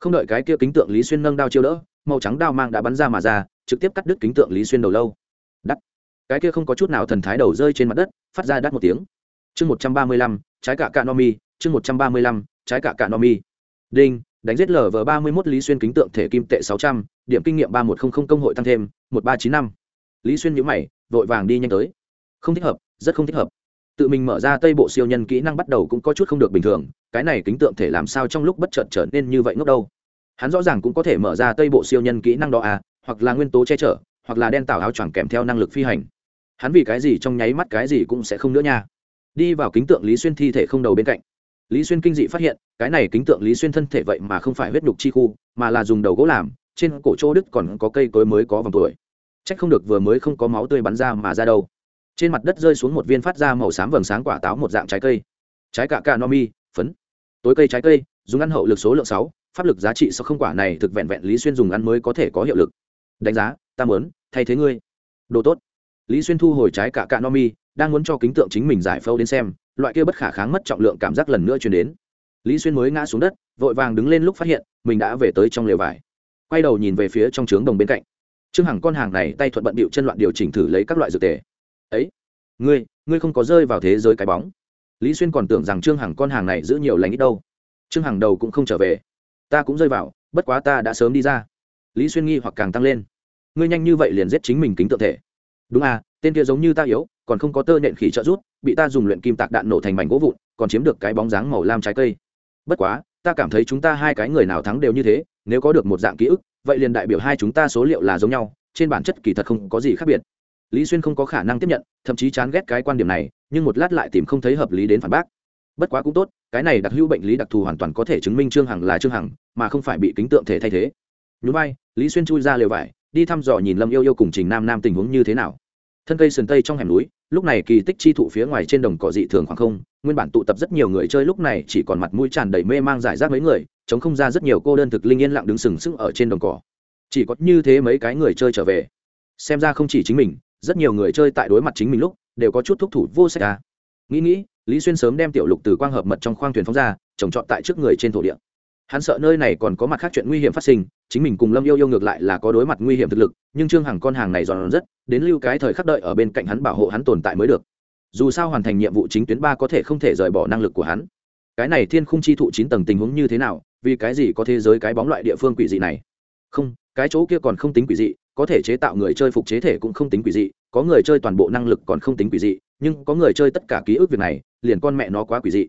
Không đợi cái kia kính tượng lý xuyên nâng đao chiêu đỡ, màu trắng đao mang đã bắn ra mà ra, trực tiếp cắt đứt kính tượng lý xuyên đầu lâu. Đắt. Cái kia không có chút nào thần thái đầu rơi trên mặt đất, phát ra đắt một tiếng. Chương một trăm ba mươi lăm, trái cả cạ no mi chương một trăm ba mươi lăm, trái cả cạ no mi đinh, đánh giết lv ba mươi mốt lý xuyên kính tượng thể kim tệ sáu trăm, điểm kinh nghiệm ba một trăm linh công hội tăng thêm, một ba chín năm. Lý xuyên nhữ mày, vội vàng đi nhanh tới. Không thích hợp rất không thích hợp. Tự mình mở ra tây bộ siêu nhân kỹ năng bắt đầu cũng có chút không được bình thường, cái này kính tượng thể làm sao trong lúc bất chợt trở nên như vậy ngốc đâu? Hắn rõ ràng cũng có thể mở ra tây bộ siêu nhân kỹ năng đó à hoặc là nguyên tố che chở, hoặc là đen tảo áo choàng kèm theo năng lực phi hành. Hắn vì cái gì trong nháy mắt cái gì cũng sẽ không nữa nha. Đi vào kính tượng lý xuyên thi thể không đầu bên cạnh. Lý xuyên kinh dị phát hiện, cái này kính tượng lý xuyên thân thể vậy mà không phải huyết nhục chi khu, mà là dùng đầu gỗ làm, trên cổ chỗ đức còn có cây cối mới có vòng tuổi. C h ắ c không được vừa mới không có máu tươi bắn ra mà ra đâu trên mặt đất rơi xuống một viên phát ra màu xám vầng sáng quả táo một dạng trái cây. Trái cạ cạ no mi, phấn. Tối cây trái cây, dùng ăn hậu lực số lượng sáu, pháp lực giá trị sau không quả này thực vẹn vẹn lý xuyên dùng ăn mới có thể có hiệu lực. Đánh giá, ta mớn thay thế ngươi. Đồ tốt. Lý xuyên thu hồi trái cạ cạ no mi, đang muốn cho kính tượng chính mình giải phâu đến xem, loại kia bất khả kháng mất trọng lượng cảm giác lần nữa chuyển đến. Lý xuyên mới ngã xuống đất, vội vàng đứng lên lúc phát hiện, mình đã về tới trong lều vải. Quay đầu nhìn về phía trong trướng đồng bên cạnh. Trương hằng con hàng này tay thuận bận bịu chân loạn điều chỉnh thử lấy các loại dược tề ấy, ngươi ngươi không có rơi vào thế giới cái bóng. Lý xuyên còn tưởng rằng trương hằng con hàng này giữ nhiều lành ít đâu. Trương hằng đầu cũng không trở về. Ta cũng rơi vào, bất quá ta đã sớm đi ra. Lý xuyên nghi hoặc càng tăng lên. Ngươi nhanh như vậy liền giết chính mình kính tượng thể. Đúng à tên kia giống như ta yếu, còn không có tơ nện khỉ trợ rút, bị ta dùng luyện kim tạc đạn nổ thành mảnh gỗ vụn, còn chiếm được cái bóng dáng màu lam trái cây. Bất quá, ta cảm thấy chúng ta hai cái người nào thắng đều như thế, nếu có được một dạng ký ức, vậy liền đại biểu hai chúng ta số liệu là giống nhau, trên bản chất kỳ thật không có gì khác biệt lý xuyên không có khả năng tiếp nhận, thậm chí chán ghét cái quan điểm này, nhưng một lát lại tìm không thấy hợp lý đến phản bác. Bất quá cũng tốt, cái này đặc hữu bệnh lý đặc thù hoàn toàn có thể chứng minh trương hằng là trương hằng, mà không phải bị kính tượng thể thay thế. Nhú bay lý xuyên chui ra lều vải, đi thăm dò nhìn lâm yêu yêu cùng trình nam nam tình huống như thế nào. Thân cây sườn tây trong hẻm núi, lúc này kỳ tích chi thụ phía ngoài trên đồng cỏ dị thường khoảng không, nguyên bản tụ tập rất nhiều người chơi lúc này chỉ còn mặt mũi tràn đầy mê mang giải rác mấy người, chống không ra rất nhiều cô đơn thực linh yên lặng đứng sừng sững ở trên đồng cỏ. Chỉ có như thế mấy cái người chơi trở về. Xem ra không chỉ chính mình rất nhiều người chơi tại đối mặt chính mình lúc đều có chút thúc thủ vô sách ca nghĩ nghĩ, lý xuyên sớm đem tiểu lục từ quang hợp mật trong khoang thuyền phóng ra, trồng trọt tại trước người trên thổ địa. Hắn sợ nơi này còn có mặt khác chuyện nguy hiểm phát sinh, chính mình cùng lâm yêu yêu ngược lại là có đối mặt nguy hiểm thực lực, nhưng trương hằng con hàng này giòn rất đến lưu cái thời khắc đợi ở bên cạnh hắn bảo hộ hắn tồn tại mới được. Dù sao hoàn thành nhiệm vụ chính tuyến ba có thể không thể rời bỏ năng lực của hắn. Cái này thiên khung chi thụ chín tầng tình huống như thế nào, vì cái gì có thế giới cái bóng loại địa phương quỷ dị này? Không, cái chỗ kia còn không tính quỷ dị có thể chế tạo người chơi phục chế thể cũng không tính quỷ dị, có người chơi toàn bộ năng lực còn không tính quỷ dị, nhưng có người chơi tất cả ký ức việc này, liền con mẹ nó quá quỷ dị.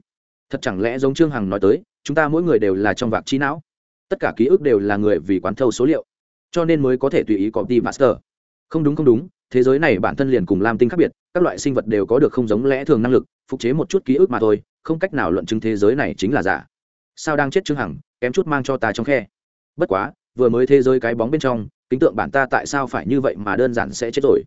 Thật chẳng lẽ giống trương hằng nói tới, chúng ta mỗi người đều là trong vạc trí não? Tất cả ký ức đều là người vì quán thâu số liệu, cho nên mới có thể tùy ý có đi master. Không đúng không đúng, thế giới này bản thân liền cùng lam tinh khác biệt, các loại sinh vật đều có được không giống lẽ thường năng lực, phục chế một chút ký ức mà thôi, không cách nào luận chứng thế giới này chính là giả. Sao đang chết trương hằng, kém chút mang cho ta trong khe. Bất quá, vừa mới thế giới cái bóng bên trong kính tượng bản ta tại sao phải như vậy mà đơn giản sẽ chết rồi?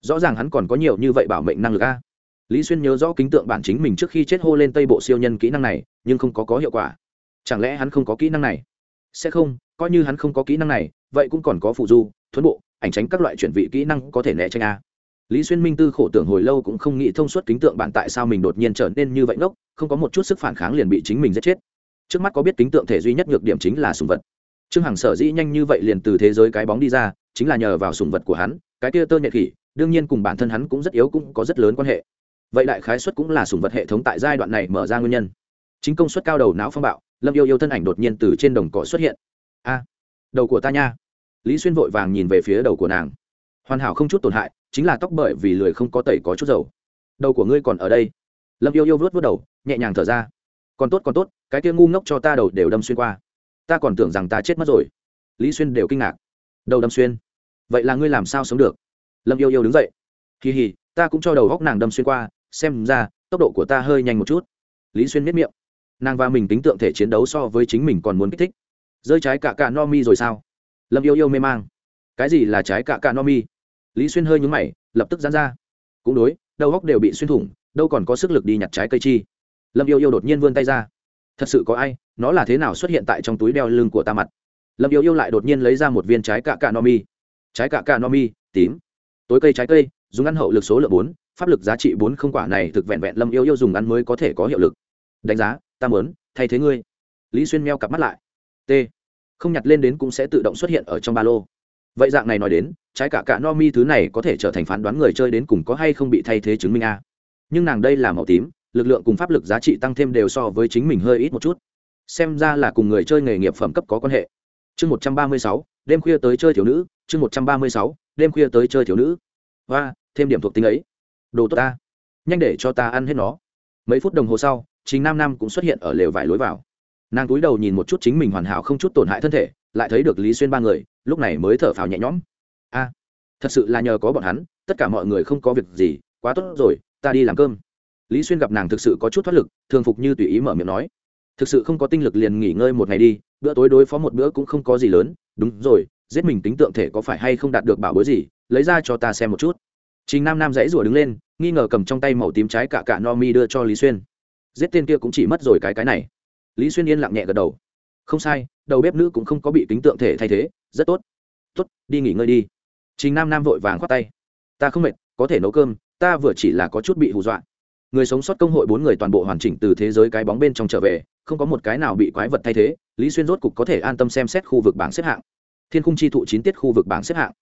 Rõ ràng hắn còn có nhiều như vậy bảo mệnh năng lực a. Lý xuyên nhớ rõ kính tượng bản chính mình trước khi chết hô lên tây bộ siêu nhân kỹ năng này, nhưng không có có hiệu quả. Chẳng lẽ hắn không có kỹ năng này? Sẽ không, coi như hắn không có kỹ năng này, vậy cũng còn có phụ du, thuấn bộ, ảnh tránh các loại chuyển vị kỹ năng có thể né tránh a. Lý xuyên minh tư khổ tưởng hồi lâu cũng không nghĩ thông suốt kính tượng bản tại sao mình đột nhiên trở nên như vậy ngốc, không có một chút sức phản kháng liền bị chính mình giết chết. Trước mắt có biết kính tượng thể duy nhất nhược điểm chính là sùng vật trương hằng sở dĩ nhanh như vậy liền từ thế giới cái bóng đi ra, chính là nhờ vào sùng vật của hắn, cái kia tơ nhện khỉ, đương nhiên cùng bản thân hắn cũng rất yếu cũng có rất lớn quan hệ. Vậy đại khái xuất cũng là sùng vật hệ thống tại giai đoạn này mở ra nguyên nhân. Chính công suất cao đầu não phong bạo, lâm yêu yêu thân ảnh đột nhiên từ trên đồng cỏ xuất hiện. A, đầu của ta nha. Lý xuyên vội vàng nhìn về phía đầu của nàng. Hoàn hảo không chút tổn hại, chính là tóc bởi vì lười không có tẩy có chút dầu. Đầu của ngươi còn ở đây. Lâm yêu yêu vớt vớt đầu, nhẹ nhàng thở ra. Còn tốt còn tốt, cái kia ngu ngốc cho ta đầu đều đâm xuyên qua ta còn tưởng rằng ta chết mất rồi. Lý xuyên đều kinh ngạc. Đầu đâm xuyên. Vậy là ngươi làm sao sống được? Lâm yêu yêu đứng dậy. Kỳ hì, ta cũng cho đầu góc nàng đâm xuyên qua, xem ra, tốc độ của ta hơi nhanh một chút. Lý xuyên miết miệng. Nàng và mình tính tượng thể chiến đấu so với chính mình còn muốn kích thích. Rơi trái cả cả no mi rồi sao? Lâm yêu yêu mê mang. Cái gì là trái cả cả no mi? Lý xuyên hơi nhúng mày, lập tức dán ra. Cũng đối, đầu góc đều bị xuyên thủng, đâu còn có sức lực đi nhặt trái cây chi. Lâm yêu yêu đột nhiên vươn tay ra thật sự có ai, nó là thế nào xuất hiện tại trong túi đeo lưng của ta mặt? Lâm yêu yêu lại đột nhiên lấy ra một viên trái cạ cạ no mi. Trái cạ cạ no mi, tím. Tối cây trái cây, dùng ăn hậu lực số lượng bốn, pháp lực giá trị bốn không quả này thực vẹn vẹn lâm yêu yêu dùng ăn mới có thể có hiệu lực. Đánh giá, ta mớn thay thế ngươi. Lý xuyên meo cặp mắt lại. T. Không nhặt lên đến cũng sẽ tự động xuất hiện ở trong ba lô. Vậy dạng này nói đến, trái cả cả no mi thứ này có thể trở thành phán đoán người chơi đến cùng có hay không bị thay thế chứng minh a? Nhưng nàng đây là màu tím lực lượng cùng pháp lực giá trị tăng thêm đều so với chính mình hơi ít một chút. Xem ra là cùng người chơi nghề nghiệp phẩm cấp có quan hệ. Chương một trăm ba mươi sáu, đêm khuya tới chơi thiếu nữ. Chương một trăm ba mươi sáu, đêm khuya tới chơi thiếu nữ. Và thêm điểm thuộc tính ấy. Đồ tốt ta. Nhanh để cho ta ăn hết nó. Mấy phút đồng hồ sau chính nam nam cũng xuất hiện ở lều vải lối vào. Nàng cúi đầu nhìn một chút chính mình hoàn hảo không chút tổn hại thân thể, lại thấy được lý xuyên ba người, lúc này mới thở phào nhẹ nhõm. A, thật sự là nhờ có bọn hắn, tất cả mọi người không có việc gì, quá tốt rồi, ta đi làm cơm lý xuyên gặp nàng thực sự có chút thoát lực, thường phục như tùy ý mở miệng nói. Thực sự không có tinh lực liền nghỉ ngơi một ngày đi, bữa tối đối phó một bữa cũng không có gì lớn, đúng rồi, giết mình tính tượng thể có phải hay không đạt được bảo bối gì, lấy ra cho ta xem một chút. Trình nam nam dãy rủa đứng lên, nghi ngờ cầm trong tay màu tím trái cả cả no mi đưa cho lý xuyên. Giết tên kia cũng chỉ mất rồi cái cái này. Lý xuyên yên lặng nhẹ gật đầu. Không sai, đầu bếp nữ cũng không có bị tính tượng thể thay thế, rất tốt. Tốt, đi nghỉ ngơi đi. Trình nam nam vội vàng khoát tay. Ta không mệt, có thể nấu cơm, ta vừa chỉ là có chút bị hù dọa người sống sót công hội bốn người toàn bộ hoàn chỉnh từ thế giới cái bóng bên trong trở về, không có một cái nào bị quái vật thay thế, lý xuyên rốt cục có thể an tâm xem xét khu vực bảng xếp hạng. Thiên khung chi thụ chín tiết khu vực bảng xếp hạng.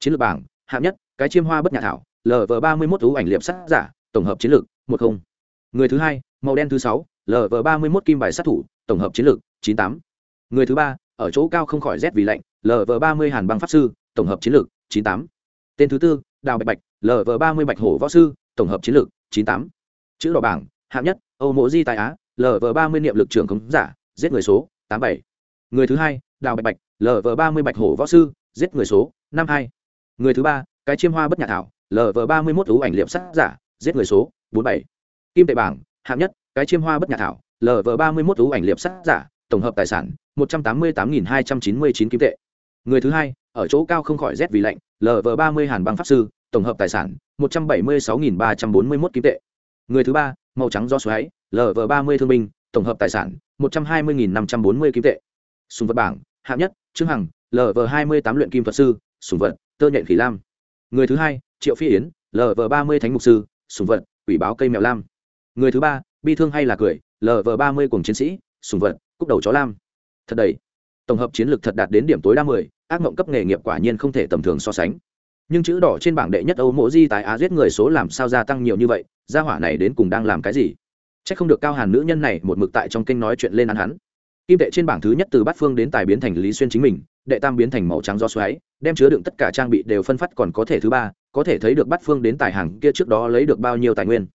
Chiến lược bảng, hạng nhất, cái chiêm hoa bất nhà thảo lv ba mươi mốt ú ảnh liệp sát giả, tổng hợp chiến lược, một không. Người thứ hai, màu đen thứ sáu lv ba mươi mốt kim bài sát thủ, tổng hợp chiến lược, chín tám. Người thứ ba, ở chỗ cao không khỏi rét vì lạnh lv ba mươi hàn băng pháp sư, tổng hợp chiến lược, chín tám. Tên thứ tư, đào bạch bạch lv ba mươi bạch hổ võ sư, tổng hợp chiến lược, chín tám chữ đỏ bảng, hạng nhất, âu mộ di tài á lv ba mươi niệm lực trưởng khống giả, giết người số, tám bảy. Người thứ hai, đào bạch bạch lv ba mươi bạch hổ võ sư, giết người số, năm hai. Người thứ ba, cái chiêm hoa bất nhà thảo lv ba mươi mốt thú ảnh liệm sát giả, giết người số, bốn bảy. Kim tệ bảng, hạng nhất, cái chiêm hoa bất nhà thảo lv ba mươi mốt thú ảnh liệm sát giả, tổng hợp tài sản, một trăm tám mươi tám nghìn hai trăm chín mươi chín kim tệ. Người thứ hai, ở chỗ cao không khỏi rét vì lạnh lv ba mươi hàn băng pháp sư, tổng hợp tài sản, một trăm bảy mươi sáu nghìn ba trăm bốn mươi mốt kim tệ người thứ ba, màu trắng do xoáy lv ba mươi thương binh, tổng hợp tài sản, một trăm hai mươi năm trăm bốn mươi kim tệ. Sùng vật bảng, hạng nhất, trương hằng lv hai mươi tám luyện kim thuật sư, sùng vật, tơ nhện khỉ lam. Người thứ hai, triệu phi yến lv ba mươi thánh mục sư, sùng vật ủy báo cây mèo lam. Người thứ ba, bi thương hay là cười lv ba mươi cùng chiến sĩ, sùng vật, cúc đầu chó lam. Thật đầy. Tổng hợp chiến lược thật đạt đến điểm tối đa mười, ác mộng cấp nghề nghiệp quả nhiên không thể tầm thường so sánh nhưng chữ đỏ trên bảng đệ nhất âu mộ di tái á giết người số làm sao gia tăng nhiều như vậy, gia hỏa này đến cùng đang làm cái gì? C h ắ c không được cao hàn nữ nhân này một mực tại trong kênh nói chuyện lên ăn hắn. Kim tệ trên bảng thứ nhất từ bát phương đến tài biến thành lý xuyên chính mình, đệ tam biến thành màu trắng do xoáy, đem chứa đựng tất cả trang bị đều phân phát còn có thể thứ ba, có thể thấy được bát phương đến tài hàng kia trước đó lấy được bao nhiêu tài nguyên.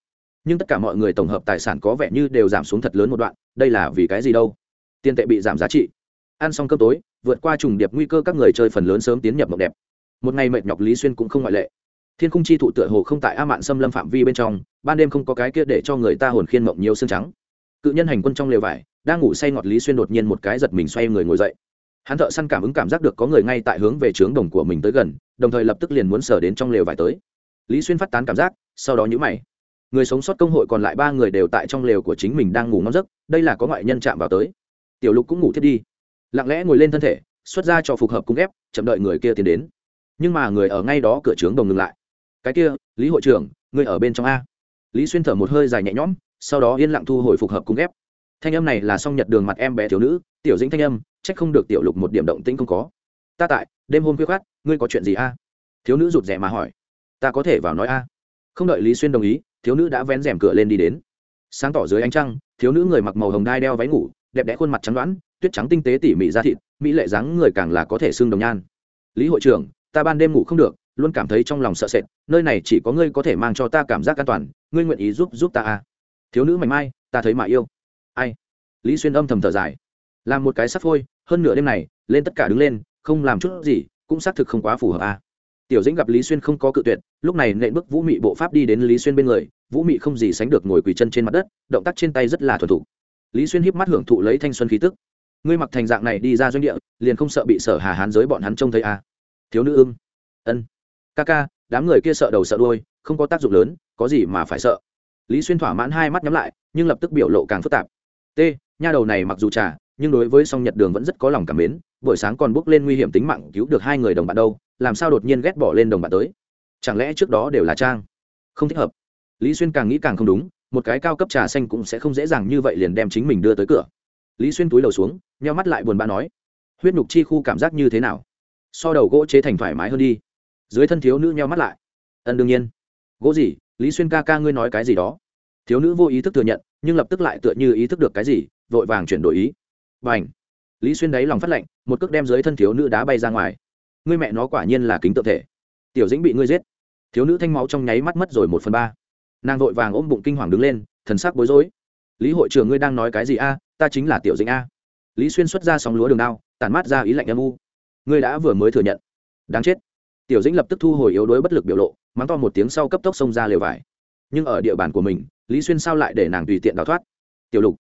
Nhưng tất cả mọi người tổng hợp tài sản có vẻ như đều giảm xuống thật lớn một đoạn, đây là vì cái gì đâu? Tiền tệ bị giảm giá trị. Ăn xong cơm tối, vượt qua trùng điệp nguy cơ các người chơi phần lớn sớm tiến nhập mộng đẹp một ngày mệt nhọc lý xuyên cũng không ngoại lệ. Thiên khung chi thụ tựa hồ không tại a mạn xâm lâm phạm vi bên trong, ban đêm không có cái kia để cho người ta hồn khiên mộng nhiều xương trắng. Cự nhân hành quân trong lều vải, đang ngủ say ngọt lý xuyên đột nhiên một cái giật mình xoay người ngồi dậy. Hắn thợ săn cảm ứng cảm giác được có người ngay tại hướng về trướng đồng của mình tới gần, đồng thời lập tức liền muốn sờ đến trong lều vải tới. Lý xuyên phát tán cảm giác, sau đó nhữ mày. Người sống sót công hội còn lại ba người đều tại trong lều của chính mình đang ngủ ngon giấc, đây là có ngoại nhân chạm vào tới. Tiểu lục cũng ngủ thiết đi. Lặng lẽ ngồi lên thân thể, xuất ra cho phục hợp cung ép chậm đợi người kia tiến đến nhưng mà người ở ngay đó cửa trướng đồng ngừng lại. Cái kia, lý hội trưởng, người ở bên trong a. Lý xuyên thở một hơi dài nhẹ nhõm, sau đó yên lặng thu hồi phục hợp cung ép thanh âm này là song nhật đường mặt em bé thiếu nữ, tiểu dĩnh thanh âm, trách không được tiểu lục một điểm động tĩnh không có. Ta tại, đêm hôm khuya khát ngươi có chuyện gì a? Thiếu nữ rụt rè mà hỏi. Ta có thể vào nói a. Không đợi lý xuyên đồng ý, thiếu nữ đã vén rèm cửa lên đi đến. Sáng tỏ dưới ánh trăng, thiếu nữ người mặc màu hồng đai đeo váy ngủ, đẹp đẽ khuôn mặt trắng đoán, tuyết trắng tinh tế tỉ mỉ ra thịt, mỹ lệ dáng người càng là có thể xương đồng nhan. Lý hội trưởng ta ban đêm ngủ không được, luôn cảm thấy trong lòng sợ sệt, nơi này chỉ có ngươi có thể mang cho ta cảm giác an toàn, ngươi nguyện ý giúp giúp ta à? Thiếu nữ mảnh mai, ta thấy mà yêu. Ai? Lý xuyên âm thầm thở dài. Làm một cái sắp phôi, hơn nửa đêm này, lên tất cả đứng lên, không làm chút gì, cũng xác thực không quá phù hợp à? Tiểu dĩnh gặp lý xuyên không có cự tuyệt, lúc này nện bước vũ mị bộ pháp đi đến lý xuyên bên người, vũ mị không gì sánh được ngồi quỳ chân trên mặt đất, động tác trên tay rất là thuần thục. Lý xuyên híp mắt hưởng thụ lấy thanh xuân khí tức. Ngươi mặc thành dạng này đi ra doanh địa, liền không sợ bị sở hà hán giới bọn hắn trông thấy à thiếu nữ ưng. Ân. Ca ca, đám người kia sợ đầu sợ đuôi, không có tác dụng lớn, có gì mà phải sợ. Lý xuyên thỏa mãn hai mắt nhắm lại, nhưng lập tức biểu lộ càng phức tạp. T, nha đầu này mặc dù trà, nhưng đối với song nhật đường vẫn rất có lòng cảm mến, buổi sáng còn bước lên nguy hiểm tính mạng cứu được hai người đồng bạn đâu, làm sao đột nhiên ghét bỏ lên đồng bạn tới? Chẳng lẽ trước đó đều là trang? Không thích hợp. Lý xuyên càng nghĩ càng không đúng, một cái cao cấp trà xanh cũng sẽ không dễ dàng như vậy liền đem chính mình đưa tới cửa. Lý xuyên túi đầu xuống, nheo mắt lại buồn bã nói, huyết nhục chi khu cảm giác như thế nào? So đầu gỗ chế thành thoải mái hơn đi. Dưới thân thiếu nữ nheo mắt lại. Ân, đương nhiên. Gỗ gì? Lý xuyên ca ca ngươi nói cái gì đó? Thiếu nữ vô ý thức thừa nhận, nhưng lập tức lại tựa như ý thức được cái gì, vội vàng chuyển đổi ý. Và ảnh lý xuyên đáy lòng phát lệnh, một cước đem dưới thân thiếu nữ đá bay ra ngoài. Ngươi mẹ nó quả nhiên là kính tự thể. Tiểu dĩnh bị ngươi giết. Thiếu nữ thanh máu trong nháy mắt mất rồi một phần ba. Nàng vội vàng ôm bụng kinh hoàng đứng lên, thần sắc bối rối. Lý hội trưởng ngươi đang nói cái gì a? Ta chính là tiểu dĩnh a. Lý xuyên xuất ra sóng lúa đường đao, tản mát ra ý lạnh âm u ngươi đã vừa mới thừa nhận. Đáng chết. Tiểu dĩnh lập tức thu hồi yếu đuối bất lực biểu lộ, mắng to một tiếng sau cấp tốc xông ra lều vải. Nhưng ở địa bàn của mình, lý xuyên sao lại để nàng tùy tiện đào thoát? Tiểu lục,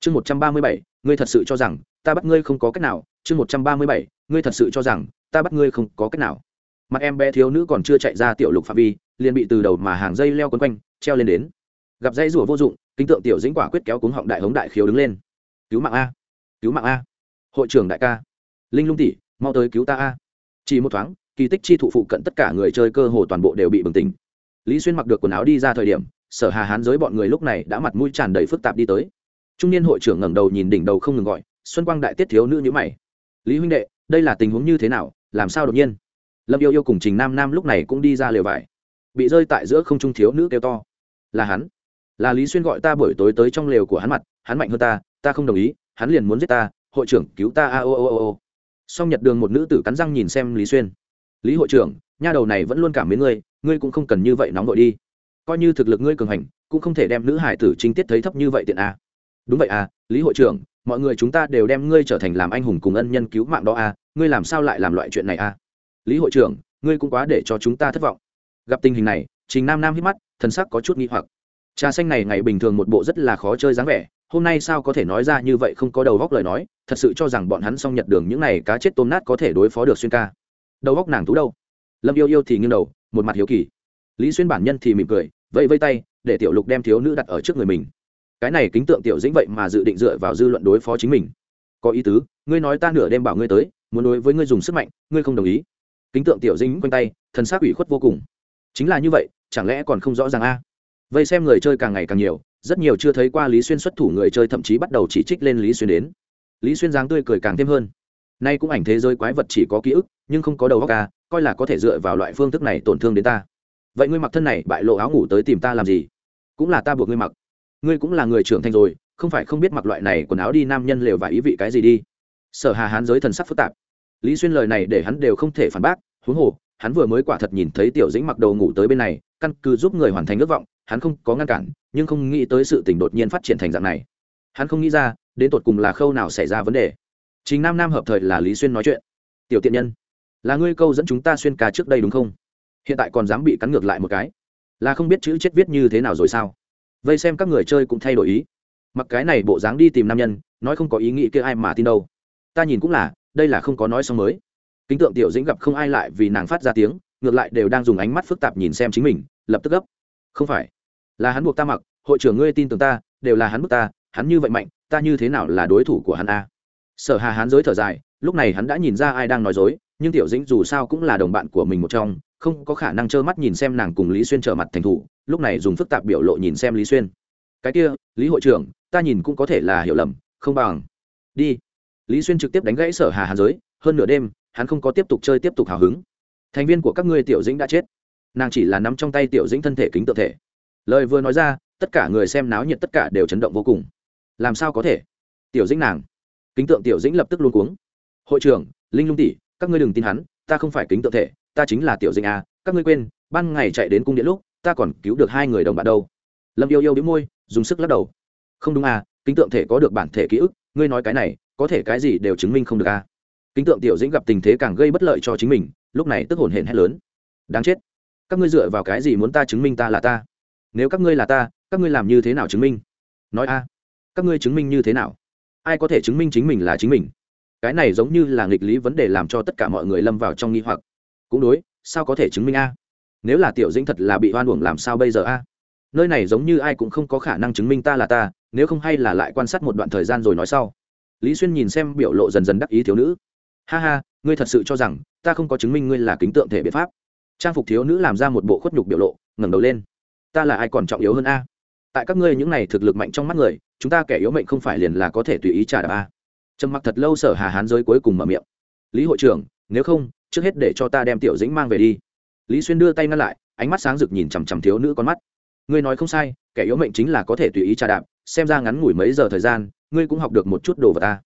chương một trăm ba mươi bảy, ngươi thật sự cho rằng ta bắt ngươi không có cách nào? Chương một trăm ba mươi bảy, ngươi thật sự cho rằng ta bắt ngươi không có cách nào? Mặt em bé thiếu nữ còn chưa chạy ra tiểu lục phạm vi, liền bị từ đầu mà hàng dây leo quấn quanh, treo lên đến. Gặp dây rủa vô dụng, kính tượng tiểu dĩnh quả quyết kéo cuống họng đại hống đại khiếu đứng lên. Cứu mạng a, cứu mạng a, hội trưởng đại ca. Linh lung tỷ mau tới cứu ta a. Chỉ một thoáng, kỳ tích chi thụ phụ cận tất cả người chơi cơ hồ toàn bộ đều bị bừng tỉnh. Lý xuyên mặc được quần áo đi ra thời điểm, sở hà hán giới bọn người lúc này đã mặt mũi tràn đầy phức tạp đi tới. Trung niên hội trưởng ngẩng đầu nhìn đỉnh đầu không ngừng gọi, xuân quang đại tiết thiếu nữ nhữ mày. Lý huynh đệ, đây là tình huống như thế nào, làm sao đột nhiên? Lâm yêu yêu cùng trình nam nam lúc này cũng đi ra lều vải, bị rơi tại giữa không trung thiếu nữ kêu to. Là hắn. Là lý xuyên gọi ta buổi tối tới trong lều của hắn mặt, hắn mạnh hơn ta ta không đồng ý, hắn liền muốn giết ta, hội trưởng cứu ta, a ô ô ô ô song nhật đường một nữ tử cắn răng nhìn xem lý xuyên. Lý hội trưởng, nha đầu này vẫn luôn cảm mến ngươi ngươi cũng không cần như vậy nóng vội đi. Coi như thực lực ngươi cường hành, cũng không thể đem nữ hải tử chính tiết thấy thấp như vậy tiện à đúng vậy à lý hội trưởng, mọi người chúng ta đều đem ngươi trở thành làm anh hùng cùng ân nhân cứu mạng đó à ngươi làm sao lại làm loại chuyện này à lý hội trưởng, ngươi cũng quá để cho chúng ta thất vọng. Gặp tình hình này, trình nam nam hít mắt, thần sắc có chút nghi hoặc trà xanh này ngày bình thường một bộ rất là khó chơi dáng vẻ, hôm nay sao có thể nói ra như vậy không có đầu góc lời nói, thật sự cho rằng bọn hắn xong nhật đường những này cá chết tôm nát có thể đối phó được xuyên ca. Đầu góc nàng tú đâu? Lâm yêu yêu thì nghiêng đầu, một mặt hiếu kỳ. Lý xuyên bản nhân thì mỉm cười, vẫy vây tay, để tiểu lục đem thiếu nữ đặt ở trước người mình. Cái này kính tượng tiểu dĩnh vậy mà dự định dựa vào dư luận đối phó chính mình. Có ý tứ, ngươi nói ta nửa đêm bảo ngươi tới, muốn đối với ngươi dùng sức mạnh, ngươi không đồng ý. Kính tượng tiểu dĩnh quanh tay, thần xác ủy khuất vô cùng. Chính là như vậy, chẳng lẽ còn không rõ ràng a? Vây xem người chơi càng ngày càng nhiều, rất nhiều chưa thấy qua lý xuyên xuất thủ người chơi thậm chí bắt đầu chỉ trích lên lý xuyên đến. Lý xuyên dáng tươi cười càng thêm hơn. Nay cũng ảnh thế giới quái vật chỉ có ký ức, nhưng không có đầu óc ca coi là có thể dựa vào loại phương thức này tổn thương đến ta. Vậy ngươi mặc thân này, bại lộ áo ngủ tới tìm ta làm gì? Cũng là ta buộc ngươi mặc. Ngươi cũng là người trưởng thành rồi, không phải không biết mặc loại này quần áo đi nam nhân lều và ý vị cái gì đi. Sở hà hán giới thần sắc phức tạp. Lý xuyên lời này để hắn đều không thể phản bác, huống hồ, hắn vừa mới quả thật nhìn thấy tiểu dĩnh mặc đầu ngủ tới bên này, căn cứ giúp người hoàn thành ước vọng hắn không có ngăn cản, nhưng không nghĩ tới sự tình đột nhiên phát triển thành dạng này. Hắn không nghĩ ra, đến tột cùng là khâu nào xảy ra vấn đề. Chính nam nam hợp thời là lý xuyên nói chuyện. Tiểu tiện nhân, là ngươi câu dẫn chúng ta xuyên ca trước đây đúng không? Hiện tại còn dám bị cắn ngược lại một cái. Là không biết chữ chết viết như thế nào rồi sao? Vây xem các người chơi cũng thay đổi ý. Mặc cái này bộ dáng đi tìm nam nhân, nói không có ý nghĩ kia ai mà tin đâu. Ta nhìn cũng là, đây là không có nói xong mới. Kính tượng tiểu dĩnh gặp không ai lại vì nàng phát ra tiếng, ngược lại đều đang dùng ánh mắt phức tạp nhìn xem chính mình, lập tức gấp không phải. Là hắn buộc ta mặc, hội trưởng ngươi tin tưởng ta, đều là hắn bức ta, hắn như vậy mạnh, ta như thế nào là đối thủ của hắn a? Sở hà hắn dối thở dài, lúc này hắn đã nhìn ra ai đang nói dối, nhưng tiểu dĩnh dù sao cũng là đồng bạn của mình một trong, không có khả năng trơ mắt nhìn xem nàng cùng lý xuyên trở mặt thành thủ, lúc này dùng phức tạp biểu lộ nhìn xem lý xuyên. Cái kia, lý hội trưởng, ta nhìn cũng có thể là hiểu lầm, không bằng. Đi. Lý xuyên trực tiếp đánh gãy sở hà hàn giới, hơn nửa đêm, hắn không có tiếp tục chơi tiếp tục hào hứng. Thành viên của các ngươi tiểu dĩnh đã chết nàng chỉ là nắm trong tay tiểu dĩnh thân thể kính tự thể. Lời vừa nói ra, tất cả người xem náo nhiệt tất cả đều chấn động vô cùng. Làm sao có thể? Tiểu dĩnh nàng. Kính tượng tiểu dĩnh lập tức luôn cuống. Hội trưởng, linh lung tỷ, các ngươi đừng tin hắn, ta không phải kính tượng thể, ta chính là tiểu dĩnh a. Các ngươi quên, ban ngày chạy đến cung điện lúc, ta còn cứu được hai người đồng bạn đâu. Lâm yêu yêu đĩu môi, dùng sức lắc đầu. Không đúng à kính tượng thể có được bản thể ký ức, ngươi nói cái này, có thể cái gì đều chứng minh không được à kính tượng tiểu dĩnh gặp tình thế càng gây bất lợi cho chính mình, lúc này tức hồn hển hét lớn. Đáng chết các ngươi dựa vào cái gì muốn ta chứng minh ta là ta? Nếu các ngươi là ta, các ngươi làm như thế nào chứng minh? Nói a, các ngươi chứng minh như thế nào? Ai có thể chứng minh chính mình là chính mình? Cái này giống như là nghịch lý vấn đề làm cho tất cả mọi người lâm vào trong nghi hoặc. Cũng đối, sao có thể chứng minh a? Nếu là tiểu dĩnh thật là bị hoan uổng làm sao bây giờ a? Nơi này giống như ai cũng không có khả năng chứng minh ta là ta, nếu không hay là lại quan sát một đoạn thời gian rồi nói sau. Lý xuyên nhìn xem biểu lộ dần dần đắc ý thiếu nữ. Ha ha, ngươi thật sự cho rằng ta không có chứng minh ngươi là kính tượng thể biện pháp? Trang phục thiếu nữ làm ra một bộ khuất nhục biểu lộ, ngẩng đầu lên. Ta là ai còn trọng yếu hơn a? Tại các ngươi những này thực lực mạnh trong mắt người, chúng ta kẻ yếu mệnh không phải liền là có thể tùy ý trả đạp a. Trầm mặc thật lâu sở hà hán giới cuối cùng mở miệng. Lý hội trưởng, nếu không, trước hết để cho ta đem tiểu dĩnh mang về đi. Lý xuyên đưa tay ngăn lại, ánh mắt sáng rực nhìn chằm chằm thiếu nữ con mắt. Ngươi nói không sai, kẻ yếu mệnh chính là có thể tùy ý trả đạp, xem ra ngắn ngủi mấy giờ thời gian, ngươi cũng học được một chút đồ vật ta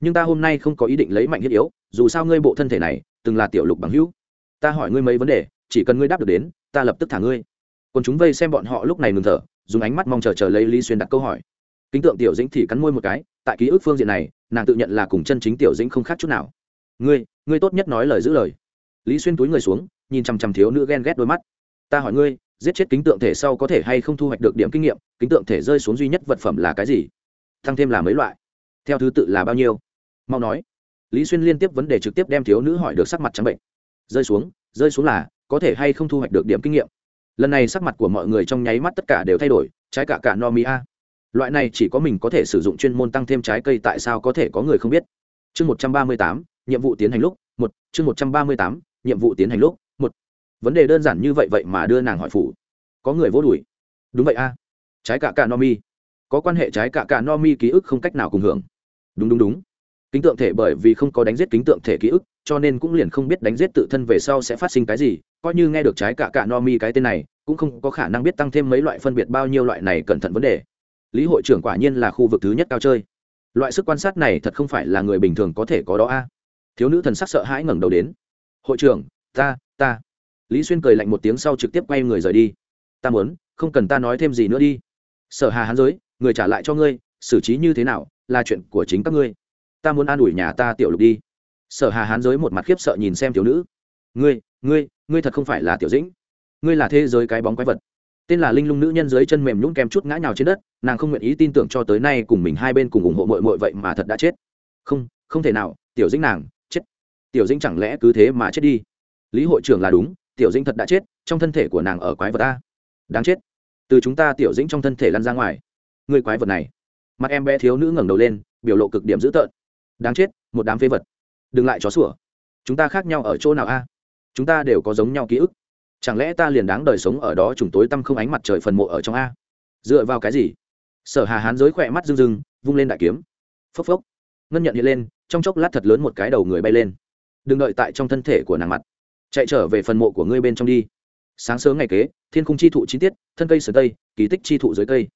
nhưng ta hôm nay không có ý định lấy mạnh thiết yếu, dù sao ngươi bộ thân thể này, từng là tiểu lục bằng hữu. Ta hỏi ngươi mấy vấn đề chỉ cần ngươi đáp được đến, ta lập tức thả ngươi. Còn chúng vây xem bọn họ lúc này ngừng thở, dùng ánh mắt mong chờ chờ lấy lý xuyên đặt câu hỏi. Kính tượng tiểu dĩnh thì cắn môi một cái, tại ký ức phương diện này, nàng tự nhận là cùng chân chính tiểu dĩnh không khác chút nào. Ngươi ngươi tốt nhất nói lời giữ lời. Lý xuyên túi người xuống, nhìn chằm chằm thiếu nữ ghen ghét đôi mắt. Ta hỏi ngươi, giết chết kính tượng thể sau có thể hay không thu hoạch được điểm kinh nghiệm, kính tượng thể rơi xuống duy nhất vật phẩm là cái gì? Thăng thêm là mấy loại. Theo thứ tự là bao nhiêu? Mau nói. Lý xuyên liên tiếp vấn đề trực tiếp đem thiếu nữ hỏi được sắc mặt trắng bệnh. Rơi xuống rơi xuống là có thể hay không thu hoạch được điểm kinh nghiệm. Lần này sắc mặt của mọi người trong nháy mắt tất cả đều thay đổi, trái cả cả no mi a loại này chỉ có mình có thể sử dụng chuyên môn tăng thêm trái cây tại sao có thể có người không biết. Chương một trăm ba mươi tám, nhiệm vụ tiến hành lúc, một, chương một trăm ba mươi tám, nhiệm vụ tiến hành lúc, một. Vấn đề đơn giản như vậy vậy mà đưa nàng hỏi phủ. Có người vô đùi đúng vậy a. Trái cả cả no mi có quan hệ trái cả cả no mi ký ức không cách nào cùng hưởng. Đúng đúng đúng kính tượng thể bởi vì không có đánh giết kính tượng thể ký ức, cho nên cũng liền không biết đánh giết tự thân về sau sẽ phát sinh cái gì. Coi như nghe được trái cả cả no mi cái tên này, cũng không có khả năng biết tăng thêm mấy loại phân biệt bao nhiêu loại này cẩn thận vấn đề. Lý hội trưởng quả nhiên là khu vực thứ nhất cao chơi. Loại sức quan sát này thật không phải là người bình thường có thể có đó a. Thiếu nữ thần sắc sợ hãi ngẩng đầu đến. Hội trưởng, ta ta. Lý xuyên cười lạnh một tiếng sau trực tiếp quay người rời đi. Ta muốn, không cần ta nói thêm gì nữa đi. Sở hà hán giới, người trả lại cho ngươi, xử trí như thế nào, là chuyện của chính các ngươi ta muốn an ủi nhà ta tiểu lục đi. Sở hà hán giới một mặt khiếp sợ nhìn xem thiếu nữ. Ngươi ngươi ngươi thật không phải là tiểu dĩnh. Ngươi là thế giới cái bóng quái vật. Tên là linh lung nữ nhân dưới chân mềm nhũng kem chút ngã nhào trên đất, nàng không nguyện ý tin tưởng cho tới nay cùng mình hai bên cùng ủng hộ mội mội vậy mà thật đã chết. Không không thể nào, tiểu dĩnh nàng, chết. Tiểu dĩnh chẳng lẽ cứ thế mà chết đi? Lý hội trưởng là đúng, tiểu dĩnh thật đã chết, trong thân thể của nàng ở quái vật ta đáng chết. Từ chúng ta tiểu dĩnh trong thân thể lăn ra ngoài. Người quái vật này. Mặt em bé thiếu nữ ngẩng đầu lên, biểu lộ cực điểm dữ tợn đáng chết, một đám phế vật. Đừng lại chó sủa. Chúng ta khác nhau ở chỗ nào a? Chúng ta đều có giống nhau ký ức. Chẳng lẽ ta liền đáng đời sống ở đó trùng tối tăm không ánh mặt trời phần mộ ở trong a? Dựa vào cái gì? Sở hà hán giới khỏe mắt rưng rưng, vung lên đại kiếm. Phốc phốc. Ngân nhận hiện lên, trong chốc lát thật lớn một cái đầu người bay lên. Đừng đợi tại trong thân thể của nàng mặt. Chạy trở về phần mộ của ngươi bên trong đi. Sáng sớm ngày kế, thiên khung chi thụ chi tiết, thân cây sờ tây, kỳ tích chi thụ dưới cây.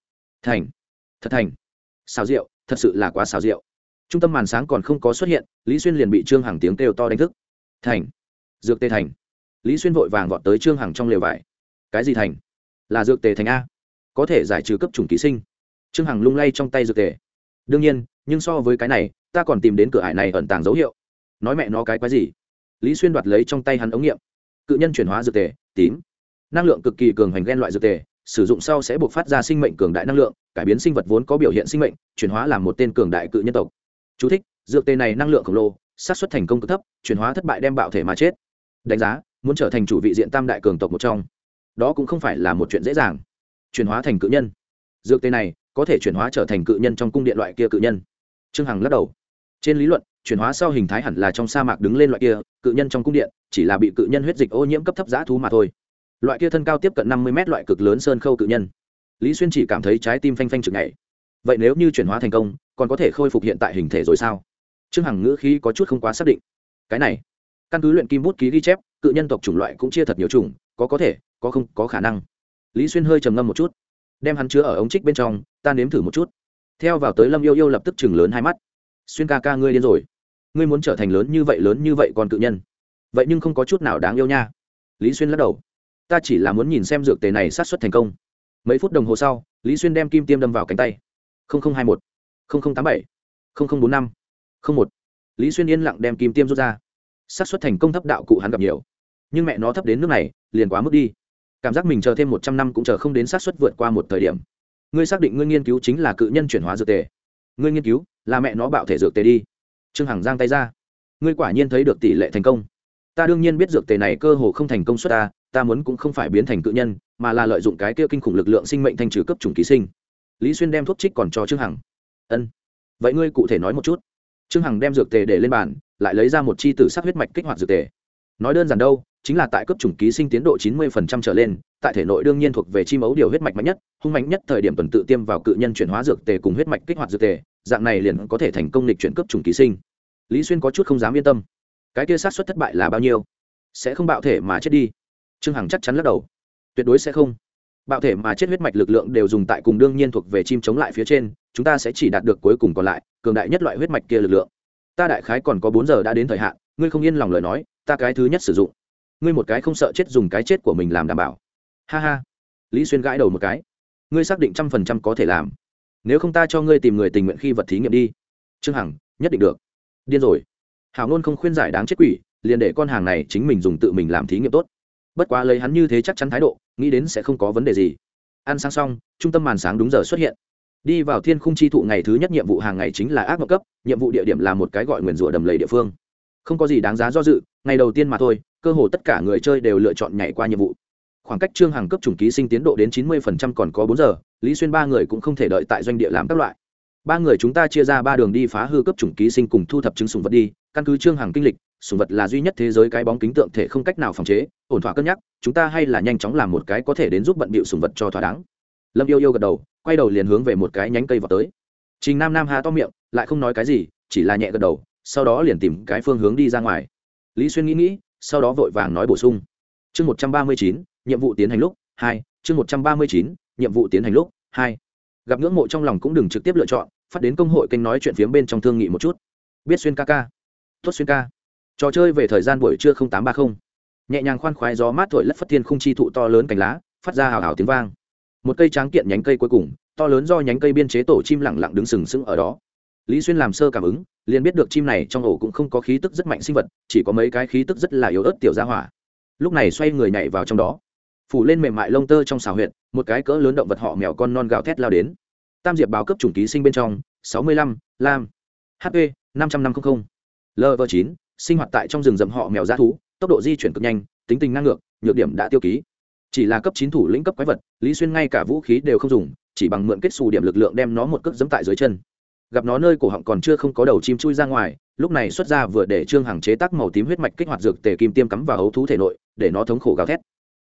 Thành. Thật thành. Xào rượu, thật sự là quá xào rượu trung tâm màn sáng còn không có xuất hiện, lý xuyên liền bị trương hằng tiếng kêu to đánh thức. Thành, dược tê thành. Lý xuyên vội vàng gọn tới trương hằng trong lều vải. Cái gì thành? Là dược tề thành a. Có thể giải trừ cấp chủng ký sinh. Trương hằng lung lay trong tay dược tề. Đương nhiên, nhưng so với cái này, ta còn tìm đến cửa ải này ẩn tàng dấu hiệu. Nói mẹ nó cái quái gì? Lý xuyên đoạt lấy trong tay hắn ống nghiệm. Cự nhân chuyển hóa dược tề, tím. Năng lượng cực kỳ cường hoành ghen loại dược tề, sử dụng sau sẽ buộc phát ra sinh mệnh cường đại năng lượng, cải biến sinh vật vốn có biểu hiện sinh mệnh, chuyển hóa làm một tên cường đại cự nhân tộc. Chú thích, dược tề này năng lượng khổng lồ xác suất thành công cực thấp chuyển hóa thất bại đem bạo thể mà chết. Đánh giá muốn trở thành chủ vị diện tam đại cường tộc một trong. Đó cũng không phải là một chuyện dễ dàng. Chuyển hóa thành cự nhân. Dược tề này có thể chuyển hóa trở thành cự nhân trong cung điện loại kia cự nhân. Trương hằng lắc đầu. Trên lý luận chuyển hóa sau hình thái hẳn là trong sa mạc đứng lên loại kia cự nhân trong cung điện chỉ là bị cự nhân huyết dịch ô nhiễm cấp thấp giã thú mà thôi. Loại kia thân cao tiếp cận năm mươi mét loại cực lớn sơn khâu cự nhân. Lý xuyên chỉ cảm thấy trái tim phanh phanh chực nhảy. vậy nếu như chuyển hóa thành công còn có thể khôi phục hiện tại hình thể rồi sao? Trương hằng ngữ khí có chút không quá xác định. Cái này, căn cứ luyện kim bút ký ghi chép, cự nhân tộc chủng loại cũng chia thật nhiều chủng, có có thể, có không, có khả năng. Lý xuyên hơi trầm ngâm một chút, đem hắn chứa ở ống trích bên trong, ta nếm thử một chút. Theo vào tới lâm yêu yêu lập tức chừng lớn hai mắt. Xuyên ca ca ngươi điên rồi. Ngươi muốn trở thành lớn như vậy, lớn như vậy còn cự nhân. Vậy nhưng không có chút nào đáng yêu nha. Lý xuyên lắc đầu. Ta chỉ là muốn nhìn xem dược tề này sát xuất thành công. Mấy phút đồng hồ sau, lý xuyên đem kim tiêm đâm vào cánh tay. Hai mươi một tám bảy bốn năm một. Lý xuyên yên lặng đem kim tiêm rút ra. Xác suất thành công thấp đạo cụ hắn gặp nhiều. Nhưng mẹ nó thấp đến nước này, liền quá mức đi. Cảm giác mình chờ thêm một trăm năm cũng chờ không đến xác suất vượt qua một thời điểm. Ngươi xác định ngươi nghiên cứu chính là cự nhân chuyển hóa dược tề. Ngươi nghiên cứu là mẹ nó bạo thể dược tề đi. Trương hằng giang tay ra. Ngươi quả nhiên thấy được tỷ lệ thành công. Ta đương nhiên biết dược tề này cơ hồ không thành công suất ta ta muốn cũng không phải biến thành cự nhân, mà là lợi dụng cái kia kinh khủng lực lượng sinh mệnh thanh trừ cấp chủng ký sinh. Lý xuyên đem thuốc trích còn cho trương hằng ân. Vậy ngươi cụ thể nói một chút. Trương hằng đem dược tề để lên bàn, lại lấy ra một chi tử sắc huyết mạch kích hoạt dược tề. Nói đơn giản đâu, chính là tại cấp chủng ký sinh tiến độ 90% trở lên, tại thể nội đương nhiên thuộc về chi mấu điều huyết mạch mạnh nhất, hung mạnh nhất thời điểm tuần tự tiêm vào cự nhân chuyển hóa dược tề cùng huyết mạch kích hoạt dược tề, dạng này liền có thể thành công lịch chuyển cấp chủng ký sinh. Lý xuyên có chút không dám yên tâm. Cái kia sát suất thất bại là bao nhiêu? Sẽ không bạo thể mà chết đi. Trương hằng chắc chắn lắc đầu. Tuyệt đối sẽ không bạo thể mà chết huyết mạch lực lượng đều dùng tại cùng đương nhiên thuộc về chim chống lại phía trên, chúng ta sẽ chỉ đạt được cuối cùng còn lại, cường đại nhất loại huyết mạch kia lực lượng. Ta đại khái còn có bốn giờ đã đến thời hạn, ngươi không yên lòng lời nói, ta cái thứ nhất sử dụng. Ngươi một cái không sợ chết dùng cái chết của mình làm đảm bảo. Ha ha. Lý xuyên gãi đầu một cái. Ngươi xác định trăm phần trăm có thể làm. Nếu không ta cho ngươi tìm người tình nguyện khi vật thí nghiệm đi. Trương hằng, nhất định được. Điên rồi. Hảo ngôn không khuyên giải đáng chết quỷ, liền để con hàng này chính mình dùng tự mình làm thí nghiệm tốt bất quá lấy hắn như thế chắc chắn thái độ, nghĩ đến sẽ không có vấn đề gì. Ăn sáng xong, trung tâm màn sáng đúng giờ xuất hiện. Đi vào thiên khung chi thụ ngày thứ nhất nhiệm vụ hàng ngày chính là ác mộng cấp, nhiệm vụ địa điểm là một cái gọi nguyền rủa đầm lầy địa phương. Không có gì đáng giá do dự, ngày đầu tiên mà thôi, cơ hồ tất cả người chơi đều lựa chọn nhảy qua nhiệm vụ. Khoảng cách trương hàng cấp chủng ký sinh tiến độ đến chín mươi còn có bốn giờ, lý xuyên ba người cũng không thể đợi tại doanh địa làm các loại. Ba người chúng ta chia ra ba đường đi phá hư cấp chủng ký sinh cùng thu thập chứng sùng vật đi, căn cứ trương hàng kinh lịch sùng vật là duy nhất thế giới cái bóng kính tượng thể không cách nào phòng chế, ổn thỏa cân nhắc, chúng ta hay là nhanh chóng làm một cái có thể đến giúp bận bịu sùng vật cho thỏa đáng. Lâm yêu yêu gật đầu, quay đầu liền hướng về một cái nhánh cây vào tới. Trình nam nam hà to miệng, lại không nói cái gì, chỉ là nhẹ gật đầu, sau đó liền tìm cái phương hướng đi ra ngoài. Lý xuyên nghĩ nghĩ, sau đó vội vàng nói bổ sung. Chương một trăm ba mươi chín, nhiệm vụ tiến hành lúc hai, chương một trăm ba mươi chín, nhiệm vụ tiến hành lúc hai. Gặp ngưỡng mộ trong lòng cũng đừng trực tiếp lựa chọn, phát đến công hội kênh nói chuyện phiếm bên trong thương nghị một chút. Biết xuyên ca ca. Tuất xuyên ca trò chơi về thời gian buổi trưa không tám ba không. Nhẹ nhàng khoan khoái gió mát thổi lất phất thiên không chi thụ to lớn cành lá, phát ra hào hào tiếng vang. Một cây tráng kiện nhánh cây cuối cùng, to lớn do nhánh cây biên chế tổ chim lẳng lặng đứng sừng sững ở đó. Lý xuyên làm sơ cảm ứng, liền biết được chim này trong ổ cũng không có khí tức rất mạnh sinh vật, chỉ có mấy cái khí tức rất là yếu ớt tiểu gia hỏa. Lúc này xoay người nhảy vào trong đó. Phủ lên mềm mại lông tơ trong xào huyệt, một cái cỡ lớn động vật họ mèo con non gạo thét lao đến. Tam diệp báo cấp chủng ký sinh bên trong, sáu mươi lăm, lam hp năm trăm năm mươi lv chín sinh hoạt tại trong rừng rậm họ mèo g thú, tốc độ di chuyển cực nhanh, tính tình năng ngược, nhược điểm đã tiêu ký. Chỉ là cấp chín thủ lĩnh cấp quái vật, lý xuyên ngay cả vũ khí đều không dùng, chỉ bằng mượn kết xù điểm lực lượng đem nó một cước dẫm tại dưới chân. Gặp nó nơi cổ họng còn chưa không có đầu chim chui ra ngoài, lúc này xuất ra vừa để trương hằng chế tác màu tím huyết mạch kích hoạt dược tề kim tiêm cắm vào hấu thú thể nội, để nó thống khổ gào thét.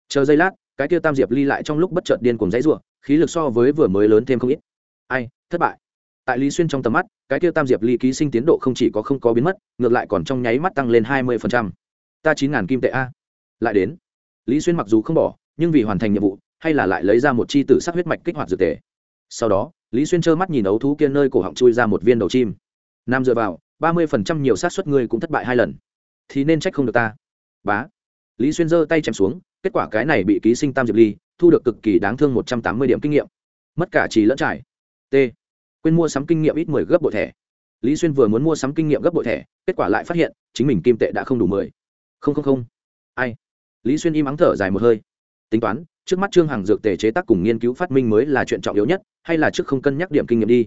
Chờ giây lát, cái kia tam diệp ly lại trong lúc bất chợt điên cùng dãy ruộng khí lực so với vừa mới lớn thêm không ít. Ai, thất bại tại lý xuyên trong tầm mắt, cái tiêu tam diệp ly ký sinh tiến độ không chỉ có không có biến mất, ngược lại còn trong nháy mắt tăng lên hai mươi ta chín ngàn kim tệ a. Lại đến. Lý xuyên mặc dù không bỏ, nhưng vì hoàn thành nhiệm vụ, hay là lại lấy ra một chi tử sắc huyết mạch kích hoạt dược tề. Sau đó, lý xuyên trơ mắt nhìn ấu thú kia nơi cổ họng chui ra một viên đầu chim. Nam dựa vào, ba mươi phần trăm nhiều sát xuất ngươi cũng thất bại hai lần. Thì nên trách không được ta. Bá. Lý xuyên giơ tay chém xuống, kết quả cái này bị ký sinh tam diệp ly, thu được cực kỳ đáng thương một trăm tám mươi điểm kinh nghiệm. Mất cả trì lẫn trải. T quên mua sắm kinh nghiệm ít mười gấp bội thẻ. Lý xuyên vừa muốn mua sắm kinh nghiệm gấp bội thẻ, kết quả lại phát hiện, chính mình kim tệ đã không đủ mười. Không không không. Ai? Lý xuyên im ắng thở dài một hơi. Tính toán, trước mắt trương hằng dược tề chế tác cùng nghiên cứu phát minh mới là chuyện trọng yếu nhất, hay là trước không cân nhắc điểm kinh nghiệm đi?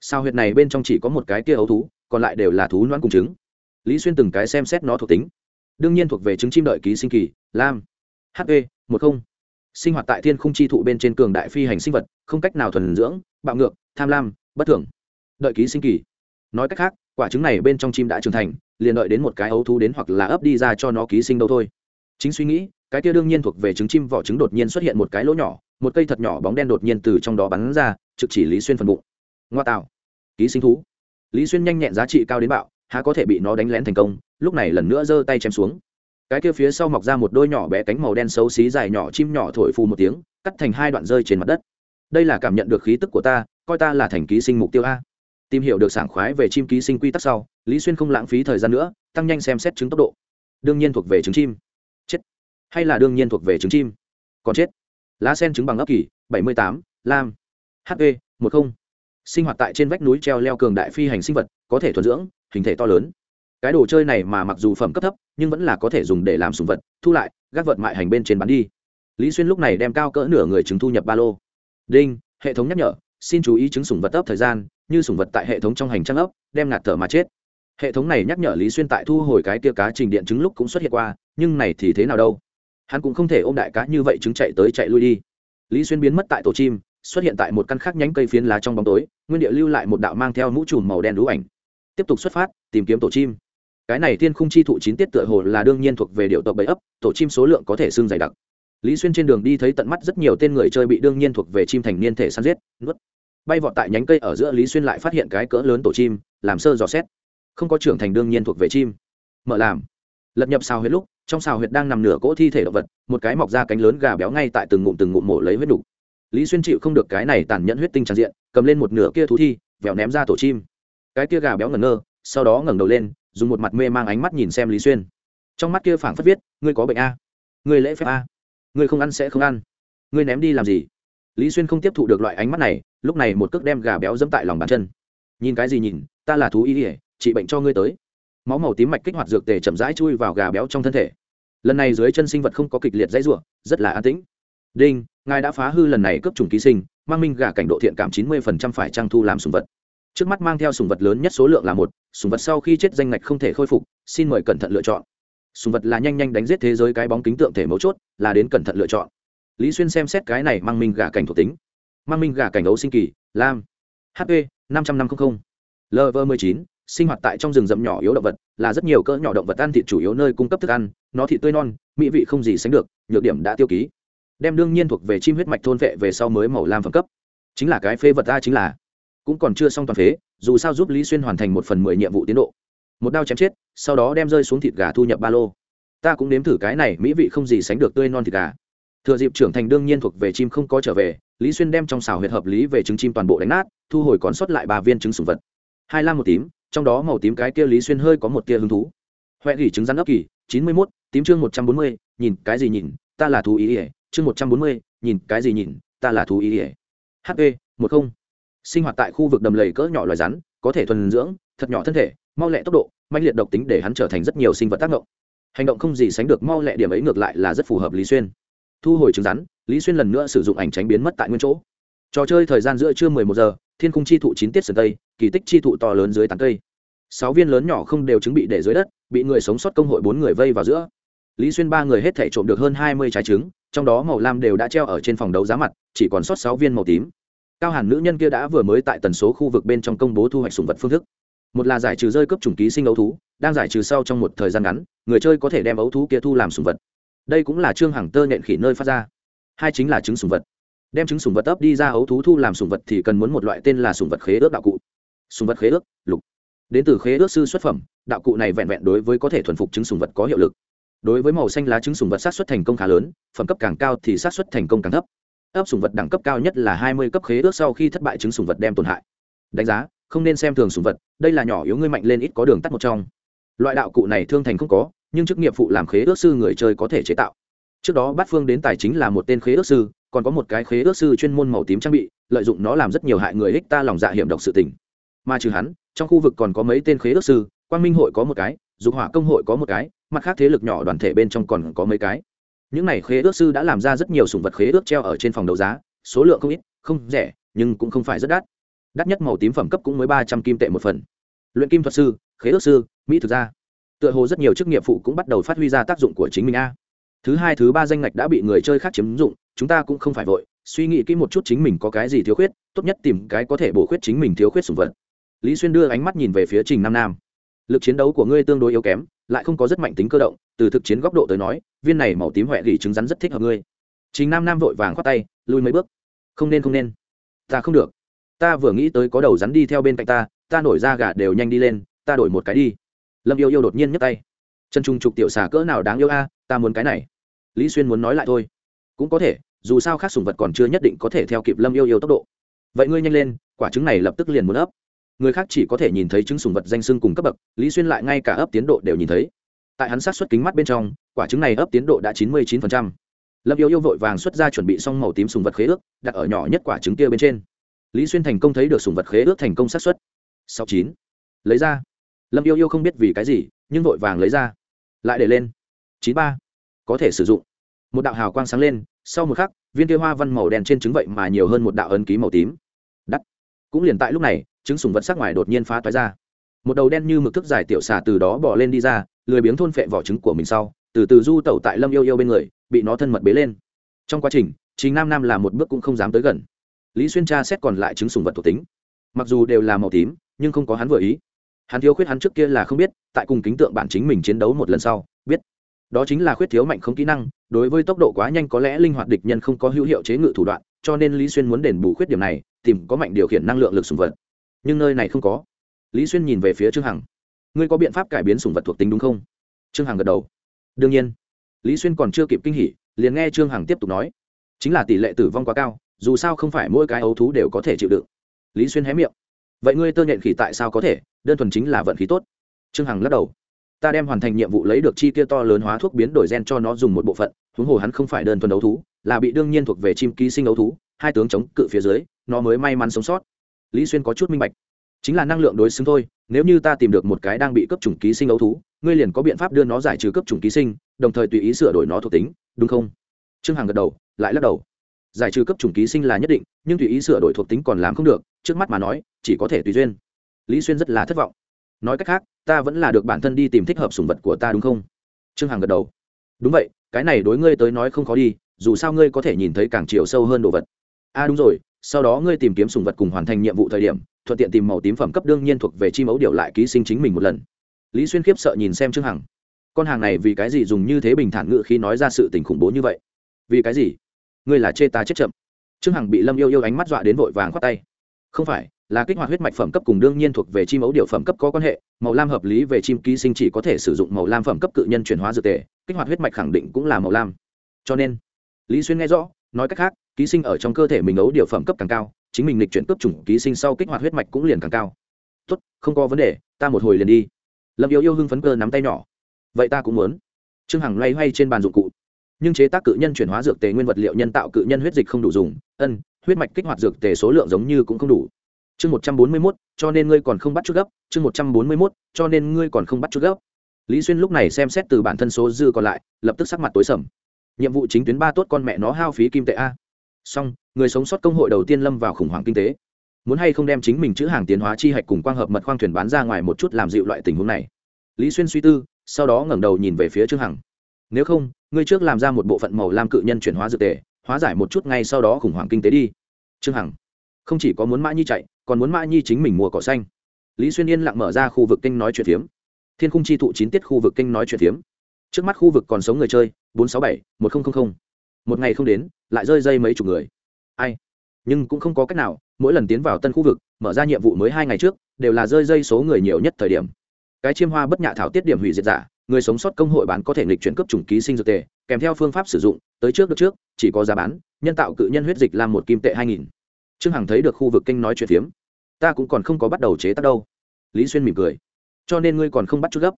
Sao huyệt này bên trong chỉ có một cái kia ấu thú, còn lại đều là thú noãn cùng trứng? Lý xuyên từng cái xem xét nó thuộc tính. Đương nhiên thuộc về trứng chim đợi ký sinh kỳ, lam. Hp một không. Sinh hoạt tại thiên khung chi thụ bên trên cường đại phi hành sinh vật, không cách nào thuần dưỡng, bạo ngược, tham lam bất thường. Đợi ký sinh kỳ. Nói cách khác, quả trứng này bên trong chim đã trưởng thành, liền đợi đến một cái ấu thú đến hoặc là ấp đi ra cho nó ký sinh đâu thôi. Chính suy nghĩ, cái kia đương nhiên thuộc về trứng chim vỏ trứng đột nhiên xuất hiện một cái lỗ nhỏ, một cây thật nhỏ bóng đen đột nhiên từ trong đó bắn ra, trực chỉ lý xuyên phần bụng. Ngoa tạo. Ký sinh thú. Lý xuyên nhanh nhẹn giá trị cao đến bạo, há có thể bị nó đánh lén thành công, lúc này lần nữa giơ tay chém xuống. Cái kia phía sau mọc ra một đôi nhỏ bé cánh màu đen xấu xí dài nhỏ chim nhỏ thổi phù một tiếng, cắt thành hai đoạn rơi trên mặt đất đây là cảm nhận được khí tức của ta, coi ta là thành ký sinh mục tiêu a. Tìm hiểu được sảng khoái về chim ký sinh quy tắc sau, lý xuyên không lãng phí thời gian nữa, tăng nhanh xem xét trứng tốc độ. Đương nhiên thuộc về trứng chim. Chết. Hay là đương nhiên thuộc về trứng chim? Còn chết. Lá sen trứng bằng ấp kỳ, bảy mươi tám, lam. Hp một không. Sinh hoạt tại trên vách núi treo leo cường đại phi hành sinh vật, có thể thuần dưỡng, hình thể to lớn. Cái đồ chơi này mà mặc dù phẩm cấp thấp, nhưng vẫn là có thể dùng để làm sùng vật, thu lại, gác vật mại hành bên trên bán đi. Lý xuyên lúc này đem cao cỡ nửa người trứng thu nhập ba lô đinh, hệ thống nhắc nhở, xin chú ý chứng sủng vật ấp thời gian, như sủng vật tại hệ thống trong hành trang ấp, đem ngạt thở mà chết. Hệ thống này nhắc nhở lý xuyên tại thu hồi cái kia cá trình điện chứng lúc cũng xuất hiện qua, nhưng này thì thế nào đâu? Hắn cũng không thể ôm đại cá như vậy chứng chạy tới chạy lui đi. Lý xuyên biến mất tại tổ chim, xuất hiện tại một căn khác nhánh cây phiến lá trong bóng tối, nguyên địa lưu lại một đạo mang theo mũ trùm màu đen đũ ảnh. Tiếp tục xuất phát, tìm kiếm tổ chim. Cái này thiên khung chi thụ chín tiết tựa hồ là đương nhiên thuộc về điệu tộc bẫy ấp, tổ chim số lượng có thể xương dày đặc lý xuyên trên đường đi thấy tận mắt rất nhiều tên người chơi bị đương nhiên thuộc về chim thành niên thể săn giết, nuốt. Bay vọt tại nhánh cây ở giữa, lý xuyên lại phát hiện cái cỡ lớn tổ chim, làm sơ dò xét. Không có trưởng thành đương nhiên thuộc về chim. Mở làm. Lật nhập xào huyết lúc, trong xào huyệt đang nằm nửa cỗ thi thể động vật, một cái mọc ra cánh lớn gà béo ngay tại từng ngụm từng ngụm mổ lấy huyết đục lý xuyên chịu không được cái này tàn nhẫn huyết tinh tràn diện, cầm lên một nửa kia thú thi vẹo ném ra tổ chim. Cái kia gà béo ngẩn ngơ, sau đó ngẩng đầu lên, dùng một mặt mê mang ánh mắt nhìn xem lý xuyên. Trong mắt kia phảng phất viết, ngươi có bệnh a. Ngươi lễ phép a ngươi không ăn sẽ không ăn. Ngươi ném đi làm gì? Lý xuyên không tiếp thụ được loại ánh mắt này, lúc này một cước đem gà béo dẫm tại lòng bàn chân. Nhìn cái gì nhìn, ta là thú y ỉa trị bệnh cho ngươi tới. Máu màu tím mạch kích hoạt dược tề chậm rãi chui vào gà béo trong thân thể. Lần này dưới chân sinh vật không có kịch liệt dãy r u ộ rất là an tĩnh. Đinh, ngài đã phá hư lần này cấp trùng ký sinh, mang minh gà cảnh độ thiện cảm chín mươi phải trang thu làm sùng vật. Trước mắt mang theo sùng vật lớn nhất số lượng là một, sùng vật sau khi chết danh ngạch không thể khôi phục, xin mời cẩn thận lựa chọn sùng vật là nhanh nhanh đánh giết thế giới cái bóng kính tượng thể mấu chốt, là đến cẩn thận lựa chọn. Lý xuyên xem xét cái này mang minh gà cảnh thuộc tính. Mang minh gà cảnh đấu sinh kỳ, lam. Hp năm trăm năm mươi lv m ộ chín, sinh hoạt tại trong rừng rậm nhỏ yếu động vật, là rất nhiều cỡ nhỏ động vật ăn thịt chủ yếu nơi cung cấp thức ăn, nó thịt tươi non, mỹ vị không gì sánh được, nhược điểm đã tiêu ký. Đem đương nhiên thuộc về chim huyết mạch thôn vệ về sau mới màu lam phẩm cấp. Chính là cái phế vật ta chính là. Cũng còn chưa xong toàn phế, dù sao giúp lý xuyên hoàn thành một phần mười nhiệm vụ tiến độ một đao chém chết, sau đó đem rơi xuống thịt gà thu nhập ba lô. Ta cũng nếm thử cái này, mỹ vị không gì sánh được tươi non thịt gà. Thừa dịp trưởng thành đương nhiên thuộc về chim không có trở về, lý xuyên đem trong xào huyệt hợp lý về trứng chim toàn bộ đánh nát, thu hồi còn sót lại ba viên trứng sùng vật. Hai lam một tím, trong đó màu tím cái kia lý xuyên hơi có một tia hứng thú. Huệ gỉ trứng rắn ấp kỳ, chín mươi mốt, tím chương một trăm bốn mươi, nhìn cái gì nhìn, ta là thú ý ỉa chương một trăm bốn mươi, nhìn cái gì nhìn, ta là thú ý ỉa hp một không. Sinh hoạt tại khu vực đầm lầy cỡ nhỏ loài rắn, có thể thuần dưỡng, thật nhỏ thân thể mau lẹ tốc độ mạnh liệt độc tính để hắn trở thành rất nhiều sinh vật tác động. Hành động không gì sánh được mau lẹ điểm ấy ngược lại là rất phù hợp lý xuyên. Thu hồi trứng rắn, lý xuyên lần nữa sử dụng ảnh tránh biến mất tại nguyên chỗ. Trò chơi thời gian giữa trưa mười một giờ, thiên cung chi thụ chín tiết sườn tây, kỳ tích chi thụ to lớn dưới tán cây. Sáu viên lớn nhỏ không đều chứng bị để dưới đất, bị người sống sót công hội bốn người vây vào giữa. Lý xuyên ba người hết thể trộm được hơn hai mươi trái trứng, trong đó màu lam đều đã treo ở trên phòng đấu giá mặt, chỉ còn sót sáu viên màu tím. Cao hàn nữ nhân kia đã vừa mới tại tần số khu vực bên trong công bố thu hoạch sùng vật phương thức một là giải trừ rơi cấp chủng ký sinh ấu thú, đang giải trừ sau trong một thời gian ngắn, người chơi có thể đem ấu thú kia thu làm sùng vật. Đây cũng là trương hàng tơ nện khỉ nơi phát ra. Hai chính là trứng sùng vật. Đem trứng sùng vật ấp đi ra ấu thú thu làm sùng vật thì cần muốn một loại tên là sùng vật khế ước đạo cụ. Sùng vật khế ước, lục. Đến từ khế ước sư xuất phẩm, đạo cụ này vẹn vẹn đối với có thể thuần phục trứng sùng vật có hiệu lực. Đối với màu xanh lá trứng sùng vật sát xuất thành công khá lớn, phẩm cấp càng cao thì sát xuất thành công càng thấp. Ấp sùng vật đẳng cấp cao nhất là hai mươi cấp khế ước sau khi thất bại trứng sùng vật đem tổn hại. Đánh giá không nên xem thường sùng vật, đây là nhỏ yếu ngươi mạnh lên ít có đường tắt một trong. Loại đạo cụ này thương thành không có, nhưng chức nghiệp phụ làm khế ước sư người chơi có thể chế tạo. Trước đó bát phương đến tài chính là một tên khế ước sư, còn có một cái khế ước sư chuyên môn màu tím trang bị, lợi dụng nó làm rất nhiều hại người ích ta lòng dạ hiểm độc sự tình. Mà trừ hắn, trong khu vực còn có mấy tên khế ước sư, quang minh hội có một cái, dục hỏa công hội có một cái, mặt khác thế lực nhỏ đoàn thể bên trong còn có mấy cái. Những này khế ước sư đã làm ra rất nhiều sùng vật khế ước treo ở trên phòng đấu giá, số lượng không ít, không rẻ, nhưng cũng không phải rất đắt đắt nhất màu tím phẩm cấp cũng mới ba trăm kim tệ một phần. Luyện kim thuật sư, khế ước sư, mỹ thực ra tựa hồ rất nhiều chức nghiệp phụ cũng bắt đầu phát huy ra tác dụng của chính mình a. Thứ hai, thứ ba danh ngạch đã bị người chơi khác chiếm dụng, chúng ta cũng không phải vội, suy nghĩ kỹ một chút chính mình có cái gì thiếu khuyết, tốt nhất tìm cái có thể bổ khuyết chính mình thiếu khuyết sùng vật. Lý xuyên đưa ánh mắt nhìn về phía trình nam nam. Lực chiến đấu của ngươi tương đối yếu kém, lại không có rất mạnh tính cơ động, từ thực chiến góc độ tới nói, viên này màu tím huệ gỉ trứng rắn rất thích hợp ngươi. Trình nam nam vội vàng khoát tay, lùi mấy bước. Không nên không nên. Ta không được ta vừa nghĩ tới có đầu rắn đi theo bên cạnh ta ta nổi ra gà đều nhanh đi lên, ta đổi một cái đi. Lâm yêu yêu đột nhiên nhấc tay. Chân trung trục tiểu xà cỡ nào đáng yêu a, ta muốn cái này. Lý xuyên muốn nói lại thôi. Cũng có thể, dù sao khác sùng vật còn chưa nhất định có thể theo kịp lâm yêu yêu tốc độ. Vậy ngươi nhanh lên, quả trứng này lập tức liền muốn ấp. Người khác chỉ có thể nhìn thấy trứng sùng vật danh sưng cùng cấp bậc, lý xuyên lại ngay cả ấp tiến độ đều nhìn thấy. Tại hắn sát xuất kính mắt bên trong, quả trứng này ấp tiến độ đã chín mươi chín lâm yêu yêu vội vàng xuất ra chuẩn bị xong màu tím sùng vật khế ước, đặt ở nhỏ nhất quả trứng kia bên trên lý xuyên thành công thấy được sùng vật khế ước thành công sát xuất sáu chín. Lấy ra. Lâm yêu yêu không biết vì cái gì, nhưng vội vàng lấy ra. Lại để lên. Chín ba. Có thể sử dụng. Một đạo hào quang sáng lên, sau một khắc, viên kia hoa văn màu đen trên trứng vậy mà nhiều hơn một đạo ấn ký màu tím. Đắt. Cũng liền tại lúc này, trứng sùng vật sắc ngoài đột nhiên phá toái ra. Một đầu đen như mực thức dài tiểu xà từ đó bỏ lên đi ra, lười biếng thôn phệ vỏ trứng của mình sau, từ từ du tẩu tại lâm yêu yêu bên người, bị nó thân mật bế lên. Trong quá trình chính nam nam là một bước cũng không dám tới gần lý xuyên tra xét còn lại trứng sùng vật thuộc tính. Mặc dù đều là màu tím, nhưng không có hắn vừa ý. Hắn thiếu khuyết hắn trước kia là không biết, tại cùng kính tượng bản chính mình chiến đấu một lần sau, biết. Đó chính là khuyết thiếu mạnh không kỹ năng, đối với tốc độ quá nhanh có lẽ linh hoạt địch nhân không có hữu hiệu chế ngự thủ đoạn, cho nên lý xuyên muốn đền bù khuyết điểm này, tìm có mạnh điều khiển năng lượng lực sùng vật. Nhưng nơi này không có. Lý xuyên nhìn về phía trương hằng. Ngươi có biện pháp cải biến sùng vật thuộc tính đúng không? Trương hằng gật đầu. Đương nhiên. Lý xuyên còn chưa kịp kinh hỉ, liền nghe trương hằng tiếp tục nói. Chính là tỷ lệ tử vong quá cao dù sao không phải mỗi cái ấu thú đều có thể chịu đựng. Lý xuyên hé miệng. Vậy ngươi tơ nhện khỉ tại sao có thể? Đơn thuần chính là vận khí tốt. Trương hằng lắc đầu. Ta đem hoàn thành nhiệm vụ lấy được chi kia to lớn hóa thuốc biến đổi gen cho nó dùng một bộ phận, huống hồ hắn không phải đơn thuần đấu thú, là bị đương nhiên thuộc về chim ký sinh đấu thú, hai tướng chống cự phía dưới, nó mới may mắn sống sót. Lý xuyên có chút minh bạch. Chính là năng lượng đối xứng thôi, nếu như ta tìm được một cái đang bị cấp chủng ký sinh đấu thú, ngươi liền có biện pháp đưa nó giải trừ cấp chủng ký sinh, đồng thời tùy ý sửa đổi nó thuộc tính, đúng không? Trương hằng gật đầu, lại lắc đầu giải trừ cấp chủng ký sinh là nhất định, nhưng tùy ý sửa đổi thuộc tính còn làm không được, trước mắt mà nói, chỉ có thể tùy duyên. Lý xuyên rất là thất vọng. Nói cách khác, ta vẫn là được bản thân đi tìm thích hợp sùng vật của ta đúng không? Trương hằng gật đầu. Đúng vậy, cái này đối ngươi tới nói không khó đi, dù sao ngươi có thể nhìn thấy càng chiều sâu hơn đồ vật. A à đúng rồi, sau đó ngươi tìm kiếm sùng vật cùng hoàn thành nhiệm vụ thời điểm, thuận tiện tìm màu tím phẩm cấp đương nhiên thuộc về chi mẫu điều lại ký sinh chính mình một lần. Lý xuyên khiếp sợ nhìn xem trương hằng. Con hàng này vì cái gì dùng như thế bình thản ngự khi nói ra sự tình khủng bố như vậy? Vì cái gì? Ngươi là chê ta chết chậm. Trương hằng bị lâm yêu yêu ánh mắt dọa đến vội vàng khoát tay. Không phải, là kích hoạt huyết mạch phẩm cấp cùng đương nhiên thuộc về chi mẫu điều phẩm cấp có quan hệ, màu lam hợp lý về chim ký sinh chỉ có thể sử dụng màu lam phẩm cấp cự nhân chuyển hóa dược tề, kích hoạt huyết mạch khẳng định cũng là màu lam. Cho nên, lý xuyên nghe rõ, nói cách khác, ký sinh ở trong cơ thể mình ấu điều phẩm cấp càng cao, chính mình lịch chuyển cấp chủng ký sinh sau kích hoạt huyết mạch cũng liền càng cao. Tốt, không có vấn đề, ta một hồi liền đi. Lâm yêu yêu hưng phấn cơ nắm tay nhỏ. Vậy ta cũng muốn. Trương hằng loay hoay trên bàn dụng cụ nhưng chế tác cự nhân chuyển hóa dược tề nguyên vật liệu nhân tạo cự nhân huyết dịch không đủ dùng, ân, huyết mạch kích hoạt dược tề số lượng giống như cũng không đủ. Chương một trăm bốn mươi mốt, cho nên ngươi còn không bắt chút gấp. Chương một trăm bốn mươi mốt, cho nên ngươi còn không bắt chút gấp. Lý xuyên lúc này xem xét từ bản thân số dư còn lại, lập tức sắc mặt tối sầm. Nhiệm vụ chính tuyến ba tốt con mẹ nó hao phí kim tệ a. Song người sống sót công hội đầu tiên lâm vào khủng hoảng kinh tế. Muốn hay không đem chính mình chữ hàng tiến hóa chi hạch cùng quang hợp mật khoang thuyền bán ra ngoài một chút làm dịu loại tình huống này. Lý xuyên suy tư, sau đó ngẩng đầu nhìn về phía trương hằng. Nếu không ngươi trước làm ra một bộ phận màu lam cự nhân chuyển hóa dược tề, hóa giải một chút ngay sau đó khủng hoảng kinh tế đi. Trương hằng, không chỉ có muốn mã nhi chạy, còn muốn mã nhi chính mình mua cỏ xanh. Lý xuyên yên lặng mở ra khu vực kinh nói chuyện phiếm. Thiên khung chi thụ chín tiết khu vực kinh nói chuyện phiếm. Trước mắt khu vực còn sống người chơi, bốn trăm sáu bảy, một nghìn một ngày không đến, lại rơi dây mấy chục người. Ai? Nhưng cũng không có cách nào, mỗi lần tiến vào tân khu vực, mở ra nhiệm vụ mới hai ngày trước, đều là rơi dây số người nhiều nhất thời điểm. Cái chiêm hoa bất nhạ thảo tiết điểm hủy diệt giả người sống sót công hội bán có thể nghịch chuyển cấp chủng ký sinh dược tề, kèm theo phương pháp sử dụng, tới trước được trước, chỉ có giá bán, nhân tạo cự nhân huyết dịch làm một kim tệ hai nghìn. Trương hằng thấy được khu vực kinh nói chuyện phiếm. Ta cũng còn không có bắt đầu chế tác đâu. Lý xuyên mỉm cười. Cho nên ngươi còn không bắt chút gấp.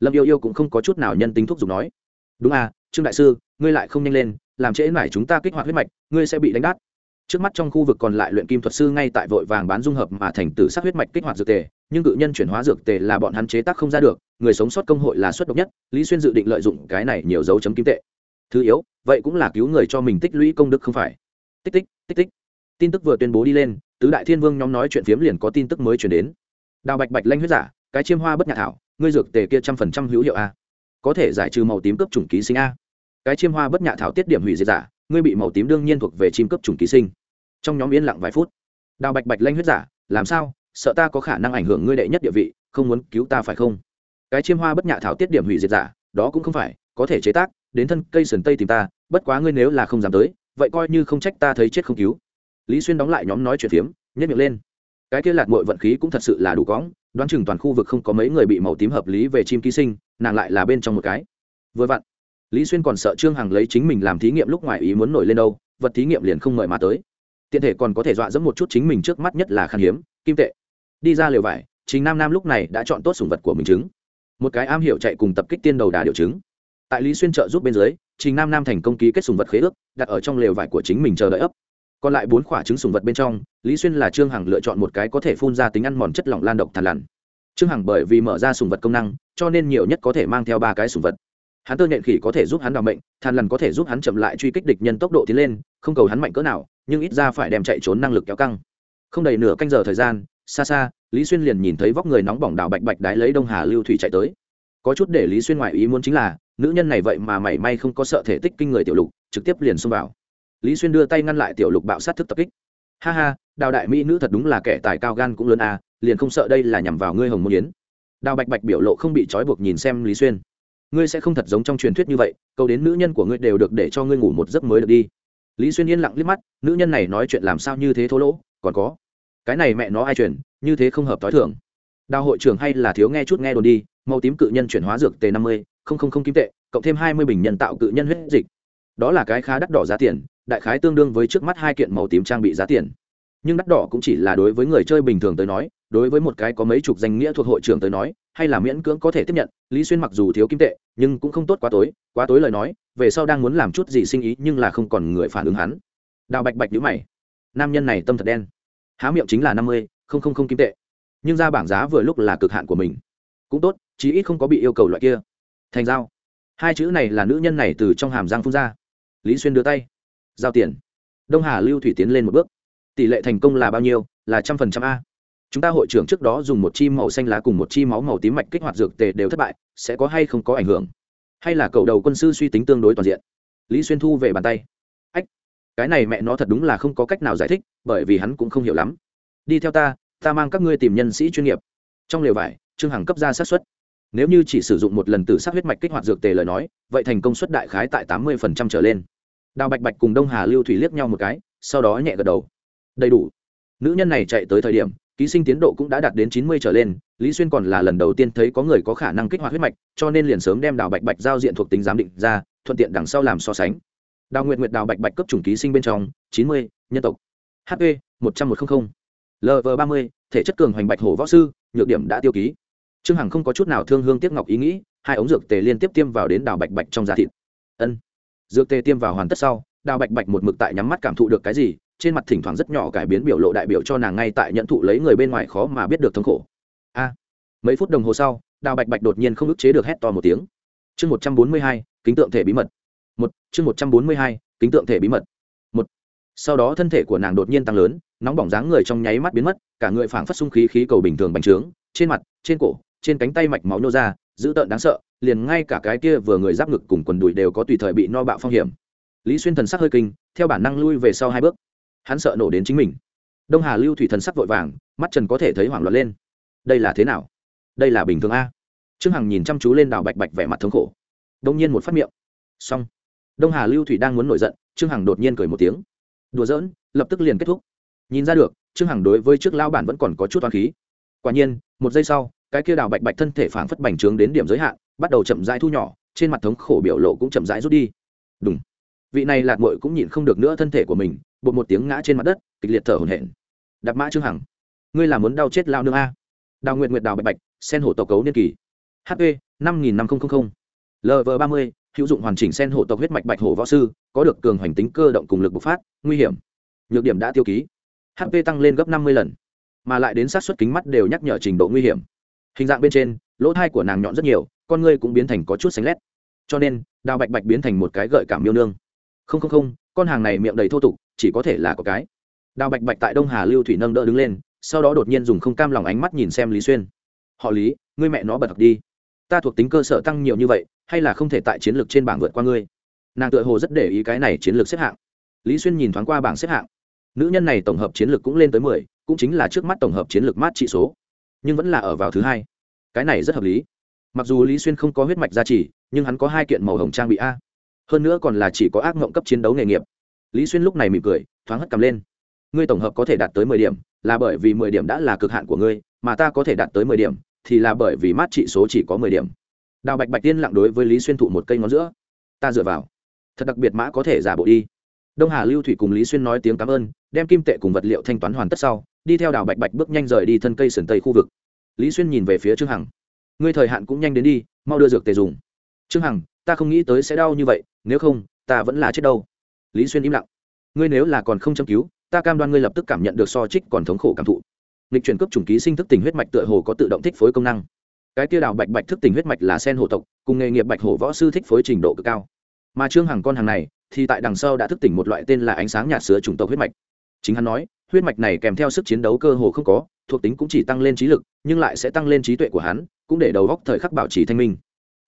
Lâm yêu yêu cũng không có chút nào nhân tính thúc giục nói. Đúng à trương đại sư, ngươi lại không nhanh lên, làm trễ mải chúng ta kích hoạt huyết mạch, ngươi sẽ bị đánh đát trước mắt trong khu vực còn lại luyện kim thuật sư ngay tại vội vàng bán dung hợp mà thành tử sắc huyết mạch kích hoạt dược tề, nhưng cự nhân chuyển hóa dược tề là bọn hắn chế tác không ra được, người sống sót công hội là suất độc nhất, lý xuyên dự định lợi dụng cái này nhiều dấu chấm kim tệ. Thứ yếu, vậy cũng là cứu người cho mình tích lũy công đức không phải. Tích tích tích tích. Tin tức vừa tuyên bố đi lên, tứ đại thiên vương nhóm nói chuyện phiếm liền có tin tức mới chuyển đến. Đào bạch bạch lanh huyết giả, cái chiêm hoa bất nhạc thảo, ngươi dược tề kia trăm phần trăm hữu hiệu a. Có thể giải trừ màu tím cấp chủng ký sinh a. Cái chiêm hoa bất nhạc thảo tiết điểm hủy diệt giả, ngươi bị màu tím đương nhiên thuộc về chim cấp chủng ký sinh trong nhóm yên lặng vài phút. Đào bạch bạch lanh huyết giả, làm sao? Sợ ta có khả năng ảnh hưởng ngươi đệ nhất địa vị, không muốn cứu ta phải không? Cái chiêm hoa bất nhạ thảo tiết điểm hủy diệt giả, đó cũng không phải, có thể chế tác, đến thân cây sườn tây tìm ta, bất quá ngươi nếu là không dám tới, vậy coi như không trách ta thấy chết không cứu. Lý xuyên đóng lại nhóm nói chuyện phiếm nhất miệng lên. Cái kia lạc mội vận khí cũng thật sự là đủ cõng, đoán chừng toàn khu vực không có mấy người bị màu tím hợp lý về chim ký sinh, nàng lại là bên trong một cái. Vừa vặn, lý xuyên còn sợ trương hằng lấy chính mình làm thí nghiệm lúc ngoài ý muốn nổi lên đâu, vật thí nghiệm liền không mời mà tới tiện thể còn có thể dọa dẫm một chút chính mình trước mắt nhất là khan hiếm, kim tệ. Đi ra lều vải, chính nam nam lúc này đã chọn tốt sùng vật của mình chứng một cái am hiểu chạy cùng tập kích tiên đầu đà điều chứng tại lý xuyên trợ giúp bên dưới trình nam nam thành công ký kết sùng vật khế ước, đặt ở trong lều vải của chính mình chờ đợi ấp. Còn lại bốn quả trứng sùng vật bên trong, lý xuyên là trương hằng lựa chọn một cái có thể phun ra tính ăn mòn chất lỏng lan độc thàn lằn. Trương hằng bởi vì mở ra sùng vật công năng, cho nên nhiều nhất có thể mang theo ba cái sùng vật. Hắn tơ nhện khỉ có thể giúp hắn đào mệnh thàn lằn có thể giúp hắn chậm lại truy kích địch nhân tốc độ tiến lên, không cầu hắn mạnh cỡ nào nhưng ít ra phải đem chạy trốn năng lực kéo căng. Không đầy nửa canh giờ thời gian, xa xa, lý xuyên liền nhìn thấy vóc người nóng bỏng đào bạch bạch đái lấy đông hà lưu thủy chạy tới. Có chút để lý xuyên ngoại ý muốn chính là, nữ nhân này vậy mà mảy may không có sợ thể tích kinh người tiểu lục, trực tiếp liền xông vào. Lý xuyên đưa tay ngăn lại tiểu lục bạo sát thức tập kích. Ha ha, đào đại mỹ nữ thật đúng là kẻ tài cao gan cũng lớn à liền không sợ đây là nhằm vào ngươi hồng môn yến. Đào bạch bạch biểu lộ không bị trói buộc nhìn xem lý xuyên. Ngươi sẽ không thật giống trong truyền thuyết như vậy, câu đến nữ nhân của ngươi đều được để cho ngươi ngủ một giấc mới được đi lý xuyên yên lặng liếc mắt nữ nhân này nói chuyện làm sao như thế thô lỗ còn có. Cái này mẹ nó ai chuyển, như thế không hợp t h o i thưởng đào hội trưởng hay là thiếu nghe chút nghe đồn đi màu tím cự nhân chuyển hóa dược t năm mươi không không không kim tệ cộng thêm hai mươi bình nhân tạo cự nhân huyết dịch. Đó là cái khá đắt đỏ giá tiền đại khái tương đương với trước mắt hai kiện màu tím trang bị giá tiền. Nhưng đắt đỏ cũng chỉ là đối với người chơi bình thường tới nói đối với một cái có mấy chục danh nghĩa thuộc hội trưởng tới nói, hay là miễn cưỡng có thể tiếp nhận, lý xuyên mặc dù thiếu kim tệ, nhưng cũng không tốt quá tối. Quá tối lời nói, về sau đang muốn làm chút gì sinh ý nhưng là không còn người phản ứng hắn. Đào bạch bạch nhữ mày. Nam nhân này tâm thật đen. Há miệng chính là năm mươi, không không không kim tệ. Nhưng ra bảng giá vừa lúc là cực hạn của mình. Cũng tốt, chí ít không có bị yêu cầu loại kia. Thành giao. Hai chữ này là nữ nhân này từ trong hàm giang phun ra. Lý xuyên đưa tay. Giao tiền. Đông hà lưu thủy tiến lên một bước. Tỷ lệ thành công là bao nhiêu? Là trăm phần trăm a chúng ta hội trưởng trước đó dùng một chi màu xanh lá cùng một chi máu màu tím mạch kích hoạt dược tề đều thất bại, sẽ có hay không có ảnh hưởng? Hay là cầu đầu quân sư suy tính tương đối toàn diện? Lý xuyên thu về bàn tay. Ách, cái này mẹ nó thật đúng là không có cách nào giải thích, bởi vì hắn cũng không hiểu lắm. Đi theo ta ta mang các ngươi tìm nhân sĩ chuyên nghiệp. Trong lều vải, trương hằng cấp ra sát xuất nếu như chỉ sử dụng một lần từ sát huyết mạch kích hoạt dược tề lời nói, vậy thành công suất đại khái tại tám mươi trở lên. Đào bạch bạch cùng đông hà lưu thủy liếc nhau một cái, sau đó nhẹ gật đầu. Đầy đủ. Nữ nhân này chạy tới thời điểm ký sinh tiến độ cũng đã đạt đến chín mươi trở lên, lý xuyên còn là lần đầu tiên thấy có người có khả năng kích hoạt huyết mạch, cho nên liền sớm đem đào bạch bạch giao diện thuộc tính giám định ra, thuận tiện đằng sau làm so sánh. Đào nguyệt nguyệt đào bạch bạch cấp chủng ký sinh bên trong, chín mươi, nhân tộc. Hp một trăm một trăm linh lv ba mươi, thể chất cường hoành bạch hổ võ sư, nhược điểm đã tiêu ký. Trương hằng không có chút nào thương hương tiếc ngọc ý nghĩ, hai ống dược tề liên tiếp tiêm vào đến đào bạch bạch trong da thịt. Ân. Dược tề tiêm vào hoàn tất sau, đào bạch bạch một mực tại nhắm mắt cảm thụ được cái gì trên mặt thỉnh thoảng rất nhỏ cải biến biểu lộ đại biểu cho nàng ngay tại nhận thụ lấy người bên ngoài khó mà biết được thống khổ. A, mấy phút đồng hồ sau, đào bạch bạch đột nhiên không ức chế được hét to một tiếng. Chương một trăm bốn mươi hai, kính tượng thể bí mật. Một, chương một trăm bốn mươi hai, kính tượng thể bí mật. Một, sau đó thân thể của nàng đột nhiên tăng lớn, nóng bỏng dáng người trong nháy mắt biến mất, cả người phảng phất sung khí khí cầu bình thường bành trướng, trên mặt, trên cổ, trên cánh tay mạch máu nô ra, dữ tợn đáng sợ, liền ngay cả cái kia vừa người giáp ngực cùng quần đùi đều có tùy thời bị no bạo phong hiểm. Lý xuyên thần sắc hơi kinh, theo bản năng lui về sau hai bước hắn sợ nổ đến chính mình. Đông hà lưu thủy thần sắc vội vàng, mắt trần có thể thấy hoảng loạn lên. Đây là thế nào? Đây là bình thường a. Trương hằng nhìn chăm chú lên đào bạch bạch vẻ mặt thống khổ. Đông nhiên một phát miệng. Xong. Đông hà lưu thủy đang muốn nổi giận, trương hằng đột nhiên cười một tiếng. Đùa giỡn, lập tức liền kết thúc. Nhìn ra được, trương hằng đối với trước lao bản vẫn còn có chút toán khí. Quả nhiên, một giây sau, cái kia đào bạch bạch thân thể phảng phất bành trướng đến điểm giới hạn, bắt đầu chậm rãi thu nhỏ, trên mặt thống khổ biểu lộ cũng chậm rãi rút đi. Đúng vị này lạc mội cũng nhịn không được nữa thân thể của mình bột một tiếng ngã trên mặt đất, kịch liệt thở hổn hển. Đạp mã trương hằng, ngươi là muốn đau chết lao nương a. Đào nguyện nguyện đào bạch bạch, sen hổ tộc cấu niên kỳ hp năm nghìn năm nghìn lv ba mươi, hữu dụng hoàn chỉnh sen hổ tộc huyết mạch bạch hổ võ sư, có được cường hoành tính cơ động cùng lực bộc phát, nguy hiểm. Nhược điểm đã tiêu ký. Hp tăng lên gấp năm mươi lần, mà lại đến sát xuất kính mắt đều nhắc nhở trình độ nguy hiểm. Hình dạng bên trên, lỗ thai của nàng nhọn rất nhiều, con ngươi cũng biến thành có chút xanh lét. Cho nên, đào bạch bạch biến thành một cái gợi cảm miêu nương. Không không không, con hàng này miệng đầy thô tục chỉ có thể là có cái. Đào bạch bạch tại đông hà lưu thủy nâng đỡ đứng lên, sau đó đột nhiên dùng không cam lòng ánh mắt nhìn xem lý xuyên. Họ lý, ngươi mẹ nó bật thật đi. Ta thuộc tính cơ sở tăng nhiều như vậy, hay là không thể tại chiến lược trên bảng vượt qua ngươi? Nàng tự hồ rất để ý cái này chiến lược xếp hạng. Lý xuyên nhìn thoáng qua bảng xếp hạng. Nữ nhân này tổng hợp chiến lược cũng lên tới mười, cũng chính là trước mắt tổng hợp chiến lược mát trị số, nhưng vẫn là ở vào thứ hai. Cái này rất hợp lý. Mặc dù lý xuyên không có huyết mạch gia trì, nhưng hắn có hai kiện màu hồng trang bị a. Hơn nữa còn là chỉ có ác mộng cấp chiến đấu nghề nghiệp lý xuyên lúc này mỉm cười, thoáng hất cầm lên. Ngươi tổng hợp có thể đạt tới mười điểm, là bởi vì mười điểm đã là cực hạn của ngươi, mà ta có thể đạt tới mười điểm, thì là bởi vì mát trị số chỉ có mười điểm. Đào bạch bạch tiên lặng đối với lý xuyên thụ một cây ngón giữa. Ta dựa vào. Thật đặc biệt mã có thể giả bộ đi. Đông hà lưu thủy cùng lý xuyên nói tiếng cảm ơn, đem kim tệ cùng vật liệu thanh toán hoàn tất sau, đi theo đào bạch bạch bước nhanh rời đi thân cây sườn tây khu vực. Lý xuyên nhìn về phía trương hằng. Ngươi thời hạn cũng nhanh đến đi, mau đưa dược tề dùng. Trương hằng, ta không nghĩ tới sẽ đau như vậy, nếu không, ta vẫn là chết đâu lý xuyên im lặng. Ngươi nếu là còn không châm cứu, ta cam đoan ngươi lập tức cảm nhận được so trích còn thống khổ cảm thụ. Lịch chuyển cấp chủng ký sinh thức tình huyết mạch tựa hồ có tự động thích phối công năng. Cái tiêu đào bạch bạch thức tình huyết mạch là sen hổ tộc, cùng nghề nghiệp bạch hổ võ sư thích phối trình độ cực cao. Mà trương hằng con hàng này, thì tại đằng sau đã thức tỉnh một loại tên là ánh sáng nhạt sữa chủng tộc huyết mạch. Chính hắn nói, huyết mạch này kèm theo sức chiến đấu cơ hồ không có, thuộc tính cũng chỉ tăng lên trí lực, nhưng lại sẽ tăng lên trí tuệ của hắn, cũng để đầu góc thời khắc bảo trì thanh minh.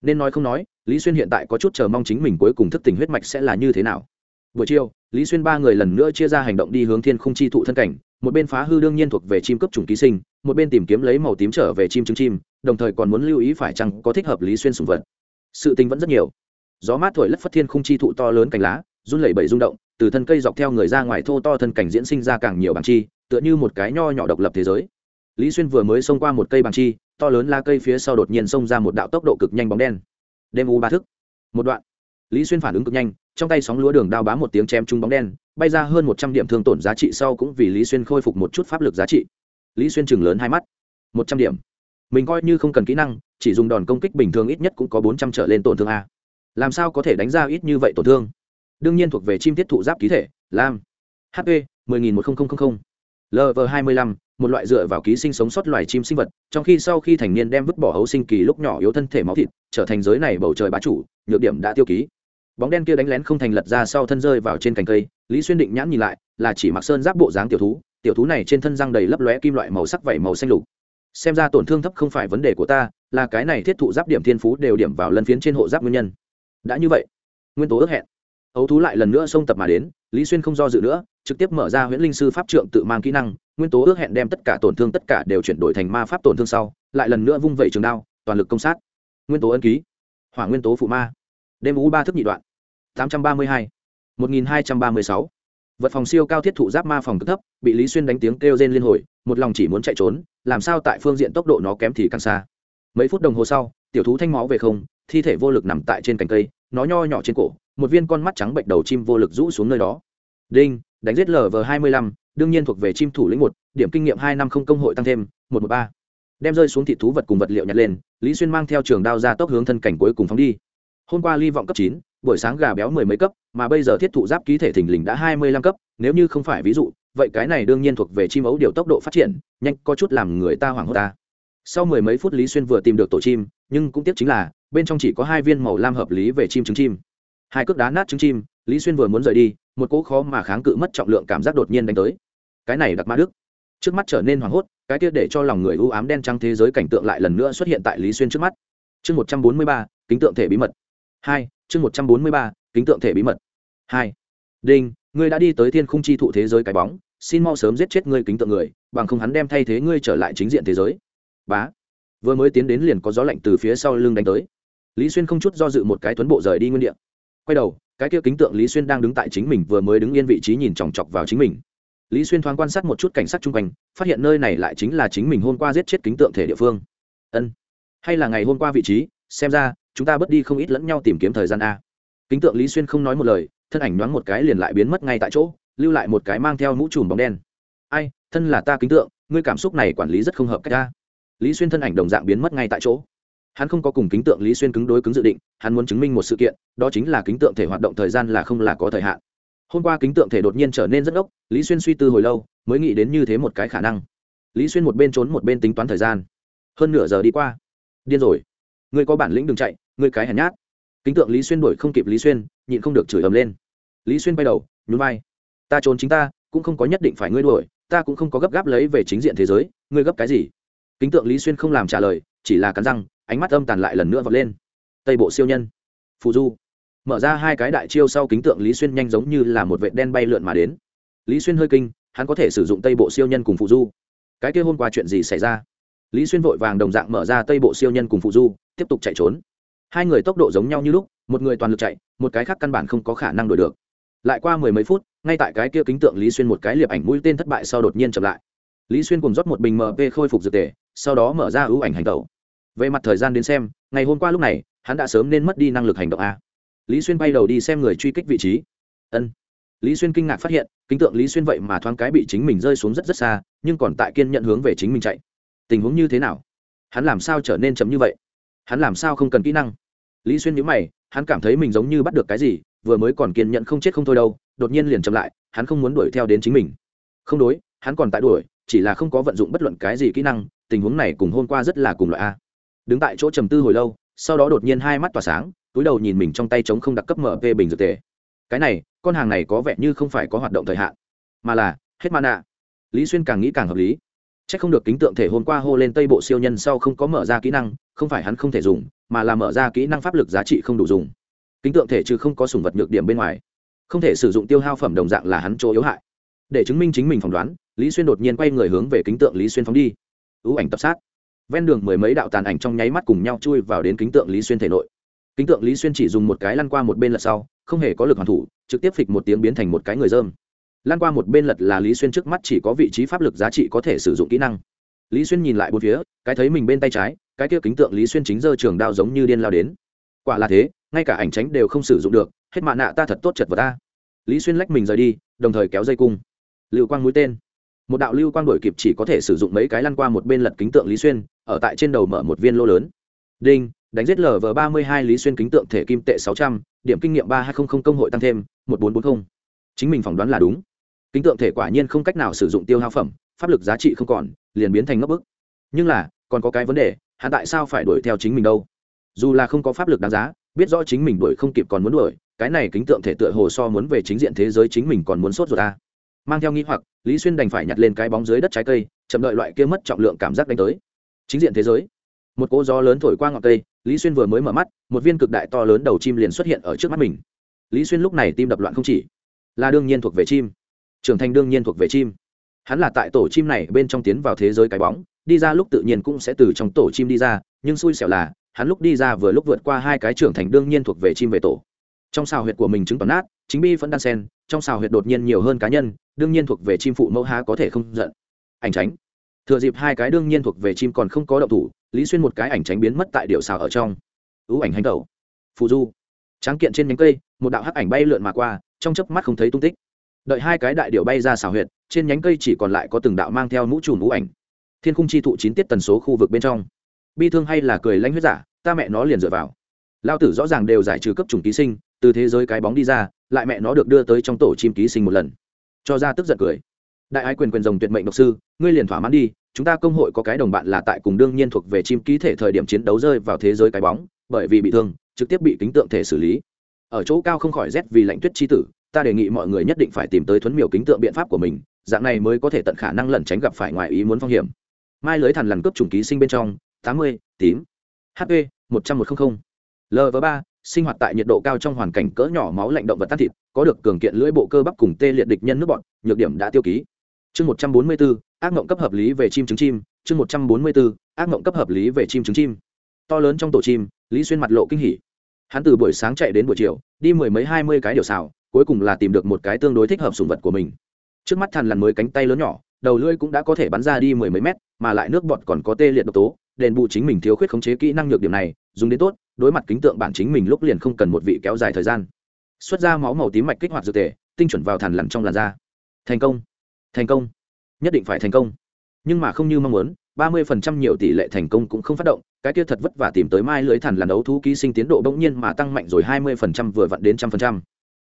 Nên nói không nói, lý xuyên hiện tại có chút chờ mong chính mình cuối cùng thức tỉnh huyết mạch sẽ là như thế nào buổi chiều, lý xuyên ba người lần nữa chia ra hành động đi hướng thiên không chi thụ thân cảnh. Một bên phá hư đương nhiên thuộc về chim cấp chủng ký sinh, một bên tìm kiếm lấy màu tím trở về chim trứng chim, đồng thời còn muốn lưu ý phải chăng có thích hợp lý xuyên sùng vật. Sự tình vẫn rất nhiều. Gió mát thổi lất phất thiên không chi thụ to lớn cành lá, run lẩy bẩy rung động, từ thân cây dọc theo người ra ngoài thô to thân cảnh diễn sinh ra càng nhiều bằng chi, tựa như một cái nho nhỏ độc lập thế giới. Lý xuyên vừa mới xông qua một cây bằng chi, to lớn la cây phía sau đột nhiên xông ra một đạo tốc độ cực nhanh bóng đen. Đêm u ba thức. Một đoạn. Lý xuyên phản ứng cực nhanh trong tay sóng lúa đường đao bám một tiếng chém trúng bóng đen, bay ra hơn một trăm điểm thương tổn giá trị sau cũng vì lý xuyên khôi phục một chút pháp lực giá trị. Lý xuyên chừng lớn hai mắt. Một trăm điểm. Mình coi như không cần kỹ năng, chỉ dùng đòn công kích bình thường ít nhất cũng có bốn trăm trở lên tổn thương a. Làm sao có thể đánh ra ít như vậy tổn thương? Đương nhiên thuộc về chim tiết thụ giáp ký thể, lam. Hp mười nghìn một nghìn lv hai mươi lăm, một loại dựa vào ký sinh sống sót loài chim sinh vật, trong khi sau khi thành niên đem vứt bỏ hấu sinh kỳ lúc nhỏ yếu thân thể máu thịt, trở thành giới này bầu trời bá chủ, nhược điểm đã tiêu ký bóng đen kia đánh lén không thành lật ra sau thân rơi vào trên cành cây, lý xuyên định nhãn nhìn lại, là chỉ mặc sơn giáp bộ dáng tiểu thú tiểu thú này trên thân răng đầy lấp lóe kim loại màu sắc vảy màu xanh lục. Xem ra tổn thương thấp không phải vấn đề của ta, là cái này thiết thụ giáp điểm thiên phú đều điểm vào lân phiến trên hộ giáp nguyên nhân. Đã như vậy, nguyên tố ước hẹn. Ấu thú lại lần nữa xông tập mà đến, lý xuyên không do dự nữa, trực tiếp mở ra huyễn linh sư pháp trượng tự mang kỹ năng, nguyên tố ước hẹn đem tất cả tổn thương tất cả đều chuyển đổi thành ma pháp tổn thương sau, lại lần nữa vung vẩy trường đao, toàn lực công sát. Nguyên tố ân ký. Hỏa nguyên tố phụ ma đêm ú ba thức nhị đoạn. tám trăm ba mươi hai. một nghìn hai trăm ba mươi sáu. Vật phòng siêu cao thiết thụ giáp ma phòng cực thấp, bị lý xuyên đánh tiếng kêu rên liên hồi, một lòng chỉ muốn chạy trốn, làm sao tại phương diện tốc độ nó kém thì càng xa. Mấy phút đồng hồ sau, tiểu thú thanh máu về không, thi thể vô lực nằm tại trên cành cây, nó nho nhỏ trên cổ, một viên con mắt trắng bệnh đầu chim vô lực rũ xuống nơi đó. Đinh, đánh giết lv hai mươi lăm, đương nhiên thuộc về chim thủ lĩnh một, điểm kinh nghiệm hai năm không công hội tăng thêm, một một ba. Đem rơi xuống thị thú vật cùng vật liệu nhặt lên, lý xuyên mang theo trường đao ra tốc hướng thân cảnh cuối cùng phóng đi hôm qua ly vọng cấp chín, buổi sáng gà béo mười mấy cấp, mà bây giờ thiết thụ giáp ký thể thình lình đã hai mươi lăm cấp, nếu như không phải ví dụ, vậy cái này đương nhiên thuộc về chim ấu điều tốc độ phát triển, nhanh, có chút làm người ta hoảng hốt ta. Sau mười mấy phút lý xuyên vừa tìm được tổ chim, nhưng cũng tiếc chính là, bên trong chỉ có hai viên màu lam hợp lý về chim trứng chim. Hai cước đá nát trứng chim, lý xuyên vừa muốn rời đi, một cỗ khó mà kháng cự mất trọng lượng cảm giác đột nhiên đánh tới. Cái này đặc ma đức. Trước mắt trở nên hoảng hốt, cái kia để cho lòng người u ám đen trắng thế giới cảnh tượng lại lần nữa xuất hiện tại lý xuyên trước mắt. Chương một trăm bốn mươi ba, kính tượng thể bí mật hai, chương một trăm bốn mươi ba, kính tượng thể bí mật. Hai, đinh, ngươi đã đi tới thiên khung chi thụ thế giới cái bóng, xin mau sớm giết chết ngươi kính tượng người, bằng không hắn đem thay thế ngươi trở lại chính diện thế giới. Bá, vừa mới tiến đến liền có gió lạnh từ phía sau lưng đánh tới. Lý xuyên không chút do dự một cái tuấn bộ rời đi nguyên đ ị a quay đầu, cái kia kính tượng lý xuyên đang đứng tại chính mình vừa mới đứng yên vị trí nhìn chòng chọc vào chính mình. Lý xuyên thoáng quan sát một chút cảnh sát chung quanh, phát hiện nơi này lại chính là chính mình hôm qua giết chết kính tượng thể địa phương. Ân, hay là ngày hôm qua vị trí, xem ra chúng ta bớt đi không ít lẫn nhau tìm kiếm thời gian a. Kính tượng lý xuyên không nói một lời, thân ảnh nhoáng một cái liền lại biến mất ngay tại chỗ, lưu lại một cái mang theo mũ trùm bóng đen. Ai, thân là ta kính tượng, ngươi cảm xúc này quản lý rất không hợp cách ta lý xuyên thân ảnh đồng dạng biến mất ngay tại chỗ. Hắn không có cùng kính tượng lý xuyên cứng đối cứng dự định, hắn muốn chứng minh một sự kiện, đó chính là kính tượng thể hoạt động thời gian là không là có thời hạn. Hôm qua kính tượng thể đột nhiên trở nên rất ốc lý xuyên suy tư hồi lâu, mới nghĩ đến như thế một cái khả năng. Lý xuyên một bên trốn một bên tính toán thời gian. Hơn nửa giờ đi qua. Điên rồi. Ngươi có bản lĩnh đừng chạy ngươi cái hèn nhát. Kính tượng lý xuyên đuổi không kịp lý xuyên, nhịn không được chửi ầm lên. Lý xuyên bay đầu, nhún vai. Ta trốn chính ta, cũng không có nhất định phải ngươi đuổi, ta cũng không có gấp gáp lấy về chính diện thế giới, ngươi gấp cái gì? Kính tượng lý xuyên không làm trả lời, chỉ là cắn răng, ánh mắt âm tàn lại lần nữa vọt lên. Tây bộ siêu nhân. Phù du. Mở ra hai cái đại chiêu sau kính tượng lý xuyên nhanh giống như là một vệ đen bay lượn mà đến. Lý xuyên hơi kinh, hắn có thể sử dụng tây bộ siêu nhân cùng phù du. Cái kia hôm qua chuyện gì xảy ra? Lý xuyên vội vàng đồng dạng mở ra tây bộ siêu nhân cùng phù du, tiếp tục chạy trốn hai người tốc độ giống nhau như lúc, một người toàn lực chạy, một cái khác căn bản không có khả năng đổi được. Lại qua mười mấy phút, ngay tại cái kia kính tượng lý xuyên một cái liệp ảnh mũi tên thất bại sau đột nhiên chậm lại. Lý xuyên cùng rót một bình mp khôi phục dược tề, sau đó mở ra ưu ảnh hành tẩu. Về mặt thời gian đến xem, ngày hôm qua lúc này, hắn đã sớm nên mất đi năng lực hành động a. Lý xuyên bay đầu đi xem người truy kích vị trí. Ân. Lý xuyên kinh ngạc phát hiện, kính tượng lý xuyên vậy mà thoáng cái bị chính mình rơi xuống rất rất xa, nhưng còn tại kiên nhận hướng về chính mình chạy. Tình huống như thế nào? Hắn làm sao trở nên chậm như vậy? Hắn làm sao không cần kỹ năng? Lý xuyên nhữ mày, hắn cảm thấy mình giống như bắt được cái gì, vừa mới còn kiên nhẫn không chết không thôi đâu, đột nhiên liền chậm lại, hắn không muốn đuổi theo đến chính mình. Không đối, hắn còn tại đuổi, chỉ là không có vận dụng bất luận cái gì kỹ năng, tình huống này cùng hôm qua rất là cùng loại a. Đứng tại chỗ trầm tư hồi lâu, sau đó đột nhiên hai mắt tỏa sáng, túi đầu nhìn mình trong tay chống không đặc cấp mở mp bình dược tề. Cái này, con hàng này có vẻ như không phải có hoạt động thời hạn, mà là hết mana. Lý xuyên càng nghĩ càng hợp lý. Chắc không được kính tượng thể hôm qua hô lên tây bộ siêu nhân sau không có mở ra kỹ năng, không phải hắn không thể dùng, mà là mở ra kỹ năng pháp lực giá trị không đủ dùng. Kính tượng thể chứ không có sủng vật nhược điểm bên ngoài. Không thể sử dụng tiêu hao phẩm đồng dạng là hắn chỗ yếu hại. Để chứng minh chính mình phỏng đoán, lý xuyên đột nhiên quay người hướng về kính tượng lý xuyên phóng đi. Ú ảnh tập sát. Ven đường mười mấy đạo tàn ảnh trong nháy mắt cùng nhau chui vào đến kính tượng lý xuyên thể nội. Kính tượng lý xuyên chỉ dùng một cái lăn qua một bên lật sau, không hề có lực hoàn thủ, trực tiếp phịch một tiếng biến thành một cái người dơm Lan qua một bên lật là lý xuyên trước mắt chỉ có vị trí pháp lực giá trị có thể sử dụng kỹ năng. Lý xuyên nhìn lại bốn phía, cái thấy mình bên tay trái, cái kia kính tượng lý xuyên chính giơ trường đao giống như điên lao đến. Quả là thế, ngay cả ảnh tránh đều không sử dụng được, hết mạ nạ ta thật tốt chật vật ta. Lý xuyên lách mình rời đi, đồng thời kéo dây cung. Lưu quang mũi tên. Một đạo lưu quang đổi kịp chỉ có thể sử dụng mấy cái lăn qua một bên lật kính tượng lý xuyên, ở tại trên đầu mở một viên lô lớn. Đinh, đánh giết lv ba mươi hai lý xuyên kính tượng thể kim tệ sáu trăm, điểm kinh nghiệm ba hai trăm linh công hội tăng thêm, một bốn bốn mươi chính mình phỏng đoán là đúng kính tượng thể quả nhiên không cách nào sử dụng tiêu hao phẩm, pháp lực giá trị không còn, liền biến thành ngấp bức. Nhưng là, còn có cái vấn đề, hắn tại sao phải đuổi theo chính mình đâu? Dù là không có pháp lực đáng giá, biết rõ chính mình đuổi không kịp còn muốn đuổi, cái này kính tượng thể tựa hồ so muốn về chính diện thế giới chính mình còn muốn sốt ruột ta. Mang theo nghĩ hoặc, lý xuyên đành phải nhặt lên cái bóng dưới đất trái cây, chậm đợi loại kia mất trọng lượng cảm giác đánh tới. Chính diện thế giới. Một cỗ gió lớn thổi qua ngọn cây, lý xuyên vừa mới mở mắt, một viên cực đại to lớn đầu chim liền xuất hiện ở trước mắt mình. Lý xuyên lúc này tim đập loạn không chỉ. Là đương nhiên thuộc về chim trưởng thành đương nhiên thuộc về chim. Hắn là tại tổ chim này bên trong tiến vào thế giới cái bóng, đi ra lúc tự nhiên cũng sẽ từ trong tổ chim đi ra, nhưng xui xẻo là, hắn lúc đi ra vừa lúc vượt qua hai cái trưởng thành đương nhiên thuộc về chim về tổ. Trong xào huyệt của mình chứng toàn nát, chính bi vẫn đan sen, trong xào huyệt đột nhiên nhiều hơn cá nhân, đương nhiên thuộc về chim phụ mẫu há có thể không giận. Ảnh tránh. Thừa dịp hai cái đương nhiên thuộc về chim còn không có động thủ, lý xuyên một cái ảnh tránh biến mất tại điệu xào ở trong. Ưu ảnh hành tẩu. Phù du. Tráng kiện trên nhánh cây, một đạo hắc ảnh bay lượn mà qua, trong chớp mắt không thấy tung tích đợi hai cái đại điệu bay ra xào huyệt, trên nhánh cây chỉ còn lại có từng đạo mang theo mũ trùm mũ ảnh. Thiên khung chi thụ chín tiết tần số khu vực bên trong. Bi thương hay là cười lanh huyết giả, ta mẹ nó liền dựa vào. Lao tử rõ ràng đều giải trừ cấp chủng ký sinh, từ thế giới cái bóng đi ra, lại mẹ nó được đưa tới trong tổ chim ký sinh một lần. Cho ra tức giận cười. Đại ái quyền quyền rồng tuyệt mệnh độc sư, ngươi liền thỏa mãn đi, chúng ta công hội có cái đồng bạn là tại cùng đương nhiên thuộc về chim ký thể thời điểm chiến đấu rơi vào thế giới cái bóng, bởi vì bị thương, trực tiếp bị kính tượng thể xử lý. Ở chỗ cao không khỏi rét vì lạnh tuyết chi tử ta đề nghị mọi người nhất định phải tìm tới thuấn miểu kính tượng biện pháp của mình, dạng này mới có thể tận khả năng lẩn tránh gặp phải ngoài ý muốn phong hiểm. Mai lưới thằn lằn cướp trùng ký sinh bên trong, tám mươi, tím. Hp một trăm một mươi linh lv ba, sinh hoạt tại nhiệt độ cao trong hoàn cảnh cỡ nhỏ máu lạnh động vật tắt thịt, có được cường kiện lưỡi bộ cơ bắp cùng tê liệt địch nhân nước bọn nhược điểm đã tiêu ký. Chương một trăm bốn mươi bốn ác mộng cấp hợp lý về chim trứng chim. Chương một trăm bốn mươi bốn ác mộng cấp hợp lý về chim trứng chim. To lớn trong tổ chim, lý xuyên mặt lộ kinh hỉ. Hắn từ buổi sáng chạy đến buổi chiều, đi mười mấy hai mươi cái điều xào cuối cùng là tìm được một cái tương đối thích hợp sùng vật của mình. Trước mắt thằn lằn mới cánh tay lớn nhỏ đầu lưỡi cũng đã có thể bắn ra đi mười mấy mét mà lại nước bọt còn có tê liệt độc tố đền bù chính mình thiếu khuyết khống chế kỹ năng nhược điểm này dùng đến tốt đối mặt kính tượng bản chính mình lúc liền không cần một vị kéo dài thời gian. Xuất ra máu màu tím mạch kích hoạt dược thể, tinh chuẩn vào thằn lằn trong làn da. Thành công. Thành công. Nhất định phải thành công. Nhưng mà không như mong muốn ba mươi phần trăm nhiều tỷ lệ thành công cũng không phát động cái kia thật vất vả tìm tới mai lưới thằn lằn đấu thú ký sinh tiến độ bỗng nhiên mà tăng mạnh rồi hai mươi phần trăm vừa vặn đến trăm phần trăm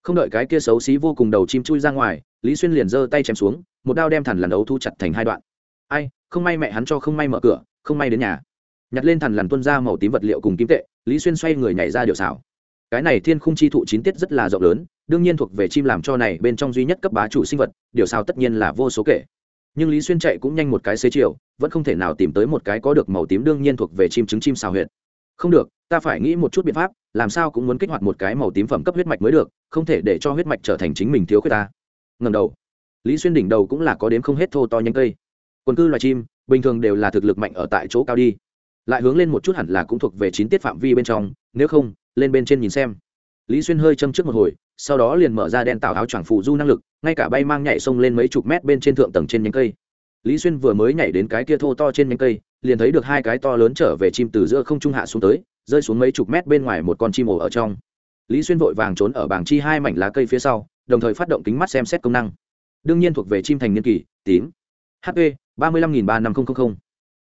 không đợi cái kia xấu xí vô cùng đầu chim chui ra ngoài, lý xuyên liền giơ tay chém xuống, một đao đem thằn lằn đấu thu chặt thành hai đoạn. Ai, không may mẹ hắn cho không may mở cửa, không may đến nhà. Nhặt lên thằn lằn tuân ra màu tím vật liệu cùng kim tệ, lý xuyên xoay người nhảy ra điều xảo cái này thiên khung chi thụ chín tiết rất là rộng lớn, đương nhiên thuộc về chim làm cho này bên trong duy nhất cấp bá chủ sinh vật điều sao tất nhiên là vô số kể. Nhưng lý xuyên chạy cũng nhanh một cái xế chiều, vẫn không thể nào tìm tới một cái có được màu tím đương nhiên thuộc về chim trứng chim xào huyệt không được, ta phải nghĩ một chút biện pháp, làm sao cũng muốn kích hoạt một cái màu tím phẩm cấp huyết mạch mới được, không thể để cho huyết mạch trở thành chính mình thiếu khuyết ta. Ngầm đầu. Lý xuyên đỉnh đầu cũng là có đến không hết thô to nhanh cây. Quần cư loài chim, bình thường đều là thực lực mạnh ở tại chỗ cao đi. Lại hướng lên một chút hẳn là cũng thuộc về chín tiết phạm vi bên trong, nếu không, lên bên trên nhìn xem. Lý xuyên hơi châm trước một hồi, sau đó liền mở ra đen tạo áo choàng phụ du năng lực, ngay cả bay mang nhảy sông lên mấy chục mét bên trên thượng tầng trên nhánh cây. Lý xuyên vừa mới nhảy đến cái kia thô to trên nhánh cây liền thấy được hai cái to lớn trở về chim từ giữa không trung hạ xuống tới, rơi xuống mấy chục mét bên ngoài một con chim ổ ở trong. Lý xuyên vội vàng trốn ở bảng chi hai mảnh lá cây phía sau, đồng thời phát động kính mắt xem xét công năng. Đương nhiên thuộc về chim thành niên kỳ, tím. Hp ba mươi năm ba năm nghìn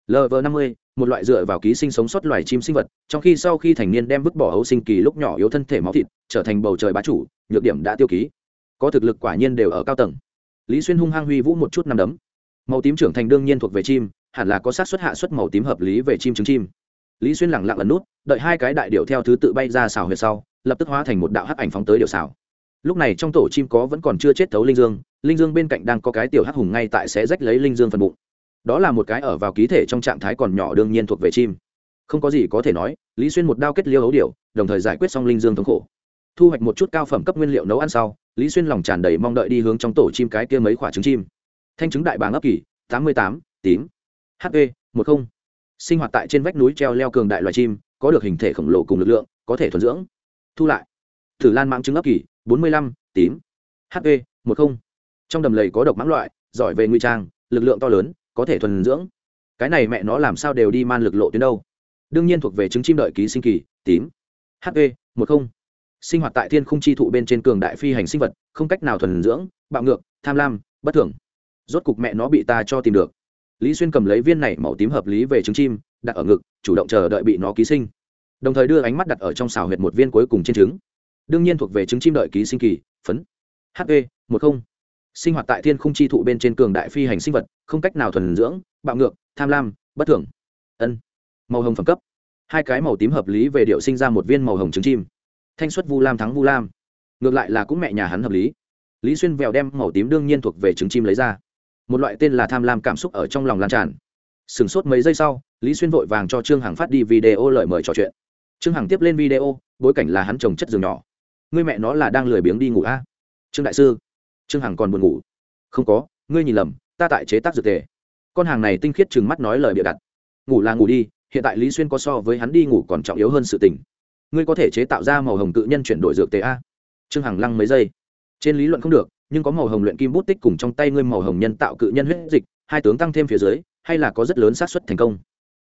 lv năm mươi, một loại dựa vào ký sinh sống sót loài chim sinh vật, trong khi sau khi thành niên đem vứt bỏ ấu sinh kỳ lúc nhỏ yếu thân thể máu thịt, trở thành bầu trời bá chủ, nhược điểm đã tiêu ký. Có thực lực quả nhiên đều ở cao tầng. Lý xuyên hung hăng huy vũ một chút năm đấm. Màu tím trưởng thành đương nhiên thuộc về chim hẳn là có sát xuất hạ suất màu tím hợp lý về chim trứng chim. Lý xuyên lẳng lặng ẩn nút, đợi hai cái đại điệu theo thứ tự bay ra xào huyệt sau, lập tức hóa thành một đạo hắc ảnh phóng tới điệu xào. Lúc này trong tổ chim có vẫn còn chưa chết thấu linh dương linh dương bên cạnh đang có cái tiểu hắc hùng ngay tại sẽ rách lấy linh dương phần bụng. Đó là một cái ở vào ký thể trong trạng thái còn nhỏ đương nhiên thuộc về chim. Không có gì có thể nói, lý xuyên một đao kết liêu hấu điệu đồng thời giải quyết xong linh dương thống khổ. Thu hoạch một chút cao phẩm cấp nguyên liệu nấu ăn sau, lý xuyên lòng tràn đầy mong đợi đi hướng trong tổ chim cái kia mấy quả trứng chim. Thanh trứng đại bàng ấp kỳ, tám mươi tám, tím hp một không. Sinh hoạt tại trên vách núi treo leo cường đại loài chim, có được hình thể khổng lồ cùng lực lượng, có thể thuần dưỡng. Thu lại. Thử lan mãng trứng ấp kỳ, bốn mươi lăm, tím. Hp một không. Trong đầm lầy có độc mãng loại, giỏi về nguy trang, lực lượng to lớn, có thể thuần dưỡng. Cái này mẹ nó làm sao đều đi man lực lộ tuyến đâu. Đương nhiên thuộc về trứng chim đợi ký sinh kỳ, tím. Hp một không. Sinh hoạt tại thiên khung chi thụ bên trên cường đại phi hành sinh vật, không cách nào thuần dưỡng, bạo ngược, tham lam, bất thường. Rốt cục mẹ nó bị ta cho tìm được lý xuyên cầm lấy viên này màu tím hợp lý về trứng chim, đặt ở ngực, chủ động chờ đợi bị nó ký sinh. Đồng thời đưa ánh mắt đặt ở trong xào huyệt một viên cuối cùng trên trứng. Đương nhiên thuộc về trứng chim đợi ký sinh kỳ, phấn. Hp một không. Sinh hoạt tại thiên khung chi thụ bên trên cường đại phi hành sinh vật, không cách nào thuần dưỡng, bạo ngược, tham lam, bất thường. Ân. Màu hồng phẩm cấp. Hai cái màu tím hợp lý về điệu sinh ra một viên màu hồng trứng chim. Thanh xuất vu lam thắng vu lam. Ngược lại là cũng mẹ nhà hắn hợp lý. Lý xuyên vèo đem màu tím đương nhiên thuộc về trứng chim lấy ra một loại tên là tham lam cảm xúc ở trong lòng lan tràn. Sửng sốt mấy giây sau, lý xuyên vội vàng cho trương hằng phát đi video lời mời trò chuyện. Trương hằng tiếp lên video, bối cảnh là hắn trồng chất giường nhỏ. Ngươi mẹ nó là đang lười biếng đi ngủ a à? trương đại sư. Trương hằng còn buồn ngủ. Không có, ngươi nhìn lầm, ta tại chế tác dược tề. Con hàng này tinh khiết chừng mắt nói lời bịa đặt. Ngủ là ngủ đi, hiện tại lý xuyên có so với hắn đi ngủ còn trọng yếu hơn sự tình. Ngươi có thể chế tạo ra màu hồng cự nhân chuyển đổi dược tề a? Trương hằng lăng mấy giây. Trên lý luận không được nhưng có màu hồng luyện kim bút tích cùng trong tay ngươi màu hồng nhân tạo cự nhân huyết dịch, hai tướng tăng thêm phía dưới, hay là có rất lớn xác suất thành công.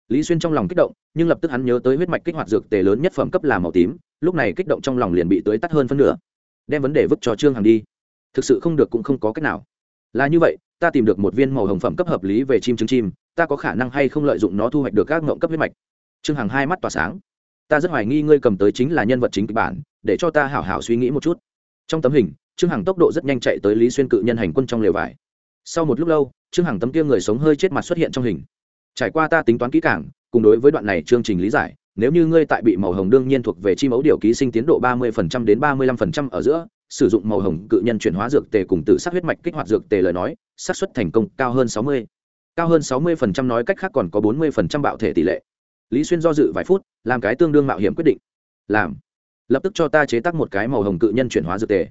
Lý xuyên trong lòng kích động, nhưng lập tức hắn nhớ tới huyết mạch kích hoạt dược tề lớn nhất phẩm cấp là màu tím, lúc này kích động trong lòng liền bị tưới tắt hơn phân nửa. Đem vấn đề vứt cho trương hằng đi. Thực sự không được cũng không có cách nào. Là như vậy, ta tìm được một viên màu hồng phẩm cấp hợp lý về chim trứng chim, ta có khả năng hay không lợi dụng nó thu hoạch được các ngộng cấp huyết mạch? Trương hằng hai mắt tỏa sáng. Ta rất hoài nghi ngươi cầm tới chính là nhân vật chính kịch bản, để cho ta hảo hảo suy nghĩ một chút. Trong tấm hình trương hằng tốc độ rất nhanh chạy tới lý xuyên cự nhân hành quân trong lều vải. Sau một lúc lâu, trương hằng tấm kia người sống hơi chết mặt xuất hiện trong hình. Trải qua ta tính toán kỹ càng, cùng đối với đoạn này chương trình lý giải, nếu như ngươi tại bị màu hồng đương nhiên thuộc về chi mẫu điều ký sinh tiến độ 30% đến 35% ở giữa, sử dụng màu hồng cự nhân chuyển hóa dược tề cùng tự sát huyết mạch kích hoạt dược tề lời nói, xác suất thành công cao hơn 60. cao hơn 60% nói cách khác còn có 40% bạo thể tỷ lệ. Lý xuyên do dự vài phút, làm cái tương đương mạo hiểm quyết định. Làm. Lập tức cho ta chế tác một cái màu hồng cự nhân chuyển hóa dược tề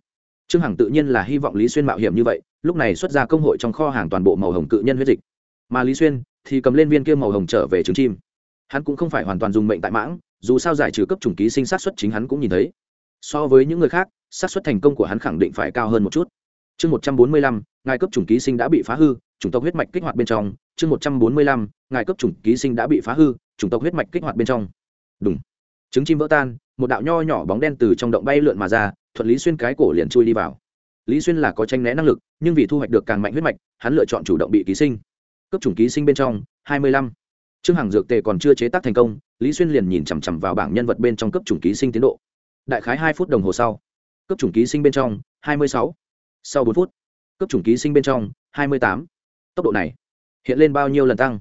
trương hằng tự nhiên là hy vọng lý xuyên mạo hiểm như vậy, lúc này xuất ra công hội trong kho hàng toàn bộ màu hồng cự nhân huyết dịch. Mà lý xuyên thì cầm lên viên kia màu hồng trở về trứng chim. Hắn cũng không phải hoàn toàn dùng mệnh tại mãng, dù sao giải trừ cấp chủng ký sinh sát xuất chính hắn cũng nhìn thấy. So với những người khác, sát xuất thành công của hắn khẳng định phải cao hơn một chút. Chương một trăm bốn mươi lăm, ngài cấp chủng ký sinh đã bị phá hư, chủng tộc huyết mạch kích hoạt bên trong. Chương một trăm bốn mươi lăm, ngài cấp chủng ký sinh đã bị phá hư, chủng tộc huyết mạch kích hoạt bên trong. Đúng trứng chim vỡ tan, một đạo nho nhỏ bóng đen từ trong động bay lượn mà ra thuận lý xuyên cái cổ liền chui đi vào. Lý xuyên là có tranh né năng lực, nhưng vì thu hoạch được càng mạnh huyết mạch, hắn lựa chọn chủ động bị ký sinh. Cấp chủng ký sinh bên trong, hai mươi lăm. Chương hàng dược tề còn chưa chế tác thành công, lý xuyên liền nhìn chằm chằm vào bảng nhân vật bên trong cấp chủng ký sinh tiến độ. Đại khái hai phút đồng hồ sau cấp chủng ký sinh bên trong, hai mươi sáu. Sau bốn phút cấp chủng ký sinh bên trong, hai mươi tám. Tốc độ này, hiện lên bao nhiêu lần tăng?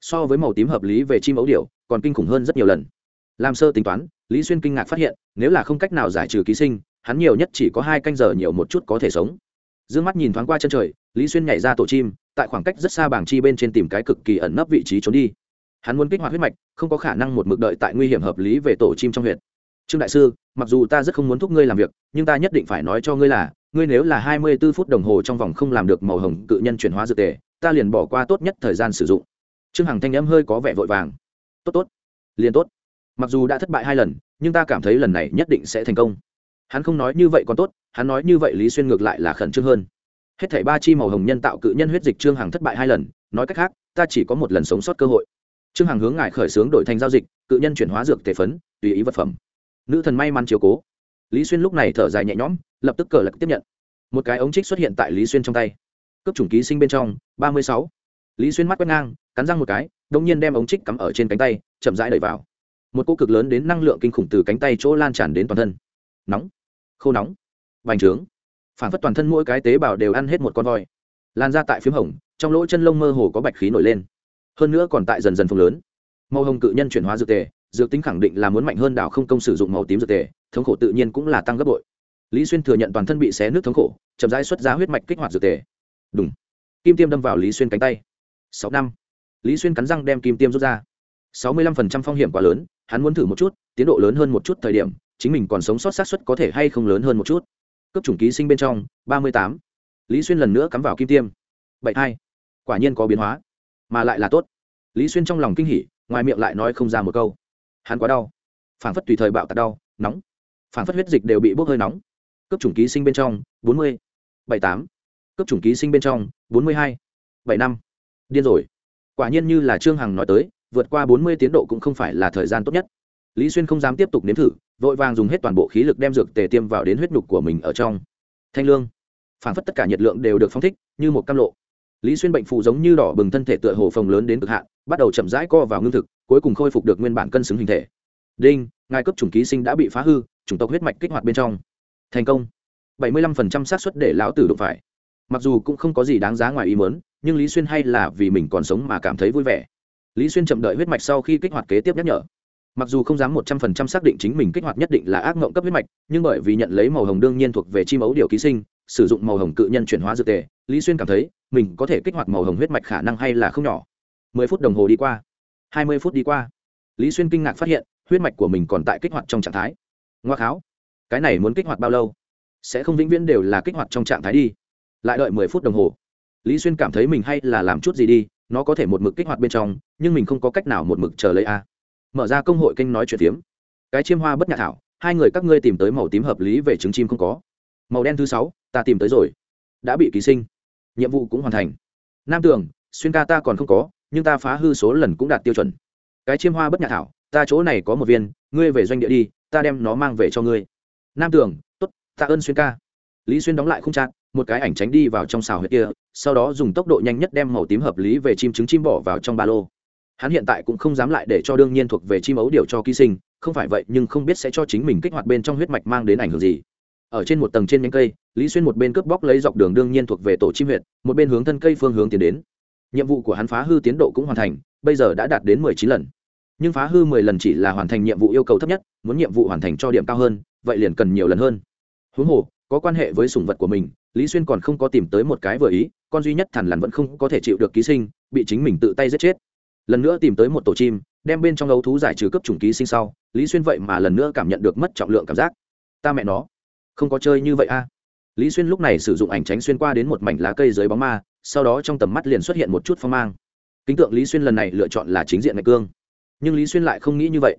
So với màu tím hợp lý về chim ấu điệu còn kinh khủng hơn rất nhiều lần. Làm sơ tính toán, lý xuyên kinh ngạc phát hiện, nếu là không cách nào giải trừ ký sinh hắn nhiều nhất chỉ có hai canh giờ nhiều một chút có thể sống. D ư ơ n g mắt nhìn thoáng qua chân trời, lý xuyên nhảy ra tổ chim, tại khoảng cách rất xa bảng chi bên trên tìm cái cực kỳ ẩn nấp vị trí trốn đi. Hắn muốn kích hoạt huyết mạch, không có khả năng một mực đợi tại nguy hiểm hợp lý về tổ chim trong huyện trương đại sư, mặc dù ta rất không muốn thúc ngươi làm việc, nhưng ta nhất định phải nói cho ngươi là, ngươi nếu là hai mươi b ố phút đồng hồ trong vòng không làm được màu hồng cự nhân chuyển hóa dược tề, ta liền bỏ qua tốt nhất thời gian sử dụng. Trương hằng thanh n m hơi có vẻ vội vàng. Tốt tốt. Liền tốt. Mặc dù đã thất bại hai lần, nhưng ta cảm thấy lần này nhất định sẽ thành công hắn không nói như vậy còn tốt, hắn nói như vậy lý xuyên ngược lại là khẩn trương hơn. Hết thảy ba chi màu hồng nhân tạo cự nhân huyết dịch trương hằng thất bại hai lần, nói cách khác, ta chỉ có một lần sống sót cơ hội. Trương hằng hướng ngài khởi xướng đổi thành giao dịch, cự nhân chuyển hóa dược tề phấn, tùy ý vật phẩm. Nữ thần may mắn chiếu cố. Lý xuyên lúc này thở dài nhẹ nhõm, lập tức cờ lật tiếp nhận. Một cái ống trích xuất hiện tại lý xuyên trong tay. Cấp chủng ký sinh bên trong, ba mươi sáu. Lý xuyên mắt quét ngang, cắn răng một cái đông nhiên đem ống trích cắm ở trên cánh tay, chậm rãi đẩy vào. Một cô cực lớn đến năng lượng kinh khủng từ cánh tay chỗ lan tràn đến toàn thân. Nóng khô nóng, bành trướng. Phản phất toàn thân mỗi cái tế bào đều ăn hết một con voi. Lan ra tại p h í m hồng, trong lỗ chân lông mơ hồ có bạch khí nổi lên. Hơn nữa còn tại dần dần phồng lớn. Màu hồng cự nhân chuyển hóa dược tề, dược tính khẳng định là muốn mạnh hơn đảo không công sử dụng màu tím dược tề, thống khổ tự nhiên cũng là tăng gấp bội. Lý xuyên thừa nhận toàn thân bị xé nước thống khổ, chậm rãi xuất ra huyết mạch kích hoạt dược tề. Đúng kim tiêm đâm vào lý xuyên cánh tay. Sáu năm. Lý xuyên cắn răng đem kim tiêm rút ra. Sáu mươi lăm phần trăm phong hiểm quá lớn, hắn muốn thử một chút, tiến độ lớn hơn một chút thời điểm chính mình còn sống sót xác suất có thể hay không lớn hơn một chút. Cấp chủng ký sinh bên trong, ba mươi tám. Lý xuyên lần nữa cắm vào kim tiêm. bảy hai. Quả nhiên có biến hóa, mà lại là tốt. Lý xuyên trong lòng kinh hỉ, ngoài miệng lại nói không ra một câu. Hắn quá đau. Phản phất tùy thời bạo tạt đau, nóng. Phản phất huyết dịch đều bị bốc hơi nóng. Cấp chủng ký sinh bên trong, bốn mươi. bảy tám. Cấp chủng ký sinh bên trong, bốn mươi hai. bảy năm. Điên rồi. Quả nhiên như là trương hằng nói tới, vượt qua bốn mươi tiến độ cũng không phải là thời gian tốt nhất lý xuyên không dám tiếp tục nếm thử, vội vàng dùng hết toàn bộ khí lực đem dược tề tiêm vào đến huyết nhục của mình ở trong. Thanh lương. Phản phất tất cả nhiệt lượng đều được phong thích, như một cam lộ. Lý xuyên bệnh phụ giống như đỏ bừng thân thể tựa hồ phồng lớn đến cực hạn, bắt đầu chậm rãi co vào ngưng thực, cuối cùng khôi phục được nguyên bản cân xứng hình thể. Đinh, ngài cấp chủng ký sinh đã bị phá hư, chủng tộc huyết mạch kích hoạt bên trong. Thành công. Bảy mươi lăm phần trăm xác suất để lão tử đụng phải. Mặc dù cũng không có gì đáng giá ngoài ý mớn nhưng lý xuyên hay là vì mình còn sống mà cảm thấy vui vẻ. Lý xuyên chậm đợi huyết mạch sau khi kích hoạt kế tiếp nhắc nhở mặc dù không dám một trăm phần trăm xác định chính mình kích hoạt nhất định là ác mộng cấp huyết mạch, nhưng bởi vì nhận lấy màu hồng đương nhiên thuộc về chi mẫu điều ký sinh, sử dụng màu hồng cự nhân chuyển hóa dược tề, lý xuyên cảm thấy mình có thể kích hoạt màu hồng huyết mạch khả năng hay là không nhỏ. Mười phút đồng hồ đi qua, hai mươi phút đi qua, lý xuyên kinh ngạc phát hiện, huyết mạch của mình còn tại kích hoạt trong trạng thái. Ngoa kháo, cái này muốn kích hoạt bao lâu? Sẽ không vĩnh viễn đều là kích hoạt trong trạng thái đi. Lại đợi mười phút đồng hồ, lý xuyên cảm thấy mình hay là làm chút gì đi, nó có thể một mực kích hoạt bên trong, nhưng mình không có cách nào một mực chờ lấy a mở ra công hội kênh nói chuyện tiếm cái chiêm hoa bất nhạ thảo, hai người các ngươi tìm tới màu tím hợp lý về trứng chim không có. Màu đen thứ sáu, ta tìm tới rồi. Đã bị ký sinh. Nhiệm vụ cũng hoàn thành. Nam tường, xuyên ca ta còn không có, nhưng ta phá hư số lần cũng đạt tiêu chuẩn. Cái chiêm hoa bất nhạ thảo, ta chỗ này có một viên, ngươi về doanh địa đi, ta đem nó mang về cho ngươi. Nam tường t ố t ta ơn xuyên ca. Lý xuyên đóng lại không chặt, một cái ảnh tránh đi vào trong xào huyệt kia, sau đó dùng tốc độ nhanh nhất đem màu tím hợp lý về chim trứng chim bỏ vào trong ba lô hắn hiện tại cũng không dám lại để cho đương nhiên thuộc về chim ấu điều cho ký sinh, không phải vậy nhưng không biết sẽ cho chính mình kích hoạt bên trong huyết mạch mang đến ảnh hưởng gì. Ở trên một tầng trên nhánh cây, lý xuyên một bên cướp bóc lấy dọc đường đương nhiên thuộc về tổ chim huyện một bên hướng thân cây phương hướng tiến đến. Nhiệm vụ của hắn phá hư tiến độ cũng hoàn thành, bây giờ đã đạt đến mười chín lần. Nhưng phá hư mười lần chỉ là hoàn thành nhiệm vụ yêu cầu thấp nhất, muốn nhiệm vụ hoàn thành cho điểm cao hơn, vậy liền cần nhiều lần hơn. Huống hồ, có quan hệ với sủng vật của mình, lý xuyên còn không có tìm tới một cái vừa ý, con duy nhất thằn lằn vẫn không có thể chịu được ký sinh, bị chính mình tự tay giết chết lần nữa tìm tới một tổ chim, đem bên trong ấu thú giải trừ cấp chủng ký sinh sau, lý xuyên vậy mà lần nữa cảm nhận được mất trọng lượng cảm giác. Ta mẹ nó, không có chơi như vậy a. À. Lý xuyên lúc này sử dụng ảnh tránh xuyên qua đến một mảnh lá cây dưới bóng ma, sau đó trong tầm mắt liền xuất hiện một chút phong mang. Kính tượng lý xuyên lần này lựa chọn là chính diện ngạch cương. Nhưng lý xuyên lại không nghĩ như vậy.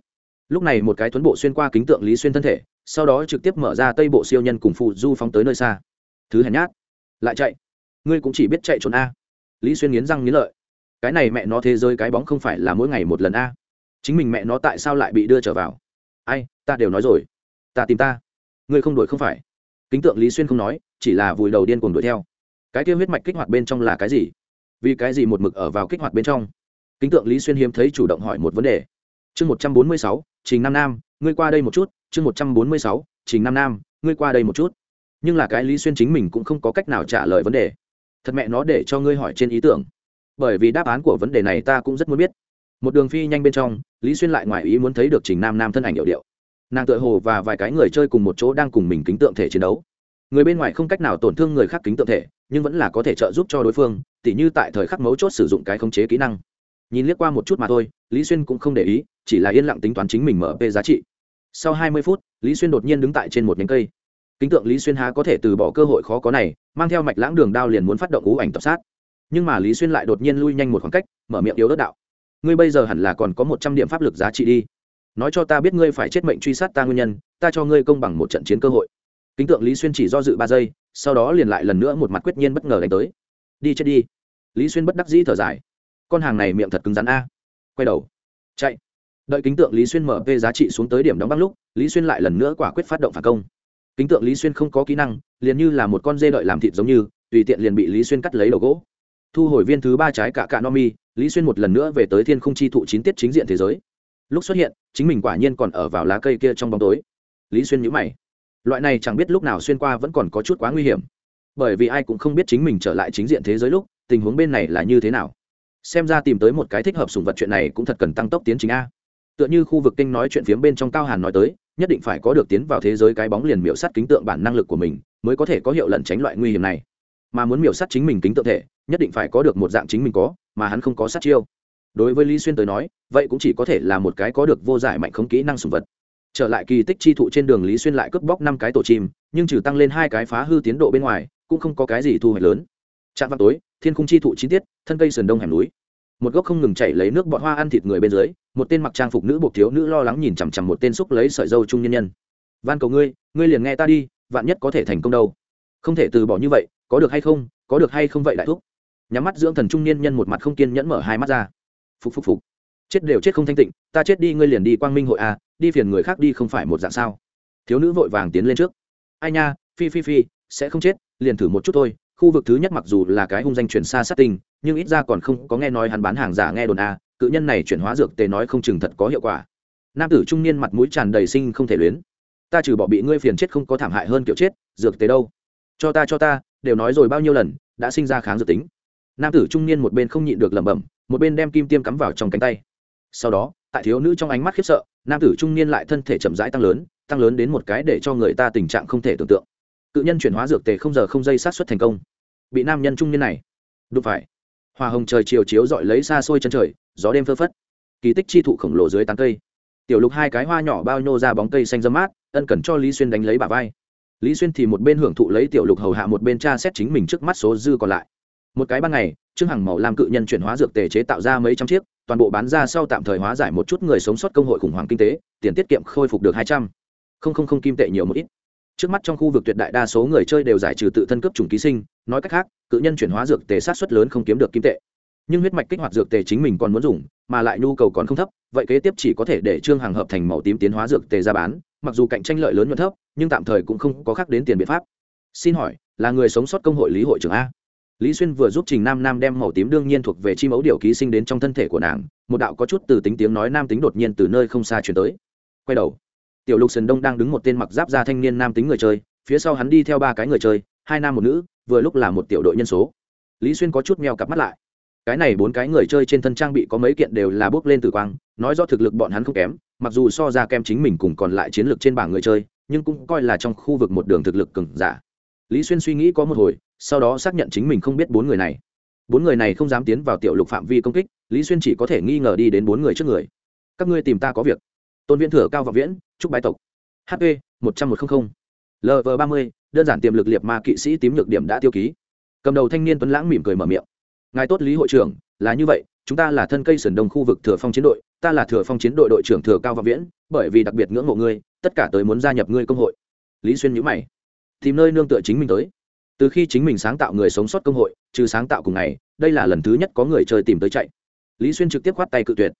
Lúc này một cái tuấn bộ xuyên qua kính tượng lý xuyên thân thể, sau đó trực tiếp mở ra tây bộ siêu nhân cùng phụ du phóng tới nơi xa. Thứ hèn nhát. Lại chạy. Ngươi cũng chỉ biết chạy trốn a. Lý xuyên nghiến răng nghiến lợi cái này mẹ nó thế giới cái bóng không phải là mỗi ngày một lần a. Chính mình mẹ nó tại sao lại bị đưa trở vào? Ai, ta đều nói rồi. Ta tìm ta. Ngươi không đuổi không phải. Kính tượng lý xuyên không nói, chỉ là vùi đầu điên cuồng đuổi theo. Cái kia huyết mạch kích hoạt bên trong là cái gì? Vì cái gì một mực ở vào kích hoạt bên trong? Kính tượng lý xuyên hiếm thấy chủ động hỏi một vấn đề. Chương một trăm bốn mươi sáu, trình nam nam, ngươi qua đây một chút. Chương một trăm bốn mươi sáu, trình nam nam, ngươi qua đây một chút. Nhưng là cái lý xuyên chính mình cũng không có cách nào trả lời vấn đề. Thật mẹ nó để cho ngươi hỏi trên ý tưởng bởi vì đáp án của vấn đề này ta cũng rất muốn biết. Một đường phi nhanh bên trong, lý xuyên lại ngoài ý muốn thấy được trình nam nam thân ảnh hiệu điệu. Nàng tự hồ và vài cái người chơi cùng một chỗ đang cùng mình kính tượng thể chiến đấu. Người bên ngoài không cách nào tổn thương người khác kính tượng thể, nhưng vẫn là có thể trợ giúp cho đối phương, tỉ như tại thời khắc mấu chốt sử dụng cái khống chế kỹ năng. Nhìn liếc qua một chút mà thôi, lý xuyên cũng không để ý, chỉ là yên lặng tính toán chính mình mở p giá trị. Sau hai mươi phút, lý xuyên đột nhiên đứng tại trên một nhánh cây. Kính tượng lý xuyên há có thể từ bỏ cơ hội khó có này, mang theo mạch lãng đường đao liền muốn phát động ú ảnh tập sát nhưng mà lý xuyên lại đột nhiên lui nhanh một khoảng cách mở miệng yếu đất đạo ngươi bây giờ hẳn là còn có một trăm điểm pháp lực giá trị đi nói cho ta biết ngươi phải chết mệnh truy sát ta nguyên nhân ta cho ngươi công bằng một trận chiến cơ hội kính tượng lý xuyên chỉ do dự ba giây sau đó liền lại lần nữa một mặt quyết nhiên bất ngờ đánh tới đi chết đi lý xuyên bất đắc dĩ thở dài con hàng này miệng thật cứng rắn a quay đầu chạy đợi kính tượng lý xuyên mở về giá trị xuống tới điểm đóng băng lúc lý xuyên lại lần nữa quả quyết phát động phản công kính tượng lý xuyên không có kỹ năng liền như là một con dê đợi làm thịt giống như tùy tiện liền bị lý xuyên cắt lấy đầu gỗ thu hồi viên thứ ba trái cả cạ no mi lý xuyên một lần nữa về tới thiên không chi thụ chín tiết chính diện thế giới. Lúc xuất hiện, chính mình quả nhiên còn ở vào lá cây kia trong bóng tối. Lý xuyên nhữ mày. Loại này chẳng biết lúc nào xuyên qua vẫn còn có chút quá nguy hiểm. Bởi vì ai cũng không biết chính mình trở lại chính diện thế giới lúc, tình huống bên này là như thế nào. Xem ra tìm tới một cái thích hợp sùng vật chuyện này cũng thật cần tăng tốc tiến trình a. Tựa như khu vực kinh nói chuyện phiếm bên trong cao hàn nói tới, nhất định phải có được tiến vào thế giới cái bóng liền miễu sát kính tượng bản năng lực của mình, mới có thể có hiệu lẩn tránh loại nguy hiểm này mà muốn miểu sát chính mình kính tượng thể, nhất định phải có được một dạng chính mình có, mà hắn không có sát chiêu. Đối với lý xuyên tới nói, vậy cũng chỉ có thể là một cái có được vô giải mạnh không kỹ năng sùng vật. Trở lại kỳ tích chi thụ trên đường lý xuyên lại cướp bóc năm cái tổ chim, nhưng trừ tăng lên hai cái phá hư tiến độ bên ngoài, cũng không có cái gì thu hoạch lớn. Trạm vào tối, thiên khung chi thụ chi tiết, thân cây sườn đông hẻm núi. Một gốc không ngừng chảy lấy nước bọn hoa ăn thịt người bên dưới, một tên mặc trang phục nữ buộc thiếu nữ lo lắng nhìn chằm chằm một tên xúc lấy sợi dâu trung nhân nhân. Van cầu ngươi ngươi liền nghe ta đi, vạn nhất có thể thành công đâu. Không thể từ bỏ như vậy có được hay không, có được hay không vậy đại thúc? Nhắm mắt dưỡng thần trung niên nhân một mặt không kiên nhẫn mở hai mắt ra. Phục phục phục. Chết đều chết không thanh tịnh, ta chết đi, ngươi liền đi quang minh hội à đi phiền người khác đi không phải một dạng sao? Thiếu nữ vội vàng tiến lên trước. Ai nha, phi phi phi, sẽ không chết, liền thử một chút thôi. Khu vực thứ nhất mặc dù là cái hung danh truyền xa sát tình, nhưng ít ra còn không có nghe nói hắn bán hàng giả nghe đồn a cự nhân này chuyển hóa dược tề nói không chừng thật có hiệu quả. Nam tử trung niên mặt mũi tràn đầy sinh không thể luyến. Ta trừ bỏ bị ngươi phiền chết không có thảm hại hơn kiểu chết, dược tề đâu? Cho ta cho ta đều nói rồi bao nhiêu lần, đã sinh ra kháng dược tính. Nam tử trung niên một bên không nhịn được lẩm bẩm, một bên đem kim tiêm cắm vào trong cánh tay. Sau đó, tại thiếu nữ trong ánh mắt khiếp sợ, nam tử trung niên lại thân thể chậm rãi tăng lớn tăng lớn đến một cái để cho người ta tình trạng không thể tưởng tượng. Cự nhân chuyển hóa dược tề không giờ không dây sát xuất thành công. Bị nam nhân trung niên này đụng phải hoa hồng trời chiều chiếu dọi lấy xa xôi chân trời, gió đêm phơ phất. Kỳ tích chi thụ khổng lồ dưới tán cây. Tiểu lục hai cái hoa nhỏ bao nhô ra bóng cây xanh dâm mát, ân cần cho lý xuyên đánh lấy bà vai lý xuyên thì một bên hưởng thụ lấy tiểu lục hầu hạ một bên tra xét chính mình trước mắt số dư còn lại. Một cái ban ngày, trương hằng màu làm cự nhân chuyển hóa dược tề chế tạo ra mấy trăm chiếc, toàn bộ bán ra sau tạm thời hóa giải một chút người sống sót công hội khủng hoảng kinh tế, tiền tiết kiệm khôi phục được hai trăm. Không không không kim tệ nhiều một ít. Trước mắt trong khu vực tuyệt đại đa số người chơi đều giải trừ tự thân cấp chủng ký sinh, nói cách khác, cự nhân chuyển hóa dược tề sát xuất lớn không kiếm được kim tệ. Nhưng huyết mạch kích hoạt dược tề chính mình còn muốn dùng, mà lại nhu cầu còn không thấp, vậy kế tiếp chỉ có thể để trương hàng hợp thành màu tím tiến hóa dược tề ra bán mặc dù cạnh tranh lợi lớn nhuận thấp, nhưng tạm thời cũng không có khác đến tiền biện pháp. Xin hỏi, là người sống sót công hội lý hội trưởng a? Lý xuyên vừa giúp trình nam nam đem màu tím đương nhiên thuộc về chi mẫu điều ký sinh đến trong thân thể của nàng, một đạo có chút từ tính tiếng nói nam tính đột nhiên từ nơi không xa chuyển tới. Quay đầu, tiểu lục sần đông đang đứng một tên mặc giáp da thanh niên nam tính người chơi, phía sau hắn đi theo ba cái người chơi, hai nam một nữ, vừa lúc là một tiểu đội nhân số. Lý xuyên có chút meo cặp mắt lại. Cái này bốn cái người chơi trên thân trang bị có mấy kiện đều là bước lên từ quang, nói do thực lực bọn hắn không kém mặc dù so ra kem chính mình cùng còn lại chiến lược trên bảng người chơi, nhưng cũng coi là trong khu vực một đường thực lực cứng giả. Lý xuyên suy nghĩ có một hồi, sau đó xác nhận chính mình không biết bốn người này. Bốn người này không dám tiến vào tiểu lục phạm vi công kích, lý xuyên chỉ có thể nghi ngờ đi đến bốn người trước người. Các ngươi tìm ta có việc. Tôn viễn thừa, cao và viễn chúc bái tộc. Hp một trăm một trăm linh lv ba mươi, đơn giản tiềm lực liệt ma kỵ sĩ tím nhược điểm đã tiêu ký. Cầm đầu thanh niên tuấn lãng mỉm cười mở miệng. Ngài tốt lý hội trưởng, là như vậy chúng ta là thân cây sườn đông khu vực thừa phong chiến đội, ta là thừa phong chiến đội đội trưởng thừa cao và viễn, bởi vì đặc biệt ngưỡng mộ ngươi, tất cả tới muốn gia nhập ngươi công hội. Lý xuyên nhữ mày, tìm nơi nương tựa chính mình tới. Từ khi chính mình sáng tạo người sống sót công hội, trừ sáng tạo cùng ngày, đây là lần thứ nhất có người chơi tìm tới chạy. Lý xuyên trực tiếp khoát tay cự tuyệt.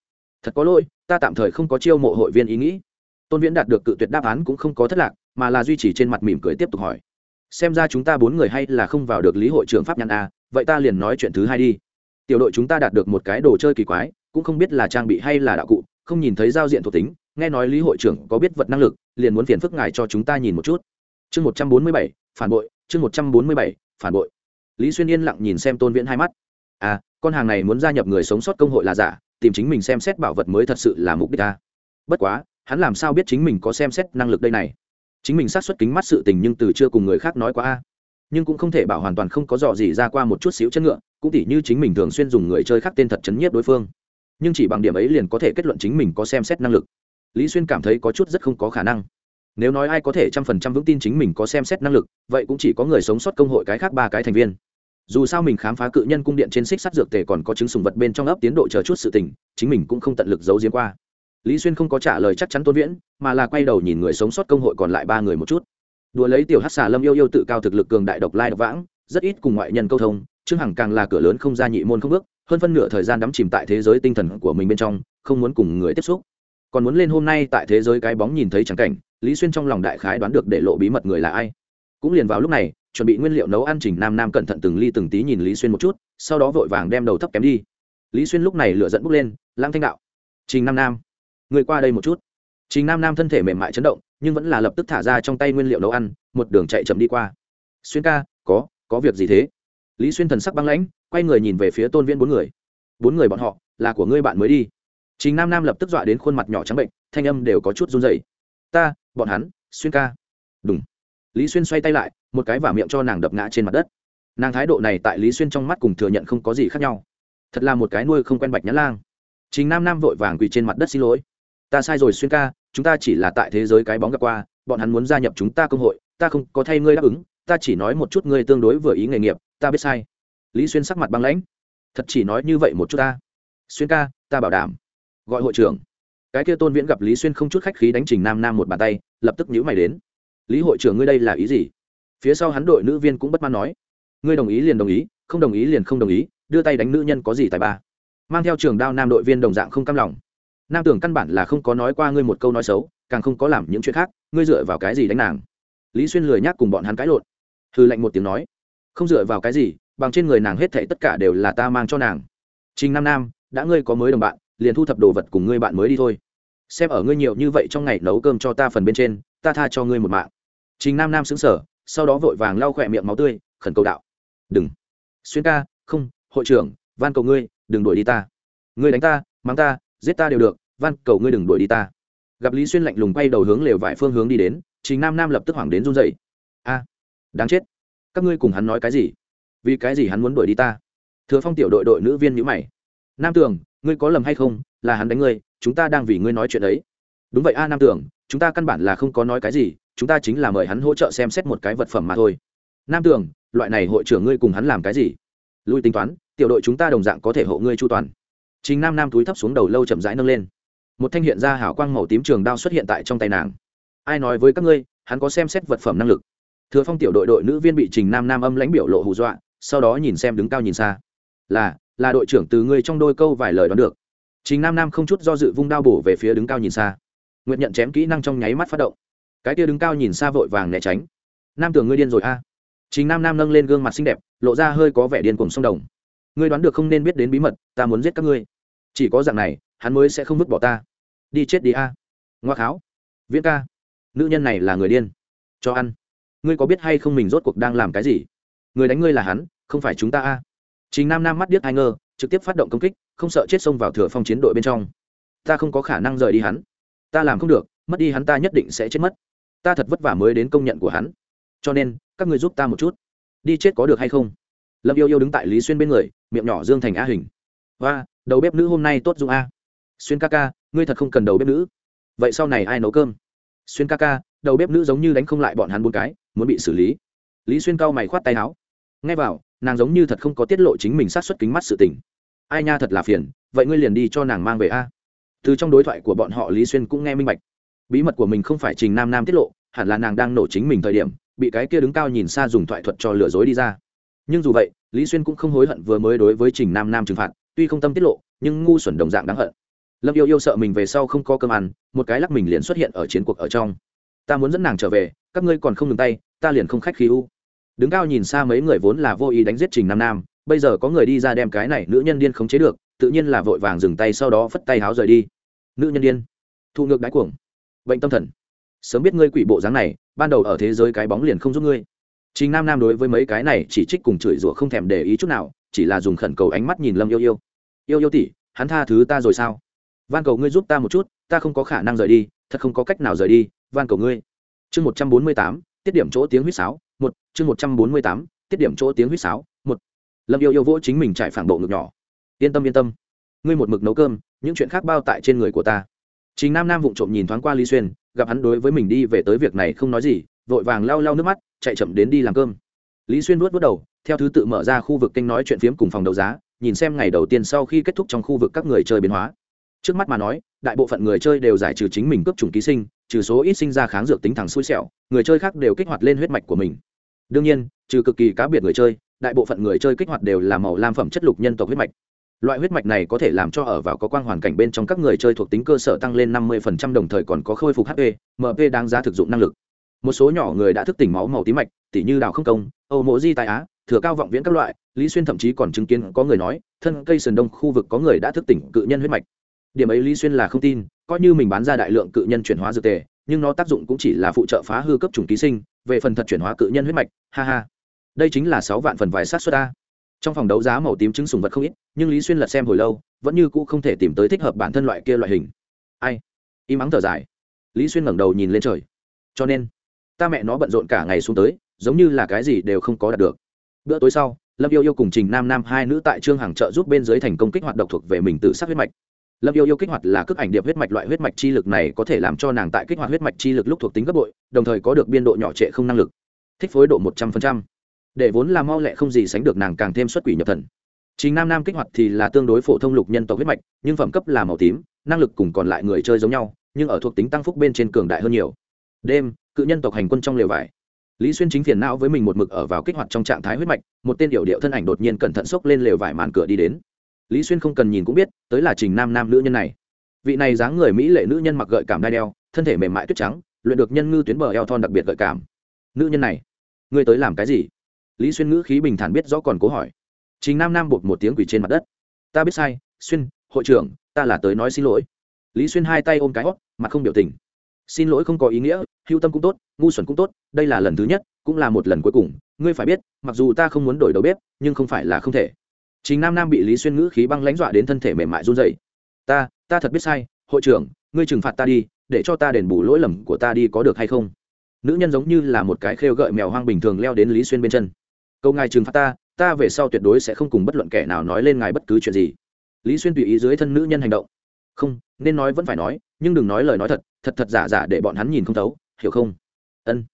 Thật có lỗi, ta tạm thời không có chiêu mộ hội viên ý nghĩ. Tôn viễn đạt được cự tuyệt đáp án cũng không có thất lạc, mà là duy trì trên mặt mỉm cười tiếp tục hỏi. Xem ra chúng ta bốn người hay là không vào được lý hội trưởng pháp nhăn a, vậy ta liền nói chuyện thứ hai đi tiểu đội chúng ta đạt được một cái đồ chơi kỳ quái, cũng không biết là trang bị hay là đạo cụ, không nhìn thấy giao diện thuộc tính, nghe nói lý hội trưởng có biết vật năng lực, liền muốn phiền phức ngài cho chúng ta nhìn một chút. Chương một trăm bốn mươi bảy, phản bội, chương một trăm bốn mươi bảy, phản bội. Lý xuyên yên lặng nhìn xem tôn viễn hai mắt. À con hàng này muốn gia nhập người sống sót công hội là giả, tìm chính mình xem xét bảo vật mới thật sự là mục đích ta bất quá, hắn làm sao biết chính mình có xem xét năng lực đây này? Chính mình sát xuất kính mắt sự tình nhưng từ chưa cùng người khác nói quá a. Nhưng cũng không thể bảo hoàn toàn không có dò gì ra qua một chút xíu chân ngựa cũng tỉ như chính mình thường xuyên dùng người chơi khác tên thật chấn nhiếp đối phương. Nhưng chỉ bằng điểm ấy liền có thể kết luận chính mình có xem xét năng lực. Lý xuyên cảm thấy có chút rất không có khả năng. Nếu nói ai có thể trăm phần trăm vững tin chính mình có xem xét năng lực, vậy cũng chỉ có người sống sót công hội cái khác ba cái thành viên. Dù sao mình khám phá cự nhân cung điện trên xích sắt dược tề còn có chứng sùng vật bên trong ấp tiến độ chờ chút sự tình, chính mình cũng không tận lực giấu giếm qua. Lý xuyên không có trả lời chắc chắn tôn viễn, mà là quay đầu nhìn người sống sót công hội còn lại ba người một chút. Đùa lấy tiểu hát xà lâm yêu yêu tự cao thực lực cường đại độc lai độc vãng, rất ít cùng ngoại nhân câu thông trương hằng càng là cửa lớn không ra nhị môn không bước, hơn phân nửa thời gian đắm chìm tại thế giới tinh thần của mình bên trong, không muốn cùng người tiếp xúc. Còn muốn lên hôm nay tại thế giới cái bóng nhìn thấy trắng cảnh, lý xuyên trong lòng đại khái đoán được để lộ bí mật người là ai. Cũng liền vào lúc này, chuẩn bị nguyên liệu nấu ăn trình nam nam cẩn thận từng ly từng tí nhìn lý xuyên một chút, sau đó vội vàng đem đầu thấp kém đi. Lý xuyên lúc này lựa dẫn bốc lên lang thanh đạo, trình nam nam, người qua đây một chút. Trình nam nam thân thể mềm mại chấn động, nhưng vẫn là lập tức thả ra trong tay nguyên liệu nấu ăn, một đường chạy chậm đi qua. Xuyên ca, có có việc gì thế? Lý xuyên thần sắc băng lãnh, quay người nhìn về phía tôn viễn bốn người. Bốn người bọn họ, là của ngươi bạn mới đi. Trình nam nam lập tức dọa đến khuôn mặt nhỏ trắng bệnh, thanh âm đều có chút run dày ta, bọn hắn, xuyên ca. Đúng lý xuyên xoay tay lại, một cái vả miệng cho nàng đập ngã trên mặt đất. Nàng thái độ này tại lý xuyên trong mắt cùng thừa nhận không có gì khác nhau. Thật là một cái nuôi không quen bạch nhã lang. Chính nam nam vội vàng quỳ trên mặt đất xin lỗi. Ta sai rồi xuyên ca, chúng ta chỉ là tại thế giới cái bóng gặp qua, bọn hắn muốn gia nhập chúng ta công hội, ta không có thay ngươi đáp ứng ta chỉ nói một chút ngươi tương đối vừa ý nghề nghiệp, ta biết sai. Lý xuyên sắc mặt băng lãnh. Thật chỉ nói như vậy một chút ta. Xuyên ca, ta bảo đảm. Gọi hội trưởng. Cái kia tôn viễn gặp lý xuyên không chút khách khí đánh trình nam nam một bàn tay, lập tức nhữ mày đến. Lý hội trưởng ngươi đây là ý gì? Phía sau hắn đội nữ viên cũng bất mãn nói. Ngươi đồng ý liền đồng ý, không đồng ý liền không đồng ý, đưa tay đánh nữ nhân có gì tài ba? Mang theo trường đao nam đội viên đồng dạng không cam lòng. Nam tưởng căn bản là không có nói qua ngươi một câu nói xấu, càng không có làm những chuyện khác, ngươi dựa vào cái gì đánh nàng? Lý xuyên lười nhác cùng bọn hắn cãi lộn hư lệnh một tiếng nói, không dựa vào cái gì, bằng trên người nàng hết thảy tất cả đều là ta mang cho nàng. Trình nam nam, đã ngươi có mới đồng bạn, liền thu thập đồ vật cùng ngươi bạn mới đi thôi. Xem ở ngươi nhiều như vậy trong ngày nấu cơm cho ta phần bên trên, ta tha cho ngươi một mạng. Trình nam nam xứng sở sau đó vội vàng lau khỏe miệng máu tươi, khẩn cầu đạo, đừng. Xuyên ca, không, hội trưởng, van cầu ngươi, đừng đuổi đi ta. Ngươi đánh ta, mắng ta, giết ta đều được, van cầu ngươi đừng đuổi đi ta. Gặp lý xuyên lạnh lùng quay đầu hướng lều vải phương hướng đi đến, trình nam nam lập tức hoảng đến run dậy a đáng chết. Các ngươi cùng hắn nói cái gì? Vì cái gì hắn muốn đuổi đi ta? Thừa phong tiểu đội đội nữ viên nhữ mày. Nam tường, ngươi có lầm hay không? Là hắn đánh ngươi, chúng ta đang vì ngươi nói chuyện ấy. Đúng vậy a, nam tường, chúng ta căn bản là không có nói cái gì, chúng ta chính là mời hắn hỗ trợ xem xét một cái vật phẩm mà thôi. Nam tường, loại này hội trưởng ngươi cùng hắn làm cái gì? Lui tính toán, tiểu đội chúng ta đồng dạng có thể hộ ngươi chu toàn. Chính nam nam túi thấp xuống đầu lâu chậm rãi nâng lên. Một thanh hiện ra hảo quang màu tím trường đao xuất hiện tại trong tay nàng. Ai nói với các ngươi, hắn có xem xét vật phẩm năng lực? Thừa phong tiểu đội đội nữ viên bị trình nam nam âm lãnh biểu lộ hù dọa, sau đó nhìn xem đứng cao nhìn xa. Là là đội trưởng từ ngươi trong đôi câu vài lời đoán được. Trình nam nam không chút do dự vung đao bổ về phía đứng cao nhìn xa. Nguyện nhận chém kỹ năng trong nháy mắt phát động. Cái kia đứng cao nhìn xa vội vàng né tránh. Nam tưởng ngươi điên rồi a. À. chính nam nam nâng lên gương mặt xinh đẹp, lộ ra hơi có vẻ điên cùng sông đồng. Ngươi đoán được không nên biết đến bí mật, ta muốn giết các ngươi. Chỉ có dạng này, hắn mới sẽ không vứt bỏ ta. Đi chết đi a. À. ngoa kháo. Viễn ca, nữ nhân này là người điên. Cho ăn ngươi có biết hay không mình rốt cuộc đang làm cái gì? Người đánh ngươi là hắn, không phải chúng ta a. À. chính nam nam mắt điếc ai ngơ trực tiếp phát động công kích, không sợ chết xông vào thừa phong chiến đội bên trong. Ta không có khả năng rời đi hắn. Ta làm không được, mất đi hắn ta nhất định sẽ chết mất. Ta thật vất vả mới đến công nhận của hắn. Cho nên, các người giúp ta một chút. Đi chết có được hay không? Lâm yêu yêu đứng tại lý xuyên bên người, miệng nhỏ dương thành a hình. Và đầu bếp nữ hôm nay tốt dụng a. Xuyên ca ca, ngươi thật không cần đầu bếp nữ. Vậy sau này ai nấu cơm? Xuyên ca ca, đầu bếp nữ giống như đánh không lại bọn hắn bốn cái muốn bị xử lý. Lý xuyên cao mày khoát tay áo. Ngay vào, nàng giống như thật không có tiết lộ chính mình sát xuất kính mắt sự tình. Ai nha thật là phiền, vậy ngươi liền đi cho nàng mang về a. Từ trong đối thoại của bọn họ, lý xuyên cũng nghe minh bạch. Bí mật của mình không phải trình nam nam tiết lộ, hẳn là nàng đang nổ chính mình thời điểm, bị cái kia đứng cao nhìn xa dùng thoại thuật cho lừa dối đi ra. Nhưng dù vậy, lý xuyên cũng không hối hận vừa mới đối với trình nam nam trừng phạt, tuy không tâm tiết lộ, nhưng ngu xuẩn đồng dạng đáng hận. Lâm yêu yêu sợ mình về sau không có cơm ăn, một cái lắc mình liền xuất hiện ở chiến cuộc ở trong. Ta muốn dẫn nàng trở về các ngươi còn không ngừng tay, ta liền không khách khí u. Đứng cao nhìn xa mấy người vốn là vô ý đánh giết trình nam nam, bây giờ có người đi ra đem cái này nữ nhân điên khống chế được, tự nhiên là vội vàng dừng tay sau đó phất tay háo rời đi. Nữ nhân điên. Thu ngược đáy cuồng. Bệnh tâm thần. Sớm biết ngươi quỷ bộ dáng này, ban đầu ở thế giới cái bóng liền không giúp ngươi. Trình nam nam đối với mấy cái này chỉ trích cùng chửi rủa không thèm để ý chút nào, chỉ là dùng khẩn cầu ánh mắt nhìn lâm yêu yêu. Yêu yêu tỷ, hắn tha thứ ta rồi sao? Van cầu ngươi giúp ta một chút, ta không có khả năng rời đi, thật không có cách nào rời đi, van cầu ngươi chương một trăm bốn mươi tám, tiết điểm chỗ tiếng huýt sáo, một, chương một trăm bốn mươi tám, tiết điểm chỗ tiếng huýt sáo, một. Lâm yêu yêu vỗ chính mình trải phản bộ ngực nhỏ. Yên tâm yên tâm. Ngươi một mực nấu cơm, những chuyện khác bao tại trên người của ta. Chính nam nam vụng trộm nhìn thoáng qua lý xuyên, gặp hắn đối với mình đi về tới việc này không nói gì, vội vàng lau lau nước mắt, chạy chậm đến đi làm cơm. Lý xuyên nuốt vớt đầu, theo thứ tự mở ra khu vực kênh nói chuyện phiếm cùng phòng đấu giá, nhìn xem ngày đầu tiên sau khi kết thúc trong khu vực các người chơi biến hóa trước mắt mà nói, đại bộ phận người chơi đều giải trừ chính mình cướp chủng ký sinh, trừ số ít sinh ra kháng dược tính thẳng xui xẻo, người chơi khác đều kích hoạt lên huyết mạch của mình. Đương nhiên, trừ cực kỳ cá biệt người chơi, đại bộ phận người chơi kích hoạt đều là màu lam phẩm chất lục nhân tộc huyết mạch. Loại huyết mạch này có thể làm cho ở vào có quang hoàn cảnh bên trong các người chơi thuộc tính cơ sở tăng lên 50% đồng thời còn có khôi phục hp mp đáng giá thực dụng năng lực. Một số nhỏ người đã thức tỉnh máu màu tím mạch, tỉ như đào không công, âu mộ di tài á, thừa cao vọng viễn các loại, lý xuyên thậm chí còn chứng kiến có người nói, thân cây sườn đông khu vực có người đã thức tỉnh cự nhân huyết mạch điểm ấy lý xuyên là không tin, coi như mình bán ra đại lượng cự nhân chuyển hóa dược tề, nhưng nó tác dụng cũng chỉ là phụ trợ phá hư cấp chủng ký sinh, về phần thật chuyển hóa cự nhân huyết mạch, ha ha. Đây chính là sáu vạn phần vài sát xuất a. Trong phòng đấu giá màu tím trứng sùng vật không ít, nhưng lý xuyên lật xem hồi lâu, vẫn như cũ không thể tìm tới thích hợp bản thân loại kia loại hình. Ai? Im ắng thở dài. Lý xuyên ngẩng đầu nhìn lên trời. Cho nên, ta mẹ nó bận rộn cả ngày xuống tới, giống như là cái gì đều không có đạt được. Bữa tối sau, lâm yêu yêu cùng trình nam nam hai nữ tại trương hàng chợ giúp bên dưới thành công kích hoạt độc thuộc về mình tự sát huyết mạch lâm yêu yêu kích hoạt là cước ảnh điệp huyết mạch loại huyết mạch chi lực này có thể làm cho nàng tại kích hoạt huyết mạch chi lực lúc thuộc tính gấp bội, đồng thời có được biên độ nhỏ trệ không năng lực. Thích phối độ một trăm linh để vốn là mau lẹ không gì sánh được nàng càng thêm xuất quỷ nhập thần. Chính nam nam kích hoạt thì là tương đối phổ thông lục nhân tộc huyết mạch, nhưng phẩm cấp là màu tím, năng lực cùng còn lại người chơi giống nhau, nhưng ở thuộc tính tăng phúc bên trên cường đại hơn nhiều. Đêm, cự nhân tộc hành quân trong lều vải. Lý xuyên chính phiền não với mình một mực ở vào kích hoạt trong trạng thái huyết mạch, một tên điệu điệu thân ảnh đột nhiên cẩn thận xốc lên lều vải màn cửa đi đến lý xuyên không cần nhìn cũng biết, tới là trình nam nam nữ nhân này. Vị này dáng người mỹ lệ nữ nhân mặc gợi cảm đai đeo, thân thể mềm mại tuyết trắng, luyện được nhân ngư tuyến bờ eo thon đặc biệt gợi cảm. Nữ nhân này, ngươi tới làm cái gì? Lý xuyên ngữ khí bình thản biết rõ còn cố hỏi. Trình nam nam bột một tiếng quỷ trên mặt đất. Ta biết sai, xuyên, hội trưởng, ta là tới nói xin lỗi. Lý xuyên hai tay ôm cái hót, mặt không biểu tình. Xin lỗi không có ý nghĩa, hưu tâm cũng tốt, ngu xuẩn cũng tốt, đây là lần thứ nhất, cũng là một lần cuối cùng. Ngươi phải biết, mặc dù ta không muốn đổi đầu bếp, nhưng không phải là không thể. Trình Nam Nam bị Lý Xuyên ngữ khí băng lãnh dọa đến thân thể mềm mại run rẩy. "Ta, ta thật biết sai, hội trưởng, ngươi trừng phạt ta đi, để cho ta đền bù lỗi lầm của ta đi có được hay không?" Nữ nhân giống như là một cái khêu gợi mèo hoang bình thường leo đến Lý Xuyên bên chân. "Câu ngài trừng phạt ta, ta về sau tuyệt đối sẽ không cùng bất luận kẻ nào nói lên ngài bất cứ chuyện gì." Lý Xuyên tùy ý dưới thân nữ nhân hành động. "Không, nên nói vẫn phải nói, nhưng đừng nói lời nói thật, thật thật giả giả để bọn hắn nhìn không thấu, hiểu không?" Ân.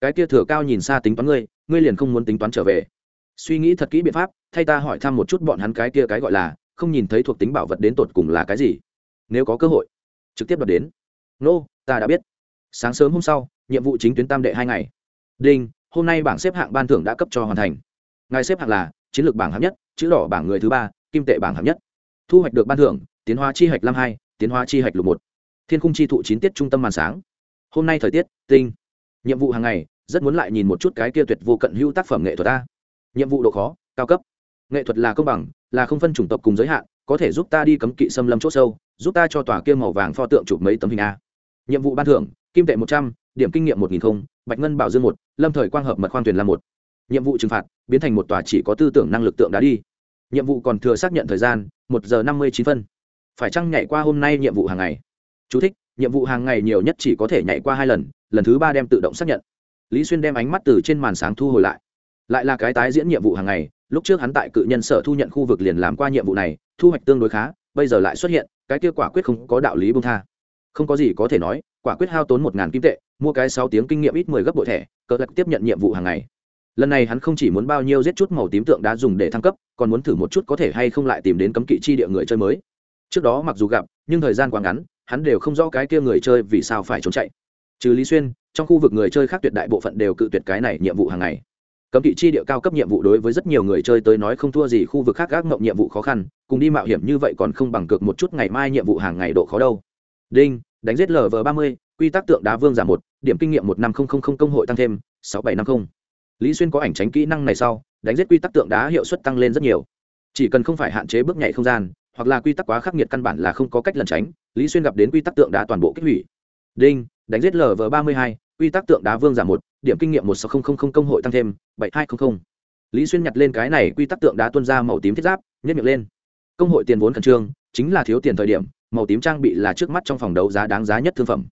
Cái kia thừa cao nhìn xa tính toán ngươi, ngươi liền không muốn tính toán trở về suy nghĩ thật kỹ biện pháp thay ta hỏi thăm một chút bọn hắn cái kia cái gọi là không nhìn thấy thuộc tính bảo vật đến tột cùng là cái gì. Nếu có cơ hội trực tiếp đọc đến. Nô、no, ta đã biết. Sáng sớm hôm sau nhiệm vụ chính tuyến tam đệ hai ngày. Đinh hôm nay bảng xếp hạng ban thưởng đã cấp cho hoàn thành. Ngài xếp hạng là chiến lược bảng hạng nhất chữ đỏ bảng người thứ ba kim tệ bảng hạng nhất. Thu hoạch được ban thưởng tiến hóa chi hạch năm hai tiến hóa chi hạch lục một. Thiên khung chi thụ chín tiết trung tâm màn sáng. Hôm nay thời tiết tinh. Nhiệm vụ hàng ngày rất muốn lại nhìn một chút cái kia tuyệt vô cận hữu tác phẩm nghệ thuật ta nhiệm vụ độ khó cao cấp. Nghệ thuật là công bằng là không phân chủng tộc cùng giới hạn có thể giúp ta đi cấm kỵ xâm lâm c h ỗ sâu giúp ta cho tòa kia màu vàng pho tượng chụp mấy tấm hình a. Nhiệm vụ ban thưởng kim tệ một trăm điểm kinh nghiệm một nghìn không bạch ngân bảo dương một lâm thời quang hợp mật khoang thuyền là một. Nhiệm vụ trừng phạt biến thành một tòa chỉ có tư tưởng năng lực tượng đã đi. Nhiệm vụ còn thừa xác nhận thời gian một giờ năm mươi chín phân. Phải chăng nhảy qua hôm nay nhiệm vụ hàng ngày? Chú thích, nhiệm vụ hàng ngày nhiều nhất chỉ có thể nhảy qua hai lần lần thứ ba đem tự động xác nhận. Lý xuyên đem ánh mắt từ trên màn sáng thu hồi lại lại là cái tái diễn nhiệm vụ hàng ngày, lúc trước hắn tại cự nhân sở thu nhận khu vực liền làm qua nhiệm vụ này, thu hoạch tương đối khá, bây giờ lại xuất hiện, cái kia quả quyết không có đạo lý bông tha. Không có gì có thể nói, quả quyết hao tốn một ngàn kim tệ, mua cái sáu tiếng kinh nghiệm ít mười gấp bội thẻ, cờ lật tiếp nhận nhiệm vụ hàng ngày. Lần này hắn không chỉ muốn bao nhiêu giết chút màu tím tượng đá dùng để thăng cấp, còn muốn thử một chút có thể hay không lại tìm đến cấm kỵ chi địa người chơi mới. Trước đó mặc dù gặp, nhưng thời gian quá ngắn, hắn đều không rõ cái kia người chơi vì sao phải trốn chạy. Trừ lý xuyên, trong khu vực người chơi khác tuyệt đại bộ phận đều cự tuyệt cái này nhiệm vụ hàng ngày cấm kỵ chi địa cao cấp nhiệm vụ đối với rất nhiều người chơi tới nói không thua gì khu vực khác gác mộng nhiệm vụ khó khăn, cùng đi mạo hiểm như vậy còn không bằng cược một chút ngày mai nhiệm vụ hàng ngày độ khó đâu. Đinh, đánh giết lv ba mươi, quy tắc tượng đá vương giảm một, điểm kinh nghiệm một năm không không không công hội tăng thêm, sáu bảy năm không. Lý xuyên có ảnh tránh kỹ năng này sau, đánh giết quy tắc tượng đá hiệu suất tăng lên rất nhiều. Chỉ cần không phải hạn chế bước nhảy không gian, hoặc là quy tắc quá khắc nghiệt căn bản là không có cách lẩn tránh, lý xuyên gặp đến quy tắc tượng đá toàn bộ kích hủy. Đinh, đánh giết lv ba mươi hai, quy tắc tượng đá vương giảm một điểm kinh nghiệm một sáu không công hội tăng thêm, bảy hai trăm linh lý xuyên nhặt lên cái này quy tắc tượng đá tuân ra màu tím thiết giáp nhất miệng lên. Công hội tiền vốn khẩn trương, chính là thiếu tiền thời điểm, màu tím trang bị là trước mắt trong phòng đấu giá đáng giá nhất thương phẩm.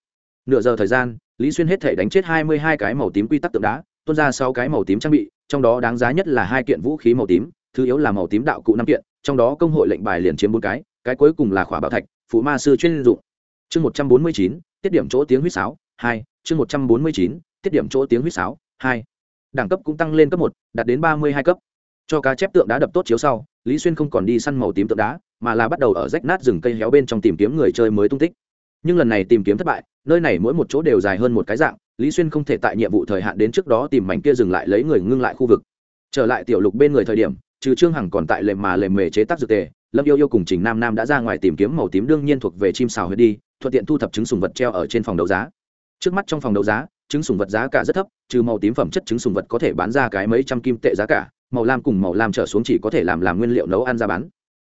Nửa giờ thời gian, lý xuyên hết thể đánh chết hai mươi hai cái màu tím quy tắc tượng đá tuân ra sáu cái màu tím trang bị, trong đó đáng giá nhất là hai kiện vũ khí màu tím, thứ yếu là màu tím đạo cụ năm kiện, trong đó công hội lệnh bài liền chiếm bốn cái cái cuối cùng là khỏa bảo thạch, phụ ma sư chuyên dụng. Chương một trăm bốn mươi chín, tiết điểm chỗ tiếng huýt sáo, hai, chương một trăm bốn mươi chín tiết điểm chỗ tiếng huýt sáo, hai. Đẳng cấp cũng tăng lên cấp một, đạt đến ba mươi hai cấp. Cho cá chép tượng đá đập tốt chiếu sau, lý xuyên không còn đi săn màu tím tượng đá, mà là bắt đầu ở rách nát rừng cây héo bên trong tìm kiếm người chơi mới tung tích. Nhưng lần này tìm kiếm thất bại, nơi này mỗi một chỗ đều dài hơn một cái dạng, lý xuyên không thể tại nhiệm vụ thời hạn đến trước đó tìm mảnh kia dừng lại lấy người ngưng lại khu vực. Trở lại tiểu lục bên người thời điểm, trừ trương hằng còn tại lề mà lề mề chế tác dược tề, lâm yêu yêu cùng trình nam nam đã ra ngoài tìm kiếm màu tím đương nhiên thuộc về chim xào huyết đi, thuận tiện thu thập trứng sùng vật treo ở trên phòng đấu giá. Trước mắt trong phòng đấu giá trứng sùng vật giá cả rất thấp, trừ màu tím phẩm chất trứng sùng vật có thể bán ra cái mấy trăm kim tệ giá cả, màu lam cùng màu lam trở xuống chỉ có thể làm làm nguyên liệu nấu ăn ra bán.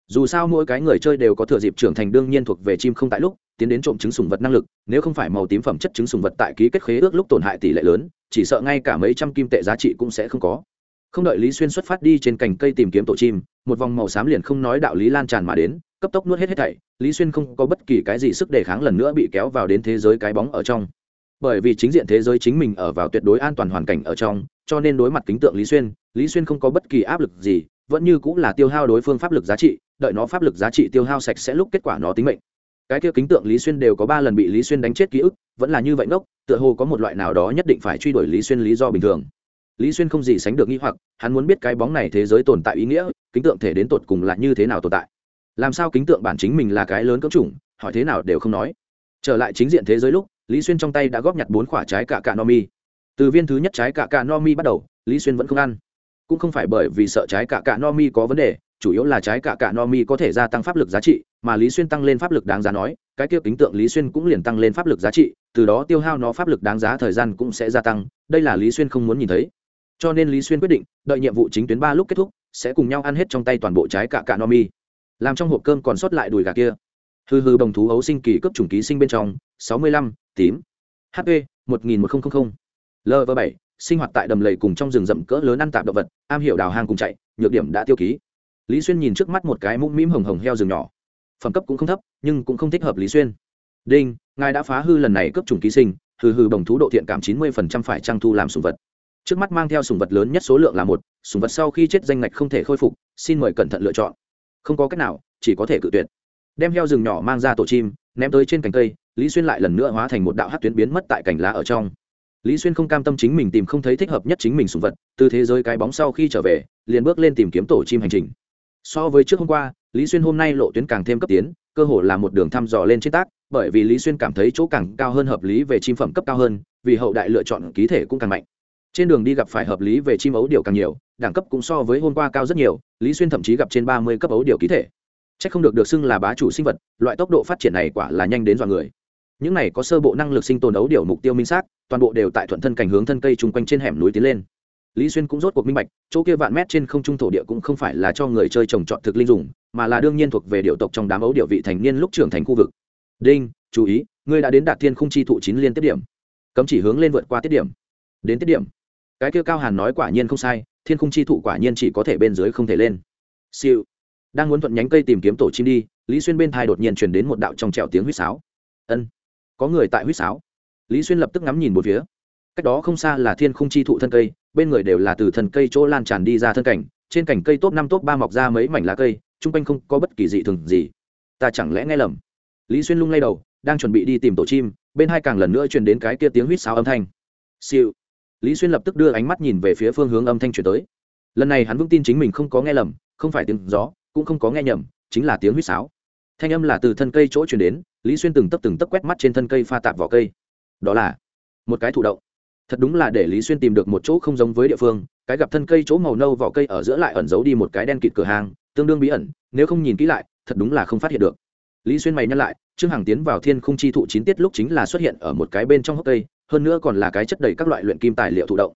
Dù sao mỗi cái người chơi đều có thừa dịp trưởng thành đương nhiên thuộc về chim không tại lúc, tiến đến trộm trứng sùng vật năng lực, nếu không phải màu tím phẩm chất trứng sùng vật tại ký kết khế ước lúc tổn hại tỷ lệ lớn, chỉ sợ ngay cả mấy trăm kim tệ giá trị cũng sẽ không có. Không đợi lý xuyên xuất phát đi trên cành cây tìm kiếm tổ chim, một vòng màu xám liền không nói đạo lý lan tràn mà đến, cấp tốc nuốt hết hết thảy, lý xuyên không có bất kỳ cái gì sức đề kháng lần nữa bị kéo vào đến thế giới cái bóng ở trong bởi vì chính diện thế giới chính mình ở vào tuyệt đối an toàn hoàn cảnh ở trong, cho nên đối mặt kính tượng lý xuyên lý xuyên không có bất kỳ áp lực gì, vẫn như cũng là tiêu hao đối phương pháp lực giá trị, đợi nó pháp lực giá trị tiêu hao sạch sẽ lúc kết quả nó tính mệnh. Cái kia kính tượng lý xuyên đều có ba lần bị lý xuyên đánh chết ký ức, vẫn là như vậy ngốc, tựa hồ có một loại nào đó nhất định phải truy đuổi lý xuyên lý do bình thường. Lý xuyên không gì sánh được nghĩ hoặc, hắn muốn biết cái bóng này thế giới tồn tại ý nghĩa, kính tượng thể đến tột cùng là như thế nào tồn tại. Làm sao kính tượng bản chính mình là cái lớn cỡ chủng, hỏi thế nào đều không nói. Trở lại chính diện thế giới lúc lý xuyên trong tay đã góp nhặt bốn quả trái cạ cạ no mi. Từ viên thứ nhất trái cạ cạ no mi bắt đầu, lý xuyên vẫn không ăn. Cũng không phải bởi vì sợ trái cạ cạ no mi có vấn đề, chủ yếu là trái cạ cạ no mi có thể gia tăng pháp lực giá trị, mà lý xuyên tăng lên pháp lực đáng giá nói, cái kia kính tượng lý xuyên cũng liền tăng lên pháp lực giá trị, từ đó tiêu hao nó pháp lực đáng giá thời gian cũng sẽ gia tăng, đây là lý xuyên không muốn nhìn thấy. Cho nên lý xuyên quyết định, đợi nhiệm vụ chính tuyến ba lúc kết thúc, sẽ cùng nhau ăn hết trong tay toàn bộ trái cạ cạ no mi. Làm trong hộp cơm còn sót lại đùi gà kia hư hư đồng thú ấu sinh kỳ cấp chủng ký sinh bên trong, sáu mươi lăm, tím. Hp một nghìn một nghìn lv bảy, sinh hoạt tại đầm lầy cùng trong rừng rậm cỡ lớn ăn tạp động vật, am hiểu đào hang cùng chạy, nhược điểm đã tiêu ký. Lý xuyên nhìn trước mắt một cái mũm mĩm hồng hồng heo rừng nhỏ. Phẩm cấp cũng không thấp, nhưng cũng không thích hợp lý xuyên. Đinh, ngài đã phá hư lần này cấp chủng ký sinh hừ hừ bồng thú độ thiện cảm chín mươi phải trang thu làm sùng vật. Trước mắt mang theo sùng vật lớn nhất số lượng là một sùng vật sau khi chết danh ngạch không thể khôi phục, xin mời cẩn thận lựa chọn. Không có cách nào, chỉ có thể cự tuyệt đem heo rừng nhỏ mang ra tổ chim, ném tới trên cành cây, lý xuyên lại lần nữa hóa thành một đạo hát tuyến biến mất tại cành lá ở trong. Lý xuyên không cam tâm chính mình tìm không thấy thích hợp nhất chính mình sùng vật, từ thế giới cái bóng sau khi trở về, liền bước lên tìm kiếm tổ chim hành trình. So với trước hôm qua, lý xuyên hôm nay lộ tuyến càng thêm cấp tiến, cơ hồ là một đường thăm dò lên trên tác, bởi vì lý xuyên cảm thấy chỗ càng cao hơn hợp lý về chim phẩm cấp cao hơn, vì hậu đại lựa chọn ký thể cũng càng mạnh. Trên đường đi gặp phải hợp lý về chim ấu điều càng nhiều, đẳng cấp cũng so với hôm qua cao rất nhiều, lý xuyên thậm chí gặp trên ba mươi cấp ấu điều ký thể chắc không được được xưng là bá chủ sinh vật, loại tốc độ phát triển này quả là nhanh đến dọa người. Những này có sơ bộ năng lực sinh tồn đấu điều mục tiêu minh xác, toàn bộ đều tại thuận thân cảnh hướng thân cây chung quanh trên hẻm núi tiến lên. Lý xuyên cũng rốt cuộc minh bạch, chỗ kia vạn mét trên không trung thổ địa cũng không phải là cho người chơi trồng trọt thực linh dùng, mà là đương nhiên thuộc về điều tộc trong đám ấu điều vị thành niên lúc trưởng thành khu vực. Đinh, chú ý, ngươi đã đến đạt thiên khung chi thụ chín liên tiết điểm. Cấm chỉ hướng lên vượt qua tiết điểm. Đến tiết điểm. Cái kia cao hàn nói quả nhiên không sai, thiên khung chi thụ quả nhiên chỉ có thể bên dưới không thể lên. Siêu đang muốn thuận nhánh cây tìm kiếm tổ chim đi, lý xuyên bên thai đột nhiên chuyển đến một đạo trong trèo tiếng huýt sáo. Ân, có người tại huýt sáo. Lý xuyên lập tức ngắm nhìn một phía. Cách đó không xa là thiên khung chi thụ thân cây, bên người đều là từ thần cây chỗ lan tràn đi ra thân cảnh, trên cảnh cây top năm top ba mọc ra mấy mảnh lá cây, chung quanh không có bất kỳ dị thường gì. Ta chẳng lẽ nghe lầm? Lý xuyên lung lay đầu, đang chuẩn bị đi tìm tổ chim, bên hai càng lần nữa truyền đến cái kia tiếng huýt sáo âm thanh. Siêu. Lý xuyên lập tức đưa ánh mắt nhìn về phía phương hướng âm thanh chuyển tới. Lần này hắn vững tin chính mình không có nghe lầm, không phải tiếng gió cũng không có nghe nhầm, chính là tiếng huýt sáo. Thanh âm là từ thân cây chỗ chuyển đến, lý xuyên từng tấp từng tấp quét mắt trên thân cây pha tạp vỏ cây. Đó là một cái thụ động. Thật đúng là để lý xuyên tìm được một chỗ không giống với địa phương, cái gặp thân cây chỗ màu nâu vỏ cây ở giữa lại ẩn giấu đi một cái đen kịt cửa hàng, tương đương bí ẩn, nếu không nhìn kỹ lại, thật đúng là không phát hiện được. Lý xuyên mày nhắc lại, trương hằng tiến vào thiên không chi thụ chín tiết lúc chính là xuất hiện ở một cái bên trong hốc cây, hơn nữa còn là cái chất đầy các loại luyện kim tài liệu thụ động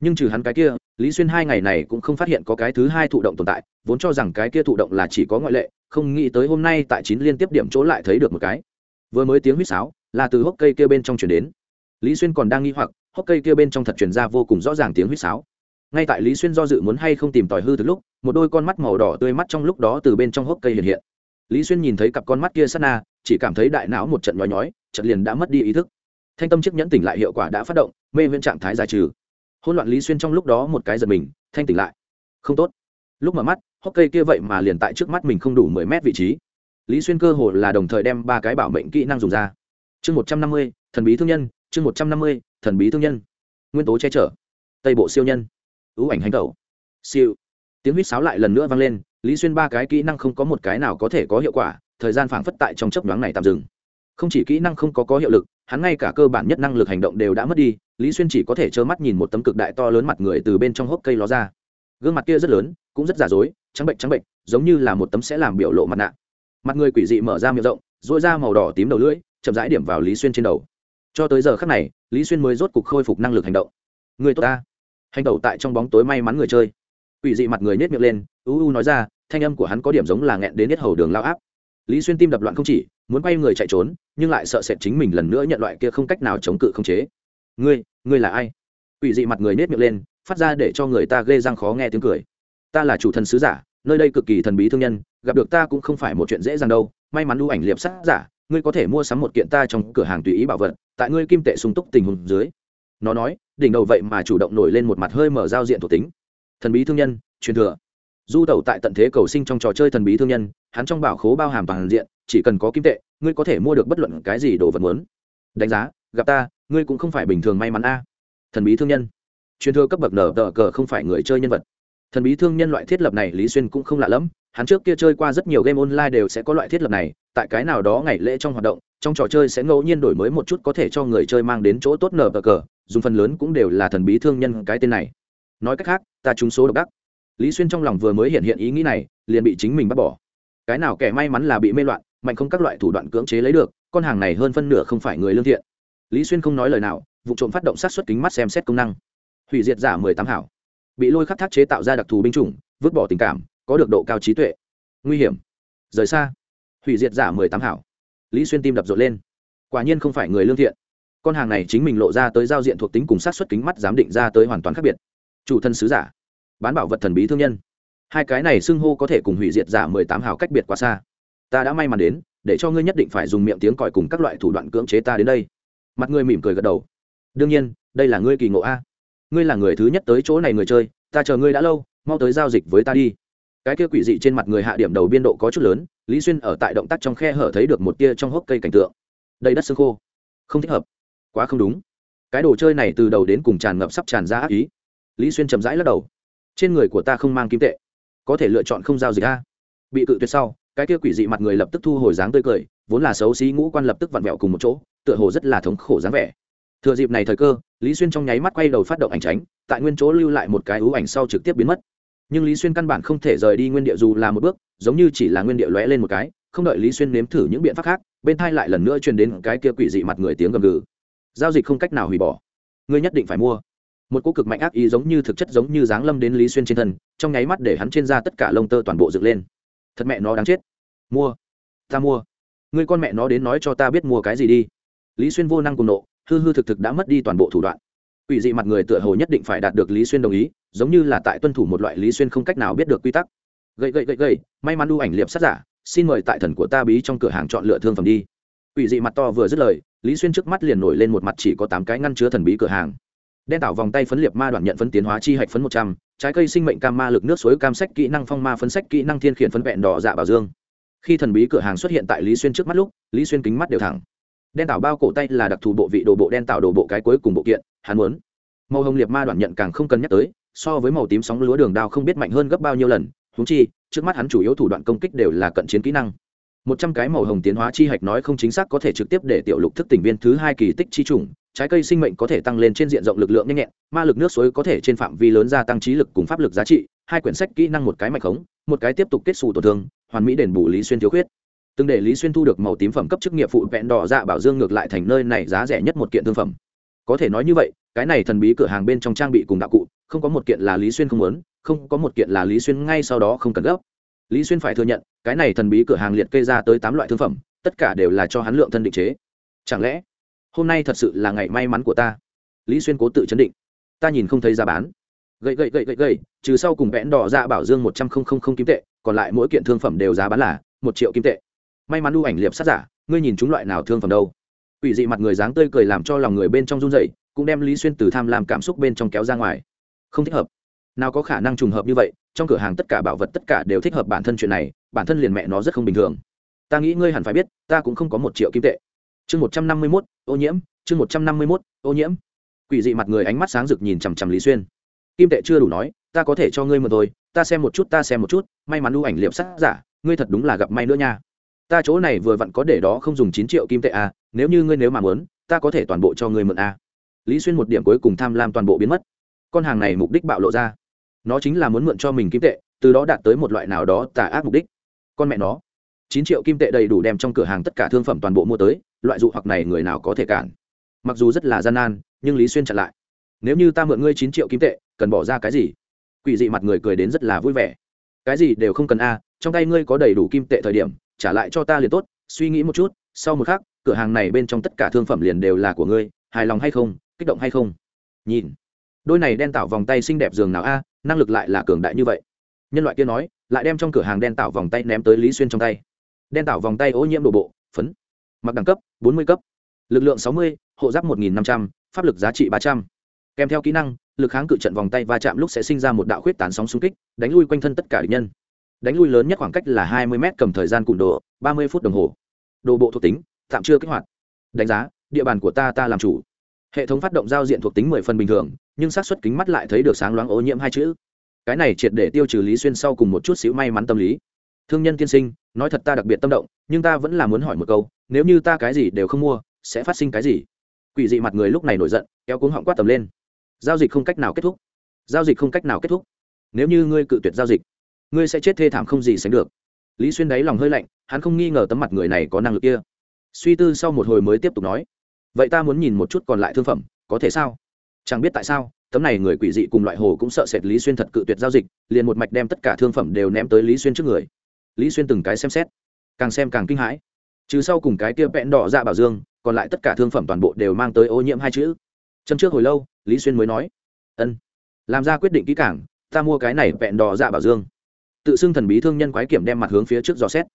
nhưng trừ hắn cái kia, lý xuyên hai ngày này cũng không phát hiện có cái thứ hai thụ động tồn tại, vốn cho rằng cái kia thụ động là chỉ có ngoại lệ, không nghĩ tới hôm nay tại chín liên tiếp điểm chỗ lại thấy được một cái. Vừa mới tiếng huýt sáo, là từ hốc cây kia bên trong chuyển đến. Lý xuyên còn đang nghi hoặc, hốc cây kia bên trong thật truyền ra vô cùng rõ ràng tiếng huýt sáo. Ngay tại lý xuyên do dự muốn hay không tìm tòi hư từ lúc, một đôi con mắt màu đỏ tươi mắt trong lúc đó từ bên trong hốc cây hiện hiện. Lý xuyên nhìn thấy cặp con mắt kia sát na, chỉ cảm thấy đại não một trận nhói nhói trận liền đã mất đi ý thức. Thanh tâm chiếc nhẫn tỉnh lại hiệu quả đã phát động, mê viễn trạng thái giải trừ hôn loạn lý xuyên trong lúc đó một cái giật mình, thanh tỉnh lại. Không tốt. Lúc mở mắt, hốc cây kia vậy mà liền tại trước mắt mình không đủ mười mét vị trí. Lý xuyên cơ hồ là đồng thời đem ba cái bảo mệnh kỹ năng dùng ra. Chương một trăm năm mươi, thần bí thương nhân, chương một trăm năm mươi, thần bí thương nhân. Nguyên tố che chở. Tây bộ siêu nhân. Ưu ảnh hành tẩu. Siêu. Tiếng huýt sáo lại lần nữa vang lên, lý xuyên ba cái kỹ năng không có một cái nào có thể có hiệu quả, thời gian phảng phất tại trong chấp nhoáng này tạm dừng. Không chỉ kỹ năng không có có hiệu lực, hắn ngay cả cơ bản nhất năng lực hành động đều đã mất đi lý xuyên chỉ có thể trơ mắt nhìn một tấm cực đại to lớn mặt người từ bên trong hốc cây ló ra. Gương mặt kia rất lớn, cũng rất giả dối, trắng bệnh trắng bệnh, giống như là một tấm sẽ làm biểu lộ mặt nạ. Mặt người quỷ dị mở ra miệng rộng dội ra màu đỏ tím đầu lưỡi, chậm rãi điểm vào lý xuyên trên đầu. Cho tới giờ khắc này, lý xuyên mới rốt cục khôi phục năng lực hành động. Người tốt ta. Hành đầu tại trong bóng tối may mắn người chơi. Quỷ dị mặt người nhét miệng lên u u nói ra, thanh âm của hắn có điểm giống là nghẹn đến hết hầu đường lao áp. Lý xuyên tim đập loạn không chỉ, muốn quay người chạy trốn, nhưng lại sợ sệt chính mình lần nữa nhận loại kia không cách nào chống cự không chế ngươi ngươi là ai? Quỷ dị mặt người nết miệng lên, phát ra để cho người ta ghê răng khó nghe tiếng cười. Ta là chủ thần sứ giả, nơi đây cực kỳ thần bí thương nhân, gặp được ta cũng không phải một chuyện dễ dàng đâu. May mắn lưu ảnh liệp sát giả, ngươi có thể mua sắm một kiện ta trong cửa hàng tùy ý bảo vật, tại ngươi kim tệ sung túc tình huống dưới. Nó nói, đỉnh đầu vậy mà chủ động nổi lên một mặt hơi mở giao diện thuộc tính. Thần bí thương nhân, truyền thừa. Du tẩu tại tận thế cầu sinh trong trò chơi thần bí thương nhân, hắn trong bảo khố bao hàm toàn diện, chỉ cần có kim tệ, ngươi có thể mua được bất luận cái gì đồ vật muốn. Đánh giá gặp ta, ngươi cũng không phải bình thường may mắn a. Thần bí thương nhân. Truyền thừa cấp bậc nở tờ cờ không phải người chơi nhân vật. Thần bí thương nhân loại thiết lập này lý xuyên cũng không lạ lẫm. Hắn trước kia chơi qua rất nhiều game online đều sẽ có loại thiết lập này, tại cái nào đó ngày lễ trong hoạt động, trong trò chơi sẽ ngẫu nhiên đổi mới một chút có thể cho người chơi mang đến chỗ tốt nở tờ cờ, dùng phần lớn cũng đều là thần bí thương nhân cái tên này. Nói cách khác, ta trúng số độc đắc. Lý xuyên trong lòng vừa mới hiện hiện ý nghĩ này, liền bị chính mình bắt bỏ. Cái nào kẻ may mắn là bị mê loạn, mạnh không các loại thủ đoạn cưỡng chế lấy được, con hàng này hơn phân nửa không phải người lương thiện lý xuyên không nói lời nào, vụ trộm phát động sát xuất kính mắt xem xét công năng. Hủy diệt giả mười tám hảo. Bị lôi khắc thác chế tạo ra đặc thù binh chủng, vứt bỏ tình cảm, có được độ cao trí tuệ. Nguy hiểm. Rời xa. Hủy diệt giả mười tám hảo. Lý xuyên tim đập rộn lên. Quả nhiên không phải người lương thiện. Con hàng này chính mình lộ ra tới giao diện thuộc tính cùng sát xuất kính mắt giám định ra tới hoàn toàn khác biệt. Chủ thân sứ giả. Bán bảo vật thần bí thương nhân. Hai cái này xưng hô có thể cùng hủy diệt giả mười tám hào cách biệt quá xa. Ta đã may mắn đến, để cho ngươi nhất định phải dùng miệng tiếng còi cùng các loại thủ đoạn cưỡng chế ta đến đây mặt ngươi mỉm cười gật đầu. Đương nhiên, đây là ngươi kỳ ngộ a. Ngươi là người thứ nhất tới chỗ này người chơi, ta chờ ngươi đã lâu, mau tới giao dịch với ta đi. Cái kia quỷ dị trên mặt người hạ điểm đầu biên độ có chút lớn, lý xuyên ở tại động tác trong khe hở thấy được một tia trong hốc cây cảnh tượng. Đây đất xương khô. Không thích hợp. Quá không đúng. Cái đồ chơi này từ đầu đến cùng tràn ngập sắp tràn ra ác ý. Lý xuyên chậm rãi lắc đầu. Trên người của ta không mang kim tệ. Có thể lựa chọn không giao dịch a. Bị cự tuyệt sau, cái kia quỷ dị mặt người lập tức thu hồi dáng tươi cười vốn là xấu xí, ngũ quan lập tức vặn vẹo cùng một chỗ, tựa hồ rất là thống khổ dáng vẻ. Thừa dịp này thời cơ, lý xuyên trong nháy mắt quay đầu phát động ảnh tránh, tại nguyên chỗ lưu lại một cái ưu ảnh sau trực tiếp biến mất. Nhưng lý xuyên căn bản không thể rời đi nguyên địa dù là một bước, giống như chỉ là nguyên địa lóe lên một cái, không đợi lý xuyên nếm thử những biện pháp khác, bên thai lại lần nữa truyền đến cái kia quỷ dị mặt người tiếng gầm gừ. Giao dịch không cách nào hủy bỏ. Ngươi nhất định phải mua. Một cô cực mạnh ác ý giống như thực chất giống như dáng lâm đến lý xuyên trên thân, trong nháy mắt để hắn trên ra tất cả lông tơ toàn bộ dựng lên. Thật mẹ nó đáng chết. Mua. Ta mua ngươi con mẹ nó đến nói cho ta biết mua cái gì đi. Lý xuyên vô năng cùng nộ, hư hư thực thực đã mất đi toàn bộ thủ đoạn. Quỷ dị mặt người tựa hồ nhất định phải đạt được lý xuyên đồng ý, giống như là tại tuân thủ một loại lý xuyên không cách nào biết được quy tắc. Gậy gậy gậy gậy, may mắn đu ảnh liệp sát giả, xin mời tại thần của ta bí trong cửa hàng chọn lựa thương phẩm đi. Quỷ dị mặt to vừa dứt lời, lý xuyên trước mắt liền nổi lên một mặt chỉ có tám cái ngăn chứa thần bí cửa hàng. Đen tạo vòng tay phấn liệp ma đoạn nhận phấn tiến hóa chi hạch phấn một trăm, trái cây sinh mệnh cam ma lực nước suối cam sách kỹ năng phong ma phấn sách kỹ năng thiên khiển phấn vẹn đỏ dạ bảo dương khi thần bí cửa hàng xuất hiện tại lý xuyên trước mắt lúc, lý xuyên kính mắt đều thẳng. Đen tạo bao cổ tay là đặc thù bộ vị đồ bộ đen tạo đồ bộ cái cuối cùng bộ kiện, hắn muốn. Màu hồng liệt ma đoạn nhận càng không cần nhắc tới, so với màu tím sóng lúa đường đao không biết mạnh hơn gấp bao nhiêu lần húng chi, trước mắt hắn chủ yếu thủ đoạn công kích đều là cận chiến kỹ năng. Một trăm cái màu hồng tiến hóa chi hạch nói không chính xác có thể trực tiếp để tiểu lục thức tỉnh viên thứ hai kỳ tích chi trùng, trái cây sinh mệnh có thể tăng lên trên diện rộng lực lượng nhanh nhẹn, ma lực nước suối có thể trên phạm vi lớn gia tăng trí lực cùng pháp lực giá trị, hai quyển sách kỹ năng một cái mạch khống, một cái tiếp tục kết xù tổn thương hoàn mỹ đền bù lý xuyên thiếu khuyết. Từng để lý xuyên thu được màu tím phẩm cấp chức nghiệp phụ vẹn đỏ dạ bảo dương ngược lại thành nơi này giá rẻ nhất một kiện thương phẩm. Có thể nói như vậy, cái này thần bí cửa hàng bên trong trang bị cùng đạo cụ, không có một kiện là lý xuyên không muốn, không có một kiện là lý xuyên ngay sau đó không cần gấp. Lý xuyên phải thừa nhận, cái này thần bí cửa hàng liệt kê ra tới tám loại thương phẩm, tất cả đều là cho hắn lượng thân định chế. Chẳng lẽ, hôm nay thật sự là ngày may mắn của ta? Lý xuyên cố tự chấn định. Ta nhìn không thấy giá bán. Gậy gậy gậy gậy gậy, trừ sau cùng vẽn đỏ ra bảo dương một trăm linh kim tệ còn lại mỗi kiện thương phẩm đều giá bán là một triệu kim tệ. May mắn đu ảnh liệp sát giả, ngươi nhìn chúng loại nào thương phẩm đâu. Ủy dị mặt người dáng tươi cười làm cho lòng người bên trong run dậy cũng đem lý xuyên từ tham làm cảm xúc bên trong kéo ra ngoài. Không thích hợp. Nào có khả năng trùng hợp như vậy, trong cửa hàng tất cả bảo vật tất cả đều thích hợp bản thân chuyện này, bản thân liền mẹ nó rất không bình thường. Ta nghĩ ngươi hẳn phải biết, ta cũng không có một triệu kim tệ. Chương một trăm năm mươi mốt, ô nhiễm, chương một trăm năm mươi mốt, ô nhiễm. Quỷ dị mặt người ánh mắt sáng rực nhìn chằm chằm lý xuyên. Kim tệ chưa đủ nói, ta có thể cho ngươi một thôi ta xem một chút, ta xem một chút, may mắn lưu ảnh liệm sắc giả, ngươi thật đúng là gặp may nữa nha. Ta chỗ này vừa vặn có để đó không dùng chín triệu kim tệ à nếu như ngươi nếu mà muốn, ta có thể toàn bộ cho ngươi mượn à. Lý xuyên một điểm cuối cùng tham lam toàn bộ biến mất. Con hàng này mục đích bạo lộ ra. Nó chính là muốn mượn cho mình kim tệ, từ đó đạt tới một loại nào đó tà ác mục đích. Con mẹ nó. Chín triệu kim tệ đầy đủ đem trong cửa hàng tất cả thương phẩm toàn bộ mua tới, loại dụ hoặc này người nào có thể cản. Mặc dù rất là gian nan, nhưng lý xuyên chặn lại. Nếu như ta mượn ngươi chín triệu kim tệ, cần bỏ ra cái gì? Quỷ dị mặt người cười đến rất là vui vẻ. Cái gì đều không cần a, trong tay ngươi có đầy đủ kim tệ thời điểm, trả lại cho ta liền tốt, suy nghĩ một chút, sau một khắc, cửa hàng này bên trong tất cả thương phẩm liền đều là của ngươi, hài lòng hay không, kích động hay không? Nhìn. Đôi này đen tạo vòng tay xinh đẹp giường nào a, năng lực lại là cường đại như vậy. Nhân loại kia nói, lại đem trong cửa hàng đen tạo vòng tay ném tới lý xuyên trong tay. Đen tạo vòng tay ô nhiễm đổ bộ, phấn. Mặc đẳng cấp, bốn mươi cấp. Lực lượng sáu mươi, hộ giáp một nghìn năm trăm, pháp lực giá trị ba trăm. Kèm theo kỹ năng lực kháng cự trận vòng tay va chạm lúc sẽ sinh ra một đạo khuyết tán sóng xung kích, đánh lui quanh thân tất cả địch nhân. Đánh lui lớn nhất khoảng cách là hai mươi m cầm thời gian cụm độ, ba mươi phút đồng hồ. Đồ bộ thuộc tính, tạm chưa kích hoạt. Đánh giá, địa bàn của ta ta làm chủ. Hệ thống phát động giao diện thuộc tính mười phần bình thường, nhưng xác suất kính mắt lại thấy được sáng loáng ô nhiễm hai chữ. Cái này triệt để tiêu trừ lý xuyên sau cùng một chút xíu may mắn tâm lý. Thương nhân tiên sinh, nói thật ta đặc biệt tâm động, nhưng ta vẫn là muốn hỏi một câu, nếu như ta cái gì đều không mua, sẽ phát sinh cái gì? Quỷ dị mặt người lúc này nổi giận, kéo cuống họng quát tầm lên giao dịch không cách nào kết thúc. Giao dịch không cách nào kết thúc. Nếu như ngươi cự tuyệt giao dịch, ngươi sẽ chết thê thảm không gì sánh được. Lý xuyên đáy lòng hơi lạnh, hắn không nghi ngờ tấm mặt người này có năng lực kia. Suy tư sau một hồi mới tiếp tục nói, vậy ta muốn nhìn một chút còn lại thương phẩm, có thể sao? Chẳng biết tại sao, tấm này người quỷ dị cùng loại hồ cũng sợ sệt lý xuyên thật cự tuyệt giao dịch, liền một mạch đem tất cả thương phẩm đều ném tới lý xuyên trước người. Lý xuyên từng cái xem xét, càng xem càng kinh hãi. Trừ sau cùng cái kia vẹn đỏ dạ bảo dương, còn lại tất cả thương phẩm toàn bộ đều mang tới ô nhiễm hai chữ chân trước hồi lâu, lý xuyên mới nói, ân, làm ra quyết định kỹ cảng ta mua cái này vẹn đỏ dạ bảo dương. Tự xưng thần bí thương nhân quái kiểm đem mặt hướng phía trước dò xét.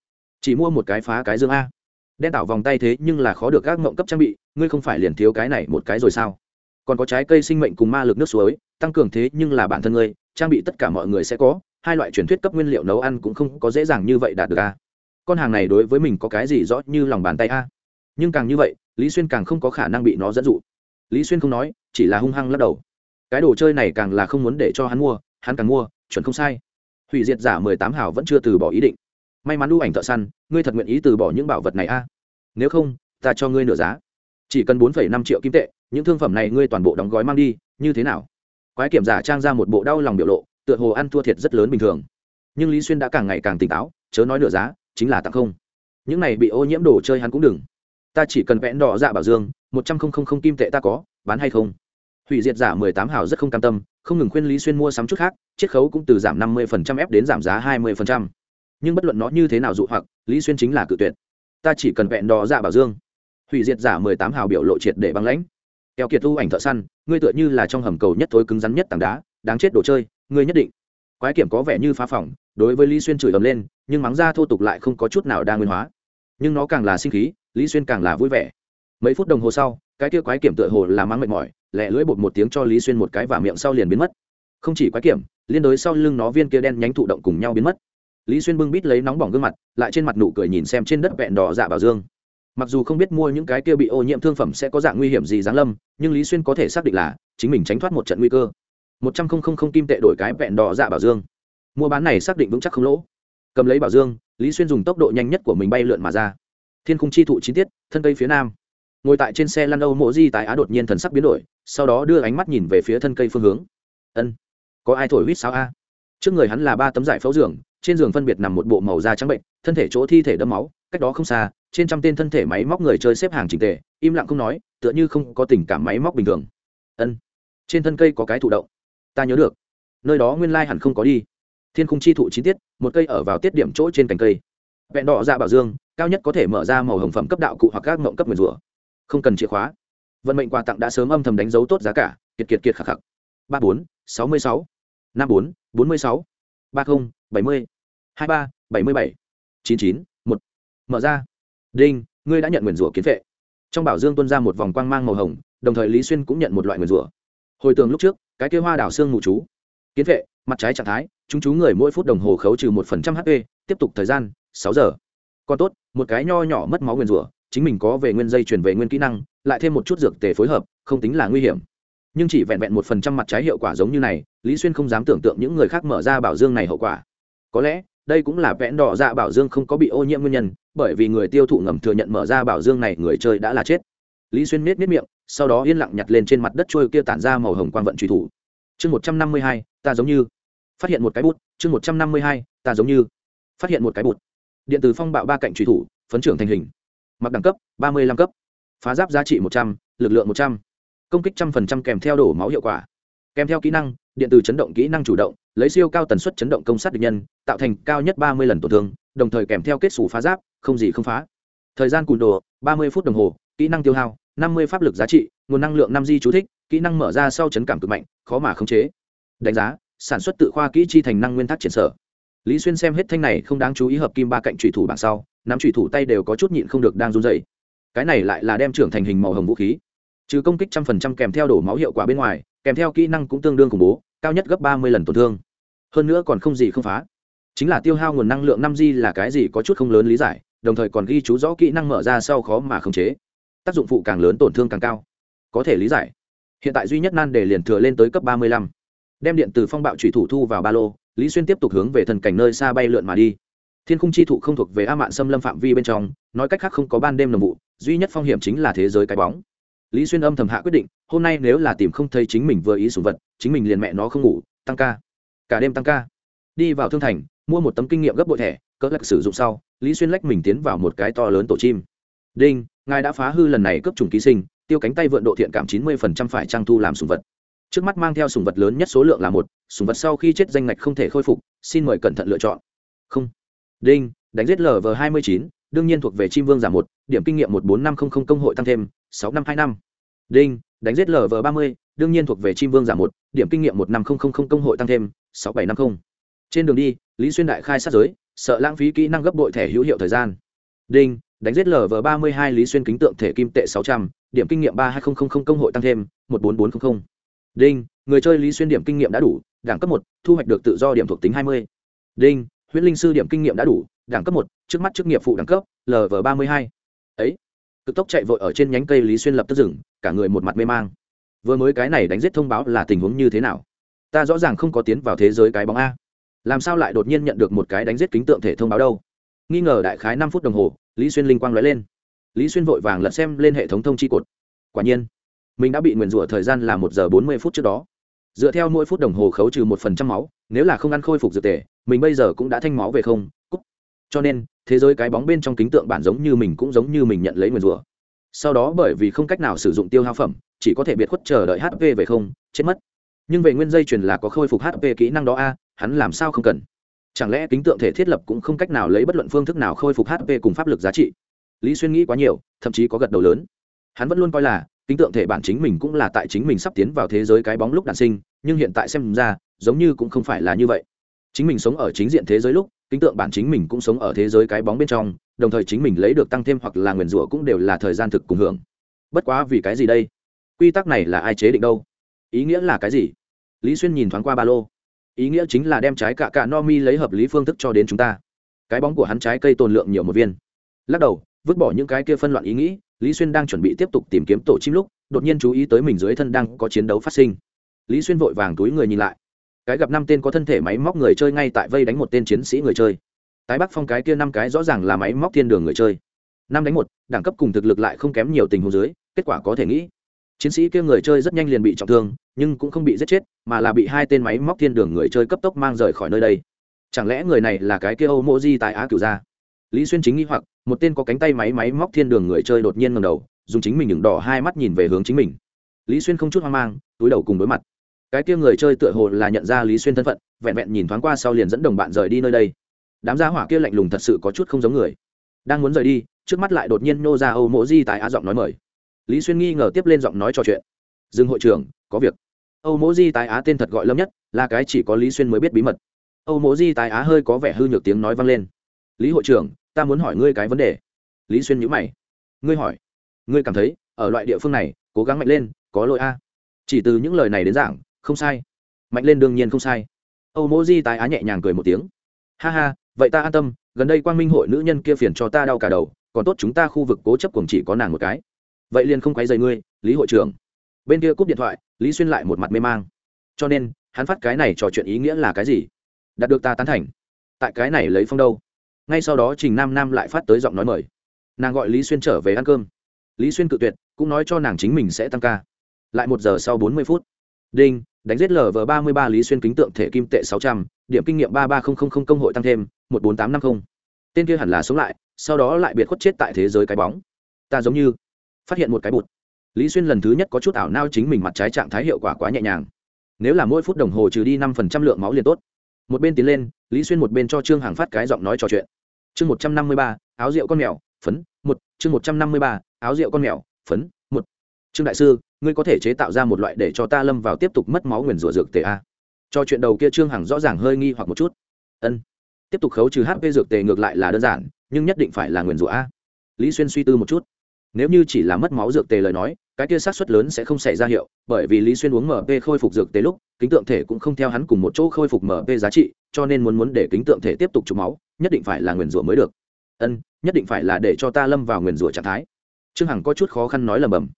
Chỉ mua một cái phá cái dương a. Đen tạo vòng tay thế nhưng là khó được các ngộng cấp trang bị, ngươi không phải liền thiếu cái này một cái rồi sao? Còn có trái cây sinh mệnh cùng ma lực nước suối, tăng cường thế nhưng là bản thân ngươi, trang bị tất cả mọi người sẽ có, hai loại truyền thuyết cấp nguyên liệu nấu ăn cũng không có dễ dàng như vậy đạt được a. Con hàng này đối với mình có cái gì rõ như lòng bàn tay a? Nhưng càng như vậy, lý xuyên càng không có khả năng bị nó dẫn dụ lý xuyên không nói, chỉ là hung hăng lắc đầu. Cái đồ chơi này càng là không muốn để cho hắn mua, hắn càng mua, chuẩn không sai. Hủy diệt giả mười tám hào vẫn chưa từ bỏ ý định. May mắn đu ảnh thợ săn, ngươi thật nguyện ý từ bỏ những bảo vật này a? Nếu không, ta cho ngươi nửa giá. Chỉ cần bốn phẩy năm triệu kim tệ, những thương phẩm này ngươi toàn bộ đóng gói mang đi, như thế nào? Quái kiểm giả trang ra một bộ đau lòng biểu lộ, tựa hồ ăn thua thiệt rất lớn bình thường. Nhưng lý xuyên đã càng ngày càng tỉnh táo, chớ nói nửa giá, chính là tặng không. Những này bị ô nhiễm đồ chơi hắn cũng đừng ta chỉ cần vẽn đỏ dạ bảo dương, một trăm không kim tệ ta có, bán hay không? Hủy diệt giả mười tám hào rất không cam tâm, không ngừng khuyên lý xuyên mua sắm chút khác, chiết khấu cũng từ giảm năm mươi phần trăm ép đến giảm giá hai mươi phần trăm. Nhưng bất luận nó như thế nào dụ hoặc, lý xuyên chính là cự tuyệt. Ta chỉ cần vẹn đỏ dạ bảo dương. Hủy diệt giả mười tám hào biểu lộ triệt để băng lãnh. Keo kiệt thu ảnh thợ săn, ngươi tựa như là trong hầm cầu nhất thối cứng rắn nhất tảng đá, đáng chết đồ chơi, ngươi nhất định. Quái kiểm có vẻ như phá phỏng, đối với lý xuyên chửi ầm lên, nhưng mắng ra thô tục lại không có chút nào đa nguyên hóa. Nhưng nó càng là sinh khí lý xuyên càng là vui vẻ. Mấy phút đồng hồ sau, cái kia quái kiểm tựa hồ là mang mệt mỏi, lẹ lưỡi bột một tiếng cho lý xuyên một cái và miệng sau liền biến mất. Không chỉ quái kiểm, liên đối sau lưng nó viên kia đen nhánh thụ động cùng nhau biến mất. Lý xuyên bưng bít lấy nóng bỏng gương mặt, lại trên mặt nụ cười nhìn xem trên đất vẹn đỏ dạ bảo dương. Mặc dù không biết mua những cái kia bị ô nhiễm thương phẩm sẽ có dạng nguy hiểm gì giáng lâm, nhưng lý xuyên có thể xác định là chính mình tránh thoát một trận nguy cơ. Một trăm linh kim tệ đổi cái vẹn đỏ dạ bảo dương. Mua bán này xác định vững chắc không lỗ. Cầm lấy bảo dương, lý xuyên dùng tốc độ nhanh nhất của mình bay lượn mà ra thiên khung chi thụ chi tiết, thân cây phía nam. Ngồi tại trên xe lăn âu mộ di tại á đột nhiên thần sắc biến đổi, sau đó đưa ánh mắt nhìn về phía thân cây phương hướng. Ân, có ai thổi huýt sao a? Trước người hắn là ba tấm giải phẫu giường, trên giường phân biệt nằm một bộ màu da trắng bệnh, thân thể chỗ thi thể đẫm máu, cách đó không xa, trên trăm tên thân thể máy móc người chơi xếp hàng trình tề, im lặng không nói, tựa như không có tình cảm máy móc bình thường. Ân, trên thân cây có cái thụ động. Ta nhớ được. Nơi đó nguyên lai hẳn không có đi. Thiên khung chi thụ chi tiết, một cây ở vào tiết điểm chỗ trên cành cây vẹn đỏ dạ bảo dương, cao nhất có thể mở ra màu hồng phẩm cấp đạo cụ hoặc các ngộng cấp nguyền rủa. Không cần chìa khóa. Vận mệnh quà tặng đã sớm âm thầm đánh dấu tốt giá cả. Kiệt kiệt kiệt khạc khạc. Ba bốn, sáu mươi sáu. Năm bốn bốn mươi sáu. Ba mươi bảy mươi. Hai ba, bảy mươi bảy. Chín chín, một. Mở ra. Đinh, ngươi đã nhận nguyền rủa kiến vệ. Trong bảo dương tuân ra một vòng quang mang màu hồng, đồng thời lý xuyên cũng nhận một loại nguyền rủa. Hồi tường lúc trước, cái kia hoa đảo xương mù chú. Kiến vệ, mặt trái trạng thái, chúng chú người mỗi phút đồng hồ khấu trừ một phần trăm hp tiếp tục thời gian sáu giờ. Còn tốt, một cái nho nhỏ mất máu nguyên rủa, chính mình có về nguyên dây chuyển về nguyên kỹ năng, lại thêm một chút dược tề phối hợp, không tính là nguy hiểm. Nhưng chỉ vẹn vẹn một phần trăm mặt trái hiệu quả giống như này, lý xuyên không dám tưởng tượng những người khác mở ra bảo dương này hậu quả. Có lẽ, đây cũng là vẽn đỏ dạ bảo dương không có bị ô nhiễm nguyên nhân, bởi vì người tiêu thụ ngầm thừa nhận mở ra bảo dương này người chơi đã là chết. Lý xuyên miết miết miệng, sau đó yên lặng nhặt lên trên mặt đất trôi kia tản ra màu hồng quang vận truy thủ. Chương một trăm năm mươi hai, ta giống như. Phát hiện một cái bút, chương một trăm năm mươi hai, ta giống như. Phát hiện một cái bút điện tử phong bạo ba cạnh truy thủ, phấn trưởng thành hình. Mặc đẳng cấp, ba mươi năm cấp. Phá giáp giá trị một trăm l ự c lượng một trăm. Công kích trăm phần trăm kèm theo đổ máu hiệu quả. Kèm theo kỹ năng, điện tử chấn động kỹ năng chủ động, lấy siêu cao tần suất chấn động công sát địch nhân, tạo thành cao nhất ba mươi lần tổn thương, đồng thời kèm theo kết xù phá giáp, không gì không phá. Thời gian cùn đồ, ba mươi phút đồng hồ, kỹ năng tiêu hao, năm mươi pháp lực giá trị, nguồn năng lượng năm di chú thích, kỹ năng mở ra sau chấn cảm cực mạnh, khó mà khống chế. Đánh giá, sản xuất tự khoa kỹ chi thành năng nguyên tắc triển sở lý xuyên xem hết thanh này không đáng chú ý hợp kim ba cạnh trùy thủ bảng sau, nắm trùy thủ tay đều có chút nhịn không được đang run dày cái này lại là đem trưởng thành hình màu hồng vũ khí. Trừ công kích trăm phần trăm kèm theo đổ máu hiệu quả bên ngoài, kèm theo kỹ năng cũng tương đương khủng bố, cao nhất gấp ba mươi lần tổn thương. Hơn nữa còn không gì không phá. Chính là tiêu hao nguồn năng lượng năm g là cái gì có chút không lớn lý giải, đồng thời còn ghi chú rõ kỹ năng mở ra sau khó mà khống chế. Tác dụng phụ càng lớn tổn thương càng cao. Có thể lý giải. Hiện tại duy nhất nan để liền thừa lên tới cấp ba mươi lăm. Đem điện từ phong bạo trụy thủ thu vào ba lô lý xuyên tiếp tục hướng về thần cảnh nơi xa bay lượn mà đi. Thiên khung chi thụ không thuộc về a mạn xâm lâm phạm vi bên trong, nói cách khác không có ban đêm nồng vụ, duy nhất phong hiểm chính là thế giới cái bóng. Lý xuyên âm thầm hạ quyết định, hôm nay nếu là tìm không thấy chính mình vừa ý sùng vật, chính mình liền mẹ nó không ngủ, tăng ca. Cả đêm tăng ca. Đi vào thương thành, mua một tấm kinh nghiệm gấp bội thẻ, cỡ lạc sử dụng sau, lý xuyên lách mình tiến vào một cái to lớn tổ chim. Đinh, ngài đã phá hư lần này cấp trùng ký sinh, tiêu cánh tay vượn độ thiện cảm chín mươi phần trăm phải trang thu làm sùng vật trước mắt mang theo sùng vật lớn nhất số lượng là một, sùng vật sau khi chết danh ngạch không thể khôi phục, xin mời cẩn thận lựa chọn. Không. Đinh, đánh giết lv hai mươi chín, đương nhiên thuộc về chim vương giảm một, điểm kinh nghiệm một bốn năm không không công hội tăng thêm, sáu năm hai năm. Đinh, đánh giết lv ba mươi, đương nhiên thuộc về chim vương giảm một, điểm kinh nghiệm một năm không không không công hội tăng thêm, sáu bảy năm không. Trên đường đi, lý xuyên đại khai sát giới, sợ lãng phí kỹ năng gấp đội thẻ hữu hiệu thời gian. Đinh, đánh giết lv ba mươi hai, lý xuyên kính tượng thể kim tệ sáu trăm, điểm kinh nghiệm ba hai không không không công hội tăng thêm, một bốn bốn không không đinh, người chơi lý xuyên điểm kinh nghiệm đã đủ, đẳng cấp một, thu hoạch được tự do điểm thuộc tính hai mươi. Đinh, huyễn linh sư điểm kinh nghiệm đã đủ, đẳng cấp một, trước mắt chức nghiệp phụ đẳng cấp lv ba mươi hai. Ấy, cực tốc chạy vội ở trên nhánh cây lý xuyên lập tức dừng, cả người một mặt mê mang. Vừa mới cái này đánh giết thông báo là tình huống như thế nào? Ta rõ ràng không có tiến vào thế giới cái bóng a. Làm sao lại đột nhiên nhận được một cái đánh giết kính tượng thể thông báo đâu? Nghi ngờ đại khái năm phút đồng hồ, lý xuyên linh quang lóe lên. Lý xuyên vội vàng lật xem lên hệ thống thông chi cột. Quả nhiên mình đã bị nguyền rủa thời gian là một giờ bốn mươi phút trước đó. Dựa theo mỗi phút đồng hồ khấu trừ một phần trăm máu, nếu là không ăn khôi phục dược tề, mình bây giờ cũng đã thanh máu về không cúc cho nên, thế giới cái bóng bên trong kính tượng bản giống như mình cũng giống như mình nhận lấy nguyền rủa. Sau đó bởi vì không cách nào sử dụng tiêu hao phẩm, chỉ có thể biệt khuất chờ đợi hp về không, chết mất. Nhưng về nguyên dây truyền là có khôi phục hp kỹ năng đó a, hắn làm sao không cần? Chẳng lẽ kính tượng thể thiết lập cũng không cách nào lấy bất luận phương thức nào khôi phục hp cùng pháp lực giá trị? Lý xuyên nghĩ quá nhiều, thậm chí có gật đầu lớn. Hắn vẫn luôn coi là kính tượng thể bản chính mình cũng là tại chính mình sắp tiến vào thế giới cái bóng lúc đản sinh, nhưng hiện tại xem ra, giống như cũng không phải là như vậy. Chính mình sống ở chính diện thế giới lúc, kính tượng bản chính mình cũng sống ở thế giới cái bóng bên trong, đồng thời chính mình lấy được tăng thêm hoặc là nguyền rủa cũng đều là thời gian thực cùng hưởng. Bất quá vì cái gì đây? Quy tắc này là ai chế định đâu? Ý nghĩa là cái gì? Lý xuyên nhìn thoáng qua ba lô. Ý nghĩa chính là đem trái cạ cạ no mi lấy hợp lý phương thức cho đến chúng ta. Cái bóng của hắn trái cây tồn lượng nhiều một viên. Lắc đầu, vứt bỏ những cái kia phân loạn ý nghĩ lý xuyên đang chuẩn bị tiếp tục tìm kiếm tổ chim lúc, đột nhiên chú ý tới mình dưới thân đang có chiến đấu phát sinh. Lý xuyên vội vàng túi người nhìn lại. Cái gặp năm tên có thân thể máy móc người chơi ngay tại vây đánh một tên chiến sĩ người chơi. Tái bắc phong cái kia năm cái rõ ràng là máy móc thiên đường người chơi. Năm đánh một, đẳng cấp cùng thực lực lại không kém nhiều tình huống dưới, kết quả có thể nghĩ. Chiến sĩ kia người chơi rất nhanh liền bị trọng thương, nhưng cũng không bị giết chết, mà là bị hai tên máy móc thiên đường người chơi cấp tốc mang rời khỏi nơi đây. Chẳng lẽ người này là cái kia âu mô di tại á cửu gia? Lý xuyên chính nghĩ hoặc một tên có cánh tay máy máy móc thiên đường người chơi đột nhiên ngầm đầu, dùng chính mình những đỏ hai mắt nhìn về hướng chính mình. Lý xuyên không chút hoang mang, túi đầu cùng đối mặt. Cái kia người chơi tựa hồ là nhận ra lý xuyên thân phận, vẹn vẹn nhìn thoáng qua sau liền dẫn đồng bạn rời đi nơi đây. Đám gia hỏa kia lạnh lùng thật sự có chút không giống người. Đang muốn rời đi, trước mắt lại đột nhiên nô ra âu mộ di tại á giọng nói mời. Lý xuyên nghi ngờ tiếp lên giọng nói trò chuyện. Dừng hội trưởng, có việc. Âu mộ di tại á tên thật gọi lâm nhất, là cái chỉ có lý xuyên mới biết bí mật. Âu mộ di tại á hơi có vẻ hư nhược tiếng nói vang lên. Lý hội trưởng ta muốn hỏi ngươi cái vấn đề. Lý xuyên nhữ mày. Ngươi hỏi. Ngươi cảm thấy, ở loại địa phương này, cố gắng mạnh lên, có lỗi a. Chỉ từ những lời này đến giảng, không sai. Mạnh lên đương nhiên không sai. Âu mô di tái á nhẹ nhàng cười một tiếng. Ha ha, vậy ta an tâm, gần đây quang minh hội nữ nhân kia phiền cho ta đau cả đầu, còn tốt chúng ta khu vực cố chấp cùng chỉ có nàng một cái. Vậy liền không quấy dày ngươi, lý hội trưởng. Bên kia cúp điện thoại, lý xuyên lại một mặt mê mang. Cho nên, hắn phát cái này trò chuyện ý nghĩa là cái gì? Đạt được ta tán thành. Tại cái này lấy phong đâu? Ngay sau đó trình nam nam lại phát tới giọng nói mời. Nàng gọi lý xuyên trở về ăn cơm. Lý xuyên cự tuyệt, cũng nói cho nàng chính mình sẽ tăng ca. Lại một giờ sau bốn mươi phút. Đinh, đánh giết lv ba mươi ba lý xuyên kính tượng thể kim tệ sáu trăm, điểm kinh nghiệm ba ba nghìn công hội tăng thêm, một bốn tám năm mươi tên kia hẳn là sống lại, sau đó lại biệt khuất chết tại thế giới cái bóng. Ta giống như phát hiện một cái bụt. Lý xuyên lần thứ nhất có chút ảo nao chính mình mặt trái trạng thái hiệu quả quá nhẹ nhàng. Nếu là mỗi phút đồng hồ trừ đi năm phần trăm lượng máu liền tốt một bên tiến lên, lý xuyên một bên cho trương hàng phát cái giọng nói trò chuyện. Chương một trăm năm mươi ba, áo rượu con mèo, phấn, một. Chương một trăm năm mươi ba, áo rượu con mèo, phấn, một. Trương đại sư, ngươi có thể chế tạo ra một loại để cho ta lâm vào tiếp tục mất máu nguyền rủa dược tề a. Cho chuyện đầu kia trương hằng rõ ràng hơi nghi hoặc một chút. Ân. Tiếp tục khấu trừ hp dược tề ngược lại là đơn giản, nhưng nhất định phải là nguyền rủa a. Lý xuyên suy tư một chút. Nếu như chỉ là mất máu dược tề lời nói cái kia sát suất lớn sẽ không xảy ra hiệu, bởi vì lý xuyên uống mp khôi phục dược tế lúc, kính tượng thể cũng không theo hắn cùng một chỗ khôi phục mp giá trị, cho nên muốn muốn để kính tượng thể tiếp tục chụp máu, nhất định phải là nguyền rủa mới được. Ân, nhất định phải là để cho ta lâm vào nguyền rủa trạng thái. Trương hằng có chút khó khăn nói lầm bầm.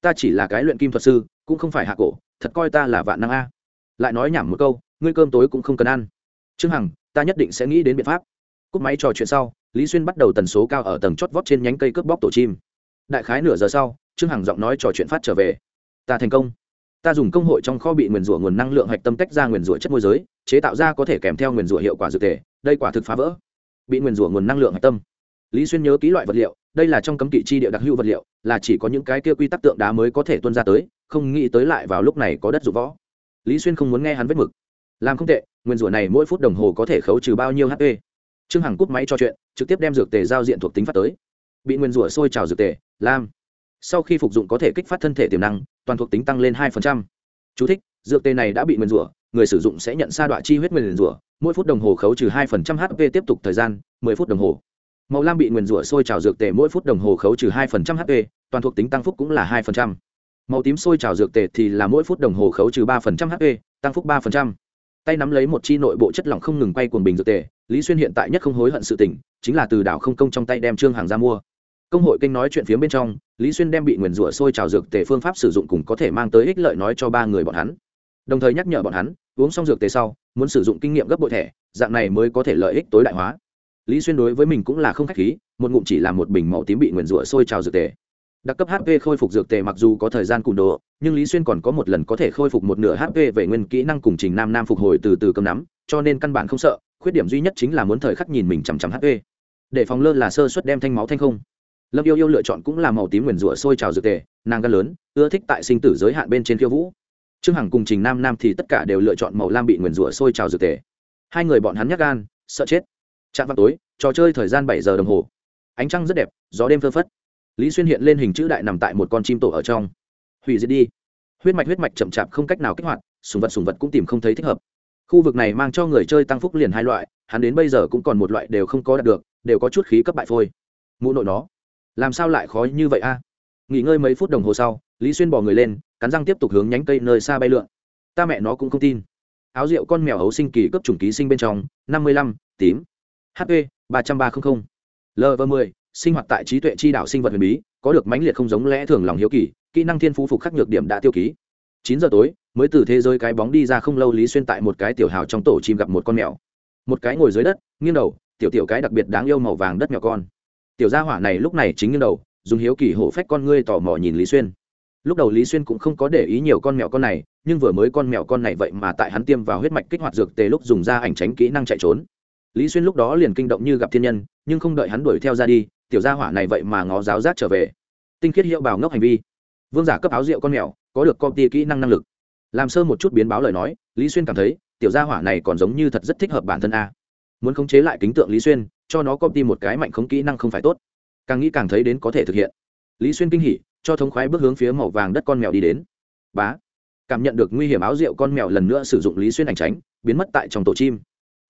Ta chỉ là cái luyện kim thuật sư, cũng không phải hạ cổ, thật coi ta là vạn năng a. Lại nói nhảm một câu, ngươi cơm tối cũng không cần ăn. Trương hằng, ta nhất định sẽ nghĩ đến biện pháp. Cúp máy trò chuyện sau, lý xuyên bắt đầu tần số cao ở tầng chót vót trên nhánh cây cướp bóc tổ chim đại khái nửa giờ sau, trương hằng giọng nói trò chuyện phát trở về. Ta thành công. Ta dùng công hội trong kho bị nguyền rủa nguồn năng lượng hạch tâm tách ra nguyền rủa chất môi giới, chế tạo ra có thể kèm theo nguyền rủa hiệu quả dược thể đây quả thực phá vỡ. Bị nguyền rủa nguồn năng lượng hạch tâm. Lý xuyên nhớ ký loại vật liệu, đây là trong cấm kỵ chi địa đặc hữu vật liệu, là chỉ có những cái kia quy tắc tượng đá mới có thể tuân ra tới, không nghĩ tới lại vào lúc này có đất dụng võ. Lý xuyên không muốn nghe hắn vết mực. Làm không tệ nguyên rủa này mỗi phút đồng hồ có thể khấu trừ bao nhiêu hp trương hằng cúp máy cho chuyện, trực tiếp đem dược tề giao diện thuộc tính phát tới bị nguyên rủa sôi trào dược tề lam. Sau khi phục dụng có thể kích phát thân thể tiềm năng toàn thuộc tính tăng lên hai Chú thích, dược tề này đã bị nguyên rủa người sử dụng sẽ nhận sa đoạn chi huyết nguyên rủa mỗi phút đồng hồ khấu trừ hai hp tiếp tục thời gian 10 phút đồng hồ. Màu lam bị nguyền rủa sôi trào dược tề mỗi phút đồng hồ khấu trừ hai phần trăm hp toàn thuộc tính tăng phúc cũng là hai phần trăm. Màu tím sôi trào dược tề thì là mỗi phút đồng hồ khấu trừ ba phần trăm hp tăng phúc ba phần trăm. Tay nắm lấy một chi nội bộ chất lỏng không ngừng quay cuồng bình dược tề lý xuyên hiện tại nhất không hối hận sự tỉnh chính là từ đảo không công trong tay đem trương hàng ra mua công hội kênh nói chuyện phía bên trong, lý xuyên đem bị nguyền rủa sôi trào dược tề phương pháp sử dụng cùng có thể mang tới ích lợi nói cho ba người bọn hắn. Đồng thời nhắc nhở bọn hắn, uống xong dược tề sau, muốn sử dụng kinh nghiệm gấp bội thẻ, dạng này mới có thể lợi ích tối đại hóa. Lý xuyên đối với mình cũng là không khách khí, một ngụm chỉ là một bình màu tím bị nguyền rủa sôi trào dược tề. Đặc cấp hp khôi phục dược tề mặc dù có thời gian cùn đồ, nhưng lý xuyên còn có một lần có thể khôi phục một nửa hp về nguyên kỹ năng cùng trình nam nam phục hồi từ từ cầm nắm, cho nên căn bản không sợ, khuyết điểm duy nhất chính là muốn thời khắc nhìn mình chằm chằm hp để phòng lơ là sơ suất đem thanh máu thanh không lâm yêu yêu lựa chọn cũng là màu tím nguyền rủa sôi trào dược tề nàng gan lớn ưa thích tại sinh tử giới hạn bên trên khiêu vũ trương hằng cùng trình nam nam thì tất cả đều lựa chọn màu lam bị nguyền rủa sôi trào dược tề hai người bọn hắn nhắc gan sợ chết Chạm vào tối, trò chơi thời gian bảy giờ đồng hồ. Ánh trăng rất đẹp, gió đêm phơ phất. Lý Xuyên hiện lên hình chữ đại nằm tại một con chim tổ ở trong. Hủy diệt đi. Huyết mạch huyết mạch chậm chạp không cách nào kích hoạt, sùng vật sùng vật cũng tìm không thấy thích hợp. Khu vực này mang cho người chơi tăng phúc liền hai loại, hắn đến bây giờ cũng còn một loại đều không có đạt được, đều có chút khí cấp bại phôi. mụ nội nó, làm sao lại khó như vậy a? Nghỉ ngơi mấy phút đồng hồ sau, Lý Xuyên bò người lên, cắn răng tiếp tục hướng nhánh cây nơi xa bay lượn. Ta mẹ nó cũng không tin. áo rượu con mèo ấu sinh kỳ cấp chủng ký sinh bên trong năm mươi lăm tím hp ba trăm ba trăm linh lv mười sinh hoạt tại trí tuệ chi đạo sinh vật huyền bí có được mãnh liệt không giống lẽ thường lòng hiếu kỳ kỹ năng thiên phú phục khắc nhược điểm đã tiêu ký chín giờ tối mới từ thế giới cái bóng đi ra không lâu lý xuyên tại một cái tiểu hào trong tổ chim gặp một con mèo một cái ngồi dưới đất nghiêng đầu tiểu tiểu cái đặc biệt đáng yêu màu vàng đất mèo con tiểu gia hỏa này lúc này chính như đầu, dùng hiếu kỳ hổ phách con ngươi tò mò nhìn lý xuyên. Lúc đầu lý xuyên cũng không có để ý nhiều con mèo con này, nhưng vừa mới con mèo con này vậy mà tại hắn tiêm vào huyết mạch kích hoạt dược tề lúc dùng ra ảnh tránh kỹ năng chạy trốn. Lý xuyên lúc đó liền kinh động như gặp thiên nhân, nhưng không đợi hắn đuổi theo ra đi, tiểu gia hỏa này vậy mà ngó giáo giác trở về. Tinh khiết hiệu bào ngốc hành vi. Vương giả cấp áo rượu con mèo, có được công ty kỹ năng năng lực. Làm sơ một chút biến báo lời nói, lý xuyên cảm thấy, tiểu gia hỏa này còn giống như thật rất thích hợp bản thân a. Muốn khống chế lại kính tượng lý xuyên cho nó copy một cái mạnh khống kỹ năng không phải tốt. Càng nghĩ càng thấy đến có thể thực hiện. Lý xuyên kinh hỉ, cho thống khoái bước hướng phía màu vàng đất con mèo đi đến. Bá. Cảm nhận được nguy hiểm áo rượu con mèo lần nữa sử dụng lý xuyên ảnh tránh, biến mất tại trong tổ chim.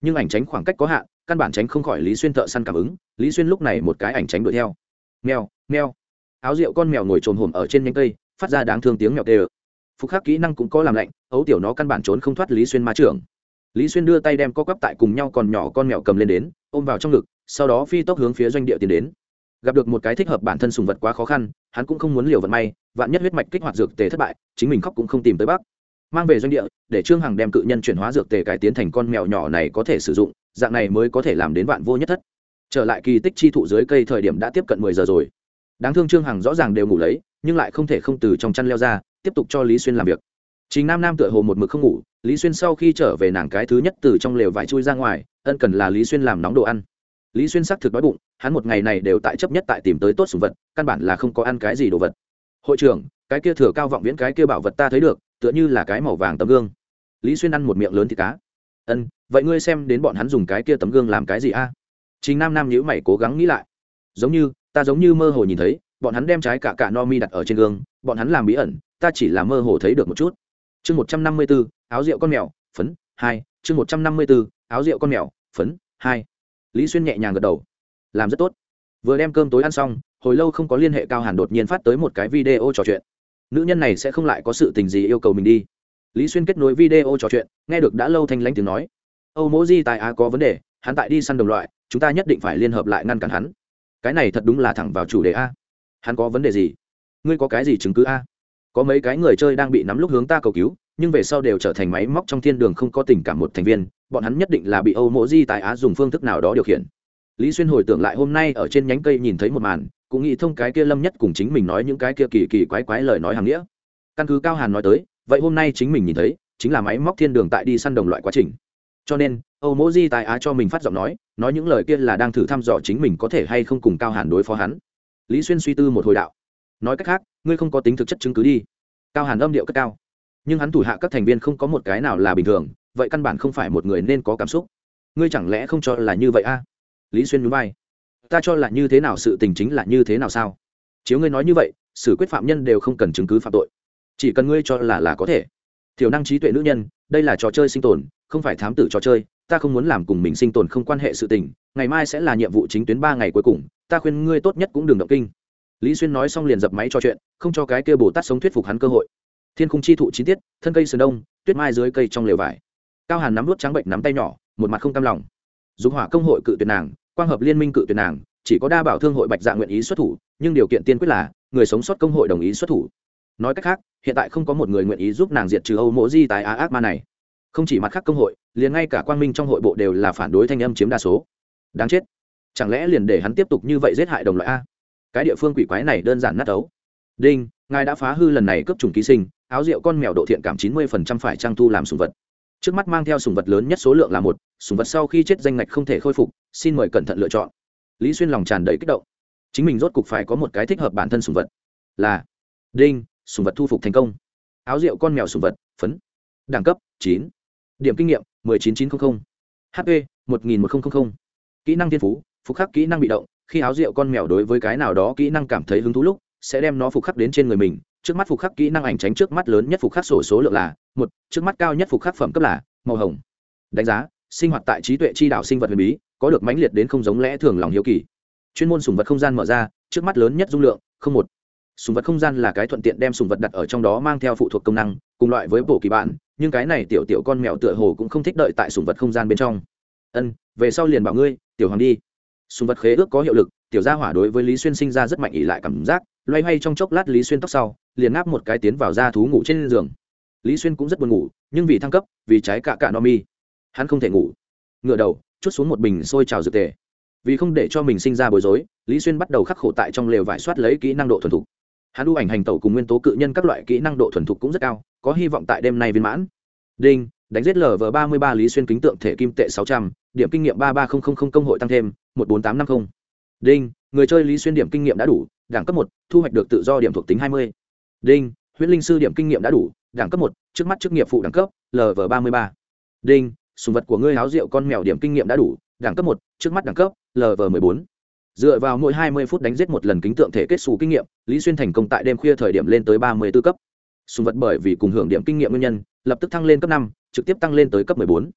Nhưng ảnh tránh khoảng cách có hạn, căn bản tránh không khỏi lý xuyên thợ săn cảm ứng, lý xuyên lúc này một cái ảnh tránh đuổi theo. Mèo mèo. Áo rượu con mèo ngồi trồm hổm ở trên nhánh cây, phát ra đáng thương tiếng mèo tê ơ phục khắc kỹ năng cũng có làm lạnh, ấu tiểu nó căn bản trốn không thoát lý xuyên ma trưởng lý xuyên đưa tay đem co quắp tại cùng nhau còn nhỏ con mèo cầm lên đến, ôm vào trong ngực, sau đó phi tốc hướng phía doanh địa tiến đến. Gặp được một cái thích hợp bản thân sùng vật quá khó khăn, hắn cũng không muốn liều vận may, vạn nhất huyết mạch kích hoạt dược tề thất bại, chính mình khóc cũng không tìm tới bác. mang về doanh địa, để trương hằng đem cự nhân chuyển hóa dược tề cải tiến thành con mèo nhỏ này có thể sử dụng, dạng này mới có thể làm đến vạn vô nhất thất. Trở lại kỳ tích chi thụ dưới cây thời điểm đã tiếp cận mười giờ rồi. Đáng thương trương hằng rõ ràng đều ngủ lấy, nhưng lại không thể không từ trong chăn leo ra, tiếp tục cho lý xuyên làm việc chính nam nam tựa hồ một mực không ngủ, lý xuyên sau khi trở về nàng cái thứ nhất từ trong lều vải chui ra ngoài, ân cần là lý xuyên làm nóng đồ ăn. Lý xuyên xác thực đói bụng, hắn một ngày này đều tại chấp nhất tại tìm tới tốt sùng vật, căn bản là không có ăn cái gì đồ vật. Hội trưởng, cái kia thừa cao vọng viễn cái kia bảo vật ta thấy được, tựa như là cái màu vàng tấm gương. Lý xuyên ăn một miệng lớn thì cá. Ân, vậy ngươi xem đến bọn hắn dùng cái kia tấm gương làm cái gì a? À? chính nam nam nhữ mày cố gắng nghĩ lại. Giống như, ta giống như mơ hồ nhìn thấy, bọn hắn đem trái cả cả no mi đặt ở trên gương, bọn hắn làm bí ẩn, ta chỉ là mơ hồ thấy được một chút chương một trăm năm mươi b ố áo rượu con mèo, phấn, hai, chương một trăm năm mươi b ố áo rượu con mèo, phấn, hai. Lý xuyên nhẹ nhàng gật đầu. Làm rất tốt. Vừa đem cơm tối ăn xong, hồi lâu không có liên hệ cao hàn đột nhiên phát tới một cái video trò chuyện. Nữ nhân này sẽ không lại có sự tình gì yêu cầu mình đi. Lý xuyên kết nối video trò chuyện, nghe được đã lâu thanh lãnh tiếng nói. Âu mỗ di tài á có vấn đề, hắn tại đi săn đồng loại, chúng ta nhất định phải liên hợp lại ngăn cản hắn. Cái này thật đúng là thẳng vào chủ đề a. Hắn có vấn đề gì? Ngươi có cái gì chứng cứ a? Có mấy cái người chơi đang bị nắm lúc hướng ta cầu cứu, nhưng về sau đều trở thành máy móc trong thiên đường không có tình cảm một thành viên, bọn hắn nhất định là bị âu mộ di tại á dùng phương thức nào đó điều khiển. Lý xuyên hồi tưởng lại hôm nay ở trên nhánh cây nhìn thấy một màn, cũng nghĩ thông cái kia lâm nhất cùng chính mình nói những cái kia kỳ kỳ quái quái lời nói hàng nghĩa. Căn cứ cao hàn nói tới, vậy hôm nay chính mình nhìn thấy, chính là máy móc thiên đường tại đi săn đồng loại quá trình. Cho nên, âu mộ di tại á cho mình phát giọng nói nói những lời kia là đang thử thăm dò chính mình có thể hay không cùng cao hàn đối phó hắn. Lý xuyên suy tư một hồi đạo nói cách khác, ngươi không có tính thực chất chứng cứ đi. Cao hàn âm điệu cất cao. Nhưng hắn thủ hạ các thành viên không có một cái nào là bình thường, vậy căn bản không phải một người nên có cảm xúc. Ngươi chẳng lẽ không cho là như vậy a? Lý xuyên núi bay ta cho là như thế nào sự tình chính là như thế nào sao? Chiếu ngươi nói như vậy, xử quyết phạm nhân đều không cần chứng cứ phạm tội. Chỉ cần ngươi cho là là có thể. Thiểu năng trí tuệ nữ nhân, đây là trò chơi sinh tồn, không phải thám tử trò chơi, ta không muốn làm cùng mình sinh tồn không quan hệ sự tình, ngày mai sẽ là nhiệm vụ chính tuyến ba ngày cuối cùng, ta khuyên ngươi tốt nhất cũng đừng động kinh lý xuyên nói xong liền dập máy cho chuyện, không cho cái kia bồ tát sống thuyết phục hắn cơ hội. Thiên khung chi thụ chi tiết, thân cây sườn đông, tuyết mai dưới cây trong lều vải. Cao hàn nắm vút trắng bệnh nắm tay nhỏ, một mặt không cam lòng. Dục hỏa công hội cự tuyệt nàng, quang hợp liên minh cự tuyệt nàng, chỉ có đa bảo thương hội bạch dạ nguyện ý xuất thủ, nhưng điều kiện tiên quyết là, người sống sót công hội đồng ý xuất thủ. Nói cách khác, hiện tại không có một người nguyện ý giúp nàng diệt trừ âu mộ di tài á ác ma này. Không chỉ mặt khác công hội, liền ngay cả quang minh trong hội bộ đều là phản đối thanh âm chiếm đa số. Đáng chết. Chẳng lẽ liền để hắn tiếp tục như vậy giết hại đồng loại a? Cái địa phương quỷ quái này đơn giản nát ấu. Đinh, ngài đã phá hư lần này cấp trùng ký sinh, áo rượu con mèo độ thiện cảm chín mươi phần trăm phải trang thu làm sùng vật. Trước mắt mang theo sùng vật lớn nhất số lượng là một, sùng vật sau khi chết danh ngạch không thể khôi phục, xin mời cẩn thận lựa chọn. Lý xuyên lòng tràn đầy kích động. Chính mình rốt cục phải có một cái thích hợp bản thân sùng vật. Là, đinh, sùng vật thu phục thành công. Áo rượu con mèo sùng vật, phấn. Đẳng cấp, chín. Điểm kinh nghiệm, mười chín chín trăm linh hp một nghìn một nghìn kỹ năng tiên phú, phục khắc kỹ năng bị động khi áo rượu con mèo đối với cái nào đó kỹ năng cảm thấy hứng thú lúc, sẽ đem nó phục khắc đến trên người mình. Trước mắt phục khắc kỹ năng ảnh tránh trước mắt lớn nhất phục khắc sổ số lượng là một, trước mắt cao nhất phục khắc phẩm cấp là màu hồng. Đánh giá, sinh hoạt tại trí tuệ chi đạo sinh vật huyền bí, có được mãnh liệt đến không giống lẽ thường lòng hiếu kỳ. Chuyên môn sùng vật không gian mở ra, trước mắt lớn nhất dung lượng, không một. Sùng vật không gian là cái thuận tiện đem sùng vật đặt ở trong đó mang theo phụ thuộc công năng, cùng loại với bộ kỳ bạn, nhưng cái này tiểu tiểu con mèo tựa hồ cũng không thích đợi tại sùng vật không gian bên trong. Ân, về sau liền bảo ngươi, tiểu hoàng đi sùng vật khế ước có hiệu lực, tiểu gia hỏa đối với lý xuyên sinh ra rất mạnh ỉ lại cảm giác, loay hoay trong chốc lát lý xuyên tóc sau, liền ngáp một cái tiến vào da thú ngủ trên giường. Lý xuyên cũng rất buồn ngủ, nhưng vì thăng cấp, vì trái cạ cạ no mi, hắn không thể ngủ. Ngựa đầu, chút xuống một bình sôi trào dược tề. Vì không để cho mình sinh ra bối rối, lý xuyên bắt đầu khắc khổ tại trong lều vải soát lấy kỹ năng độ thuần thục. Hắn ưu ảnh hành tẩu cùng nguyên tố cự nhân các loại kỹ năng độ thuần thục cũng rất cao, có hy vọng tại đêm nay viên mãn. Đinh đánh giết lv ba mươi ba lý xuyên kính tượng thể kim tệ sáu trăm, điểm kinh nghiệm ba ba công hội tăng thêm, một bốn tám năm mươi đinh, người chơi lý xuyên điểm kinh nghiệm đã đủ, đẳng cấp một, thu hoạch được tự do điểm thuộc tính hai mươi. Đinh, huyết linh sư điểm kinh nghiệm đã đủ, đẳng cấp một, trước mắt chức nghiệp phụ đẳng cấp lv ba mươi ba. Đinh, sùng vật của ngươi háo rượu con mèo điểm kinh nghiệm đã đủ, đẳng cấp một, trước mắt đẳng cấp lv m ộ bốn. Dựa vào mỗi hai mươi phút đánh giết một lần kính tượng thể kết xù kinh nghiệm, lý xuyên thành công tại đêm khuya thời điểm lên tới ba mươi b ố cấp. Sùng vật bởi vì cùng hưởng điểm kinh nghiệm nguyên nhân, lập tức thăng lên cấp năm trực tiếp tăng lên tới cấp m ộ ư ơ i bốn.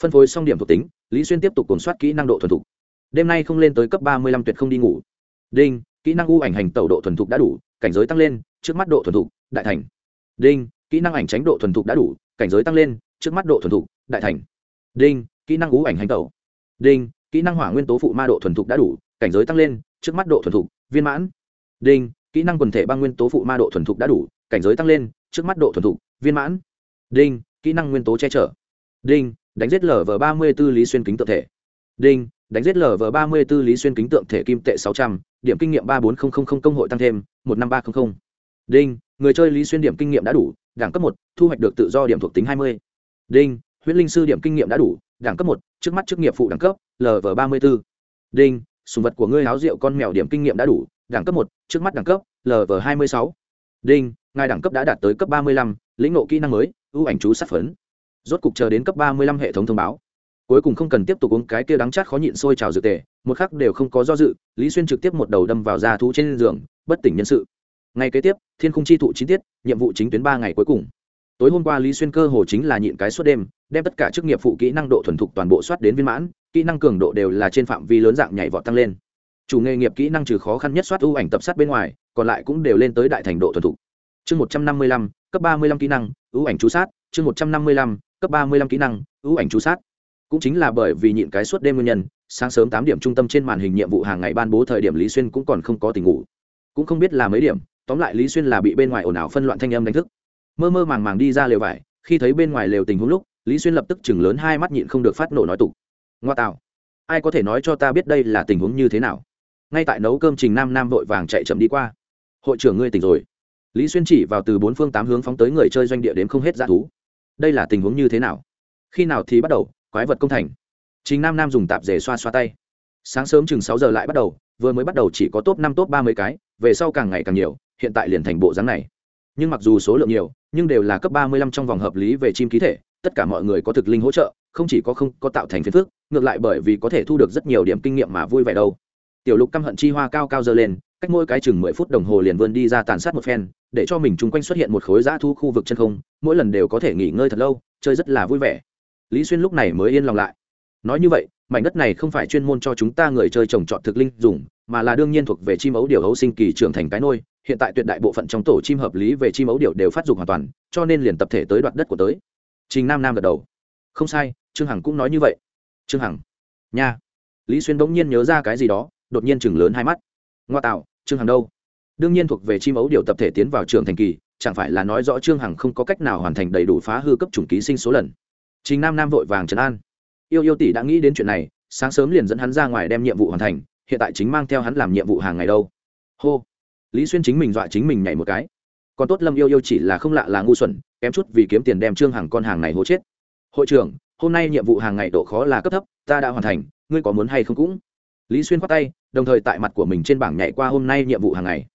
Phân phối xong điểm thuộc tính, lý xuyên tiếp tục cồn soát kỹ năng độ thuần thục. Đêm nay không lên tới cấp ba mươi lăm tuyệt không đi ngủ. Đinh, kỹ năng u ảnh hành tẩu độ thuần thục đã đủ, cảnh giới tăng lên, trước mắt độ thuần thục, đại thành. Đinh, kỹ năng ảnh tránh độ thuần thục đã đủ, cảnh giới tăng lên, trước mắt độ thuần thục, đại thành. Đinh, kỹ năng u ảnh hành tẩu. Đinh, kỹ năng hỏa nguyên tố phụ ma độ thuần thục đã đủ, cảnh giới tăng lên, trước mắt độ thuần thục, viên mãn. Đinh, kỹ năng quần thể băng nguyên tố phụ ma độ thuần thục đã đủ, cảnh giới tăng lên, trước mắt độ thuần thục, viên mãn. Đinh kỹ năng nguyên tố che chở. Đinh, đánh giết lv ba mươi b ố lý xuyên kính tượng thể. Đinh, đánh giết lv ba mươi b ố lý xuyên kính tượng thể kim tệ sáu trăm, điểm kinh nghiệm ba bốn không không không công hội tăng thêm, một năm ba trăm linh đinh, người chơi lý xuyên điểm kinh nghiệm đã đủ, đẳng cấp một, thu hoạch được tự do điểm thuộc tính hai mươi. Đinh huyễn linh sư điểm kinh nghiệm đã đủ, đẳng cấp một, trước mắt chức nghiệp phụ đẳng cấp lv ba mươi b ố đinh, sùng vật của ngươi háo rượu con mèo điểm kinh nghiệm đã đủ, đẳng cấp một, trước mắt đẳng cấp lv hai mươi sáu. Đinh, ngài đẳng cấp đã đạt tới cấp ba mươi lăm lĩnh ngộ kỹ năng mới, ưu ảnh chú sát phấn. Rốt cục chờ đến cấp ba mươi lăm hệ thống thông báo. Cuối cùng không cần tiếp tục uống cái kia đắng chát khó nhịn sôi trào dược tề, một khắc đều không có do dự, lý xuyên trực tiếp một đầu đâm vào da thú trên giường, bất tỉnh nhân sự. Ngày kế tiếp, thiên khung chi thụ chi tiết, nhiệm vụ chính tuyến ba ngày cuối cùng. Tối hôm qua lý xuyên cơ hồ chính là nhịn cái suốt đêm, đem tất cả chức nghiệp phụ kỹ năng độ thuần thục toàn bộ soát đến viên mãn, kỹ năng cường độ đều là trên phạm vi lớn dạng nhảy vọt tăng lên. Chủ nghề nghiệp kỹ năng trừ khó khăn nhất soát ưu ảnh tập sát bên ngoài, còn lại cũng đều lên tới đại thành độ thuần thục. Chương một trăm năm mươi lăm cấp ba mươi lăm kỹ năng, ưu ảnh chú sát, chương một trăm năm mươi lăm, cấp ba mươi lăm kỹ năng, ưu ảnh chú sát. Cũng chính là bởi vì nhịn cái suốt đêm nguyên nhân, sáng sớm tám điểm trung tâm trên màn hình nhiệm vụ hàng ngày ban bố thời điểm lý xuyên cũng còn không có tình ngủ. Cũng không biết là mấy điểm, tóm lại lý xuyên là bị bên ngoài ồn ào phân loạn thanh âm đánh thức. Mơ mơ màng màng đi ra lều vải, khi thấy bên ngoài lều tình huống lúc, lý xuyên lập tức chừng lớn hai mắt nhịn không được phát nổ nói tục. Ngoa tạo, ai có thể nói cho ta biết đây là tình huống như thế nào? Ngay tại nấu cơm trình nam nam vội vàng chạy chậm đi qua. Hội trưởng ngươi tỉnh rồi lý xuyên chỉ vào từ bốn phương tám hướng phóng tới người chơi doanh địa đến không hết dã thú. Đây là tình huống như thế nào? Khi nào thì bắt đầu, quái vật công thành? Chính nam nam dùng tạp dề xoa xoa tay. Sáng sớm chừng sáu giờ lại bắt đầu, vừa mới bắt đầu chỉ có top năm, top ba mươi cái, về sau càng ngày càng nhiều, hiện tại liền thành bộ dáng này. Nhưng mặc dù số lượng nhiều, nhưng đều là cấp ba mươi lăm trong vòng hợp lý về chim ký thể, tất cả mọi người có thực linh hỗ trợ, không chỉ có không có tạo thành phiền phức, ngược lại bởi vì có thể thu được rất nhiều điểm kinh nghiệm mà vui vẻ đâu. Tiểu lục căm hận chi hoa cao cao dơ lên, cách mỗi cái chừng mười phút đồng hồ liền vươn đi ra tàn sát một phen để cho mình chung quanh xuất hiện một khối dã thu khu vực chân không, mỗi lần đều có thể nghỉ ngơi thật lâu, chơi rất là vui vẻ. Lý xuyên lúc này mới yên lòng lại. Nói như vậy, mảnh đất này không phải chuyên môn cho chúng ta người chơi trồng trọt thực linh dùng, mà là đương nhiên thuộc về chim ấu điều hấu sinh kỳ trưởng thành cái nôi. Hiện tại tuyệt đại bộ phận trong tổ chim hợp lý về chim ấu điều đều phát dục hoàn toàn, cho nên liền tập thể tới đoạt đất của tới. Trình nam nam gật đầu. Không sai, trương hằng cũng nói như vậy. Trương hằng. Nha. Lý xuyên bỗng nhiên nhớ ra cái gì đó, đột nhiên chừng lớn hai mắt. Ngoa tạo, trương hằng đâu? Đương nhiên thuộc về chim ấu điều tập thể tiến vào trường thành kỳ, chẳng phải là nói rõ trương hằng không có cách nào hoàn thành đầy đủ phá hư cấp chủng ký sinh số lần. Chính nam nam vội vàng trấn an. Yêu yêu tỷ đã nghĩ đến chuyện này, sáng sớm liền dẫn hắn ra ngoài đem nhiệm vụ hoàn thành, hiện tại chính mang theo hắn làm nhiệm vụ hàng ngày đâu. Hô. Lý xuyên chính mình dọa chính mình nhảy một cái. Còn tốt lâm yêu yêu chỉ là không lạ là ngu xuẩn, kém chút vì kiếm tiền đem trương hằng con hàng này hố chết. Hội trưởng, hôm nay nhiệm vụ hàng ngày độ khó là cấp thấp, ta đã hoàn thành, ngươi có muốn hay không cũng. Lý xuyên khoát tay, đồng thời tại mặt của mình trên bảng nhảy qua hôm nay nhiệm vụ hàng ngày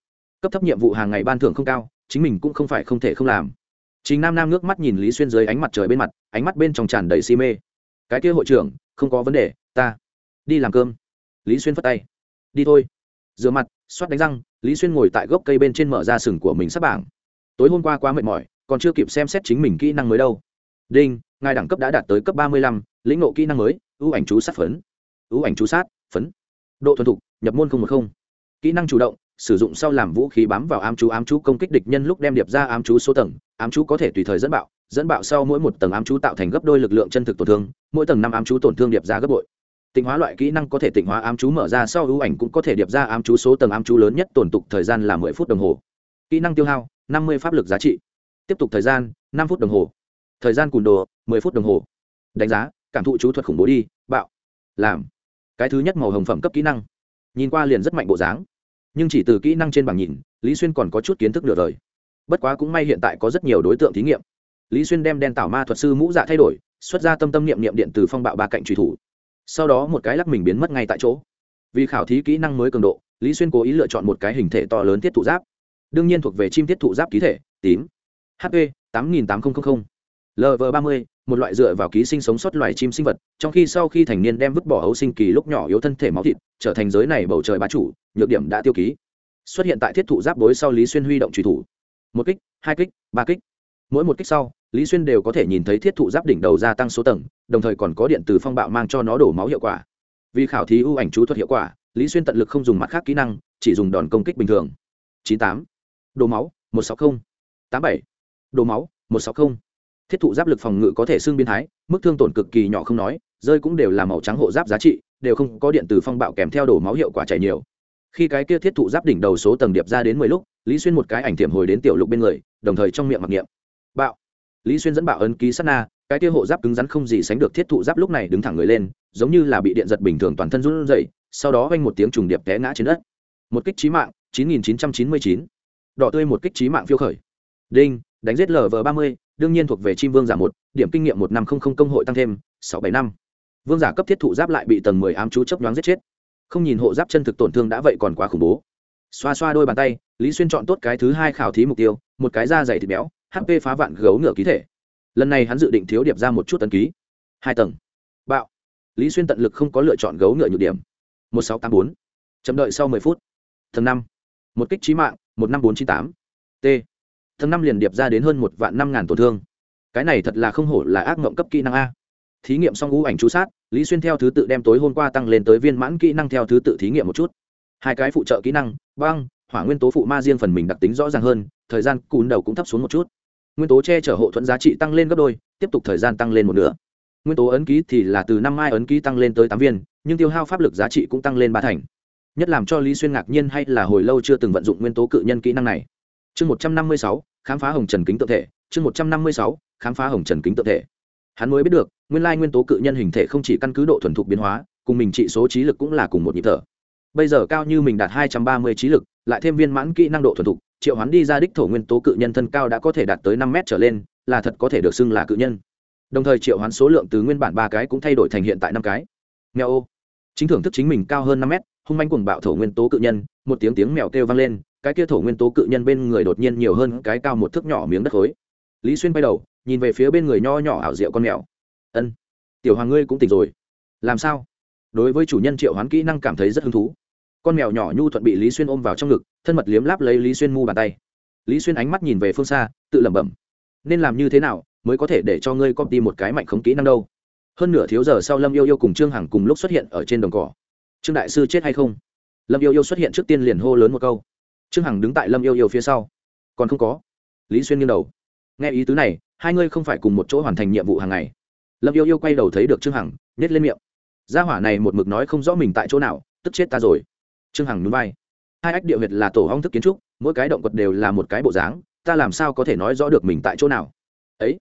cấp thấp nhiệm vụ hàng ngày ban thưởng không cao, chính mình cũng không phải không thể không làm. Chính nam nam nước mắt nhìn lý xuyên dưới ánh mặt trời bên mặt, ánh mắt bên trong tràn đầy si mê. Cái kia hội trưởng, không có vấn đề, ta đi làm cơm. Lý xuyên phất tay. Đi thôi. Rửa mặt, xoát đánh răng, lý xuyên ngồi tại gốc cây bên trên mở ra sừng của mình sắp bảng. Tối hôm qua quá mệt mỏi, còn chưa kịp xem xét chính mình kỹ năng mới đâu. Đinh, ngài đẳng cấp đã đạt tới cấp ba mươi lăm, lĩnh ngộ kỹ năng mới, ưu ảnh chú sát phấn. Ưu ảnh chú sát, phấn. Độ thuần thục, nhập môn không một không. Kỹ năng chủ động sử dụng sau làm vũ khí bám vào ám chú ám chú công kích địch nhân lúc đem điệp ra ám chú số tầng. Ám chú có thể tùy thời dẫn bạo dẫn bạo sau mỗi một tầng ám chú tạo thành gấp đôi lực lượng chân thực tổn thương, mỗi tầng năm ám chú tổn thương điệp ra gấp bội. Tịnh hóa loại kỹ năng có thể tịnh hóa ám chú mở ra sau ưu ảnh cũng có thể điệp ra ám chú số tầng ám chú lớn nhất tổn tục thời gian là mười phút đồng hồ. Kỹ năng tiêu hao, năm mươi pháp lực giá trị. Tiếp tục thời gian, năm phút đồng hồ. Thời gian cùn đồ, mười phút đồng hồ. Đánh giá, cảm thụ chú thuật khủng bố đi, bạo, làm. Cái thứ nhất màu hồng phẩm cấp kỹ năng. Nhìn qua liền rất mạnh bộ dáng nhưng chỉ từ kỹ năng trên bảng nhìn, lý xuyên còn có chút kiến thức nửa đời. Bất quá cũng may hiện tại có rất nhiều đối tượng thí nghiệm. Lý xuyên đem đen tảo ma thuật sư mũ dạ thay đổi, xuất ra tâm tâm niệm niệm điện từ phong bạo ba cạnh truy thủ. Sau đó một cái lắc mình biến mất ngay tại chỗ. Vì khảo thí kỹ năng mới cường độ, lý xuyên cố ý lựa chọn một cái hình thể to lớn thiết thụ giáp. Đương nhiên thuộc về chim thiết thụ giáp ký thể, tím. Hp tám nghìn tám nghìn lv ba mươi một loại dựa vào ký sinh sống sót loài chim sinh vật, trong khi sau khi thành niên đem vứt bỏ ấu sinh kỳ lúc nhỏ yếu thân thể máu thịt, trở thành giới này bầu trời bá chủ, nhược điểm đã tiêu ký. Xuất hiện tại thiết thụ giáp đối sau lý xuyên huy động truy thủ. Một kích, hai kích, ba kích. Mỗi một kích sau, lý xuyên đều có thể nhìn thấy thiết thụ giáp đỉnh đầu gia tăng số tầng, đồng thời còn có điện từ phong bạo mang cho nó đổ máu hiệu quả. Vì khảo thí ưu ảnh chú thuật hiệu quả, lý xuyên tận lực không dùng mặt khác kỹ năng, chỉ dùng đòn công kích bình thường. Chín tám. Đồ máu, một sáu mươi tám bảy. Đồ máu, một sáu mươi thiết thụ giáp lực phòng ngự có thể xương biến thái, mức thương tổn cực kỳ nhỏ không nói, rơi cũng đều là màu trắng hộ giáp giá trị, đều không có điện từ phong bạo kèm theo đổ máu hiệu quả chảy nhiều. Khi cái kia thiết thụ giáp đỉnh đầu số tầng điệp ra đến mười lúc, lý xuyên một cái ảnh thiệm hồi đến tiểu lục bên người, đồng thời trong miệng mặc niệm. Bạo. Lý xuyên dẫn bạo ấn ký sát na, cái kia hộ giáp cứng rắn không gì sánh được thiết thụ giáp lúc này đứng thẳng người lên, giống như là bị điện giật bình thường toàn thân run rẩy, sau đó vanh một tiếng trùng điệp té ngã trên đất. Một kích trí mạng 9999. đỏ tươi một kích trí mạng phiêu khởi. Đinh, đánh giết lv ba mươi đương nhiên thuộc về chim vương giả một, điểm kinh nghiệm một năm không không công hội tăng thêm, sáu bảy năm. Vương giả cấp thiết thụ giáp lại bị tầng mười ám chú chấp nhoáng giết chết. Không nhìn hộ giáp chân thực tổn thương đã vậy còn quá khủng bố. Xoa xoa đôi bàn tay, lý xuyên chọn tốt cái thứ hai khảo thí mục tiêu, một cái da dày thịt béo hp phá vạn gấu ngựa ký thể. Lần này hắn dự định thiếu điệp ra một chút tấn ký. Hai tầng. Bạo. Lý xuyên tận lực không có lựa chọn gấu ngựa nhược điểm. Một sáu tám bốn. Chậm đợi sau mười phút. Tầng năm. Một kích trí mạng, một năm bốn chín tám. T tầng năm liền điệp ra đến hơn một vạn năm ngàn tổn thương. Cái này thật là không hổ là ác mộng cấp kỹ năng a. Thí nghiệm xong ngũ ảnh chú sát, lý xuyên theo thứ tự đem tối hôm qua tăng lên tới viên mãn kỹ năng theo thứ tự thí nghiệm một chút. Hai cái phụ trợ kỹ năng, băng, hỏa nguyên tố phụ ma riêng phần mình đặc tính rõ ràng hơn, thời gian cùn đầu cũng thấp xuống một chút. Nguyên tố che chở hộ thuẫn giá trị tăng lên gấp đôi, tiếp tục thời gian tăng lên một nửa. Nguyên tố ấn ký thì là từ năm mai ấn ký tăng lên tới tám viên, nhưng tiêu hao pháp lực giá trị cũng tăng lên ba thành. Nhất làm cho lý xuyên ngạc nhiên hay là hồi lâu chưa từng vận dụng nguyên tố cự nhân kỹ năng này chương một trăm năm mươi sáu, khám phá hồng trần kính tự thể. Chương một trăm năm mươi sáu, khám phá hồng trần kính tự thể. Hắn mới biết được, nguyên lai nguyên tố cự nhân hình thể không chỉ căn cứ độ thuần thục biến hóa, cùng mình trị số trí lực cũng là cùng một nhịp thở. Bây giờ cao như mình đạt hai trăm ba mươi trí lực, lại thêm viên mãn kỹ năng độ thuần thục, triệu hắn đi ra đích thổ nguyên tố cự nhân thân cao đã có thể đạt tới năm mét trở lên, là thật có thể được xưng là cự nhân. Đồng thời triệu hoán số lượng từ nguyên bản ba cái cũng thay đổi thành hiện tại năm cái. Mèo ô. Chính thưởng thức chính mình cao hơn năm mét, hung manh cuồng bạo thổ nguyên tố cự nhân, một tiếng tiếng mèo kêu vang lên cái kia thổ nguyên tố cự nhân bên người đột nhiên nhiều hơn cái cao một thước nhỏ miếng đất khối. Lý xuyên bay đầu, nhìn về phía bên người nho nhỏ ảo diệu con mèo. Ân, tiểu hoàng ngươi cũng tỉnh rồi. Làm sao? Đối với chủ nhân triệu hoán kỹ năng cảm thấy rất hứng thú. Con mèo nhỏ nhu thuận bị lý xuyên ôm vào trong ngực, thân mật liếm láp lấy lý xuyên mu bàn tay. Lý xuyên ánh mắt nhìn về phương xa, tự lẩm bẩm, nên làm như thế nào mới có thể để cho ngươi copy một cái mạnh khống kỹ năng đâu? Hơn nửa thiếu giờ sau lâm yêu yêu cùng trương hằng cùng lúc xuất hiện ở trên đồng cỏ. Trương đại sư chết hay không? Lâm yêu yêu xuất hiện trước tiên liền hô lớn một câu trương hằng đứng tại lâm yêu yêu phía sau. Còn không có. Lý xuyên nghiêng đầu. Nghe ý tứ này, hai ngươi không phải cùng một chỗ hoàn thành nhiệm vụ hàng ngày. Lâm yêu yêu quay đầu thấy được trương hằng nhét lên miệng. Gia hỏa này một mực nói không rõ mình tại chỗ nào, tức chết ta rồi. Trương hằng núi vai. Hai ách địa huyệt là tổ hong thức kiến trúc, mỗi cái động vật đều là một cái bộ dáng, ta làm sao có thể nói rõ được mình tại chỗ nào? Ấy,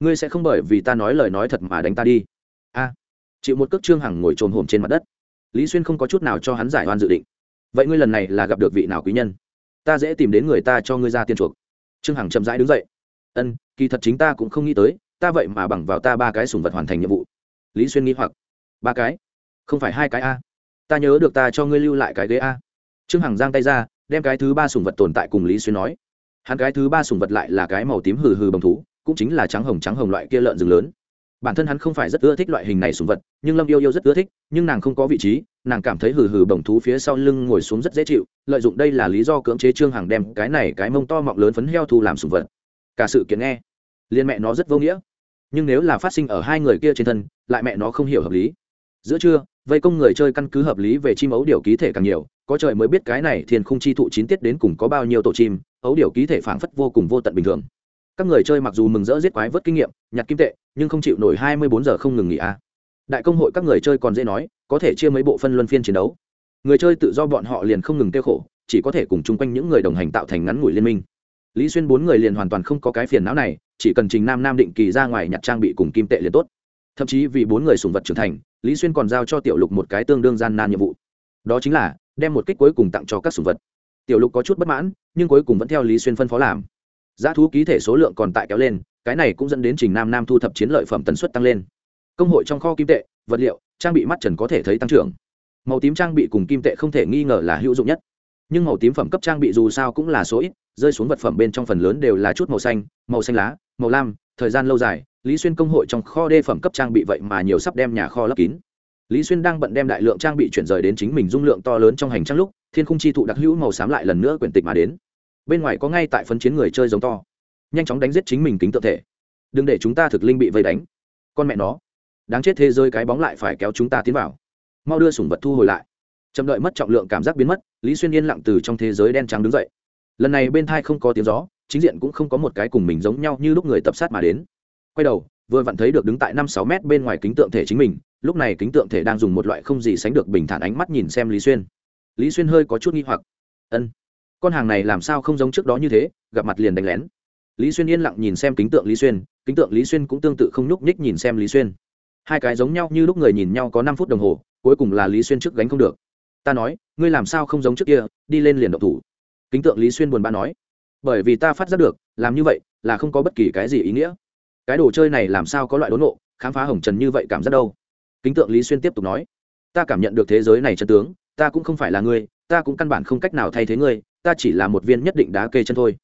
ngươi sẽ không bởi vì ta nói lời nói thật mà đánh ta đi. A. Chịu một cước trương hằng ngồi trồm hổm trên mặt đất. Lý xuyên không có chút nào cho hắn giải oan dự định. Vậy ngươi lần này là gặp được vị nào quý nhân? Ta dễ tìm đến người ta cho ngươi ra tiền chuộc. Trương hằng chậm rãi đứng dậy. Ân, kỳ thật chính ta cũng không nghĩ tới, ta vậy mà bằng vào ta ba cái sùng vật hoàn thành nhiệm vụ. Lý xuyên nghĩ hoặc. Ba cái? Không phải hai cái a. Ta nhớ được ta cho ngươi lưu lại cái ghế a. Trương hằng giang tay ra, đem cái thứ ba sùng vật tồn tại cùng lý xuyên nói. Hắn cái thứ ba sùng vật lại là cái màu tím hừ hừ bồng thú, cũng chính là trắng hồng trắng hồng loại kia lợn rừng lớn bản thân hắn không phải rất ưa thích loại hình này sùng vật, nhưng lâm yêu yêu rất ưa thích, nhưng nàng không có vị trí, nàng cảm thấy hừ hừ bồng thú phía sau lưng ngồi xuống rất dễ chịu, lợi dụng đây là lý do cưỡng chế trương hằng đem cái này cái mông to mọng lớn phấn heo thu làm sùng vật. Cả sự kiện nghe liên mẹ nó rất vô nghĩa. Nhưng nếu là phát sinh ở hai người kia trên thân, lại mẹ nó không hiểu hợp lý. Giữa trưa, vây công người chơi căn cứ hợp lý về chim ấu điều ký thể càng nhiều, có trời mới biết cái này thiên khung chi thụ chín tiết đến cùng có bao nhiêu tổ chim, ấu điều ký thể phảng phất vô cùng vô tận bình thường các người chơi mặc dù mừng rỡ giết quái vớt kinh nghiệm, nhặt kim tệ, nhưng không chịu nổi hai mươi bốn giờ không ngừng nghỉ a. Đại công hội các người chơi còn dễ nói, có thể chia mấy bộ phân luân phiên chiến đấu. Người chơi tự do bọn họ liền không ngừng kêu khổ, chỉ có thể cùng chung quanh những người đồng hành tạo thành ngắn ngủi liên minh. Lý xuyên bốn người liền hoàn toàn không có cái phiền não này, chỉ cần trình nam nam định kỳ ra ngoài nhặt trang bị cùng kim tệ liền tốt. Thậm chí vì bốn người sùng vật trưởng thành, lý xuyên còn giao cho tiểu lục một cái tương đương gian nan nhiệm vụ. Đó chính là, đem một kích cuối cùng tặng cho các sùng vật. Tiểu lục có chút bất mãn, nhưng cuối cùng vẫn theo lý xuyên phân phó làm giá thú ký thể số lượng còn tại kéo lên, cái này cũng dẫn đến trình nam nam thu thập chiến lợi phẩm tần suất tăng lên. Công hội trong kho kim tệ, vật liệu, trang bị mắt trần có thể thấy tăng trưởng. Màu tím trang bị cùng kim tệ không thể nghi ngờ là hữu dụng nhất. Nhưng màu tím phẩm cấp trang bị dù sao cũng là số ít, rơi xuống vật phẩm bên trong phần lớn đều là chút màu xanh màu xanh lá, màu lam, thời gian lâu dài, lý xuyên công hội trong kho đê phẩm cấp trang bị vậy mà nhiều sắp đem nhà kho lấp kín. Lý xuyên đang bận đem đại lượng trang bị chuyển rời đến chính mình dung lượng to lớn trong hành trang lúc, thiên khung chi thụ đặc hữu màu xám lại lần nữa quyển tịch mà đến bên ngoài có ngay tại phân chiến người chơi giống to. Nhanh chóng đánh giết chính mình kính tự thể. Đừng để chúng ta thực linh bị vây đánh. Con mẹ nó. Đáng chết thế giới cái bóng lại phải kéo chúng ta tiến vào. Mau đưa sủng vật thu hồi lại. Chậm đợi mất trọng lượng cảm giác biến mất, lý xuyên yên lặng từ trong thế giới đen trắng đứng dậy. Lần này bên thai không có tiếng gió, chính diện cũng không có một cái cùng mình giống nhau như lúc người tập sát mà đến. Quay đầu, vừa vặn thấy được đứng tại năm sáu mét bên ngoài kính tượng thể chính mình, lúc này kính tượng thể đang dùng một loại không gì sánh được bình thản ánh mắt nhìn xem lý xuyên. Lý xuyên hơi có chút nghi hoặc. Ân con hàng này làm sao không giống trước đó như thế, gặp mặt liền đánh lén. Lý xuyên yên lặng nhìn xem kính tượng lý xuyên, kính tượng lý xuyên cũng tương tự không nhúc nhích nhìn xem lý xuyên. Hai cái giống nhau như lúc người nhìn nhau có năm phút đồng hồ, cuối cùng là lý xuyên trước gánh không được. Ta nói, ngươi làm sao không giống trước kia, đi lên liền độc thủ. Kính tượng lý xuyên buồn bã nói, bởi vì ta phát giác được, làm như vậy là không có bất kỳ cái gì ý nghĩa. Cái đồ chơi này làm sao có loại đốn nộ, khám phá hồng trần như vậy cảm giác đâu. Kính tượng lý xuyên tiếp tục nói, ta cảm nhận được thế giới này chân tướng, ta cũng không phải là ngươi ta cũng căn bản không cách nào thay thế ngươi ta chỉ là một viên nhất định đá kê chân thôi.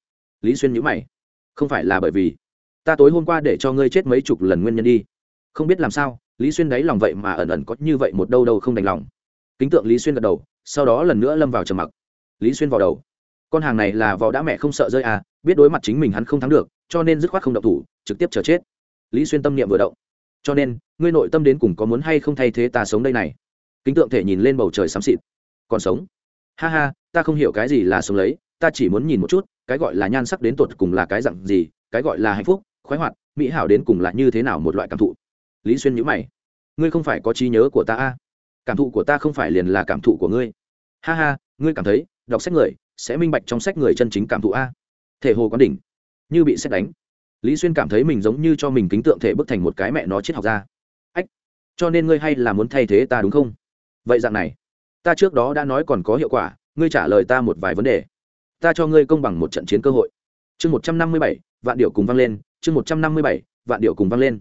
Lý xuyên nhữ mày. Không phải là bởi vì ta tối hôm qua để cho ngươi chết mấy chục lần nguyên nhân đi. Không biết làm sao, lý xuyên đáy lòng vậy mà ẩn ẩn có như vậy một đâu đâu không đành lòng. Kính tượng lý xuyên gật đầu, sau đó lần nữa lâm vào trầm mặc. Lý xuyên vào đầu. Con hàng này là vò đã mẹ không sợ rơi à biết đối mặt chính mình hắn không thắng được, cho nên dứt khoát không động thủ, trực tiếp chờ chết. Lý xuyên tâm niệm vừa động. Cho nên, ngươi nội tâm đến cùng có muốn hay không thay thế ta sống đây này? Kính tượng thể nhìn lên bầu trời xám xịt. Còn sống? Ha ha, ta không hiểu cái gì là sống lấy, ta chỉ muốn nhìn một chút, cái gọi là nhan sắc đến tột cùng là cái dặn gì, cái gọi là hạnh phúc, khoái hoạt, mỹ hảo đến cùng là như thế nào một loại cảm thụ? Lý xuyên nhữ mày. Ngươi không phải có trí nhớ của ta a? À? cảm thụ của ta không phải liền là cảm thụ của ngươi. Ha ha, ngươi cảm thấy, đọc sách người sẽ minh bạch trong sách người chân chính cảm thụ a. Thể hồ quán đỉnh. Như bị xét đánh. Lý xuyên cảm thấy mình giống như cho mình kính tượng thể bức thành một cái mẹ nó triết học ra. Ách, cho nên ngươi hay là muốn thay thế ta đúng không? Vậy dạng này ta trước đó đã nói còn có hiệu quả, ngươi trả lời ta một vài vấn đề. Ta cho ngươi công bằng một trận chiến cơ hội. Chương một trăm năm mươi bảy, vạn điệu cùng vang lên, chương một trăm năm mươi bảy, vạn điệu cùng vang lên.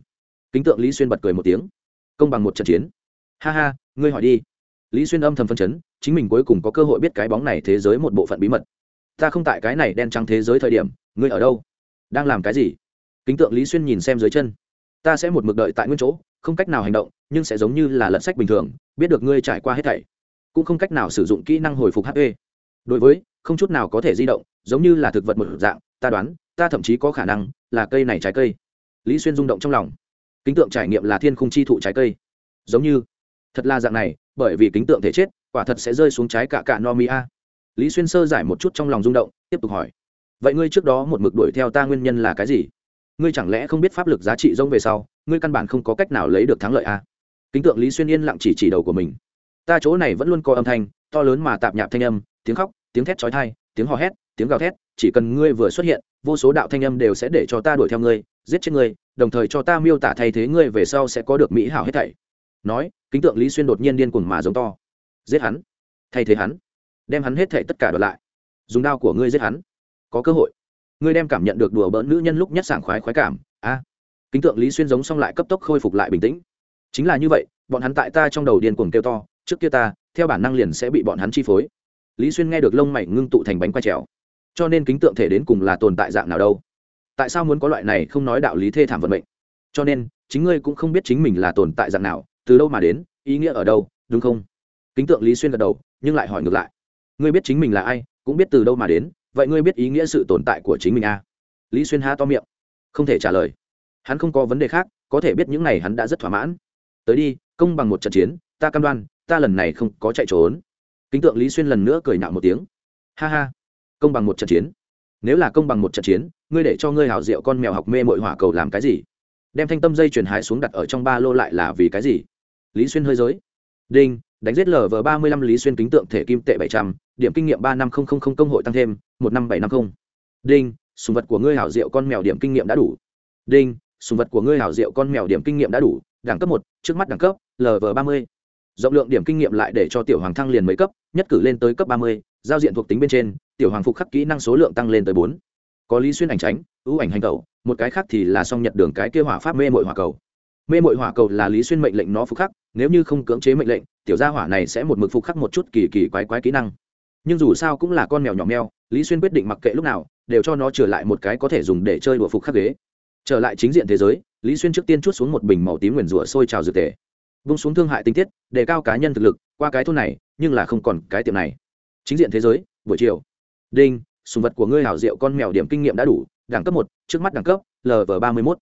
Kính tượng lý xuyên bật cười một tiếng. Công bằng một trận chiến. Ha ha, ngươi hỏi đi. Lý xuyên âm thầm phân chấn, chính mình cuối cùng có cơ hội biết cái bóng này thế giới một bộ phận bí mật. Ta không tại cái này đen trắng thế giới thời điểm, ngươi ở đâu? Đang làm cái gì? Kính tượng lý xuyên nhìn xem dưới chân. Ta sẽ một mực đợi tại nguyên chỗ, không cách nào hành động, nhưng sẽ giống như là lận sách bình thường, biết được ngươi trải qua hết thảy cũng không cách nào sử dụng kỹ năng hồi phục hp đối với, không chút nào có thể di động, giống như là thực vật một dạng, ta đoán, ta thậm chí có khả năng là cây này trái cây. Lý xuyên rung động trong lòng. Kính tượng trải nghiệm là thiên khung chi thụ trái cây. Giống như, thật là dạng này, bởi vì kính tượng thể chết, quả thật sẽ rơi xuống trái cả cả no mi a lý xuyên sơ giải một chút trong lòng rung động, tiếp tục hỏi. Vậy ngươi trước đó một mực đuổi theo ta nguyên nhân là cái gì? Ngươi chẳng lẽ không biết pháp lực giá trị rông về sau, ngươi căn bản không có cách nào lấy được thắng lợi a kính tượng lý xuyên yên lặng chỉ chỉ đầu của mình ta chỗ này vẫn luôn có âm thanh, to lớn mà tạp nhạp thanh âm, tiếng khóc, tiếng thét trói thai tiếng hò hét, tiếng gào thét, chỉ cần ngươi vừa xuất hiện, vô số đạo thanh âm đều sẽ để cho ta đuổi theo ngươi, giết chết ngươi, đồng thời cho ta miêu tả thay thế ngươi về sau sẽ có được mỹ hảo hết thảy. Nói, kính tượng lý xuyên đột nhiên điên cuồng mà giống to. Giết hắn, thay thế hắn, đem hắn hết thảy tất cả đoạt lại. Dùng đao của ngươi giết hắn. Có cơ hội, ngươi đem cảm nhận được đùa bỡn nữ nhân lúc nhất sảng khoái khoái cảm, a. Kính tượng lý xuyên giống xong lại cấp tốc khôi phục lại bình tĩnh. Chính là như vậy, bọn hắn tại ta trong đầu điên cuồng kêu to trước kia ta, theo bản năng liền sẽ bị bọn hắn chi phối. Lý xuyên nghe được lông mày ngưng tụ thành bánh quay trèo. Cho nên kính tượng thể đến cùng là tồn tại dạng nào đâu? Tại sao muốn có loại này không nói đạo lý thê thảm vận mệnh? Cho nên, chính ngươi cũng không biết chính mình là tồn tại dạng nào, từ đâu mà đến, ý nghĩa ở đâu, đúng không? Kính tượng lý xuyên gật đầu, nhưng lại hỏi ngược lại. Ngươi biết chính mình là ai, cũng biết từ đâu mà đến, vậy ngươi biết ý nghĩa sự tồn tại của chính mình à? lý xuyên há to miệng, không thể trả lời. Hắn không có vấn đề khác, có thể biết những này hắn đã rất thỏa mãn. Tới đi, công bằng một trận chiến, ta cam đoan ta lần này không có chạy trốn. Kính tượng lý xuyên lần nữa cười nạo một tiếng. Ha ha, công bằng một trận chiến. Nếu là công bằng một trận chiến, ngươi để cho ngươi hào rượu con mèo học mê mội hỏa cầu làm cái gì? Đem thanh tâm dây chuyển hái xuống đặt ở trong ba lô lại là vì cái gì? Lý xuyên hơi giới đinh, đánh giết lv ba mươi lăm lý xuyên kính tượng thể kim tệ bảy trăm, điểm kinh nghiệm ba năm không không không công hội tăng thêm, một năm bảy năm không. Đinh, sùng vật của ngươi hảo diệu con mèo điểm kinh nghiệm đã đủ. Đinh, sùng vật của ngươi hảo diệu con mèo điểm kinh nghiệm đã đủ, đẳng cấp một, trước mắt đẳng cấp lv ba mươi rộng lượng điểm kinh nghiệm lại để cho tiểu hoàng thăng liền mấy cấp, nhất cử lên tới cấp ba mươi, giao diện thuộc tính bên trên, tiểu hoàng phục khắc kỹ năng số lượng tăng lên tới bốn. Có lý xuyên ảnh tránh, ưu ảnh hành cầu một cái khác thì là song nhật đường cái kia hỏa pháp mê mội hỏa cầu. Mê mội hỏa cầu là lý xuyên mệnh lệnh nó phục khắc, nếu như không cưỡng chế mệnh lệnh, tiểu gia hỏa này sẽ một mực phục khắc một chút kỳ kỳ quái quái kỹ năng. Nhưng dù sao cũng là con mèo nhỏ mèo, lý xuyên quyết định mặc kệ lúc nào, đều cho nó trở lại một cái có thể dùng để chơi đùa phục khắc ghế. Trở lại chính diện thế giới, lý xuyên trước tiên chút xuống một bình màu tím nguyền rủa sôi trào dược tề vung xuống thương hại tinh tiết, đề cao cá nhân thực lực, qua cái thôn này, nhưng là không còn cái tiệm này. Chính diện thế giới, buổi chiều. Đinh, sùng vật của ngươi hảo diệu con mèo điểm kinh nghiệm đã đủ, đẳng cấp một, trước mắt đẳng cấp lv ba mươi mốt.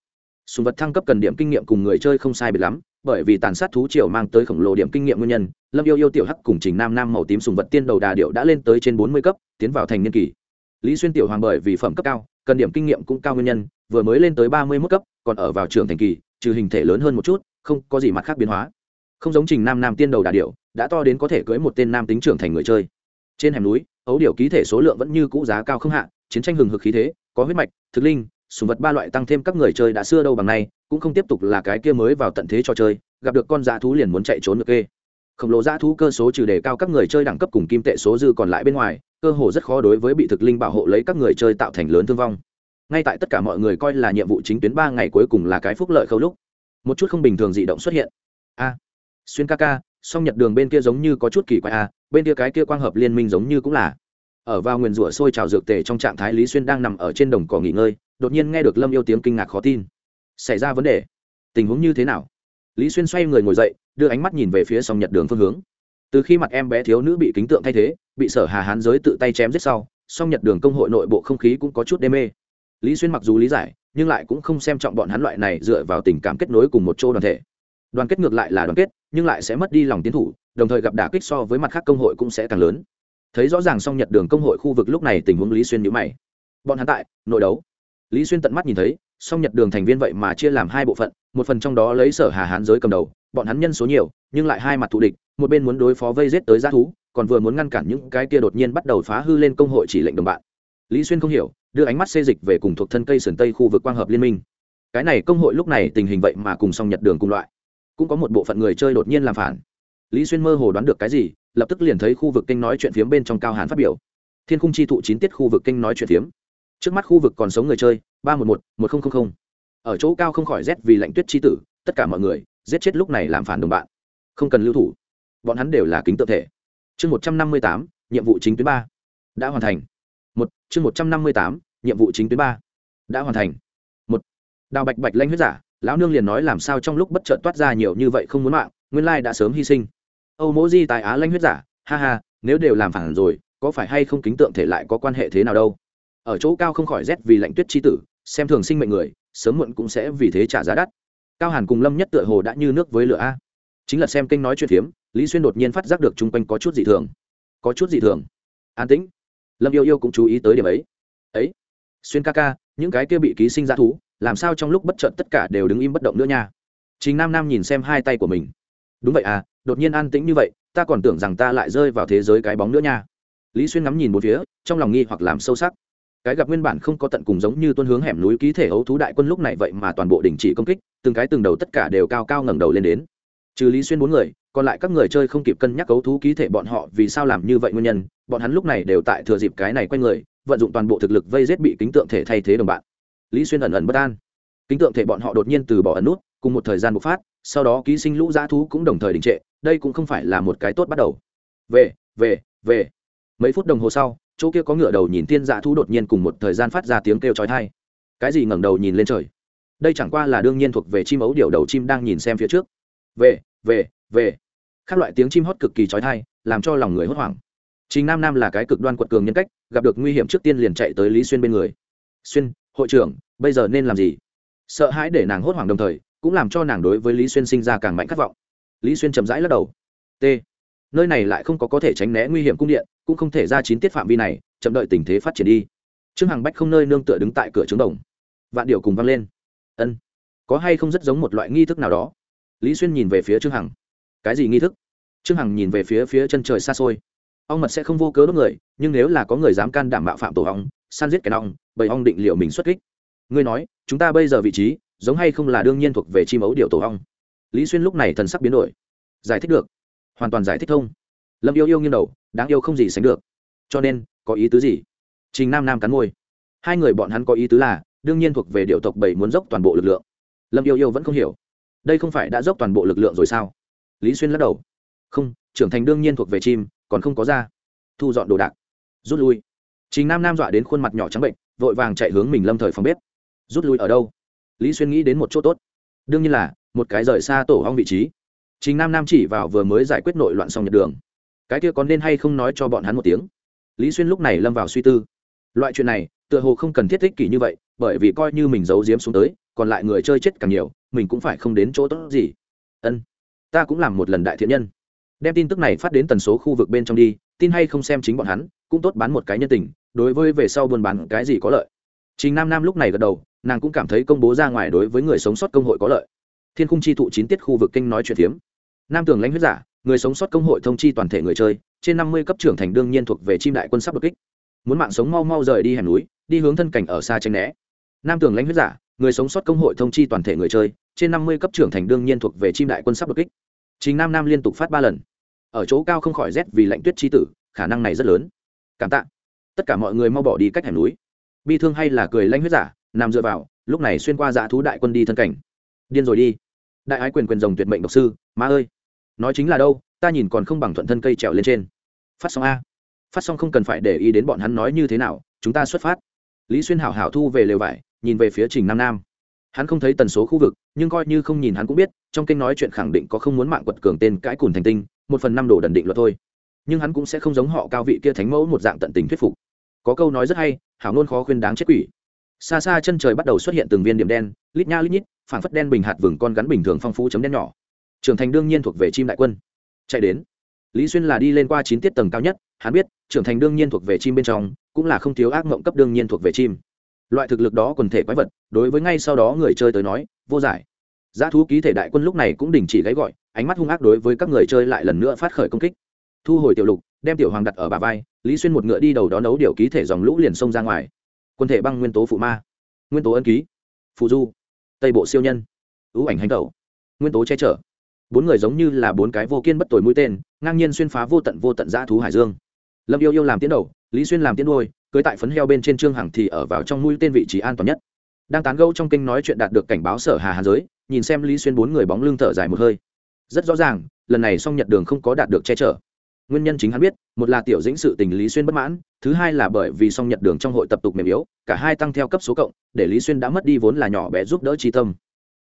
Sùng vật thăng cấp cần điểm kinh nghiệm cùng người chơi không sai biệt lắm, bởi vì tàn sát thú triều mang tới khổng lồ điểm kinh nghiệm nguyên nhân, lâm yêu yêu tiểu hắc cùng trình nam nam màu tím sùng vật tiên đầu đà điệu đã lên tới trên bốn mươi cấp, tiến vào thành niên kỳ. Lý xuyên tiểu hoàng bởi vì phẩm cấp cao, cần điểm kinh nghiệm cũng cao nguyên nhân, vừa mới lên tới ba mươi mức cấp, còn ở vào trường thành kỳ trừ hình thể lớn hơn một chút, không có gì mặt khác biến hóa. Không giống trình nam nam tiên đầu đà điệu đã to đến có thể cưới một tên nam tính trưởng thành người chơi. Trên hẻm núi, ấu điểu ký thể số lượng vẫn như cũ giá cao không hạ, chiến tranh hừng hực khí thế, có huyết mạch, thực linh, sùng vật ba loại tăng thêm các người chơi đã xưa đâu bằng nay, cũng không tiếp tục là cái kia mới vào tận thế trò chơi, gặp được con dã thú liền muốn chạy trốn được kê. Khổng lồ dã thú cơ số trừ đề cao các người chơi đẳng cấp cùng kim tệ số dư còn lại bên ngoài, cơ hồ rất khó đối với bị thực linh bảo hộ lấy các người chơi tạo thành lớn thương vong ngay tại tất cả mọi người coi là nhiệm vụ chính tuyến ba ngày cuối cùng là cái phúc lợi khâu lúc, một chút không bình thường dị động xuất hiện. A, xuyên ca ca, song nhật đường bên kia giống như có chút kỳ quái a, bên kia cái kia quang hợp liên minh giống như cũng là. Ở vào nguyền rủa sôi trào dược tề trong trạng thái lý xuyên đang nằm ở trên đồng cỏ nghỉ ngơi, đột nhiên nghe được lâm yêu tiếng kinh ngạc khó tin. Xảy ra vấn đề? Tình huống như thế nào? Lý xuyên xoay người ngồi dậy, đưa ánh mắt nhìn về phía song nhật đường phương hướng. Từ khi mặt em bé thiếu nữ bị kính tượng thay thế, bị sở hà hán giới tự tay chém giết sau, song nhật đường công hội nội bộ không khí cũng có chút đê mê lý xuyên mặc dù lý giải, nhưng lại cũng không xem trọng bọn hắn loại này dựa vào tình cảm kết nối cùng một chỗ đoàn thể. Đoàn kết ngược lại là đoàn kết, nhưng lại sẽ mất đi lòng tiến thủ, đồng thời gặp đả kích so với mặt khác công hội cũng sẽ càng lớn. Thấy rõ ràng song nhật đường công hội khu vực lúc này tình huống lý xuyên nhữ mày. Bọn hắn tại, nội đấu. Lý xuyên tận mắt nhìn thấy, song nhật đường thành viên vậy mà chia làm hai bộ phận, một phần trong đó lấy sở hà hán giới cầm đầu, bọn hắn nhân số nhiều, nhưng lại hai mặt thù địch, một bên muốn đối phó vây giết tới g thú, còn vừa muốn ngăn cản những cái kia đột nhiên bắt đầu phá hư lên công hội chỉ lệnh đồng bạn lý xuyên không hiểu, đưa ánh mắt xê dịch về cùng thuộc thân cây sườn tây khu vực quang hợp liên minh. Cái này công hội lúc này tình hình vậy mà cùng song nhật đường cùng loại. Cũng có một bộ phận người chơi đột nhiên làm phản. Lý xuyên mơ hồ đoán được cái gì, lập tức liền thấy khu vực kinh nói chuyện phiếm bên trong cao hàn phát biểu. Thiên khung chi thụ chín tiết khu vực kinh nói chuyện phiếm. Trước mắt khu vực còn sống người chơi, ba trăm một một một nghìn ở chỗ cao không khỏi rét vì lạnh tuyết chi tử, tất cả mọi người, giết chết lúc này làm phản đồng bạn. Không cần lưu thủ. Bọn hắn đều là kính tự thể. Chương một trăm năm mươi tám, nhiệm vụ chính tuyến ba. Đã hoàn thành một, chương một trăm năm mươi tám, nhiệm vụ chính tuyến ba. Đã hoàn thành. Một, đào bạch bạch lanh huyết giả, lão nương liền nói làm sao trong lúc bất chợt toát ra nhiều như vậy không muốn mạng, nguyên lai đã sớm hy sinh. Âu mỗ di tài á lanh huyết giả, ha ha, nếu đều làm phản rồi, có phải hay không kính tượng thể lại có quan hệ thế nào đâu? Ở chỗ cao không khỏi rét vì lạnh tuyết chi tử, xem thường sinh mệnh người, sớm muộn cũng sẽ vì thế trả giá đắt. Cao hàn cùng lâm nhất tựa hồ đã như nước với lửa a. Chính là xem kênh nói chuyện phiếm, lý xuyên đột nhiên phát giác được chung quanh có chút dị thường. Có chút dị thường. An tĩnh lâm yêu yêu cũng chú ý tới điểm ấy. Ấy, xuyên ca ca, những cái kia bị ký sinh ra thú, làm sao trong lúc bất chợt tất cả đều đứng im bất động nữa nha? Chính nam nam nhìn xem hai tay của mình. Đúng vậy à đột nhiên an tĩnh như vậy, ta còn tưởng rằng ta lại rơi vào thế giới cái bóng nữa nha. Lý xuyên ngắm nhìn một phía, trong lòng nghi hoặc làm sâu sắc. Cái gặp nguyên bản không có tận cùng giống như tuân hướng hẻm núi ký thể ấu thú đại quân lúc này vậy mà toàn bộ đình chỉ công kích, từng cái từng đầu tất cả đều cao cao ngẩng đầu lên đến. Trừ lý xuyên bốn người, còn lại các người chơi không kịp cân nhắc ấu thú ký thể bọn họ vì sao làm như vậy nguyên nhân bọn hắn lúc này đều tại thừa dịp cái này q người, vận dụng toàn bộ thực lực vây rết bị kính tượng thể thay thế đồng bạn. Lý xuyên ẩn ẩn bất an. Kính tượng thể bọn họ đột nhiên từ bỏ ẩn nút, cùng một thời gian bộc phát, sau đó ký sinh lũ dã thú cũng đồng thời đình trệ, đây cũng không phải là một cái tốt bắt đầu. Về về về. Mấy phút đồng hồ sau, chỗ kia có ngựa đầu nhìn thiên dạ thú đột nhiên cùng một thời gian phát ra tiếng kêu chói tai. Cái gì ngẩng đầu nhìn lên trời? Đây chẳng qua là đương nhiên thuộc về chim ấu điều đầu chim đang nhìn xem phía trước. Về về về. Các loại tiếng chim hót cực kỳ chói tai, làm cho lòng người hốt hoảng. Trình Nam Nam là cái cực đoan quật cường nhân cách, gặp được nguy hiểm trước tiên liền chạy tới Lý Xuyên bên người. "Xuyên, hội trưởng, bây giờ nên làm gì?" Sợ hãi để nàng hốt hoảng đồng thời, cũng làm cho nàng đối với Lý Xuyên sinh ra càng mạnh khát vọng. Lý Xuyên chậm rãi lắc đầu. "T. Nơi này lại không có có thể tránh né nguy hiểm cung điện, cũng không thể ra chín tiết phạm vi này chậm đợi tình thế phát triển đi trương hằng bách không nơi nương tựa đứng tại cửa trướng đồng vạn điều cùng vang lên ân có hay không rất giống một loại nghi thức nào đó lý xuyên nhìn về phía trương hằng cái gì nghi thức trương hằng nhìn về phía phía chân trời xa xôi ong mật sẽ không vô cớ đốt người, nhưng nếu là có người dám can đảm bạo phạm tổ ong, săn giết cái ong, bầy ong định liệu mình xuất kích. Ngươi nói, chúng ta bây giờ vị trí, giống hay không là đương nhiên thuộc về chim ấu điệu tổ ong? Lý xuyên lúc này thần sắc biến đổi. Giải thích được. Hoàn toàn giải thích thông lâm yêu yêu nghiêng đầu, đáng yêu không gì sánh được. Cho nên, có ý tứ gì? Trình nam nam cắn môi. Hai người bọn hắn có ý tứ là, đương nhiên thuộc về điệu tộc bảy muốn dốc toàn bộ lực lượng. Lâm yêu yêu vẫn không hiểu. Đây không phải đã dốc toàn bộ lực lượng rồi sao? Lý xuyên lắc đầu. Không, trưởng thành đương nhiên thuộc về chim còn không có ra. Thu dọn đồ đạc. Rút lui. Trình nam nam dọa đến khuôn mặt nhỏ trắng bệnh, vội vàng chạy hướng mình lâm thời phòng bếp. Rút lui ở đâu? Lý xuyên nghĩ đến một chỗ tốt. Đương nhiên là, một cái rời xa tổ hong vị trí. Trình nam nam chỉ vào vừa mới giải quyết nội loạn xong nhật đường. Cái kia có nên hay không nói cho bọn hắn một tiếng? Lý xuyên lúc này lâm vào suy tư. Loại chuyện này, tựa hồ không cần thiết thích kỷ như vậy, bởi vì coi như mình giấu giếm xuống tới, còn lại người chơi chết càng nhiều, mình cũng phải không đến chỗ tốt gì. Ân, ta cũng làm một lần đại thiện nhân đem tin tức này phát đến tần số khu vực bên trong đi, tin hay không xem chính bọn hắn, cũng tốt bán một cái nhân tình, đối với về sau buôn bán cái gì có lợi. Trình nam nam lúc này gật đầu, nàng cũng cảm thấy công bố ra ngoài đối với người sống sót công hội có lợi. Thiên khung chi thụ chín tiết khu vực kinh nói chuyện phiếm. Nam tường lãnh huyết giả, người sống sót công hội thông chi toàn thể người chơi, trên năm mươi cấp trưởng thành đương nhiên thuộc về chim đại quân sắp đột kích. Muốn mạng sống mau mau rời đi hẻm núi, đi hướng thân cảnh ở xa tranh né. Nam tường lãnh huyết giả, người sống sót công hội thông chi toàn thể người chơi, trên năm mươi cấp trưởng thành đương nhiên thuộc về chim đại quân sắp đột kích. Chính nam nam liên tục phát ba lần ở chỗ cao không khỏi rét vì lạnh tuyết chi tử, khả năng này rất lớn. Cảm tạ. Tất cả mọi người mau bỏ đi cách hẻm núi. Bi thương hay là cười lanh huyết giả, nằm dựa vào, lúc này xuyên qua dã thú đại quân đi thân cảnh. Điên rồi đi. Đại ái quyền quyền rồng tuyệt mệnh độc sư má ơi. Nói chính là đâu, ta nhìn còn không bằng thuận thân cây trèo lên trên. Phát xong a. Phát xong không cần phải để ý đến bọn hắn nói như thế nào, chúng ta xuất phát. Lý xuyên hảo hảo thu về lều vải, nhìn về phía trình nam nam. Hắn không thấy tần số khu vực, nhưng coi như không nhìn hắn cũng biết, trong kênh nói chuyện khẳng định có không muốn mạng quật cường tên cãi cùn thành tinh một phần năm đồ đần định luật thôi. Nhưng hắn cũng sẽ không giống họ cao vị kia thánh mẫu một dạng tận tình thuyết phục. Có câu nói rất hay, hảo nôn khó khuyên đáng chết quỷ. Xa xa chân trời bắt đầu xuất hiện từng viên điểm đen, lít nha lít nhít, phảng phất đen bình hạt vừng con gắn bình thường phong phú chấm đen nhỏ. Trưởng thành đương nhiên thuộc về chim đại quân. Chạy đến. Lý xuyên là đi lên qua chín tiết tầng cao nhất, hắn biết, trưởng thành đương nhiên thuộc về chim bên trong, cũng là không thiếu ác mộng cấp đương nhiên thuộc về chim. Loại thực lực đó quần thể quái vật, đối với ngay sau đó người chơi tới nói, vô giải giá thú ký thể đại quân lúc này cũng đình chỉ gáy gọi, ánh mắt hung ác đối với các người chơi lại lần nữa phát khởi công kích. Thu hồi tiểu lục, đem tiểu hoàng đặt ở bà vai, lý xuyên một ngựa đi đầu đó nấu điều ký thể dòng lũ liền xông ra ngoài. Quân thể băng nguyên tố phụ ma, nguyên tố ân ký, phụ du, tây bộ siêu nhân, ưu ảnh hành tẩu, nguyên tố che chở. Bốn người giống như là bốn cái vô kiên bất tồi mũi tên, ngang nhiên xuyên phá vô tận vô tận dã thú hải dương. Lâm yêu yêu làm tiến đầu, lý xuyên làm tiến đôi cưới tại phấn heo bên trên trương hằng thì ở vào trong mũi tên vị trí an toàn nhất. Đang tán gẫu trong kinh nói chuyện đạt được cảnh báo sở hà hà giới nhìn xem lý xuyên bốn người bóng lưng thở dài một hơi. Rất rõ ràng, lần này song nhật đường không có đạt được che chở. Nguyên nhân chính hắn biết, một là tiểu dĩnh sự tình lý xuyên bất mãn, thứ hai là bởi vì song nhật đường trong hội tập tục mềm yếu, cả hai tăng theo cấp số cộng, để lý xuyên đã mất đi vốn là nhỏ bé giúp đỡ tri tâm.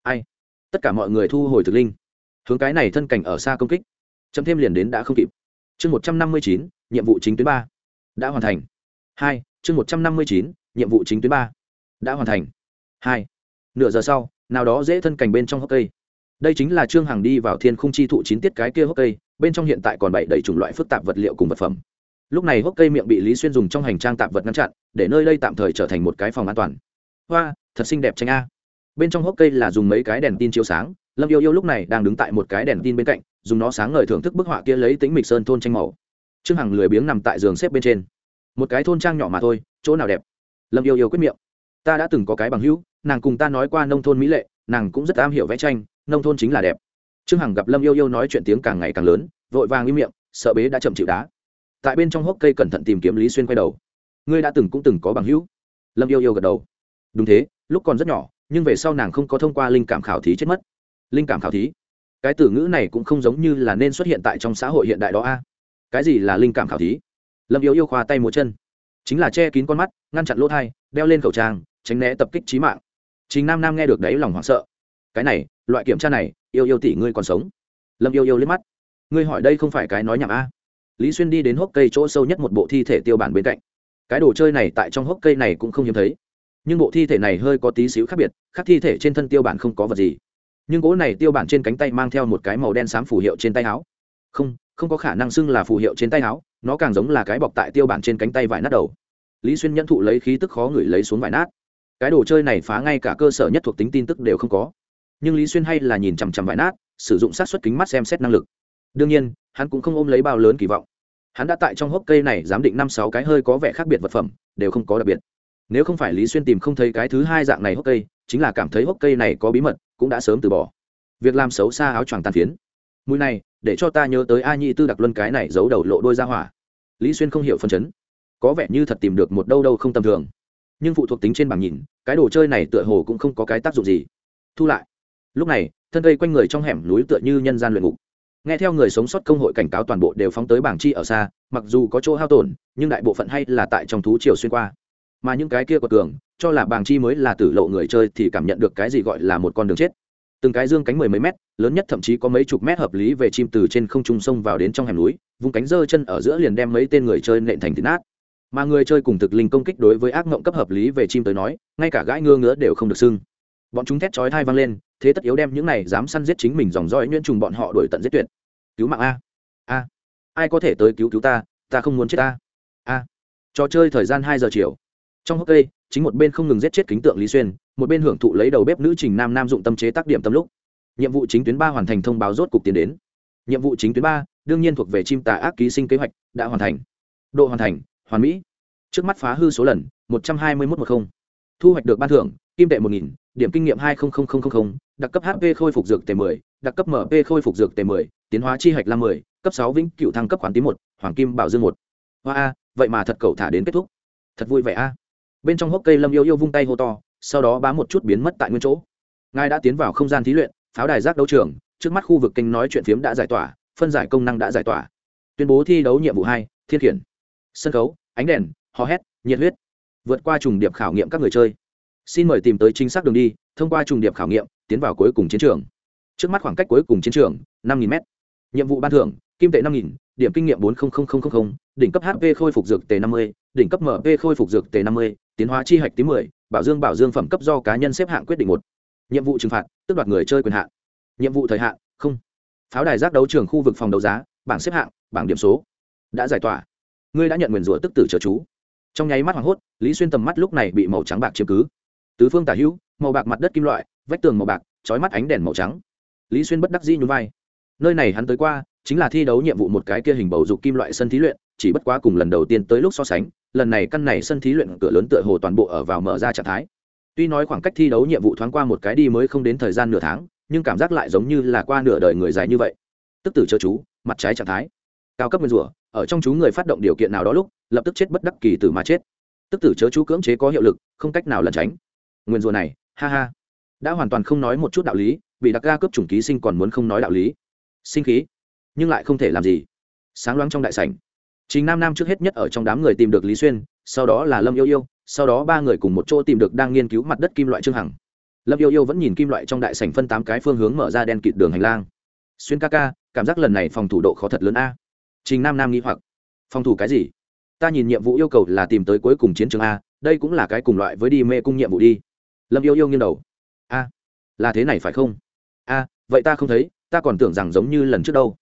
Ai? Tất cả mọi người thu hồi thực linh. Hướng cái này thân cảnh ở xa công kích. Chấm thêm liền đến đã không kịp. Chương một trăm năm mươi chín, nhiệm vụ chính tuyến ba. Đã hoàn thành. Hai, chương một trăm năm mươi chín, nhiệm vụ chính tuyến ba. Đã hoàn thành. Hai. Nửa giờ sau nào đó dễ thân cảnh bên trong hốc cây. Đây chính là trương hằng đi vào thiên khung chi thụ chín tiết cái kia hốc cây, bên trong hiện tại còn bảy đầy chủng loại phức tạp vật liệu cùng vật phẩm. Lúc này hốc cây miệng bị lý xuyên dùng trong hành trang tạp vật ngăn chặn, để nơi đây tạm thời trở thành một cái phòng an toàn. Hoa, thật xinh đẹp tranh a. Bên trong hốc cây là dùng mấy cái đèn tin chiếu sáng, lâm yêu yêu lúc này đang đứng tại một cái đèn tin bên cạnh, dùng nó sáng ngời thưởng thức bức họa kia lấy tính mịch sơn thôn tranh màu. Trương hằng lười biếng nằm tại giường xếp bên trên. Một cái thôn trang nhỏ mà thôi, chỗ nào đẹp? Lâm yêu yêu quyết miệng ta đã từng có cái bằng hữu, nàng cùng ta nói qua nông thôn mỹ lệ, nàng cũng rất am hiểu vẽ tranh, nông thôn chính là đẹp. Trương hằng gặp lâm yêu yêu nói chuyện tiếng càng ngày càng lớn, vội vàng im miệng, sợ bế đã chậm chịu đá. Tại bên trong hốc cây cẩn thận tìm kiếm lý xuyên quay đầu. Ngươi đã từng cũng từng có bằng hữu. Lâm yêu yêu gật đầu. Đúng thế, lúc còn rất nhỏ, nhưng về sau nàng không có thông qua linh cảm khảo thí chết mất. Linh cảm khảo thí? Cái từ ngữ này cũng không giống như là nên xuất hiện tại trong xã hội hiện đại đó a. Cái gì là linh cảm khảo thí? Lâm yêu yêu khoa tay múa chân. Chính là che kín con mắt, ngăn chặn lỗ thai, đeo lên khẩu trang tránh né tập kích trí mạng. Chính nam nam nghe được đấy lòng hoảng sợ. Cái này, loại kiểm tra này, yêu yêu tỷ ngươi còn sống. Lâm yêu yêu liếc mắt. Ngươi hỏi đây không phải cái nói nhảm a? Lý xuyên đi đến hốc cây chỗ sâu nhất một bộ thi thể tiêu bản bên cạnh. Cái đồ chơi này tại trong hốc cây này cũng không hiếm thấy. Nhưng bộ thi thể này hơi có tí xíu khác biệt, khác thi thể trên thân tiêu bản không có vật gì. Nhưng gỗ này tiêu bản trên cánh tay mang theo một cái màu đen xám phù hiệu trên tay áo. Không không có khả năng xưng là phù hiệu trên tay áo, nó càng giống là cái bọc tại tiêu bản trên cánh tay vải nát đầu. Lý xuyên nhẫn thụ lấy khí tức khó ngửi lấy xuống vải nát cái đồ chơi này phá ngay cả cơ sở nhất thuộc tính tin tức đều không có. Nhưng lý xuyên hay là nhìn chằm chằm vải nát, sử dụng sát xuất kính mắt xem xét năng lực. Đương nhiên, hắn cũng không ôm lấy bao lớn kỳ vọng. Hắn đã tại trong hốc cây này giám định năm sáu cái hơi có vẻ khác biệt vật phẩm, đều không có đặc biệt. Nếu không phải lý xuyên tìm không thấy cái thứ hai dạng này hốc cây, chính là cảm thấy hốc cây này có bí mật, cũng đã sớm từ bỏ. Việc làm xấu xa áo choàng tàn phiến. Mùi này, để cho ta nhớ tới a Nhi tư đặc luân cái này giấu đầu lộ đôi ra hỏa. Lý xuyên không hiểu phân chấn. Có vẻ như thật tìm được một đâu đâu không tầm thường nhưng phụ thuộc tính trên bảng nhìn, cái đồ chơi này tựa hồ cũng không có cái tác dụng gì. Thu lại. Lúc này, thân cây quanh người trong hẻm núi tựa như nhân gian luyện ngục. Nghe theo người sống sót công hội cảnh cáo toàn bộ đều phóng tới bảng chi ở xa, mặc dù có chỗ hao tổn, nhưng đại bộ phận hay là tại trong thú triều xuyên qua. Mà những cái kia của cường, cho là bảng chi mới là tử lộ người chơi thì cảm nhận được cái gì gọi là một con đường chết. Từng cái dương cánh mười mấy mét, lớn nhất thậm chí có mấy chục mét hợp lý về chim từ trên không trung sông vào đến trong hẻm núi vùng cánh giơ chân ở giữa liền đem mấy tên người chơi nện thành thịt nát mà người chơi cùng thực linh công kích đối với ác mộng cấp hợp lý về chim tới nói, ngay cả gãi ngơ ngứa đều không được sưng bọn chúng thét chói thai vang lên, thế tất yếu đem những này dám săn giết chính mình dòng dõi nhuyễn trùng bọn họ đuổi tận giết tuyệt. Cứu mạng a. A. Ai có thể tới cứu cứu ta ta không muốn chết ta a. Trò chơi thời gian hai giờ chiều. Trong hốc cây, chính một bên không ngừng giết chết kính tượng lý xuyên, một bên hưởng thụ lấy đầu bếp nữ trình nam nam dụng tâm chế tác điểm tâm lúc. Nhiệm vụ chính tuyến ba hoàn thành thông báo rốt cục tiến đến. Nhiệm vụ chính tuyến ba, đương nhiên thuộc về chim tà ác ký sinh kế hoạch, đã hoàn thành. Độ hoàn thành hoàn mỹ. Trước mắt phá hư số lần, một trăm hai mươi một một mươi thu hoạch được ban thưởng, kim tệ một nghìn, điểm kinh nghiệm hai đặc cấp hp khôi phục dược t 10 đặc cấp mp khôi phục dược t 10 tiến hóa chi hạch lam 10 cấp sáu vĩnh cựu thăng cấp khoản tí một, hoàng kim bảo dương một. Hoa a, vậy mà thật cậu thả đến kết thúc. Thật vui vẻ a. Bên trong hốc cây lâm yêu yêu vung tay hô to, sau đó bám một chút biến mất tại nguyên chỗ. Ngài đã tiến vào không gian thí luyện, pháo đài giác đấu trường, trước mắt khu vực kênh nói chuyện phiếm đã giải tỏa, phân giải công năng đã giải tỏa. Tuyên bố thi đấu nhiệm vụ hai, thiên khiển. Sân khấu ánh đèn, hò hét, nhiệt huyết. Vượt qua trùng điệp khảo nghiệm các người chơi. Xin mời tìm tới chính xác đường đi, thông qua trùng điệp khảo nghiệm, tiến vào cuối cùng chiến trường. Trước mắt khoảng cách cuối cùng chiến trường, năm nghìn m nhiệm vụ ban thưởng, kim tệ năm nghìn, điểm kinh nghiệm bốn đỉnh cấp hp khôi phục dược t năm mươi, đỉnh cấp mp khôi phục dược t năm mươi, tiến hóa chi hạch tí mười, bảo dương bảo dương phẩm cấp do cá nhân xếp hạng quyết định một. Nhiệm vụ trừng phạt, tước đoạt người chơi quyền hạn. Nhiệm vụ thời hạn, không. Pháo đài giác đấu trường khu vực phòng đấu giá, bảng xếp hạng, bảng điểm số. Đã giải tỏa ngươi đã nhận nguyền rủa tức tử trợ chú. Trong nháy mắt hoảng hốt, lý xuyên tầm mắt lúc này bị màu trắng bạc chiếm cứ. Tứ phương tả hữu, màu bạc mặt đất kim loại, vách tường màu bạc trói mắt ánh đèn màu trắng. Lý xuyên bất đắc dĩ nhún vai. Nơi này hắn tới qua, chính là thi đấu nhiệm vụ một cái kia hình bầu dục kim loại sân thí luyện, chỉ bất quá cùng lần đầu tiên tới lúc so sánh, lần này căn này sân thí luyện cửa lớn tựa hồ toàn bộ ở vào mở ra trạng thái. Tuy nói khoảng cách thi đấu nhiệm vụ thoáng qua một cái đi mới không đến thời gian nửa tháng, nhưng cảm giác lại giống như là qua nửa đời người dài như vậy. Tức tử chớ chú, mặt trái trạng thái. Cao cấp nguyên rủa ở trong chú người phát động điều kiện nào đó lúc, lập tức chết bất đắc kỳ tử mà chết. Tức tử chớ chú cưỡng chế có hiệu lực, không cách nào lẩn tránh. Nguyên rùa này, ha ha. Đã hoàn toàn không nói một chút đạo lý, bị đặc ga cướp chủng ký sinh còn muốn không nói đạo lý. Sinh khí, nhưng lại không thể làm gì. Sáng loáng trong đại sảnh chính nam nam trước hết nhất ở trong đám người tìm được lý xuyên, sau đó là lâm yêu yêu, sau đó ba người cùng một chỗ tìm được đang nghiên cứu mặt đất kim loại trương hằng. Lâm yêu yêu vẫn nhìn kim loại trong đại sảnh phân tám cái phương hướng mở ra đen kịt đường hành lang. Xuyên ca ca, cảm giác lần này phòng thủ độ khó thật lớn a trình nam nam nghĩ hoặc, phòng thủ cái gì? Ta nhìn nhiệm vụ yêu cầu là tìm tới cuối cùng chiến trường a, đây cũng là cái cùng loại với đi mê cung nhiệm vụ đi. Lâm yêu yêu nghiêng đầu. A, là thế này phải không? A, vậy ta không thấy, ta còn tưởng rằng giống như lần trước đâu.